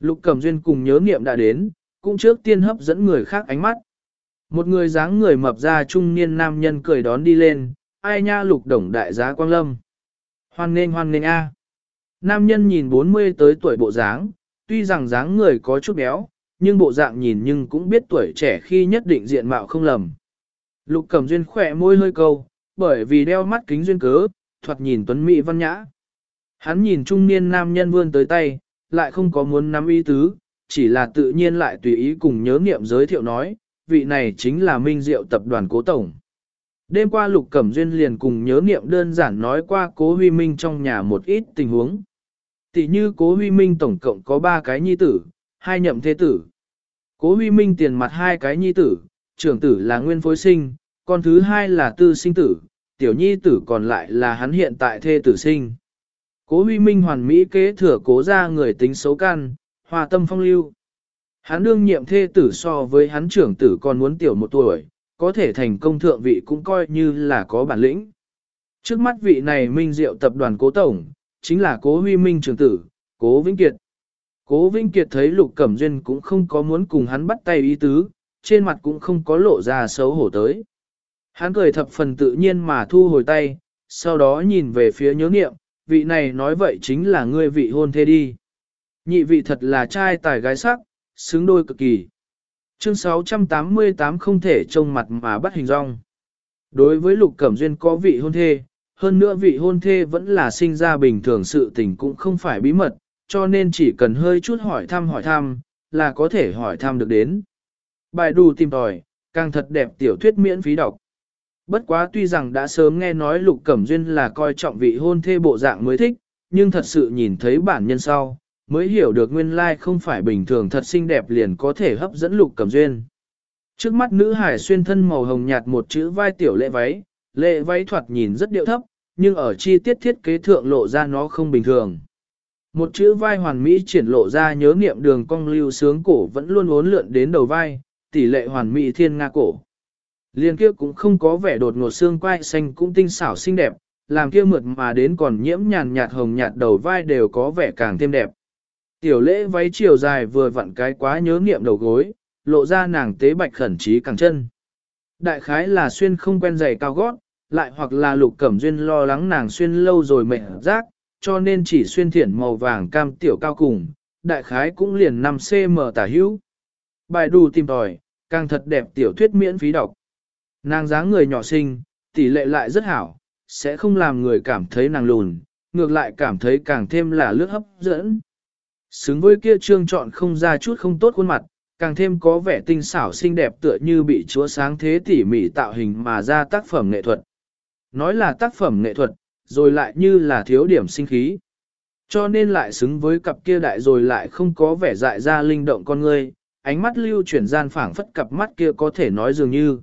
Lục Cẩm Duyên cùng nhớ niệm đã đến, cũng trước tiên hấp dẫn người khác ánh mắt. Một người dáng người mập ra trung niên nam nhân cười đón đi lên, ai nha lục đồng đại giá quang lâm. Hoan nghênh hoan nghênh a. Nam nhân nhìn 40 tới tuổi bộ dáng, tuy rằng dáng người có chút béo, nhưng bộ dạng nhìn nhưng cũng biết tuổi trẻ khi nhất định diện mạo không lầm. Lục Cẩm Duyên khỏe môi hơi câu, bởi vì đeo mắt kính duyên cớ, thoạt nhìn tuấn mỹ văn nhã. Hắn nhìn trung niên nam nhân vươn tới tay, lại không có muốn nắm ý tứ, chỉ là tự nhiên lại tùy ý cùng nhớ niệm giới thiệu nói, vị này chính là Minh Diệu tập đoàn Cố Tổng. Đêm qua Lục Cẩm Duyên liền cùng nhớ nghiệm đơn giản nói qua Cố Huy Minh trong nhà một ít tình huống. Tỷ như Cố Huy Minh tổng cộng có 3 cái nhi tử, hai nhậm thế tử. Cố Huy Minh tiền mặt hai cái nhi tử, trưởng tử là nguyên phối sinh, con thứ hai là tư sinh tử, tiểu nhi tử còn lại là hắn hiện tại thê tử sinh. Cố huy minh hoàn mỹ kế thừa cố ra người tính xấu can, hòa tâm phong lưu. Hắn đương nhiệm thê tử so với hắn trưởng tử còn muốn tiểu một tuổi, có thể thành công thượng vị cũng coi như là có bản lĩnh. Trước mắt vị này minh diệu tập đoàn cố tổng, chính là cố huy minh trưởng tử, cố Vĩnh Kiệt. Cố Vĩnh Kiệt thấy Lục Cẩm Duyên cũng không có muốn cùng hắn bắt tay ý tứ, trên mặt cũng không có lộ ra xấu hổ tới. Hắn cười thập phần tự nhiên mà thu hồi tay, sau đó nhìn về phía nhớ nghiệm, vị này nói vậy chính là ngươi vị hôn thê đi. Nhị vị thật là trai tài gái sắc, xứng đôi cực kỳ. Chương 688 không thể trông mặt mà bắt hình rong. Đối với Lục Cẩm Duyên có vị hôn thê, hơn nữa vị hôn thê vẫn là sinh ra bình thường sự tình cũng không phải bí mật, cho nên chỉ cần hơi chút hỏi thăm hỏi thăm, là có thể hỏi thăm được đến. Bài đù tìm tòi, càng thật đẹp tiểu thuyết miễn phí đọc. Bất quá tuy rằng đã sớm nghe nói Lục Cẩm Duyên là coi trọng vị hôn thê bộ dạng mới thích, nhưng thật sự nhìn thấy bản nhân sau, mới hiểu được nguyên lai không phải bình thường thật xinh đẹp liền có thể hấp dẫn Lục Cẩm Duyên. Trước mắt nữ hải xuyên thân màu hồng nhạt một chữ vai tiểu lệ váy, lệ váy thoạt nhìn rất điệu thấp, nhưng ở chi tiết thiết kế thượng lộ ra nó không bình thường. Một chữ vai hoàn mỹ triển lộ ra nhớ niệm đường cong lưu sướng cổ vẫn luôn uốn lượn đến đầu vai, tỷ lệ hoàn mỹ thiên nga cổ. Liên kia cũng không có vẻ đột ngột xương quai xanh cũng tinh xảo xinh đẹp, làm kia mượt mà đến còn nhiễm nhàn nhạt hồng nhạt đầu vai đều có vẻ càng thêm đẹp. Tiểu lễ váy chiều dài vừa vặn cái quá nhớ nghiệm đầu gối, lộ ra nàng tế bạch khẩn trí càng chân. Đại khái là xuyên không quen giày cao gót, lại hoặc là lục cẩm duyên lo lắng nàng xuyên lâu rồi mệt rác, cho nên chỉ xuyên thiển màu vàng cam tiểu cao cùng, đại khái cũng liền 5cm tả hữu. Bài đù tìm tòi, càng thật đẹp tiểu thuyết miễn phí đọc. Nàng dáng người nhỏ xinh, tỷ lệ lại rất hảo, sẽ không làm người cảm thấy nàng lùn, ngược lại cảm thấy càng thêm là lướt hấp dẫn. Xứng với kia trương chọn không ra chút không tốt khuôn mặt, càng thêm có vẻ tinh xảo xinh đẹp tựa như bị chúa sáng thế tỉ mỉ tạo hình mà ra tác phẩm nghệ thuật. Nói là tác phẩm nghệ thuật, rồi lại như là thiếu điểm sinh khí. Cho nên lại xứng với cặp kia đại rồi lại không có vẻ dại ra linh động con người, ánh mắt lưu chuyển gian phảng phất cặp mắt kia có thể nói dường như.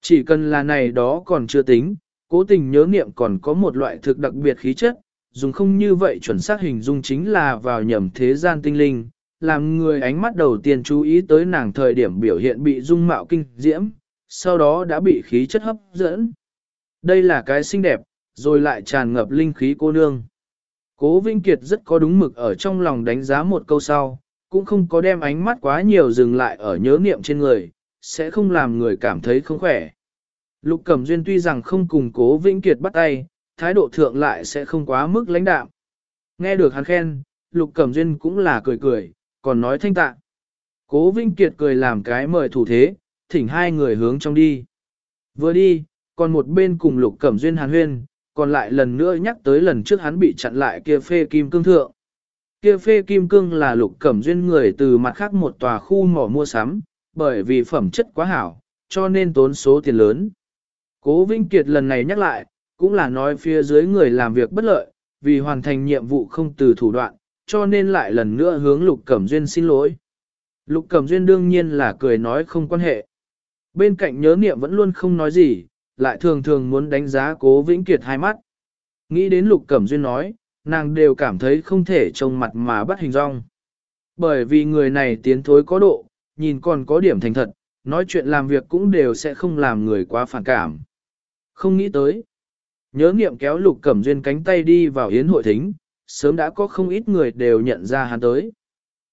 Chỉ cần là này đó còn chưa tính, cố tình nhớ niệm còn có một loại thực đặc biệt khí chất, dùng không như vậy chuẩn xác hình dung chính là vào nhầm thế gian tinh linh, làm người ánh mắt đầu tiên chú ý tới nàng thời điểm biểu hiện bị dung mạo kinh diễm, sau đó đã bị khí chất hấp dẫn. Đây là cái xinh đẹp, rồi lại tràn ngập linh khí cô nương. Cố Vinh Kiệt rất có đúng mực ở trong lòng đánh giá một câu sau, cũng không có đem ánh mắt quá nhiều dừng lại ở nhớ niệm trên người, sẽ không làm người cảm thấy không khỏe. Lục Cẩm Duyên tuy rằng không cùng cố Vĩnh Kiệt bắt tay, thái độ thượng lại sẽ không quá mức lãnh đạm. Nghe được hắn khen, Lục Cẩm Duyên cũng là cười cười, còn nói thanh tạ. Cố Vinh Kiệt cười làm cái mời thủ thế, thỉnh hai người hướng trong đi. Vừa đi, còn một bên cùng Lục Cẩm Duyên hàn huyên, còn lại lần nữa nhắc tới lần trước hắn bị chặn lại kia phê kim cương thượng. Kia phê kim cương là Lục Cẩm Duyên người từ mặt khác một tòa khu mỏ mua sắm, bởi vì phẩm chất quá hảo, cho nên tốn số tiền lớn. Cố Vinh Kiệt lần này nhắc lại, cũng là nói phía dưới người làm việc bất lợi, vì hoàn thành nhiệm vụ không từ thủ đoạn, cho nên lại lần nữa hướng Lục Cẩm Duyên xin lỗi. Lục Cẩm Duyên đương nhiên là cười nói không quan hệ. Bên cạnh nhớ niệm vẫn luôn không nói gì, lại thường thường muốn đánh giá cố Vĩnh Kiệt hai mắt. Nghĩ đến Lục Cẩm Duyên nói, nàng đều cảm thấy không thể trông mặt mà bắt hình rong. Bởi vì người này tiến thối có độ, nhìn còn có điểm thành thật, nói chuyện làm việc cũng đều sẽ không làm người quá phản cảm. Không nghĩ tới. Nhớ nghiệm kéo Lục Cẩm Duyên cánh tay đi vào yến hội thính, sớm đã có không ít người đều nhận ra hắn tới.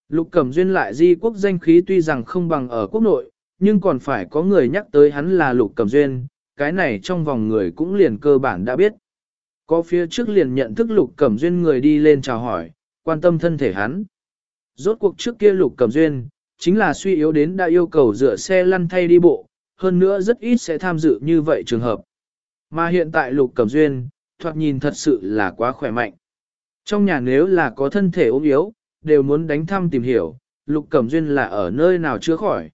Lục Cẩm Duyên lại di quốc danh khí tuy rằng không bằng ở quốc nội, nhưng còn phải có người nhắc tới hắn là Lục Cẩm Duyên, cái này trong vòng người cũng liền cơ bản đã biết. Có phía trước liền nhận thức Lục Cẩm Duyên người đi lên chào hỏi, quan tâm thân thể hắn. Rốt cuộc trước kia Lục Cẩm Duyên, chính là suy yếu đến đã yêu cầu dựa xe lăn thay đi bộ, hơn nữa rất ít sẽ tham dự như vậy trường hợp. Mà hiện tại Lục Cẩm Duyên, thoạt nhìn thật sự là quá khỏe mạnh. Trong nhà nếu là có thân thể ốm yếu, đều muốn đánh thăm tìm hiểu, Lục Cẩm Duyên là ở nơi nào chưa khỏi.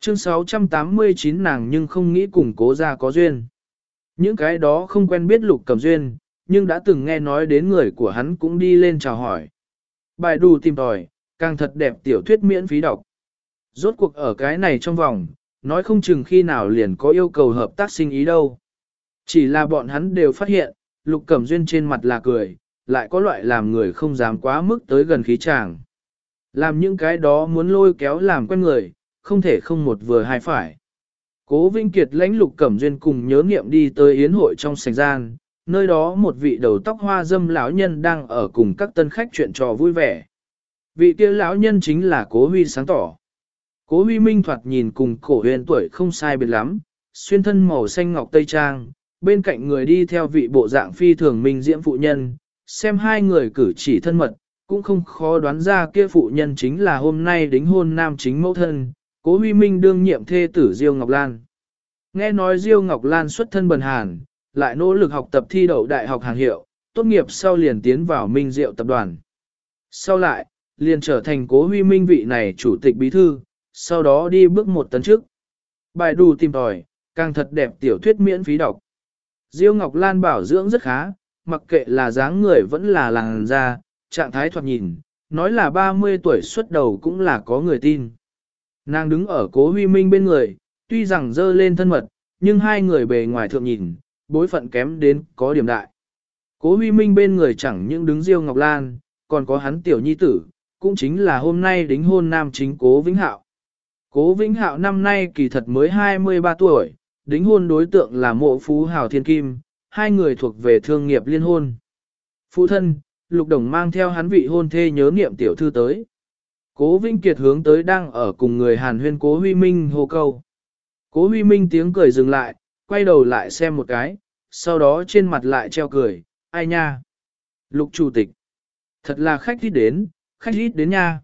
Chương 689 nàng nhưng không nghĩ cùng cố ra có duyên. Những cái đó không quen biết Lục Cẩm Duyên, nhưng đã từng nghe nói đến người của hắn cũng đi lên chào hỏi. Bài đủ tìm tòi, càng thật đẹp tiểu thuyết miễn phí đọc. Rốt cuộc ở cái này trong vòng, nói không chừng khi nào liền có yêu cầu hợp tác sinh ý đâu. Chỉ là bọn hắn đều phát hiện, Lục Cẩm Duyên trên mặt là cười, lại có loại làm người không dám quá mức tới gần khí chàng. Làm những cái đó muốn lôi kéo làm quen người, không thể không một vừa hai phải. Cố Vinh Kiệt lãnh lục cẩm duyên cùng nhớ nghiệm đi tới yến hội trong sảnh gian, nơi đó một vị đầu tóc hoa dâm lão nhân đang ở cùng các tân khách chuyện trò vui vẻ. Vị kia lão nhân chính là Cố Huy sáng tỏ. Cố Huy Minh thoạt nhìn cùng cổ huyền tuổi không sai biệt lắm, xuyên thân màu xanh ngọc tây trang, bên cạnh người đi theo vị bộ dạng phi thường minh diễm phụ nhân, xem hai người cử chỉ thân mật, cũng không khó đoán ra kia phụ nhân chính là hôm nay đính hôn nam chính mẫu thân, cố huy minh đương nhiệm thê tử Diêu Ngọc Lan. Nghe nói Diêu Ngọc Lan xuất thân bần hàn, lại nỗ lực học tập thi đậu đại học hàng hiệu, tốt nghiệp sau liền tiến vào Minh Diệu tập đoàn. Sau lại, liền trở thành cố huy minh vị này chủ tịch bí thư, sau đó đi bước một tấn trước. Bài đù tìm tòi, càng thật đẹp tiểu thuyết miễn phí đọc. Diêu Ngọc Lan bảo dưỡng rất khá, mặc kệ là dáng người vẫn là làn da, trạng thái thoạt nhìn, nói là 30 tuổi xuất đầu cũng là có người tin. Nàng đứng ở cố huy minh bên người, tuy rằng dơ lên thân mật, nhưng hai người bề ngoài thượng nhìn, bối phận kém đến có điểm đại. Cố huy minh bên người chẳng những đứng Diêu Ngọc Lan, còn có hắn tiểu nhi tử, cũng chính là hôm nay đính hôn nam chính cố Vĩnh Hạo. Cố Vĩnh Hạo năm nay kỳ thật mới 23 tuổi, đính hôn đối tượng là mộ phú hào thiên kim, hai người thuộc về thương nghiệp liên hôn. Phụ thân, Lục Đồng mang theo hắn vị hôn thê nhớ niệm tiểu thư tới. Cố Vinh Kiệt hướng tới đang ở cùng người Hàn huyên Cố Huy Minh hô câu. Cố Huy Minh tiếng cười dừng lại, quay đầu lại xem một cái, sau đó trên mặt lại treo cười, ai nha? Lục Chủ tịch. Thật là khách ít đến, khách ít đến nha.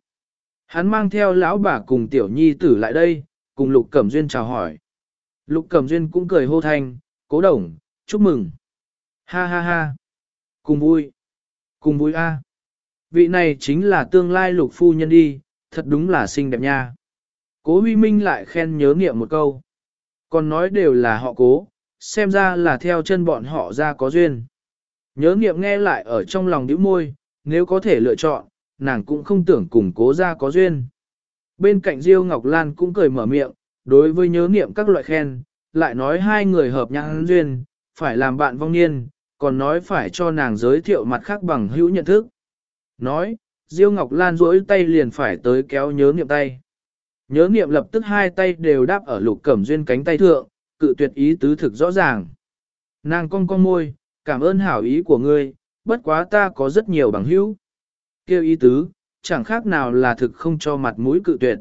Hắn mang theo lão bà cùng tiểu nhi tử lại đây, cùng Lục Cẩm Duyên chào hỏi. Lục Cẩm Duyên cũng cười hô thanh, cố đồng, chúc mừng. Ha ha ha. Cùng vui. Cùng vui a. Vị này chính là tương lai lục phu nhân đi, thật đúng là xinh đẹp nha. Cố huy minh lại khen nhớ nghiệm một câu. Còn nói đều là họ cố, xem ra là theo chân bọn họ ra có duyên. Nhớ nghiệm nghe lại ở trong lòng đứa môi, nếu có thể lựa chọn, nàng cũng không tưởng cùng cố ra có duyên. Bên cạnh Diêu Ngọc Lan cũng cười mở miệng, đối với nhớ niệm các loại khen, lại nói hai người hợp nhãn duyên, phải làm bạn vong niên, còn nói phải cho nàng giới thiệu mặt khác bằng hữu nhận thức. Nói, Diêu Ngọc Lan duỗi tay liền phải tới kéo nhớ niệm tay. Nhớ niệm lập tức hai tay đều đáp ở lục cẩm duyên cánh tay thượng, cự tuyệt ý tứ thực rõ ràng. Nàng cong cong môi, cảm ơn hảo ý của ngươi, bất quá ta có rất nhiều bằng hữu. Kêu ý tứ, chẳng khác nào là thực không cho mặt mũi cự tuyệt.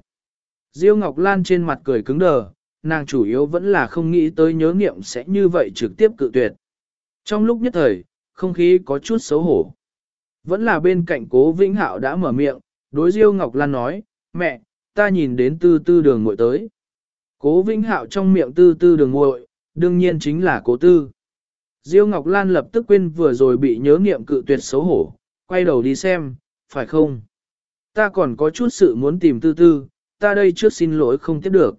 Diêu Ngọc Lan trên mặt cười cứng đờ, nàng chủ yếu vẫn là không nghĩ tới nhớ niệm sẽ như vậy trực tiếp cự tuyệt. Trong lúc nhất thời, không khí có chút xấu hổ. Vẫn là bên cạnh cố Vĩnh Hạo đã mở miệng, đối Diêu Ngọc Lan nói, mẹ, ta nhìn đến tư tư đường ngội tới. Cố Vĩnh Hạo trong miệng tư tư đường ngội, đương nhiên chính là cố tư. Diêu Ngọc Lan lập tức quên vừa rồi bị nhớ niệm cự tuyệt xấu hổ, quay đầu đi xem, phải không? Ta còn có chút sự muốn tìm tư tư, ta đây trước xin lỗi không tiếp được.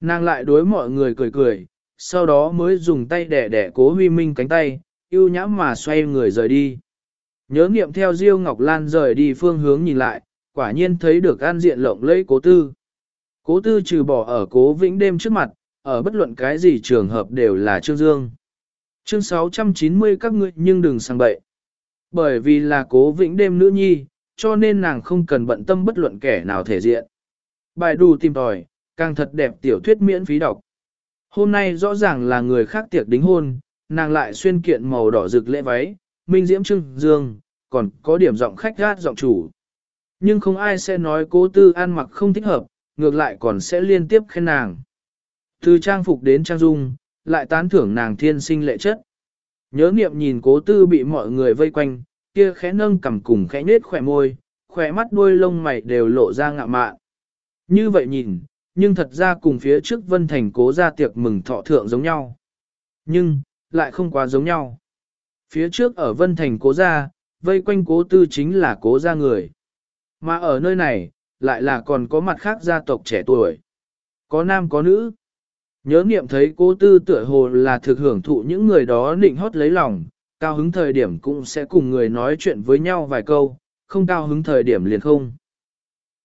Nàng lại đối mọi người cười cười, sau đó mới dùng tay đẻ đẻ cố huy minh cánh tay, yêu nhãm mà xoay người rời đi. Nhớ nghiệm theo Diêu Ngọc Lan rời đi phương hướng nhìn lại, quả nhiên thấy được an diện lộng lẫy cố tư. Cố tư trừ bỏ ở cố vĩnh đêm trước mặt, ở bất luận cái gì trường hợp đều là Trương Dương. Chương 690 các ngươi nhưng đừng sang bậy. Bởi vì là cố vĩnh đêm nữ nhi, cho nên nàng không cần bận tâm bất luận kẻ nào thể diện. Bài đủ tìm tòi, càng thật đẹp tiểu thuyết miễn phí đọc. Hôm nay rõ ràng là người khác tiệc đính hôn, nàng lại xuyên kiện màu đỏ rực lễ váy, minh diễm trưng dương, còn có điểm giọng khách gát giọng chủ. Nhưng không ai sẽ nói cố tư ăn mặc không thích hợp, ngược lại còn sẽ liên tiếp khen nàng. Từ trang phục đến trang dung, lại tán thưởng nàng thiên sinh lệ chất. Nhớ niệm nhìn cố tư bị mọi người vây quanh, kia khẽ nâng cằm cùng khẽ nết khỏe môi, khỏe mắt đuôi lông mày đều lộ ra ngạ mạn. Như vậy nhìn, nhưng thật ra cùng phía trước Vân Thành cố ra tiệc mừng thọ thượng giống nhau. Nhưng, lại không quá giống nhau. Phía trước ở Vân Thành cố ra, vây quanh cố tư chính là cố ra người. Mà ở nơi này, lại là còn có mặt khác gia tộc trẻ tuổi. Có nam có nữ. Nhớ niệm thấy cố tư tựa hồ là thực hưởng thụ những người đó định hót lấy lòng, cao hứng thời điểm cũng sẽ cùng người nói chuyện với nhau vài câu, không cao hứng thời điểm liền không.